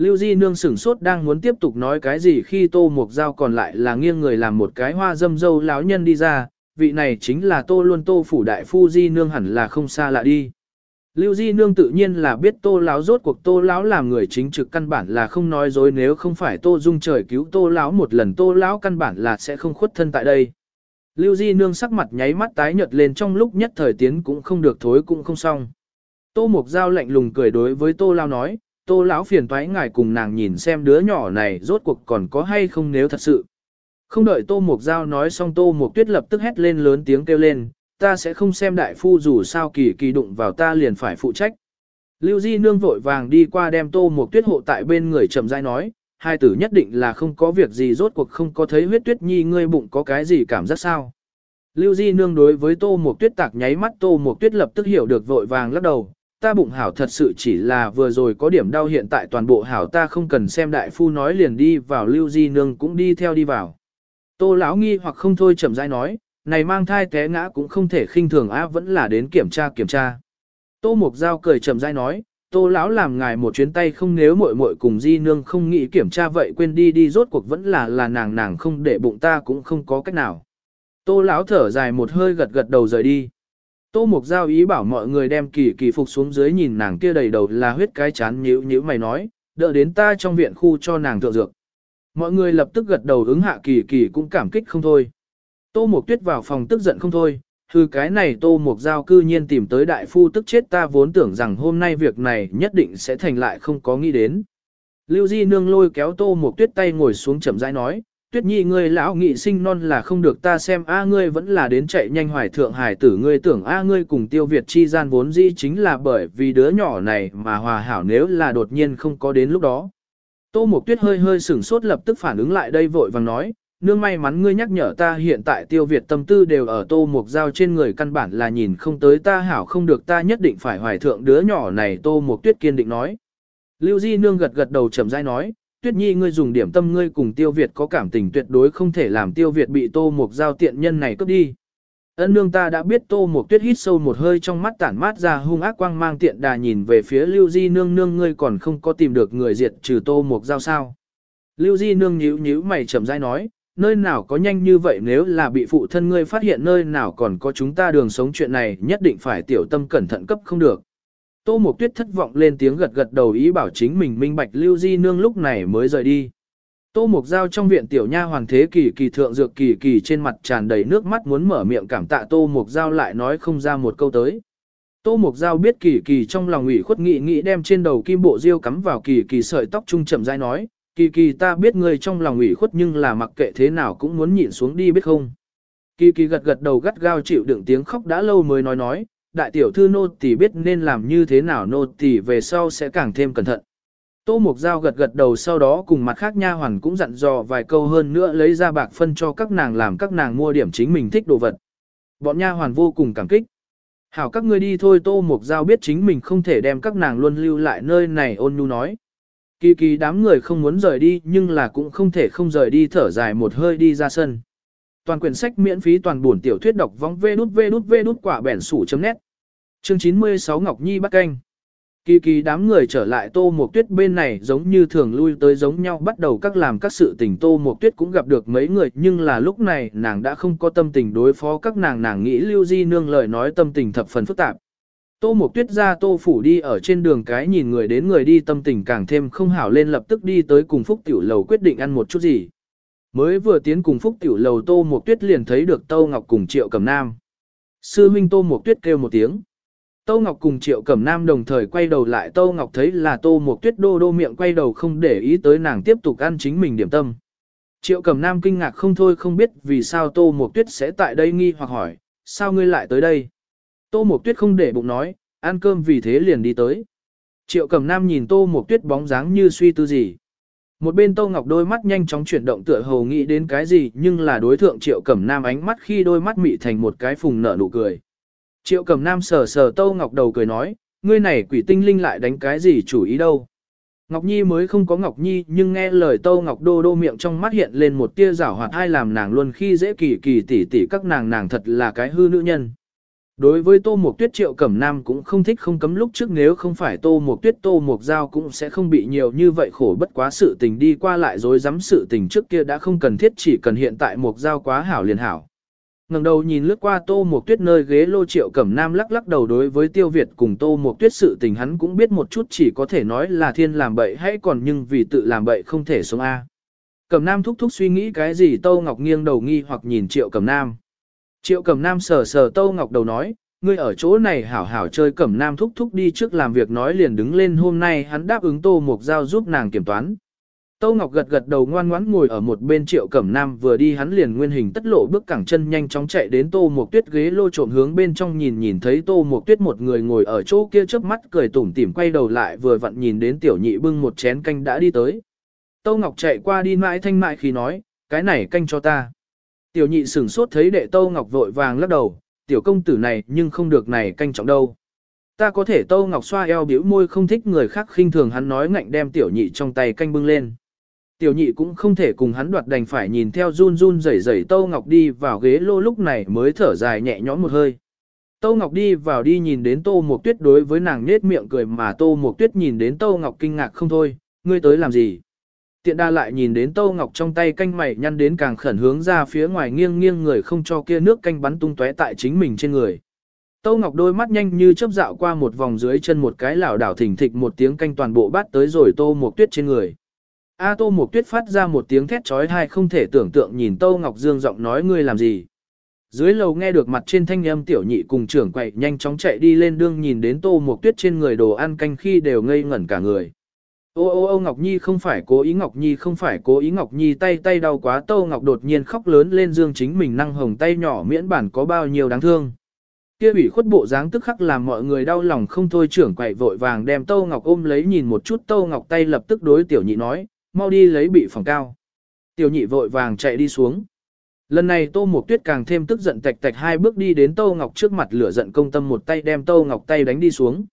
Lưu Di Nương sửng sốt đang muốn tiếp tục nói cái gì khi Tô Mục Giao còn lại là nghiêng người làm một cái hoa dâm dâu lão nhân đi ra, vị này chính là Tô Luân Tô Phủ Đại Phu Di Nương hẳn là không xa lạ đi. Lưu Di Nương tự nhiên là biết Tô Lão rốt cuộc Tô Lão làm người chính trực căn bản là không nói dối nếu không phải Tô Dung trời cứu Tô Lão một lần Tô Lão căn bản là sẽ không khuất thân tại đây. Lưu Di Nương sắc mặt nháy mắt tái nhợt lên trong lúc nhất thời tiến cũng không được thối cũng không xong. Tô Mục Giao lạnh lùng cười đối với Tô Lão nói, tô lão phiền toái ngài cùng nàng nhìn xem đứa nhỏ này rốt cuộc còn có hay không nếu thật sự. Không đợi tô mục giao nói xong tô mục tuyết lập tức hét lên lớn tiếng kêu lên, ta sẽ không xem đại phu dù sao kỳ kỳ đụng vào ta liền phải phụ trách. Lưu Di Nương vội vàng đi qua đem tô mộc tuyết hộ tại bên người chậm rãi nói, hai tử nhất định là không có việc gì rốt cuộc không có thấy huyết tuyết nhi ngươi bụng có cái gì cảm giác sao. Lưu Di Nương đối với tô mộc tuyết tạc nháy mắt tô mộc tuyết lập tức hiểu được vội vàng lắc đầu, ta bụng hảo thật sự chỉ là vừa rồi có điểm đau hiện tại toàn bộ hảo ta không cần xem đại phu nói liền đi vào Lưu Di Nương cũng đi theo đi vào. Tô lão nghi hoặc không thôi chậm rãi nói, này mang thai té ngã cũng không thể khinh thường á vẫn là đến kiểm tra kiểm tra. Tô Mục Giao cười chậm rãi nói, Tô lão làm ngài một chuyến tay không nếu muội muội cùng Di nương không nghĩ kiểm tra vậy quên đi đi rốt cuộc vẫn là là nàng nàng không để bụng ta cũng không có cách nào. Tô lão thở dài một hơi gật gật đầu rời đi. Tô Mục Giao ý bảo mọi người đem kỳ kỳ phục xuống dưới nhìn nàng kia đầy đầu là huyết cái chán nhíu nhíu mày nói, đợi đến ta trong viện khu cho nàng thượng dược. Mọi người lập tức gật đầu ứng hạ kỳ kỳ cũng cảm kích không thôi. Tô Mục Tuyết vào phòng tức giận không thôi, thư cái này Tô Mục Giao cư nhiên tìm tới đại phu tức chết ta vốn tưởng rằng hôm nay việc này nhất định sẽ thành lại không có nghĩ đến. Lưu Di Nương lôi kéo Tô Mục Tuyết tay ngồi xuống chậm rãi nói, Tuyết Nhi ngươi lão nghị sinh non là không được ta xem a ngươi vẫn là đến chạy nhanh hoài thượng hải tử ngươi tưởng a ngươi cùng tiêu Việt chi gian vốn dĩ chính là bởi vì đứa nhỏ này mà hòa hảo nếu là đột nhiên không có đến lúc đó. Tô Mục Tuyết hơi hơi sửng sốt lập tức phản ứng lại đây vội vàng nói, nương may mắn ngươi nhắc nhở ta hiện tại tiêu Việt tâm tư đều ở Tô Mục Giao trên người căn bản là nhìn không tới ta hảo không được ta nhất định phải hoài thượng đứa nhỏ này Tô Mục Tuyết kiên định nói. Lưu Di nương gật gật đầu chậm rãi nói, Tuyết Nhi ngươi dùng điểm tâm ngươi cùng Tiêu Việt có cảm tình tuyệt đối không thể làm Tiêu Việt bị Tô Mục Giao tiện nhân này cướp đi. Ân nương ta đã biết Tô Mục Tuyết hít sâu một hơi trong mắt tản mát ra hung ác quang mang tiện đà nhìn về phía Lưu Di nương nương ngươi còn không có tìm được người diệt trừ Tô Mục Giao sao. Lưu Di nương nhíu nhíu mày chậm rãi nói, nơi nào có nhanh như vậy nếu là bị phụ thân ngươi phát hiện nơi nào còn có chúng ta đường sống chuyện này nhất định phải tiểu tâm cẩn thận cấp không được. Tô Mộc Tuyết thất vọng lên tiếng gật gật đầu ý bảo chính mình minh bạch Lưu Di Nương lúc này mới rời đi. Tô Mộc Giao trong viện tiểu nha hoàng thế kỳ kỳ thượng dược kỳ kỳ trên mặt tràn đầy nước mắt muốn mở miệng cảm tạ Tô Mộc Giao lại nói không ra một câu tới. Tô Mộc Giao biết kỳ kỳ trong lòng ủy khuất nghị nghị đem trên đầu kim bộ diêu cắm vào kỳ kỳ sợi tóc trung chậm rãi nói, kỳ kỳ ta biết ngươi trong lòng ủy khuất nhưng là mặc kệ thế nào cũng muốn nhịn xuống đi biết không. Kỳ kỳ gật gật đầu gắt gao chịu đựng tiếng khóc đã lâu mới nói nói, đại tiểu thư nô tỳ biết nên làm như thế nào nô tỳ về sau sẽ càng thêm cẩn thận. Tô Mục Giao gật gật đầu sau đó cùng mặt khác nha hoàn cũng dặn dò vài câu hơn nữa lấy ra bạc phân cho các nàng làm các nàng mua điểm chính mình thích đồ vật. Bọn nha hoàn vô cùng cảm kích. Hảo các ngươi đi thôi, Tô Mục Giao biết chính mình không thể đem các nàng luôn lưu lại nơi này, ôn nhu nói. Kỳ kỳ đám người không muốn rời đi, nhưng là cũng không thể không rời đi, thở dài một hơi đi ra sân. Toàn quyển sách miễn phí toàn buồn tiểu thuyết đọc vong vê đút vê đút vê đút quả bẻn sủ chấm nét. Chương 96 Ngọc Nhi bắt canh. Kỳ kỳ đám người trở lại tô một tuyết bên này giống như thường lui tới giống nhau, bắt đầu các làm các sự tình tô một tuyết cũng gặp được mấy người, nhưng là lúc này nàng đã không có tâm tình đối phó các nàng nàng nghĩ lưu di nương lời nói tâm tình thập phần phức tạp. Tô Mộc Tuyết ra Tô Phủ đi ở trên đường cái nhìn người đến người đi, tâm tình càng thêm không hảo lên, lập tức đi tới cùng Phúc Tiểu Lầu quyết định ăn một chút gì. Mới vừa tiến cùng Phúc Tiểu Lầu Tô Mộc Tuyết liền thấy được Tô Ngọc cùng Triệu Cẩm Nam. Sư huynh Tô Mộc Tuyết kêu một tiếng. Tô Ngọc cùng Triệu Cẩm Nam đồng thời quay đầu lại Tô Ngọc thấy là Tô Mộc Tuyết đô đô miệng quay đầu không để ý tới nàng tiếp tục ăn chính mình điểm tâm. Triệu Cẩm Nam kinh ngạc không thôi không biết vì sao Tô Mộc Tuyết sẽ tại đây nghi hoặc hỏi, sao ngươi lại tới đây? Tô Mộc Tuyết không để bụng nói, ăn cơm vì thế liền đi tới. Triệu Cẩm Nam nhìn Tô Mộc Tuyết bóng dáng như suy tư gì. Một bên Tô Ngọc đôi mắt nhanh chóng chuyển động tựa hồ nghĩ đến cái gì nhưng là đối thượng Triệu Cẩm Nam ánh mắt khi đôi mắt mị thành một cái phùng nở nụ cười. Triệu Cẩm Nam sờ sờ Tô Ngọc đầu cười nói, ngươi này quỷ tinh linh lại đánh cái gì chủ ý đâu. Ngọc Nhi mới không có Ngọc Nhi nhưng nghe lời Tô Ngọc đô đô miệng trong mắt hiện lên một tia rảo hoạt ai làm nàng luôn khi dễ kỳ kỳ tỉ tỉ các nàng nàng thật là cái hư nữ nhân. Đối với Tô Mộc Tuyết Triệu Cẩm Nam cũng không thích không cấm lúc trước nếu không phải Tô Mộc Tuyết, Tô Mộc Giao cũng sẽ không bị nhiều như vậy khổ bất quá sự tình đi qua lại dối dám sự tình trước kia đã không cần thiết, chỉ cần hiện tại Mộc Giao quá hảo liền hảo. ngẩng đầu nhìn lướt qua Tô Mộc Tuyết nơi ghế lô Triệu Cẩm Nam lắc lắc đầu đối với Tiêu Việt cùng Tô Mộc Tuyết sự tình hắn cũng biết một chút, chỉ có thể nói là thiên làm bậy hay còn nhưng vì tự làm bậy không thể sống A. Cẩm Nam thúc thúc suy nghĩ cái gì, Tô Ngọc nghiêng đầu nghi hoặc nhìn Triệu Cẩm Nam. Triệu Cẩm Nam sờ sờ Tâu Ngọc đầu nói, ngươi ở chỗ này hảo hảo chơi Cẩm Nam thúc thúc đi trước làm việc nói liền đứng lên hôm nay hắn đáp ứng Tô Mộc Giao giúp nàng kiểm toán. Tâu Ngọc gật gật đầu ngoan ngoãn ngồi ở một bên Triệu Cẩm Nam vừa đi hắn liền nguyên hình tất lộ bước cẳng chân nhanh chóng chạy đến Tô Mộc Tuyết ghế lô trộm hướng bên trong nhìn nhìn thấy Tô Mộc Tuyết một người ngồi ở chỗ kia chớp mắt cười tủm tỉm quay đầu lại vừa vặn nhìn đến tiểu nhị bưng một chén canh đã đi tới. Tâu Ngọc chạy qua đi mãi thanh mại khi nói, cái này canh cho ta. Tiểu nhị sửng sốt thấy đệ Tâu Ngọc vội vàng lắc đầu, tiểu công tử này nhưng không được này canh trọng đâu. Ta có thể Tâu Ngọc xoa eo biểu môi không thích người khác khinh thường hắn nói ngạnh đem tiểu nhị trong tay canh bưng lên. Tiểu nhị cũng không thể cùng hắn đoạt đành phải nhìn theo run run rẩy rẩy Tâu Ngọc đi vào ghế lô lúc này mới thở dài nhẹ nhõm một hơi. Tâu Ngọc đi vào đi nhìn đến Tô Mộc Tuyết đối với nàng nết miệng cười mà Tô Mộc Tuyết nhìn đến Tâu Ngọc kinh ngạc không thôi, ngươi tới làm gì? Tiện đa lại nhìn đến tô Ngọc trong tay canh mày nhăn đến càng khẩn hướng ra phía ngoài nghiêng nghiêng người không cho kia nước canh bắn tung tóe tại chính mình trên người. Tô Ngọc đôi mắt nhanh như chớp dạo qua một vòng dưới chân một cái lảo đảo thỉnh thịch một tiếng canh toàn bộ bát tới rồi Tô Mộc Tuyết trên người. A Tô Mộc Tuyết phát ra một tiếng thét trói tai không thể tưởng tượng nhìn Tô Ngọc Dương giọng nói ngươi làm gì. Dưới lầu nghe được mặt trên thanh âm tiểu nhị cùng trưởng quậy nhanh chóng chạy đi lên đương nhìn đến Tô Mộc Tuyết trên người đồ ăn canh khi đều ngây ngẩn cả người. Ô ô ô Ngọc Nhi không phải cố ý Ngọc Nhi không phải cố ý Ngọc Nhi tay tay đau quá Tô Ngọc đột nhiên khóc lớn lên dương chính mình năng hồng tay nhỏ miễn bản có bao nhiêu đáng thương. Kia bị khuất bộ dáng tức khắc làm mọi người đau lòng không thôi trưởng quậy vội vàng đem Tô Ngọc ôm lấy nhìn một chút Tô Ngọc tay lập tức đối tiểu nhị nói, mau đi lấy bị phòng cao. Tiểu nhị vội vàng chạy đi xuống. Lần này Tô Mộc Tuyết càng thêm tức giận tạch tạch hai bước đi đến Tô Ngọc trước mặt lửa giận công tâm một tay đem Tô Ngọc tay đánh đi xuống.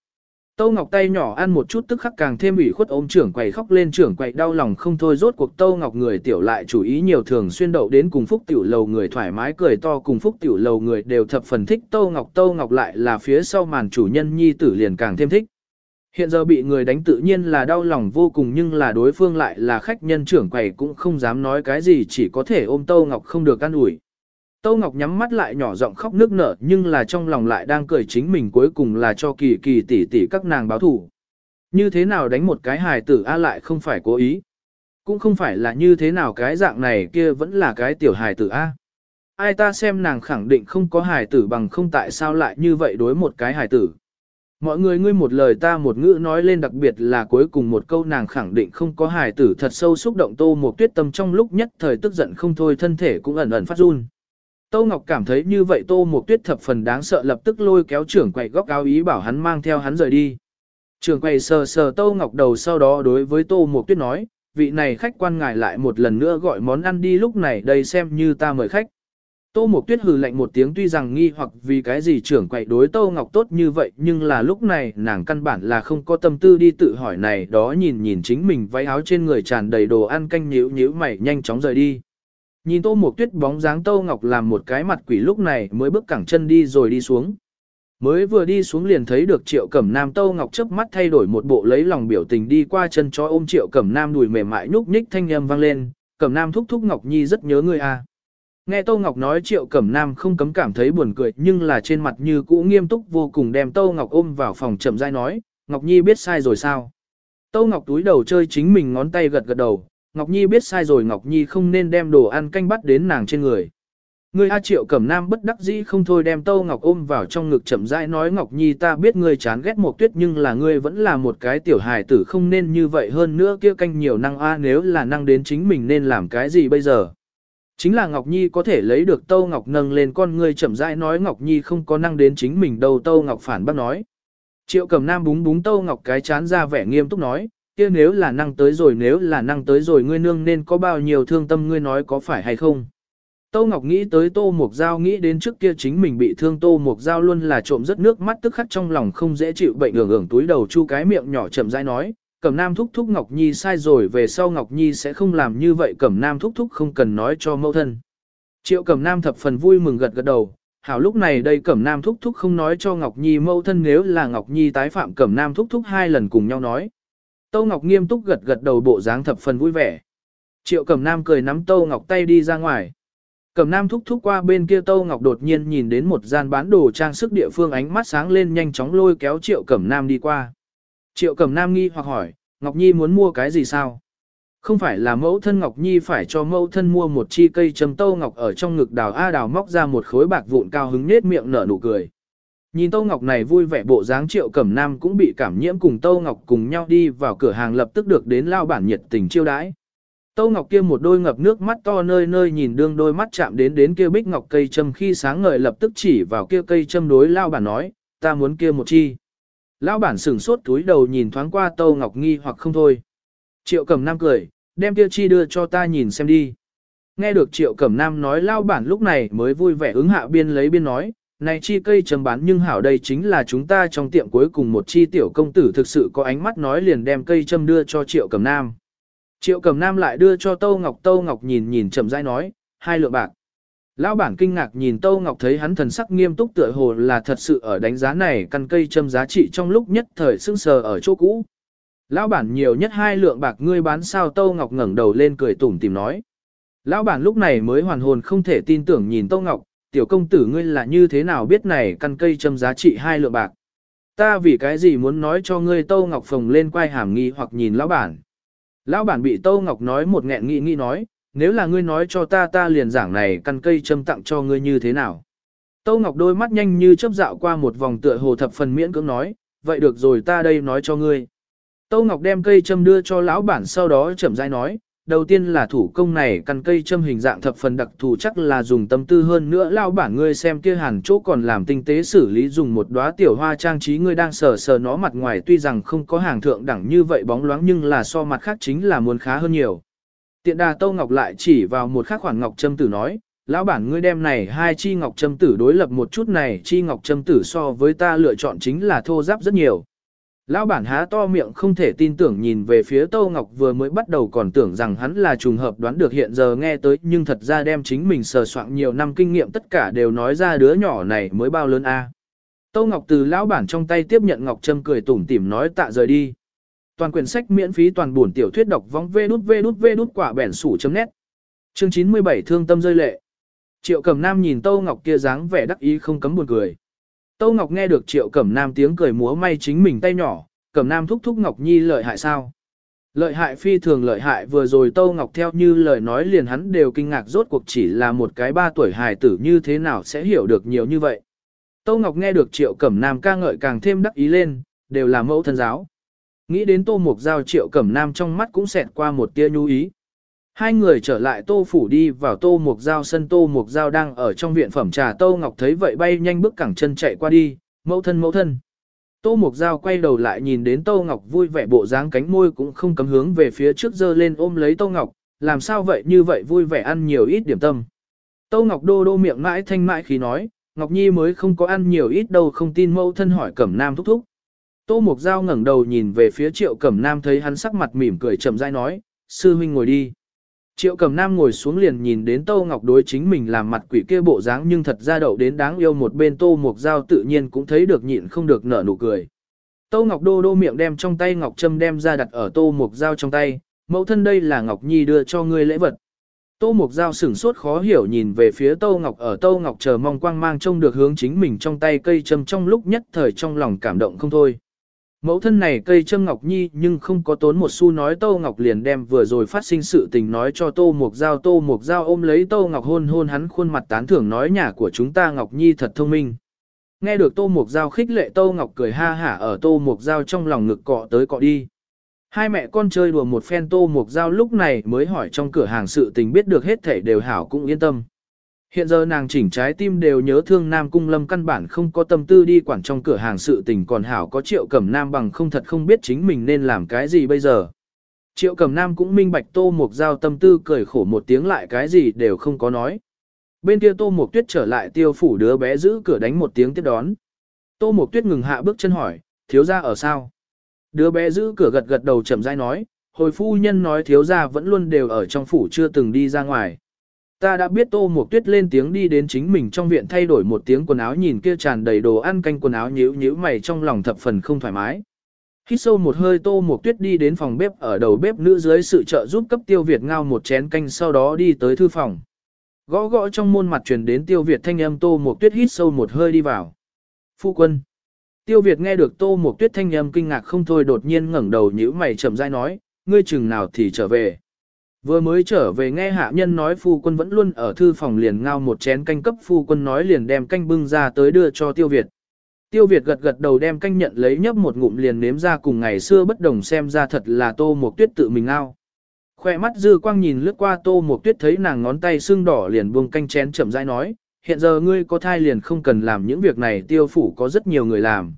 Tô Ngọc tay nhỏ ăn một chút tức khắc càng thêm ủy khuất ôm trưởng quầy khóc lên trưởng quầy đau lòng không thôi rốt cuộc Tô Ngọc người tiểu lại chủ ý nhiều thường xuyên đậu đến cùng phúc tiểu lầu người thoải mái cười to cùng phúc tiểu lầu người đều thập phần thích Tô Ngọc Tô Ngọc lại là phía sau màn chủ nhân nhi tử liền càng thêm thích. Hiện giờ bị người đánh tự nhiên là đau lòng vô cùng nhưng là đối phương lại là khách nhân trưởng quầy cũng không dám nói cái gì chỉ có thể ôm Tô Ngọc không được can ủi. Tâu Ngọc nhắm mắt lại nhỏ giọng khóc nước nở, nhưng là trong lòng lại đang cười chính mình cuối cùng là cho kỳ kỳ tỷ tỷ các nàng báo thủ. Như thế nào đánh một cái hài tử A lại không phải cố ý. Cũng không phải là như thế nào cái dạng này kia vẫn là cái tiểu hài tử A. Ai ta xem nàng khẳng định không có hài tử bằng không tại sao lại như vậy đối một cái hài tử. Mọi người ngươi một lời ta một ngữ nói lên đặc biệt là cuối cùng một câu nàng khẳng định không có hài tử thật sâu xúc động tô một tuyết tâm trong lúc nhất thời tức giận không thôi thân thể cũng ẩn ẩn phát run. Tô Ngọc cảm thấy như vậy Tô Mộc Tuyết thập phần đáng sợ lập tức lôi kéo trưởng quầy góc áo ý bảo hắn mang theo hắn rời đi. Trưởng quầy sờ sờ Tô Ngọc đầu sau đó đối với Tô Mộc Tuyết nói, vị này khách quan ngài lại một lần nữa gọi món ăn đi lúc này đây xem như ta mời khách. Tô Mộc Tuyết hừ lạnh một tiếng tuy rằng nghi hoặc vì cái gì trưởng quầy đối Tô Ngọc tốt như vậy nhưng là lúc này nàng căn bản là không có tâm tư đi tự hỏi này đó nhìn nhìn chính mình váy áo trên người tràn đầy đồ ăn canh nhíu nhíu mày nhanh chóng rời đi. Nhìn Tô Mộc Tuyết bóng dáng Tô Ngọc làm một cái mặt quỷ lúc này mới bước cẳng chân đi rồi đi xuống. Mới vừa đi xuống liền thấy được Triệu Cẩm Nam Tô Ngọc chớp mắt thay đổi một bộ lấy lòng biểu tình đi qua chân chó ôm Triệu Cẩm Nam đùi mềm mại nhúc nhích thanh âm vang lên, Cẩm Nam thúc thúc Ngọc Nhi rất nhớ ngươi à. Nghe Tô Ngọc nói Triệu Cẩm Nam không cấm cảm thấy buồn cười nhưng là trên mặt như cũ nghiêm túc vô cùng đem Tô Ngọc ôm vào phòng chậm rãi nói, Ngọc Nhi biết sai rồi sao? Tô Ngọc túi đầu chơi chính mình ngón tay gật gật đầu, Ngọc Nhi biết sai rồi Ngọc Nhi không nên đem đồ ăn canh bắt đến nàng trên người. Người A Triệu Cẩm Nam bất đắc dĩ không thôi đem Tâu Ngọc ôm vào trong ngực chậm rãi nói Ngọc Nhi ta biết ngươi chán ghét một tuyết nhưng là ngươi vẫn là một cái tiểu hài tử không nên như vậy hơn nữa kia canh nhiều năng A nếu là năng đến chính mình nên làm cái gì bây giờ. Chính là Ngọc Nhi có thể lấy được Tâu Ngọc nâng lên con ngươi chậm rãi nói Ngọc Nhi không có năng đến chính mình đâu Tâu Ngọc phản bác nói. Triệu Cẩm Nam búng búng Tâu Ngọc cái chán ra vẻ nghiêm túc nói, kia nếu là năng tới rồi nếu là năng tới rồi ngươi nương nên có bao nhiêu thương tâm ngươi nói có phải hay không. Tô Ngọc nghĩ tới Tô Mộc Giao nghĩ đến trước kia chính mình bị thương Tô Mộc Giao luôn là trộm rất nước mắt tức khắc trong lòng không dễ chịu bệnh ưởng ưởng túi đầu chu cái miệng nhỏ chậm rãi nói, Cẩm Nam thúc thúc Ngọc Nhi sai rồi về sau Ngọc Nhi sẽ không làm như vậy Cẩm Nam thúc thúc không cần nói cho mẫu thân. Triệu Cẩm Nam thập phần vui mừng gật gật đầu, hảo lúc này đây Cẩm Nam thúc thúc không nói cho Ngọc Nhi mẫu thân nếu là Ngọc Nhi tái phạm Cẩm Nam thúc thúc hai lần cùng nhau nói. Tâu Ngọc nghiêm túc gật gật đầu bộ dáng thập phần vui vẻ. Triệu Cẩm Nam cười nắm Tâu Ngọc tay đi ra ngoài. Cẩm Nam thúc thúc qua bên kia Tâu Ngọc đột nhiên nhìn đến một gian bán đồ trang sức địa phương ánh mắt sáng lên nhanh chóng lôi kéo Triệu Cẩm Nam đi qua. Triệu Cẩm Nam nghi hoặc hỏi, Ngọc Nhi muốn mua cái gì sao? Không phải là mẫu thân Ngọc Nhi phải cho mẫu thân mua một chi cây châm Tâu Ngọc ở trong ngực đào A đào móc ra một khối bạc vụn cao hứng nết miệng nở nụ cười. Nhìn Tâu Ngọc này vui vẻ bộ dáng Triệu Cẩm Nam cũng bị cảm nhiễm cùng Tâu Ngọc cùng nhau đi vào cửa hàng lập tức được đến lao bản nhiệt tình chiêu đãi. Tâu Ngọc kia một đôi ngập nước mắt to nơi nơi nhìn đương đôi mắt chạm đến đến kia bích ngọc cây châm khi sáng ngời lập tức chỉ vào kia cây châm đối lao bản nói, ta muốn kia một chi. Lão bản sửng sốt túi đầu nhìn thoáng qua Tâu Ngọc nghi hoặc không thôi. Triệu Cẩm Nam cười, đem kia chi đưa cho ta nhìn xem đi. Nghe được Triệu Cẩm Nam nói lao bản lúc này mới vui vẻ ứng hạ biên lấy biên nói, này chi cây trầm bán nhưng hảo đây chính là chúng ta trong tiệm cuối cùng một chi tiểu công tử thực sự có ánh mắt nói liền đem cây châm đưa cho Triệu Cẩm Nam. Triệu Cẩm Nam lại đưa cho Tâu Ngọc Tâu Ngọc nhìn nhìn chậm rãi nói, hai lượng bạc. Lão bản kinh ngạc nhìn Tâu Ngọc thấy hắn thần sắc nghiêm túc tựa hồ là thật sự ở đánh giá này căn cây châm giá trị trong lúc nhất thời sưng sờ ở chỗ cũ. Lão bản nhiều nhất hai lượng bạc ngươi bán sao Tâu Ngọc ngẩng đầu lên cười tủm tìm nói. Lão bản lúc này mới hoàn hồn không thể tin tưởng nhìn Tâu Ngọc, tiểu công tử ngươi là như thế nào biết này căn cây châm giá trị hai lượng bạc. Ta vì cái gì muốn nói cho ngươi Tâu Ngọc phồng lên quay hàm nghi hoặc nhìn lão bản. Lão bản bị Tâu Ngọc nói một nghẹn nghị nghĩ nói, nếu là ngươi nói cho ta ta liền giảng này căn cây châm tặng cho ngươi như thế nào. Tâu Ngọc đôi mắt nhanh như chớp dạo qua một vòng tựa hồ thập phần miễn cưỡng nói, vậy được rồi ta đây nói cho ngươi. Tâu Ngọc đem cây châm đưa cho lão bản sau đó chậm rãi nói, đầu tiên là thủ công này căn cây châm hình dạng thập phần đặc thù chắc là dùng tâm tư hơn nữa lão bản ngươi xem kia hàn chỗ còn làm tinh tế xử lý dùng một đóa tiểu hoa trang trí ngươi đang sờ sờ nó mặt ngoài tuy rằng không có hàng thượng đẳng như vậy bóng loáng nhưng là so mặt khác chính là muốn khá hơn nhiều. Tiện đà Tâu Ngọc lại chỉ vào một khắc khoản ngọc châm tử nói, lão bản ngươi đem này hai chi ngọc châm tử đối lập một chút này chi ngọc châm tử so với ta lựa chọn chính là thô giáp rất nhiều. Lão bản há to miệng không thể tin tưởng nhìn về phía tô Ngọc vừa mới bắt đầu còn tưởng rằng hắn là trùng hợp đoán được hiện giờ nghe tới, nhưng thật ra đem chính mình sờ soạn nhiều năm kinh nghiệm tất cả đều nói ra đứa nhỏ này mới bao lớn a. À. Ngọc từ lão bản trong tay tiếp nhận Ngọc Trâm cười tủm tỉm nói tạ rời đi. Toàn quyển sách miễn phí toàn buồn tiểu thuyết đọc vong vê đút vê đút vê đút quả bẻn sủ chấm nét. Chương 97 thương tâm rơi lệ. Triệu Cẩm Nam nhìn tô Ngọc kia dáng vẻ đắc ý không cấm buồn cười. Tâu Ngọc nghe được Triệu Cẩm Nam tiếng cười múa may chính mình tay nhỏ, Cẩm Nam thúc thúc Ngọc Nhi lợi hại sao? Lợi hại phi thường lợi hại vừa rồi Tâu Ngọc theo như lời nói liền hắn đều kinh ngạc rốt cuộc chỉ là một cái ba tuổi hài tử như thế nào sẽ hiểu được nhiều như vậy. Tâu Ngọc nghe được Triệu Cẩm Nam ca ngợi càng thêm đắc ý lên, đều là mẫu thân giáo. Nghĩ đến Tô Mục Giao Triệu Cẩm Nam trong mắt cũng xẹt qua một tia nhu ý. Hai người trở lại Tô Phủ đi vào Tô Mục Giao sân Tô Mục Giao đang ở trong viện phẩm trà Tô Ngọc thấy vậy bay nhanh bước cẳng chân chạy qua đi, mẫu thân mẫu thân. Tô Mục Giao quay đầu lại nhìn đến Tô Ngọc vui vẻ bộ dáng cánh môi cũng không cấm hướng về phía trước dơ lên ôm lấy Tô Ngọc, làm sao vậy như vậy vui vẻ ăn nhiều ít điểm tâm. Tô Ngọc đô đô miệng mãi thanh mãi khi nói, Ngọc Nhi mới không có ăn nhiều ít đâu không tin mẫu thân hỏi Cẩm Nam thúc thúc. Tô Mục Giao ngẩng đầu nhìn về phía Triệu Cẩm Nam thấy hắn sắc mặt mỉm cười chậm rãi nói, sư huynh ngồi đi. Triệu Cẩm Nam ngồi xuống liền nhìn đến Tô Ngọc đối chính mình làm mặt quỷ kia bộ dáng nhưng thật ra đậu đến đáng yêu một bên Tô Mộc Giao tự nhiên cũng thấy được nhịn không được nở nụ cười. Tô Ngọc đô đô miệng đem trong tay Ngọc Trâm đem ra đặt ở Tô Mộc Giao trong tay, mẫu thân đây là Ngọc Nhi đưa cho ngươi lễ vật. Tô Mộc Giao sửng sốt khó hiểu nhìn về phía Tô Ngọc ở Tô Ngọc chờ mong quang mang trông được hướng chính mình trong tay cây châm trong lúc nhất thời trong lòng cảm động không thôi. Mẫu thân này cây châm Ngọc Nhi nhưng không có tốn một xu nói Tô Ngọc liền đem vừa rồi phát sinh sự tình nói cho Tô Mộc Giao. Tô Mộc Giao ôm lấy Tô Ngọc hôn hôn hắn khuôn mặt tán thưởng nói nhà của chúng ta Ngọc Nhi thật thông minh. Nghe được Tô Mộc Giao khích lệ Tô Ngọc cười ha hả ở Tô Mộc Giao trong lòng ngực cọ tới cọ đi. Hai mẹ con chơi đùa một phen Tô Mộc Giao lúc này mới hỏi trong cửa hàng sự tình biết được hết thể đều hảo cũng yên tâm. Hiện giờ nàng chỉnh trái tim đều nhớ thương Nam Cung Lâm căn bản không có tâm tư đi quản trong cửa hàng sự tình còn hảo có triệu cẩm nam bằng không thật không biết chính mình nên làm cái gì bây giờ. Triệu cẩm nam cũng minh bạch tô mục giao tâm tư cười khổ một tiếng lại cái gì đều không có nói. Bên kia tô mục tuyết trở lại tiêu phủ đứa bé giữ cửa đánh một tiếng tiếp đón. Tô mục tuyết ngừng hạ bước chân hỏi, thiếu gia ở sao? Đứa bé giữ cửa gật gật đầu chậm rãi nói, hồi phu nhân nói thiếu gia vẫn luôn đều ở trong phủ chưa từng đi ra ngoài. Ta đã biết tô một tuyết lên tiếng đi đến chính mình trong viện thay đổi một tiếng quần áo nhìn kia tràn đầy đồ ăn canh quần áo nhíu nhíu mày trong lòng thập phần không thoải mái. Hít sâu một hơi tô một tuyết đi đến phòng bếp ở đầu bếp nữ dưới sự trợ giúp cấp tiêu Việt ngao một chén canh sau đó đi tới thư phòng. Gõ gõ trong môn mặt truyền đến tiêu Việt thanh âm tô một tuyết hít sâu một hơi đi vào. Phu quân. Tiêu Việt nghe được tô một tuyết thanh âm kinh ngạc không thôi đột nhiên ngẩng đầu nhíu mày chậm rãi nói, ngươi chừng nào thì trở về. Vừa mới trở về nghe hạ nhân nói phu quân vẫn luôn ở thư phòng liền ngao một chén canh cấp phu quân nói liền đem canh bưng ra tới đưa cho tiêu Việt. Tiêu Việt gật gật đầu đem canh nhận lấy nhấp một ngụm liền nếm ra cùng ngày xưa bất đồng xem ra thật là tô một tuyết tự mình ngao. Khoe mắt dư quang nhìn lướt qua tô một tuyết thấy nàng ngón tay sưng đỏ liền buông canh chén chậm rãi nói, hiện giờ ngươi có thai liền không cần làm những việc này tiêu phủ có rất nhiều người làm.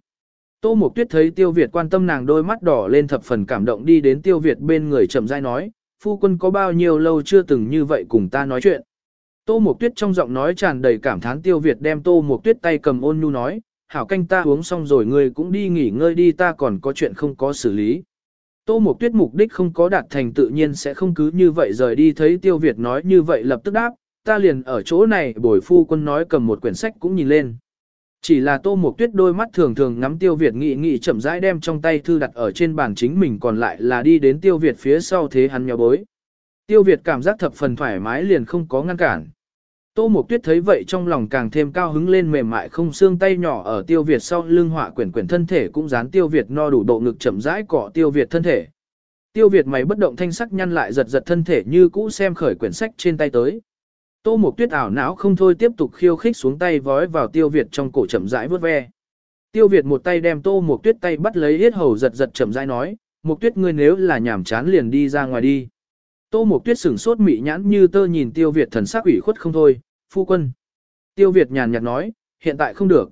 Tô Mộc Tuyết thấy Tiêu Việt quan tâm nàng đôi mắt đỏ lên thập phần cảm động đi đến Tiêu Việt bên người chậm rãi nói, phu quân có bao nhiêu lâu chưa từng như vậy cùng ta nói chuyện. Tô Mộc Tuyết trong giọng nói tràn đầy cảm thán Tiêu Việt đem Tô Mộc Tuyết tay cầm ôn nhu nói, hảo canh ta uống xong rồi ngươi cũng đi nghỉ ngơi đi ta còn có chuyện không có xử lý. Tô Mộc Tuyết mục đích không có đạt thành tự nhiên sẽ không cứ như vậy rời đi thấy Tiêu Việt nói như vậy lập tức đáp, ta liền ở chỗ này bồi phu quân nói cầm một quyển sách cũng nhìn lên. Chỉ là Tô Mộc Tuyết đôi mắt thường thường ngắm Tiêu Việt nghị nghị chậm rãi đem trong tay thư đặt ở trên bàn chính mình còn lại là đi đến Tiêu Việt phía sau thế hắn nhỏ bối. Tiêu Việt cảm giác thập phần thoải mái liền không có ngăn cản. Tô Mộc Tuyết thấy vậy trong lòng càng thêm cao hứng lên mềm mại không xương tay nhỏ ở Tiêu Việt sau lưng họa quyển quyển thân thể cũng dán Tiêu Việt no đủ độ ngực chậm rãi cọ Tiêu Việt thân thể. Tiêu Việt mày bất động thanh sắc nhăn lại giật giật thân thể như cũ xem khởi quyển sách trên tay tới. Tô Mộc Tuyết ảo não không thôi tiếp tục khiêu khích xuống tay vói vào Tiêu Việt trong cổ chậm rãi vớt ve. Tiêu Việt một tay đem Tô Mộc Tuyết tay bắt lấy hết hầu giật giật chậm rãi nói, Mộc Tuyết ngươi nếu là nhảm chán liền đi ra ngoài đi. Tô Mộc Tuyết sửng sốt mị nhãn như tơ nhìn Tiêu Việt thần sắc ủy khuất không thôi, phu quân. Tiêu Việt nhàn nhạt nói, hiện tại không được.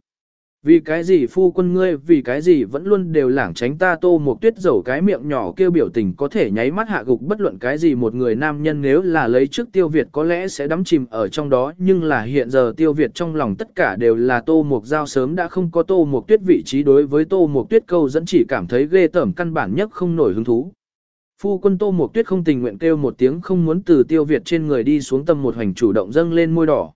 Vì cái gì phu quân ngươi, vì cái gì vẫn luôn đều lảng tránh ta tô một tuyết dầu cái miệng nhỏ kêu biểu tình có thể nháy mắt hạ gục bất luận cái gì một người nam nhân nếu là lấy trước tiêu Việt có lẽ sẽ đắm chìm ở trong đó nhưng là hiện giờ tiêu Việt trong lòng tất cả đều là tô một giao sớm đã không có tô một tuyết vị trí đối với tô một tuyết câu dẫn chỉ cảm thấy ghê tởm căn bản nhất không nổi hứng thú. Phu quân tô một tuyết không tình nguyện kêu một tiếng không muốn từ tiêu Việt trên người đi xuống tâm một hành chủ động dâng lên môi đỏ.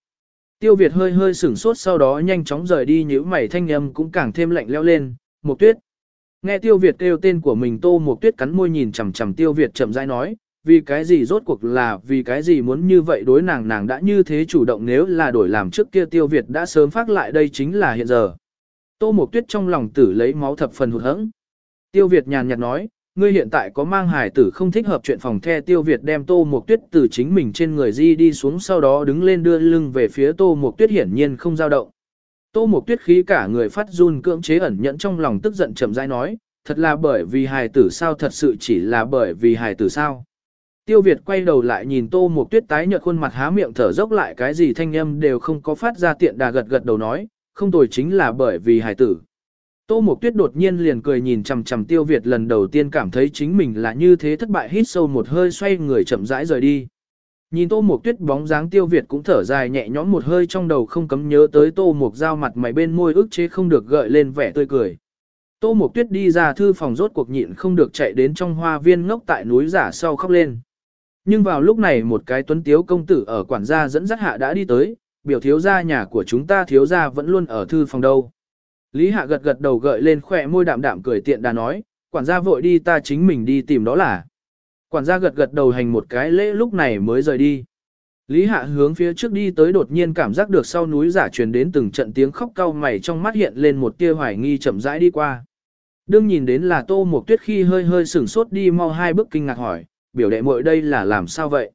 Tiêu Việt hơi hơi sửng sốt sau đó nhanh chóng rời đi nhíu mày thanh âm cũng càng thêm lạnh lẽo lên, Mộc Tuyết. Nghe Tiêu Việt kêu tên của mình Tô Mộc Tuyết cắn môi nhìn chằm chằm Tiêu Việt chậm rãi nói, vì cái gì rốt cuộc là vì cái gì muốn như vậy đối nàng nàng đã như thế chủ động nếu là đổi làm trước kia Tiêu Việt đã sớm phát lại đây chính là hiện giờ. Tô Mộc Tuyết trong lòng tử lấy máu thập phần hụt hẫng. Tiêu Việt nhàn nhạt nói, ngươi hiện tại có mang hài tử không thích hợp chuyện phòng the tiêu Việt đem tô một tuyết từ chính mình trên người di đi xuống sau đó đứng lên đưa lưng về phía tô một tuyết hiển nhiên không dao động. Tô một tuyết khí cả người phát run cưỡng chế ẩn nhẫn trong lòng tức giận chậm rãi nói, thật là bởi vì hài tử sao thật sự chỉ là bởi vì hài tử sao. Tiêu Việt quay đầu lại nhìn tô một tuyết tái nhợt khuôn mặt há miệng thở dốc lại cái gì thanh âm đều không có phát ra tiện đà gật gật đầu nói, không tồi chính là bởi vì hài tử. Tô Mộc Tuyết đột nhiên liền cười nhìn chằm chằm Tiêu Việt lần đầu tiên cảm thấy chính mình là như thế thất bại hít sâu một hơi xoay người chậm rãi rời đi. Nhìn Tô Mộc Tuyết bóng dáng Tiêu Việt cũng thở dài nhẹ nhõm một hơi trong đầu không cấm nhớ tới Tô Mộc Giao mặt mày bên môi ức chế không được gợi lên vẻ tươi cười. Tô Mộc Tuyết đi ra thư phòng rốt cuộc nhịn không được chạy đến trong hoa viên ngốc tại núi giả sau khóc lên. Nhưng vào lúc này một cái tuấn tiếu công tử ở quản gia dẫn dắt hạ đã đi tới, biểu thiếu gia nhà của chúng ta thiếu gia vẫn luôn ở thư phòng đâu. Lý Hạ gật gật đầu gợi lên khỏe môi đạm đạm cười tiện đà nói, quản gia vội đi ta chính mình đi tìm đó là. Quản gia gật gật đầu hành một cái lễ lúc này mới rời đi. Lý Hạ hướng phía trước đi tới đột nhiên cảm giác được sau núi giả truyền đến từng trận tiếng khóc cau mày trong mắt hiện lên một tia hoài nghi chậm rãi đi qua. Đương nhìn đến là Tô Mộc Tuyết khi hơi hơi sửng sốt đi mau hai bước kinh ngạc hỏi, biểu đệ muội đây là làm sao vậy?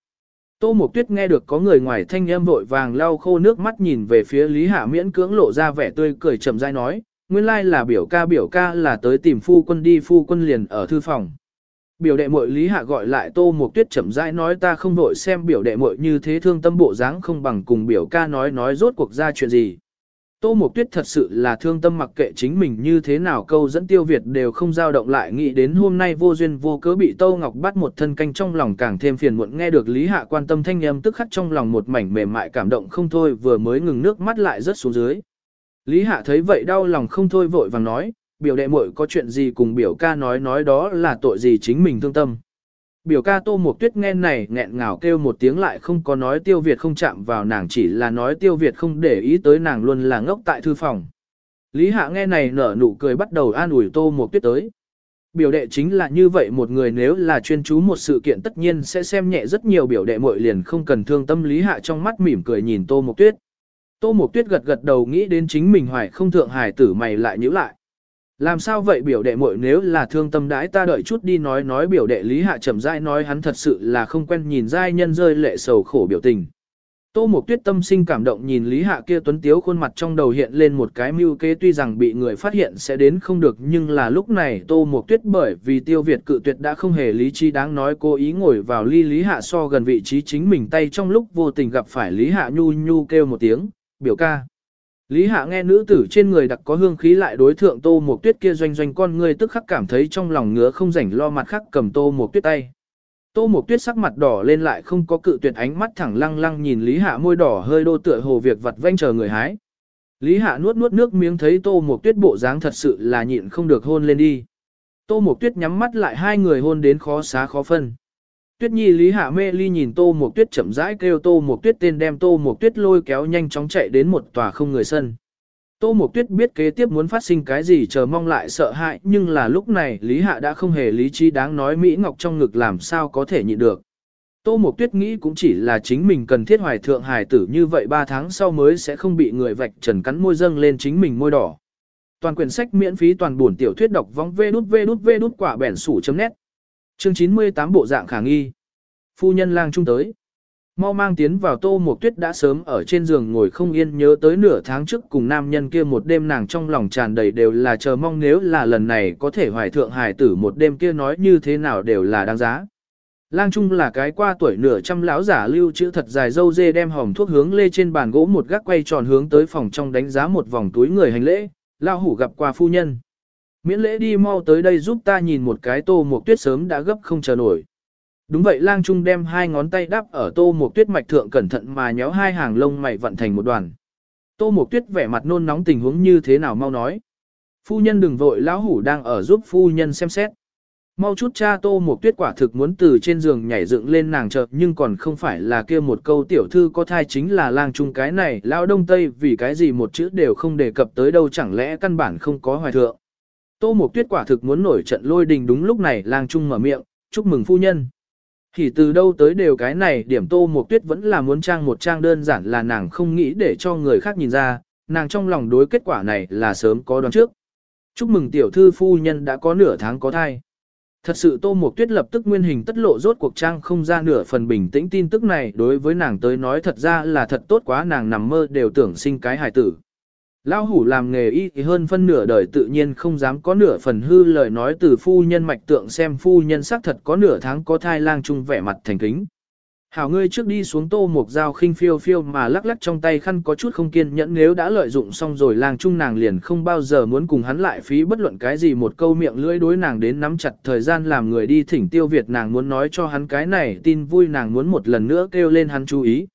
Tô Mộc Tuyết nghe được có người ngoài thanh âm vội vàng lau khô nước mắt nhìn về phía Lý Hạ miễn cưỡng lộ ra vẻ tươi cười chậm rãi nói, nguyên lai là biểu ca biểu ca là tới tìm phu quân đi phu quân liền ở thư phòng. Biểu đệ muội Lý Hạ gọi lại Tô Mộc Tuyết chậm rãi nói ta không vội xem biểu đệ muội như thế thương tâm bộ dáng không bằng cùng biểu ca nói nói rốt cuộc ra chuyện gì. Tô Mộc Tuyết thật sự là thương tâm mặc kệ chính mình như thế nào câu dẫn tiêu Việt đều không dao động lại nghĩ đến hôm nay vô duyên vô cớ bị Tô Ngọc bắt một thân canh trong lòng càng thêm phiền muộn nghe được Lý Hạ quan tâm thanh âm tức khắc trong lòng một mảnh mềm mại cảm động không thôi vừa mới ngừng nước mắt lại rớt xuống dưới. Lý Hạ thấy vậy đau lòng không thôi vội vàng nói, biểu đệ muội có chuyện gì cùng biểu ca nói nói đó là tội gì chính mình thương tâm. Biểu ca Tô Mộc Tuyết nghe này nghẹn ngào kêu một tiếng lại không có nói Tiêu Việt không chạm vào nàng, chỉ là nói Tiêu Việt không để ý tới nàng luôn là ngốc tại thư phòng. Lý Hạ nghe này nở nụ cười bắt đầu an ủi Tô Mộc Tuyết tới. Biểu đệ chính là như vậy, một người nếu là chuyên chú một sự kiện tất nhiên sẽ xem nhẹ rất nhiều, biểu đệ muội liền không cần thương tâm Lý Hạ trong mắt mỉm cười nhìn Tô Mộc Tuyết. Tô Mộc Tuyết gật gật đầu nghĩ đến chính mình hoài không thượng hài tử mày lại nhíu lại. Làm sao vậy biểu đệ muội nếu là thương tâm đãi ta đợi chút đi nói nói biểu đệ Lý Hạ chậm rãi nói hắn thật sự là không quen nhìn giai nhân rơi lệ sầu khổ biểu tình. Tô Mộc Tuyết tâm sinh cảm động nhìn Lý Hạ kia tuấn tiếu khuôn mặt trong đầu hiện lên một cái mưu kế tuy rằng bị người phát hiện sẽ đến không được nhưng là lúc này Tô Mộc Tuyết bởi vì tiêu Việt cự tuyệt đã không hề lý trí đáng nói cố ý ngồi vào ly Lý Hạ so gần vị trí chính mình tay trong lúc vô tình gặp phải Lý Hạ nhu nhu kêu một tiếng, biểu ca. Lý Hạ nghe nữ tử trên người đặc có hương khí lại đối thượng Tô Mộc Tuyết kia doanh doanh con người tức khắc cảm thấy trong lòng ngứa không rảnh lo mặt khắc cầm Tô Mộc Tuyết tay. Tô Mộc Tuyết sắc mặt đỏ lên lại không có cự tuyệt ánh mắt thẳng lăng lăng nhìn Lý Hạ môi đỏ hơi đô tựa hồ việc vặt vanh chờ người hái. Lý Hạ nuốt nuốt nước miếng thấy Tô Mộc Tuyết bộ dáng thật sự là nhịn không được hôn lên đi. Tô Mộc Tuyết nhắm mắt lại hai người hôn đến khó xá khó phân. Tuyết Nhi Lý Hạ mê ly nhìn Tô Mộc Tuyết chậm rãi kêu Tô Mộc Tuyết tên đem Tô Mộc Tuyết lôi kéo nhanh chóng chạy đến một tòa không người sân. Tô Mộc Tuyết biết kế tiếp muốn phát sinh cái gì chờ mong lại sợ hãi, nhưng là lúc này Lý Hạ đã không hề lý trí đáng nói Mỹ Ngọc trong ngực làm sao có thể nhịn được. Tô Mộc Tuyết nghĩ cũng chỉ là chính mình cần thiết hoài thượng hài tử như vậy 3 tháng sau mới sẽ không bị người vạch trần cắn môi dâng lên chính mình môi đỏ. Toàn quyển sách miễn phí toàn buồn tiểu thuyết đọc vong vê đút vê đút vê đút quả bẻn sủ chấm nét. Chương 98 bộ dạng khả nghi. Phu nhân lang trung tới. Mau mang tiến vào tô một tuyết đã sớm ở trên giường ngồi không yên nhớ tới nửa tháng trước cùng nam nhân kia một đêm nàng trong lòng tràn đầy đều là chờ mong nếu là lần này có thể hoài thượng hài tử một đêm kia nói như thế nào đều là đáng giá. Lang Trung là cái qua tuổi nửa trăm lão giả lưu chữ thật dài dâu dê đem hòm thuốc hướng lê trên bàn gỗ một gác quay tròn hướng tới phòng trong đánh giá một vòng túi người hành lễ, lao hủ gặp qua phu nhân. Miễn lễ đi mau tới đây giúp ta nhìn một cái tô một tuyết sớm đã gấp không chờ nổi. Đúng vậy, lang trung đem hai ngón tay đắp ở tô một tuyết mạch thượng cẩn thận mà nhéo hai hàng lông mày vận thành một đoàn. Tô một tuyết vẻ mặt nôn nóng tình huống như thế nào mau nói. Phu nhân đừng vội, lão hủ đang ở giúp phu nhân xem xét. Mau chút cha, tô một tuyết quả thực muốn từ trên giường nhảy dựng lên nàng chợt, nhưng còn không phải là kia một câu tiểu thư có thai chính là lang trung cái này, lão đông tây vì cái gì một chữ đều không đề cập tới đâu, chẳng lẽ căn bản không có hoài thượng. Tô Mộc tuyết quả thực muốn nổi trận lôi đình đúng lúc này lang trung mở miệng, chúc mừng phu nhân. Thì từ đâu tới đều cái này điểm tô Mộc tuyết vẫn là muốn trang một trang đơn giản là nàng không nghĩ để cho người khác nhìn ra, nàng trong lòng đối kết quả này là sớm có đoán trước. Chúc mừng tiểu thư phu nhân đã có nửa tháng có thai. Thật sự Tô Mộc Tuyết lập tức nguyên hình tất lộ rốt cuộc trang không ra nửa phần bình tĩnh tin tức này đối với nàng tới nói thật ra là thật tốt quá nàng nằm mơ đều tưởng sinh cái hài tử. Lão hủ làm nghề y thì hơn phân nửa đời tự nhiên không dám có nửa phần hư lời nói từ phu nhân mạch tượng xem phu nhân xác thật có nửa tháng có thai lang chung vẻ mặt thành kính. Hảo ngươi trước đi xuống tô một dao khinh phiêu phiêu mà lắc lắc trong tay khăn có chút không kiên nhẫn nếu đã lợi dụng xong rồi lang trung nàng liền không bao giờ muốn cùng hắn lại phí bất luận cái gì một câu miệng lưỡi đối nàng đến nắm chặt thời gian làm người đi thỉnh tiêu Việt nàng muốn nói cho hắn cái này, tin vui nàng muốn một lần nữa kêu lên hắn chú ý.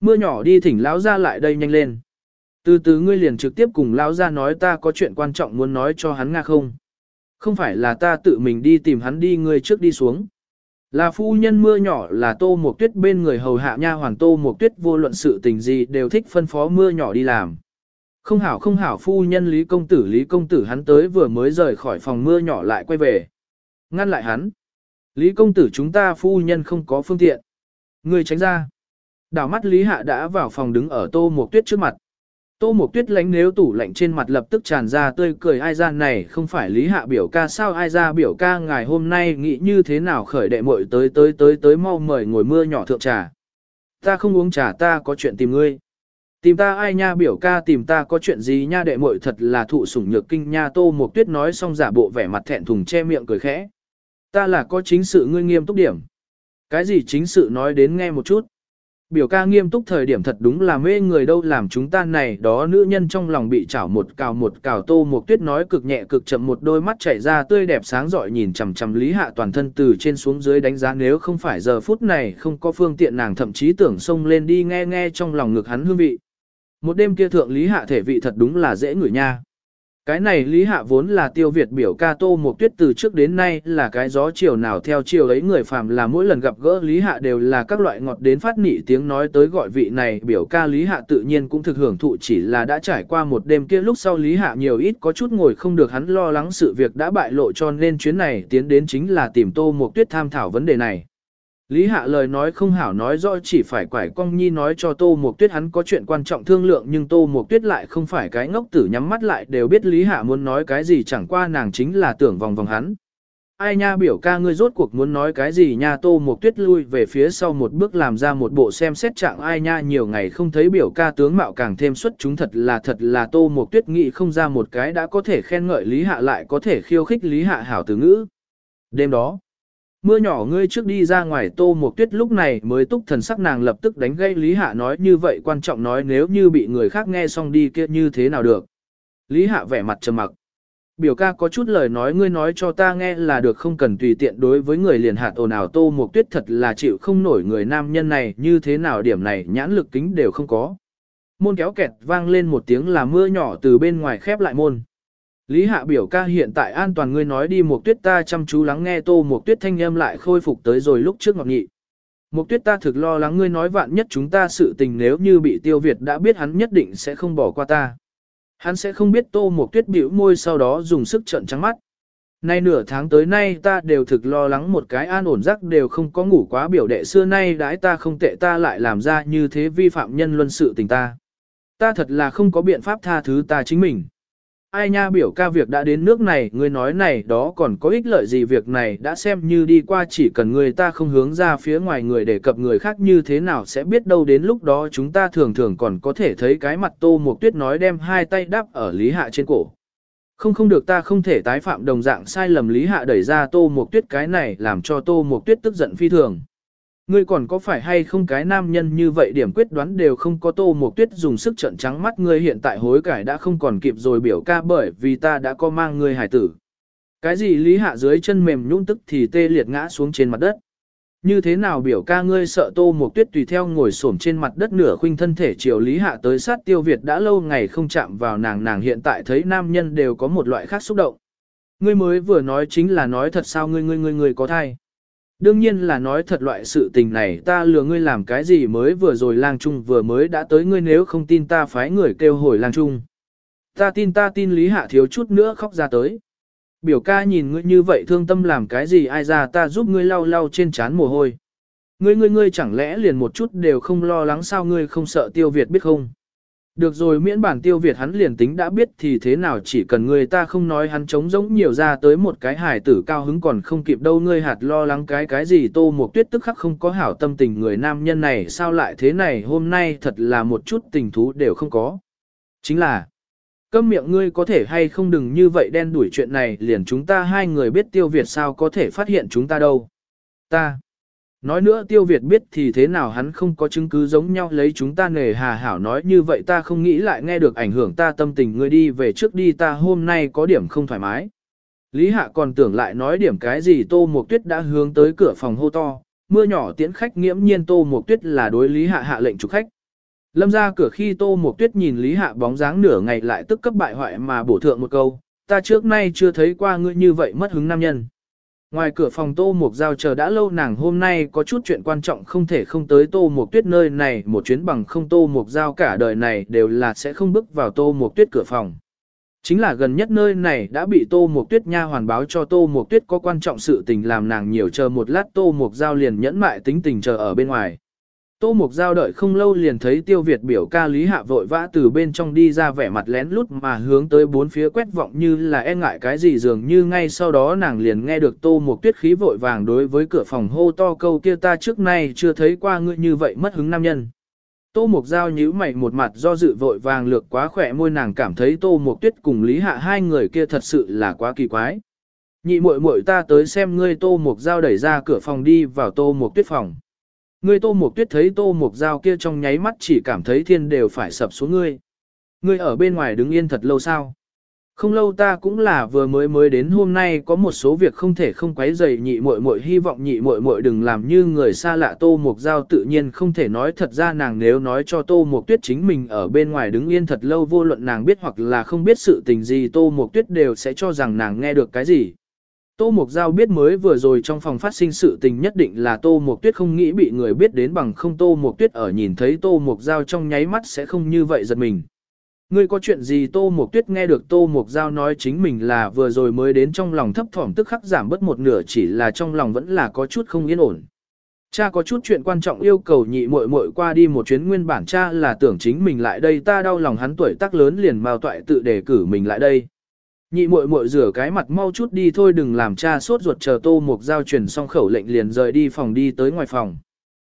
Mưa nhỏ đi thỉnh lão ra lại đây nhanh lên. Từ từ ngươi liền trực tiếp cùng lão ra nói ta có chuyện quan trọng muốn nói cho hắn nga không. Không phải là ta tự mình đi tìm hắn đi, ngươi trước đi xuống. Là phu nhân mưa nhỏ, là tô một tuyết bên người hầu hạ nha hoàng tô một tuyết, vô luận sự tình gì đều thích phân phó mưa nhỏ đi làm. Không hảo không hảo, phu nhân Lý Công Tử, Lý Công Tử hắn tới vừa mới rời khỏi phòng mưa nhỏ lại quay về. Ngăn lại hắn. Lý Công Tử chúng ta phu nhân không có phương tiện. Người tránh ra. Đảo mắt Lý Hạ đã vào phòng đứng ở tô một tuyết trước mặt. Tô Mộc Tuyết lánh nếu tủ lạnh trên mặt lập tức tràn ra tươi cười, ai ra này, không phải lý hạ biểu ca sao ai ra biểu ca, ngài hôm nay nghĩ như thế nào khởi đệ muội tới tới tới tới mau mời ngồi mưa nhỏ thượng trà. Ta không uống trà, ta có chuyện tìm ngươi. Tìm ta, ai nha, biểu ca, tìm ta có chuyện gì nha, đệ muội thật là thụ sủng nhược kinh nha Tô Mộc Tuyết nói xong giả bộ vẻ mặt thẹn thùng che miệng cười khẽ. Ta là có chính sự ngươi nghiêm túc điểm. Cái gì chính sự nói đến nghe một chút. Biểu ca nghiêm túc thời điểm thật đúng là mê người đâu, làm chúng ta này đó nữ nhân trong lòng bị chảo một cào một cào tô một tuyết nói cực nhẹ cực chậm một đôi mắt chảy ra tươi đẹp sáng rọi nhìn chằm chằm lý hạ toàn thân từ trên xuống dưới đánh giá nếu không phải giờ phút này không có phương tiện nàng thậm chí tưởng xông lên đi nghe nghe trong lòng ngực hắn hương vị. Một đêm kia thượng lý hạ thể vị thật đúng là dễ ngửi nha. Cái này Lý Hạ vốn là tiêu Việt biểu ca tô một tuyết từ trước đến nay là cái gió chiều nào theo chiều ấy người phàm là mỗi lần gặp gỡ Lý Hạ đều là các loại ngọt đến phát nị tiếng nói tới gọi vị này biểu ca Lý Hạ tự nhiên cũng thực hưởng thụ chỉ là đã trải qua một đêm kia lúc sau Lý Hạ nhiều ít có chút ngồi không được hắn lo lắng sự việc đã bại lộ cho nên chuyến này tiến đến chính là tìm tô một tuyết tham thảo vấn đề này. Lý Hạ lời nói không hảo nói rõ chỉ phải quải cong nhi nói cho Tô Mộc Tuyết hắn có chuyện quan trọng thương lượng nhưng Tô Mộc Tuyết lại không phải cái ngốc tử nhắm mắt lại đều biết Lý Hạ muốn nói cái gì chẳng qua nàng chính là tưởng vòng vòng hắn. ai nha biểu ca ngươi rốt cuộc muốn nói cái gì nha tô mộc tuyết lui về phía sau một bước làm ra một bộ xem xét trạng ai nha nhiều ngày không thấy biểu ca tướng mạo càng thêm xuất chúng thật là thật là tô mộc tuyết nghĩ không ra một cái đã có thể khen ngợi lý hạ lại có thể khiêu khích lý hạ hảo từ ngữ. Đêm đó, mưa nhỏ ngươi trước đi ra ngoài tô một tuyết lúc này mới túc thần sắc nàng lập tức đánh gây lý hạ nói như vậy quan trọng nói nếu như bị người khác nghe xong đi kia như thế nào được. Lý hạ vẻ mặt trầm mặc. Biểu ca có chút lời nói ngươi nói cho ta nghe là được không cần tùy tiện đối với người liền hạt ồn ào tô một tuyết thật là chịu không nổi người nam nhân này như thế nào điểm này nhãn lực kính đều không có. Môn kéo kẹt vang lên một tiếng là mưa nhỏ từ bên ngoài khép lại môn. Lý hạ biểu ca hiện tại an toàn ngươi nói đi một tuyết ta chăm chú lắng nghe tô một tuyết thanh âm lại khôi phục tới rồi lúc trước ngọt nghị. Một tuyết ta thực lo lắng ngươi nói vạn nhất chúng ta sự tình nếu như bị tiêu Việt đã biết hắn nhất định sẽ không bỏ qua ta. Hắn sẽ không biết tô một tuyết bĩu môi sau đó dùng sức trận trắng mắt. Nay nửa tháng tới nay ta đều thực lo lắng một cái an ổn giấc đều không có ngủ quá biểu đệ xưa nay đãi ta không tệ ta lại làm ra như thế vi phạm nhân luân sự tình ta. Ta thật là không có biện pháp tha thứ ta chính mình. Ai nha biểu ca việc đã đến nước này, ngươi nói này đó còn có ích lợi gì việc này đã xem như đi qua chỉ cần người ta không hướng ra phía ngoài người để cập người khác như thế nào sẽ biết đâu đến lúc đó chúng ta thường thường còn có thể thấy cái mặt tô một tuyết nói đem hai tay đắp ở lý hạ trên cổ. Không không được ta không thể tái phạm đồng dạng sai lầm lý hạ đẩy ra tô một tuyết cái này làm cho tô một tuyết tức giận phi thường. Ngươi còn có phải hay không cái nam nhân như vậy điểm quyết đoán đều không có tô một tuyết dùng sức trận trắng mắt, ngươi hiện tại hối cải đã không còn kịp rồi biểu ca bởi vì ta đã có mang ngươi hải tử. Cái gì lý hạ dưới chân mềm nhũn tức thì tê liệt ngã xuống trên mặt đất. Như thế nào biểu ca ngươi sợ tô một tuyết tùy theo ngồi xổm trên mặt đất nửa khuynh thân thể chiều lý hạ tới sát tiêu Việt đã lâu ngày không chạm vào nàng nàng hiện tại thấy nam nhân đều có một loại khác xúc động. Ngươi mới vừa nói chính là nói thật sao, ngươi ngươi ngươi ngươi có thai. Đương nhiên là nói thật loại sự tình này, ta lừa ngươi làm cái gì mới vừa rồi lang trung vừa mới đã tới ngươi nếu không tin ta phái người kêu hồi lang trung. Ta tin ta tin Lý Hạ thiếu chút nữa khóc ra tới. Biểu ca nhìn ngươi như vậy thương tâm làm cái gì, ai ra ta giúp ngươi lau lau trên trán mồ hôi. Ngươi ngươi ngươi chẳng lẽ liền một chút đều không lo lắng sao, ngươi không sợ tiêu Việt biết không? Được rồi miễn bản tiêu Việt hắn liền tính đã biết thì thế nào chỉ cần người ta không nói hắn trống giống nhiều ra tới một cái hải tử cao hứng còn không kịp đâu ngươi hạt lo lắng cái cái gì tô một tuyết tức khắc không có hảo tâm tình người nam nhân này sao lại thế này hôm nay thật là một chút tình thú đều không có. Chính là, câm miệng ngươi có thể hay không đừng như vậy đen đuổi chuyện này liền chúng ta hai người biết tiêu Việt sao có thể phát hiện chúng ta đâu. Ta, Nói nữa tiêu Việt biết thì thế nào hắn không có chứng cứ giống nhau lấy chúng ta nề hà hảo nói như vậy ta không nghĩ lại nghe được ảnh hưởng ta tâm tình ngươi đi về trước đi ta hôm nay có điểm không thoải mái. Lý Hạ còn tưởng lại nói điểm cái gì Tô Mộc Tuyết đã hướng tới cửa phòng hô to, mưa nhỏ tiễn khách nghiễm nhiên Tô Mộc Tuyết là đối Lý Hạ hạ lệnh trục khách. Lâm ra cửa khi Tô Mộc Tuyết nhìn Lý Hạ bóng dáng nửa ngày lại tức cấp bại hoại mà bổ thượng một câu, ta trước nay chưa thấy qua ngươi như vậy mất hứng nam nhân. Ngoài cửa phòng Tô Mục Giao chờ đã lâu, nàng hôm nay có chút chuyện quan trọng không thể không tới Tô Mục Tuyết nơi này một chuyến bằng không Tô Mục Giao cả đời này đều là sẽ không bước vào Tô Mục Tuyết cửa phòng. Chính là gần nhất nơi này đã bị Tô Mục Tuyết nha hoàn báo cho Tô Mục Tuyết có quan trọng sự tình làm nàng nhiều chờ một lát Tô Mục Giao liền nhẫn mại tính tình chờ ở bên ngoài. Tô Mục Giao đợi không lâu liền thấy Tiêu Việt biểu ca Lý Hạ vội vã từ bên trong đi ra vẻ mặt lén lút mà hướng tới bốn phía quét vọng như là e ngại cái gì dường như ngay sau đó nàng liền nghe được Tô Mục Tuyết khí vội vàng đối với cửa phòng hô to câu kia ta trước nay chưa thấy qua ngươi như vậy mất hứng nam nhân. Tô Mục Giao nhíu mày một mặt do dự vội vàng lược quá khỏe môi nàng cảm thấy Tô Mục Tuyết cùng Lý Hạ hai người kia thật sự là quá kỳ quái. Nhị muội muội ta tới xem ngươi Tô Mục Giao đẩy ra cửa phòng đi vào Tô Mục Tuyết phòng. Ngươi tô mục tuyết thấy tô mục dao kia trong nháy mắt chỉ cảm thấy thiên đều phải sập xuống ngươi. Ngươi ở bên ngoài đứng yên thật lâu sao? Không lâu ta cũng là vừa mới mới đến hôm nay có một số việc không thể không quấy rầy nhị muội muội, hy vọng nhị muội muội đừng làm như người xa lạ Tô Mục Giao tự nhiên không thể nói thật ra nàng nếu nói cho Tô Mục Tuyết chính mình ở bên ngoài đứng yên thật lâu vô luận nàng biết hoặc là không biết sự tình gì, Tô Mục Tuyết đều sẽ cho rằng nàng nghe được cái gì. Tô Mộc Giao biết mới vừa rồi trong phòng phát sinh sự tình nhất định là Tô Mộc Tuyết không nghĩ bị người biết đến bằng không Tô Mộc Tuyết ở nhìn thấy Tô Mộc Giao trong nháy mắt sẽ không như vậy giật mình. Ngươi có chuyện gì Tô Mộc Tuyết nghe được Tô Mộc Giao nói chính mình là vừa rồi mới đến trong lòng thấp thỏm tức khắc giảm bớt một nửa chỉ là trong lòng vẫn là có chút không yên ổn. Cha có chút chuyện quan trọng yêu cầu nhị muội muội qua đi một chuyến nguyên bản cha là tưởng chính mình lại đây, ta đau lòng hắn tuổi tác lớn liền mao toại tự đề cử mình lại đây. Nhị muội muội rửa cái mặt mau chút đi thôi, đừng làm cha sốt ruột, chờ Tô Mục Giao truyền xong khẩu lệnh liền rời đi phòng đi tới ngoài phòng.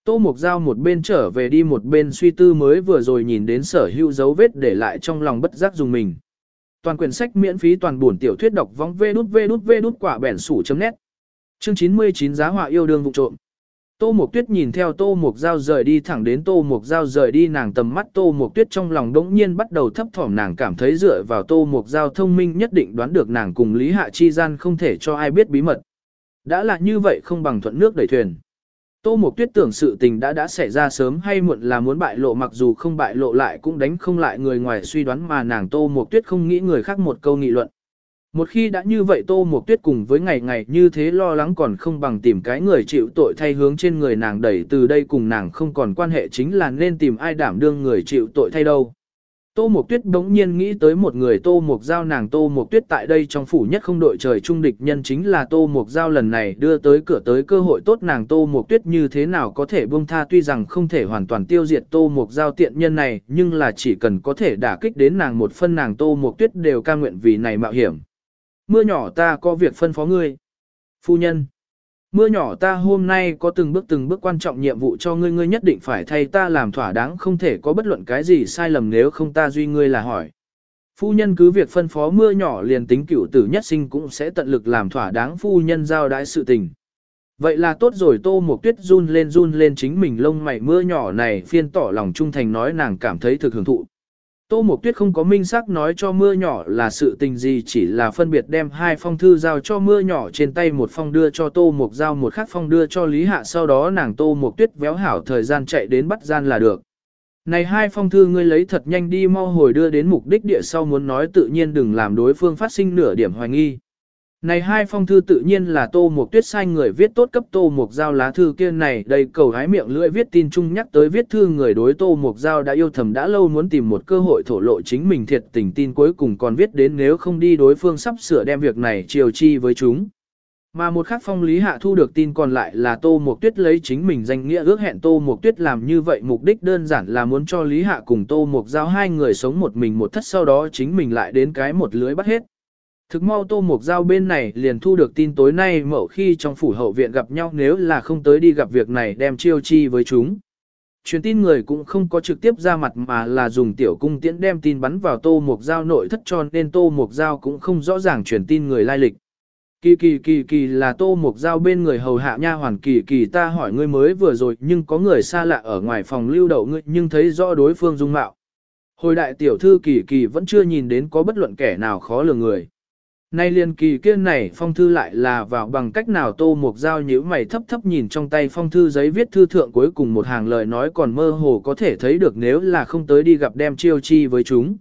Tô Mục Giao một bên trở về đi một bên suy tư mới vừa rồi nhìn đến sở hữu dấu vết để lại trong lòng bất giác dùng mình. Toàn quyển sách miễn phí toàn buồn tiểu thuyết đọc vong vê đút vê đút vê đút quả bẻn sủ chấm nét. Chương 99 giá họa yêu đương vụ trộm. Tô Mộc Tuyết nhìn theo Tô Mộc Giao rời đi thẳng đến Tô Mộc Giao rời đi nàng tầm mắt Tô Mộc Tuyết trong lòng đống nhiên bắt đầu thấp thỏm, nàng cảm thấy dựa vào Tô Mộc Giao thông minh nhất định đoán được nàng cùng Lý Hạ Chi gian không thể cho ai biết bí mật. Đã là như vậy không bằng thuận nước đẩy thuyền. Tô Mộc Tuyết tưởng sự tình đã đã xảy ra sớm hay muộn là muốn bại lộ, mặc dù không bại lộ lại cũng đánh không lại người ngoài suy đoán mà nàng Tô Mộc Tuyết không nghĩ người khác một câu nghị luận. Một khi đã như vậy Tô Mộc Tuyết cùng với ngày ngày như thế lo lắng còn không bằng tìm cái người chịu tội thay hướng trên người nàng đẩy từ đây cùng nàng không còn quan hệ chính là nên tìm ai đảm đương người chịu tội thay đâu. Tô Mộc Tuyết đống nhiên nghĩ tới một người Tô Mộc Giao nàng Tô Mộc Tuyết tại đây trong phủ nhất không đội trời trung địch nhân chính là Tô Mộc Giao lần này đưa tới cửa tới cơ hội tốt nàng Tô Mộc Tuyết như thế nào có thể buông tha tuy rằng không thể hoàn toàn tiêu diệt Tô Mộc Giao tiện nhân này nhưng là chỉ cần có thể đả kích đến nàng một phân nàng Tô Mộc Tuyết đều ca nguyện vì này mạo hiểm. Mưa nhỏ ta có việc phân phó ngươi. Phu nhân. Mưa nhỏ ta hôm nay có từng bước từng bước quan trọng nhiệm vụ cho ngươi ngươi nhất định phải thay ta làm thỏa đáng, không thể có bất luận cái gì sai lầm nếu không ta duy ngươi là hỏi. Phu nhân cứ việc phân phó mưa nhỏ liền tính cửu tử nhất sinh cũng sẽ tận lực làm thỏa đáng phu nhân giao đái sự tình. Vậy là tốt rồi, tô một tuyết run lên run lên chính mình lông mày mưa nhỏ này phiên tỏ lòng trung thành nói nàng cảm thấy thực hưởng thụ. Tô Mộc Tuyết không có minh xác nói cho mưa nhỏ là sự tình gì, chỉ là phân biệt đem hai phong thư giao cho mưa nhỏ trên tay, một phong đưa cho Tô Mộc giao, một khác phong đưa cho Lý Hạ sau đó nàng Tô Mộc Tuyết véo hảo thời gian chạy đến bắt gian là được. Này hai phong thư ngươi lấy thật nhanh đi, mau hồi đưa đến mục đích địa sau muốn nói tự nhiên đừng làm đối phương phát sinh nửa điểm hoài nghi. Này hai phong thư tự nhiên là Tô Mộc Tuyết sai người viết tốt cấp Tô Mộc Giao lá thư kia này, đầy cầu hái miệng lưỡi viết tin chung nhắc tới viết thư người đối Tô Mộc Giao đã yêu thầm đã lâu muốn tìm một cơ hội thổ lộ chính mình thiệt tình tin cuối cùng còn viết đến nếu không đi đối phương sắp sửa đem việc này chiều chi với chúng. Mà một khắc phong lý hạ thu được tin còn lại là Tô Mộc Tuyết lấy chính mình danh nghĩa ước hẹn Tô Mộc Tuyết làm như vậy, mục đích đơn giản là muốn cho Lý Hạ cùng Tô Mộc Giao hai người sống một mình một thất sau đó chính mình lại đến cái một lưới bắt hết. Thực mau tô mục giao bên này liền thu được tin tối nay mẫu khi trong phủ hậu viện gặp nhau nếu là không tới đi gặp việc này đem chiêu chi với chúng. Truyền tin người cũng không có trực tiếp ra mặt mà là dùng tiểu cung tiễn đem tin bắn vào tô mục giao nội thất tròn nên tô mục giao cũng không rõ ràng truyền tin người lai lịch. Kỳ kỳ kỳ kỳ là tô mục giao bên người hầu hạ nha hoàn kỳ kỳ ta hỏi ngươi mới vừa rồi nhưng có người xa lạ ở ngoài phòng lưu đậu ngươi nhưng thấy rõ đối phương dung mạo. Hồi đại tiểu thư kỳ kỳ vẫn chưa nhìn đến có bất luận kẻ nào khó lường người. Nay liền kỳ kia này phong thư lại là vào bằng cách nào tô mục dao nhíu mày thấp thấp nhìn trong tay phong thư giấy viết thư thượng cuối cùng một hàng lời nói còn mơ hồ có thể thấy được nếu là không tới đi gặp đem chiêu chi với chúng.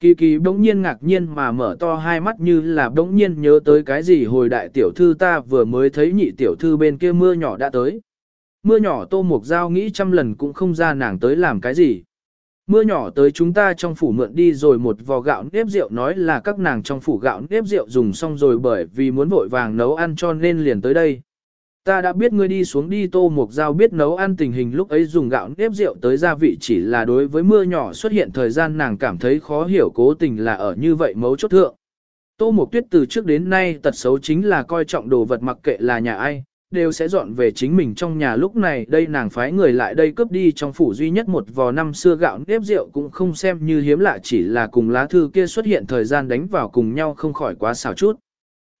Kỳ kỳ bỗng nhiên ngạc nhiên mà mở to hai mắt như là bỗng nhiên nhớ tới cái gì hồi đại tiểu thư ta vừa mới thấy nhị tiểu thư bên kia mưa nhỏ đã tới. Mưa nhỏ tô mục dao nghĩ trăm lần cũng không ra nàng tới làm cái gì. Mưa nhỏ tới chúng ta trong phủ mượn đi rồi một vò gạo nếp rượu nói là các nàng trong phủ gạo nếp rượu dùng xong rồi bởi vì muốn vội vàng nấu ăn cho nên liền tới đây. Ta đã biết ngươi đi xuống đi tô mục dao biết nấu ăn tình hình lúc ấy dùng gạo nếp rượu tới gia vị chỉ là đối với mưa nhỏ xuất hiện thời gian nàng cảm thấy khó hiểu cố tình là ở như vậy mấu chốt thượng. Tô mục tuyết từ trước đến nay tật xấu chính là coi trọng đồ vật mặc kệ là nhà ai, đều sẽ dọn về chính mình trong nhà lúc này đây nàng phái người lại đây cướp đi trong phủ duy nhất một vò năm xưa gạo nếp rượu cũng không xem như hiếm lạ, chỉ là cùng lá thư kia xuất hiện thời gian đánh vào cùng nhau không khỏi quá xào chút.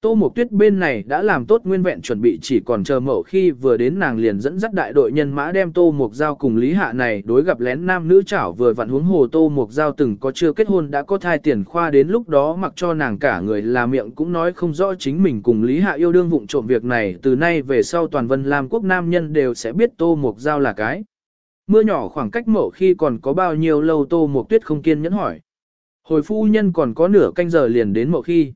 Tô Mộc Tuyết bên này đã làm tốt nguyên vẹn chuẩn bị chỉ còn chờ mậu khi vừa đến nàng liền dẫn dắt đại đội nhân mã đem Tô Mộc Giao cùng Lý Hạ này đối gặp lén nam nữ chảo vừa vặn huống hồ Tô Mộc Giao từng có chưa kết hôn đã có thai tiền khoa đến lúc đó mặc cho nàng cả người là miệng cũng nói không rõ chính mình cùng Lý Hạ yêu đương vụng trộm việc này, từ nay về sau toàn vân làm quốc nam nhân đều sẽ biết Tô Mộc Giao là cái. Mưa nhỏ khoảng cách mậu khi còn có bao nhiêu lâu Tô Mộc Tuyết không kiên nhẫn hỏi. Hồi phu nhân còn có nửa canh giờ liền đến mậu khi.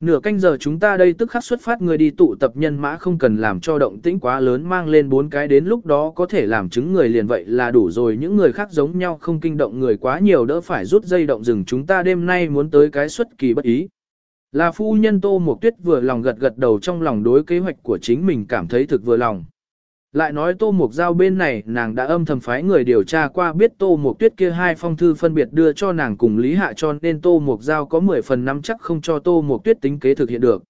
Nửa canh giờ chúng ta đây tức khắc xuất phát người đi tụ tập nhân mã không cần làm cho động tĩnh quá lớn mang lên bốn cái đến lúc đó có thể làm chứng người liền vậy là đủ rồi những người khác giống nhau không kinh động người quá nhiều đỡ phải rút dây động rừng chúng ta đêm nay muốn tới cái xuất kỳ bất ý. Là phu nhân tô một tuyết vừa lòng gật gật đầu trong lòng đối kế hoạch của chính mình cảm thấy thực vừa lòng. Lại nói Tô Mục Giao bên này nàng đã âm thầm phái người điều tra qua biết Tô Mục Tuyết kia hai phong thư phân biệt đưa cho nàng cùng Lý Hạ cho nên Tô Mục Giao có 10 phần năm chắc không cho Tô Mục Tuyết tính kế thực hiện được.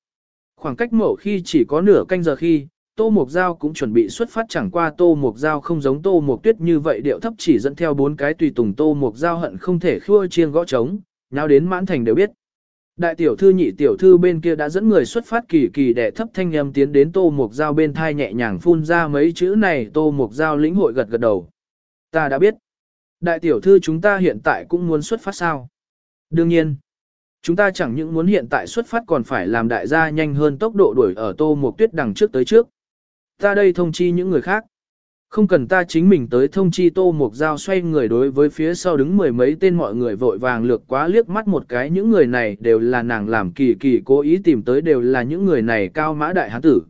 Khoảng cách mẫu khi chỉ có nửa canh giờ khi, Tô Mục Giao cũng chuẩn bị xuất phát chẳng qua Tô Mục Giao không giống Tô Mục Tuyết như vậy điệu thấp chỉ dẫn theo bốn cái tùy tùng Tô Mục Giao hận không thể khua chiên gõ trống, nhau đến mãn thành đều biết. Đại tiểu thư nhị tiểu thư bên kia đã dẫn người xuất phát kỳ kỳ để thấp thanh âm tiến đến Tô Mục Giao bên thai nhẹ nhàng phun ra mấy chữ này, Tô Mục Giao lĩnh hội gật gật đầu. Ta đã biết. Đại tiểu thư chúng ta hiện tại cũng muốn xuất phát sao? Đương nhiên. Chúng ta chẳng những muốn hiện tại xuất phát còn phải làm đại gia nhanh hơn tốc độ đuổi ở Tô Mục Tuyết đằng trước tới trước. Ta đây thông chi những người khác. Không cần ta chính mình tới thông chi tô mục dao xoay người đối với phía sau đứng mười mấy tên mọi người vội vàng lược quá liếc mắt một cái, những người này đều là nàng làm kỳ kỳ cố ý tìm tới đều là những người này cao mã đại hán tử.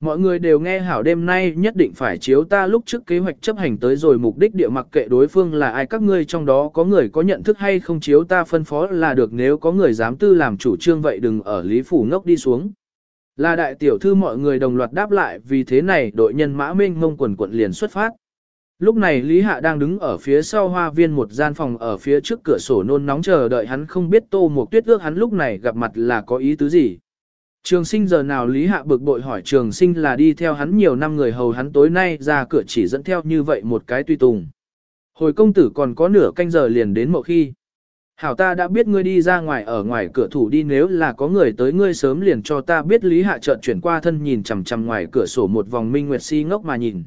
Mọi người đều nghe hảo đêm nay nhất định phải chiếu ta lúc trước kế hoạch chấp hành tới rồi mục đích địa mặc kệ đối phương là ai, các ngươi trong đó có người có nhận thức hay không chiếu ta phân phó là được, nếu có người dám tư làm chủ trương vậy đừng ở Lý Phủ ngốc đi xuống. Là đại tiểu thư mọi người đồng loạt đáp lại vì thế này đội nhân mã minh ngông quần quận liền xuất phát. Lúc này Lý Hạ đang đứng ở phía sau hoa viên một gian phòng ở phía trước cửa sổ nôn nóng chờ đợi hắn không biết tô một tuyết ước hắn lúc này gặp mặt là có ý tứ gì. Trường sinh giờ nào Lý Hạ bực bội hỏi trường sinh là đi theo hắn nhiều năm người hầu hắn tối nay ra cửa chỉ dẫn theo như vậy một cái tùy tùng. Hồi công tử còn có nửa canh giờ liền đến mộ khi. Hảo ta đã biết ngươi đi ra ngoài ở ngoài cửa thủ đi, nếu là có người tới ngươi sớm liền cho ta biết Lý Hạ chợt chuyển qua thân nhìn chằm chằm ngoài cửa sổ một vòng minh nguyệt si ngốc mà nhìn.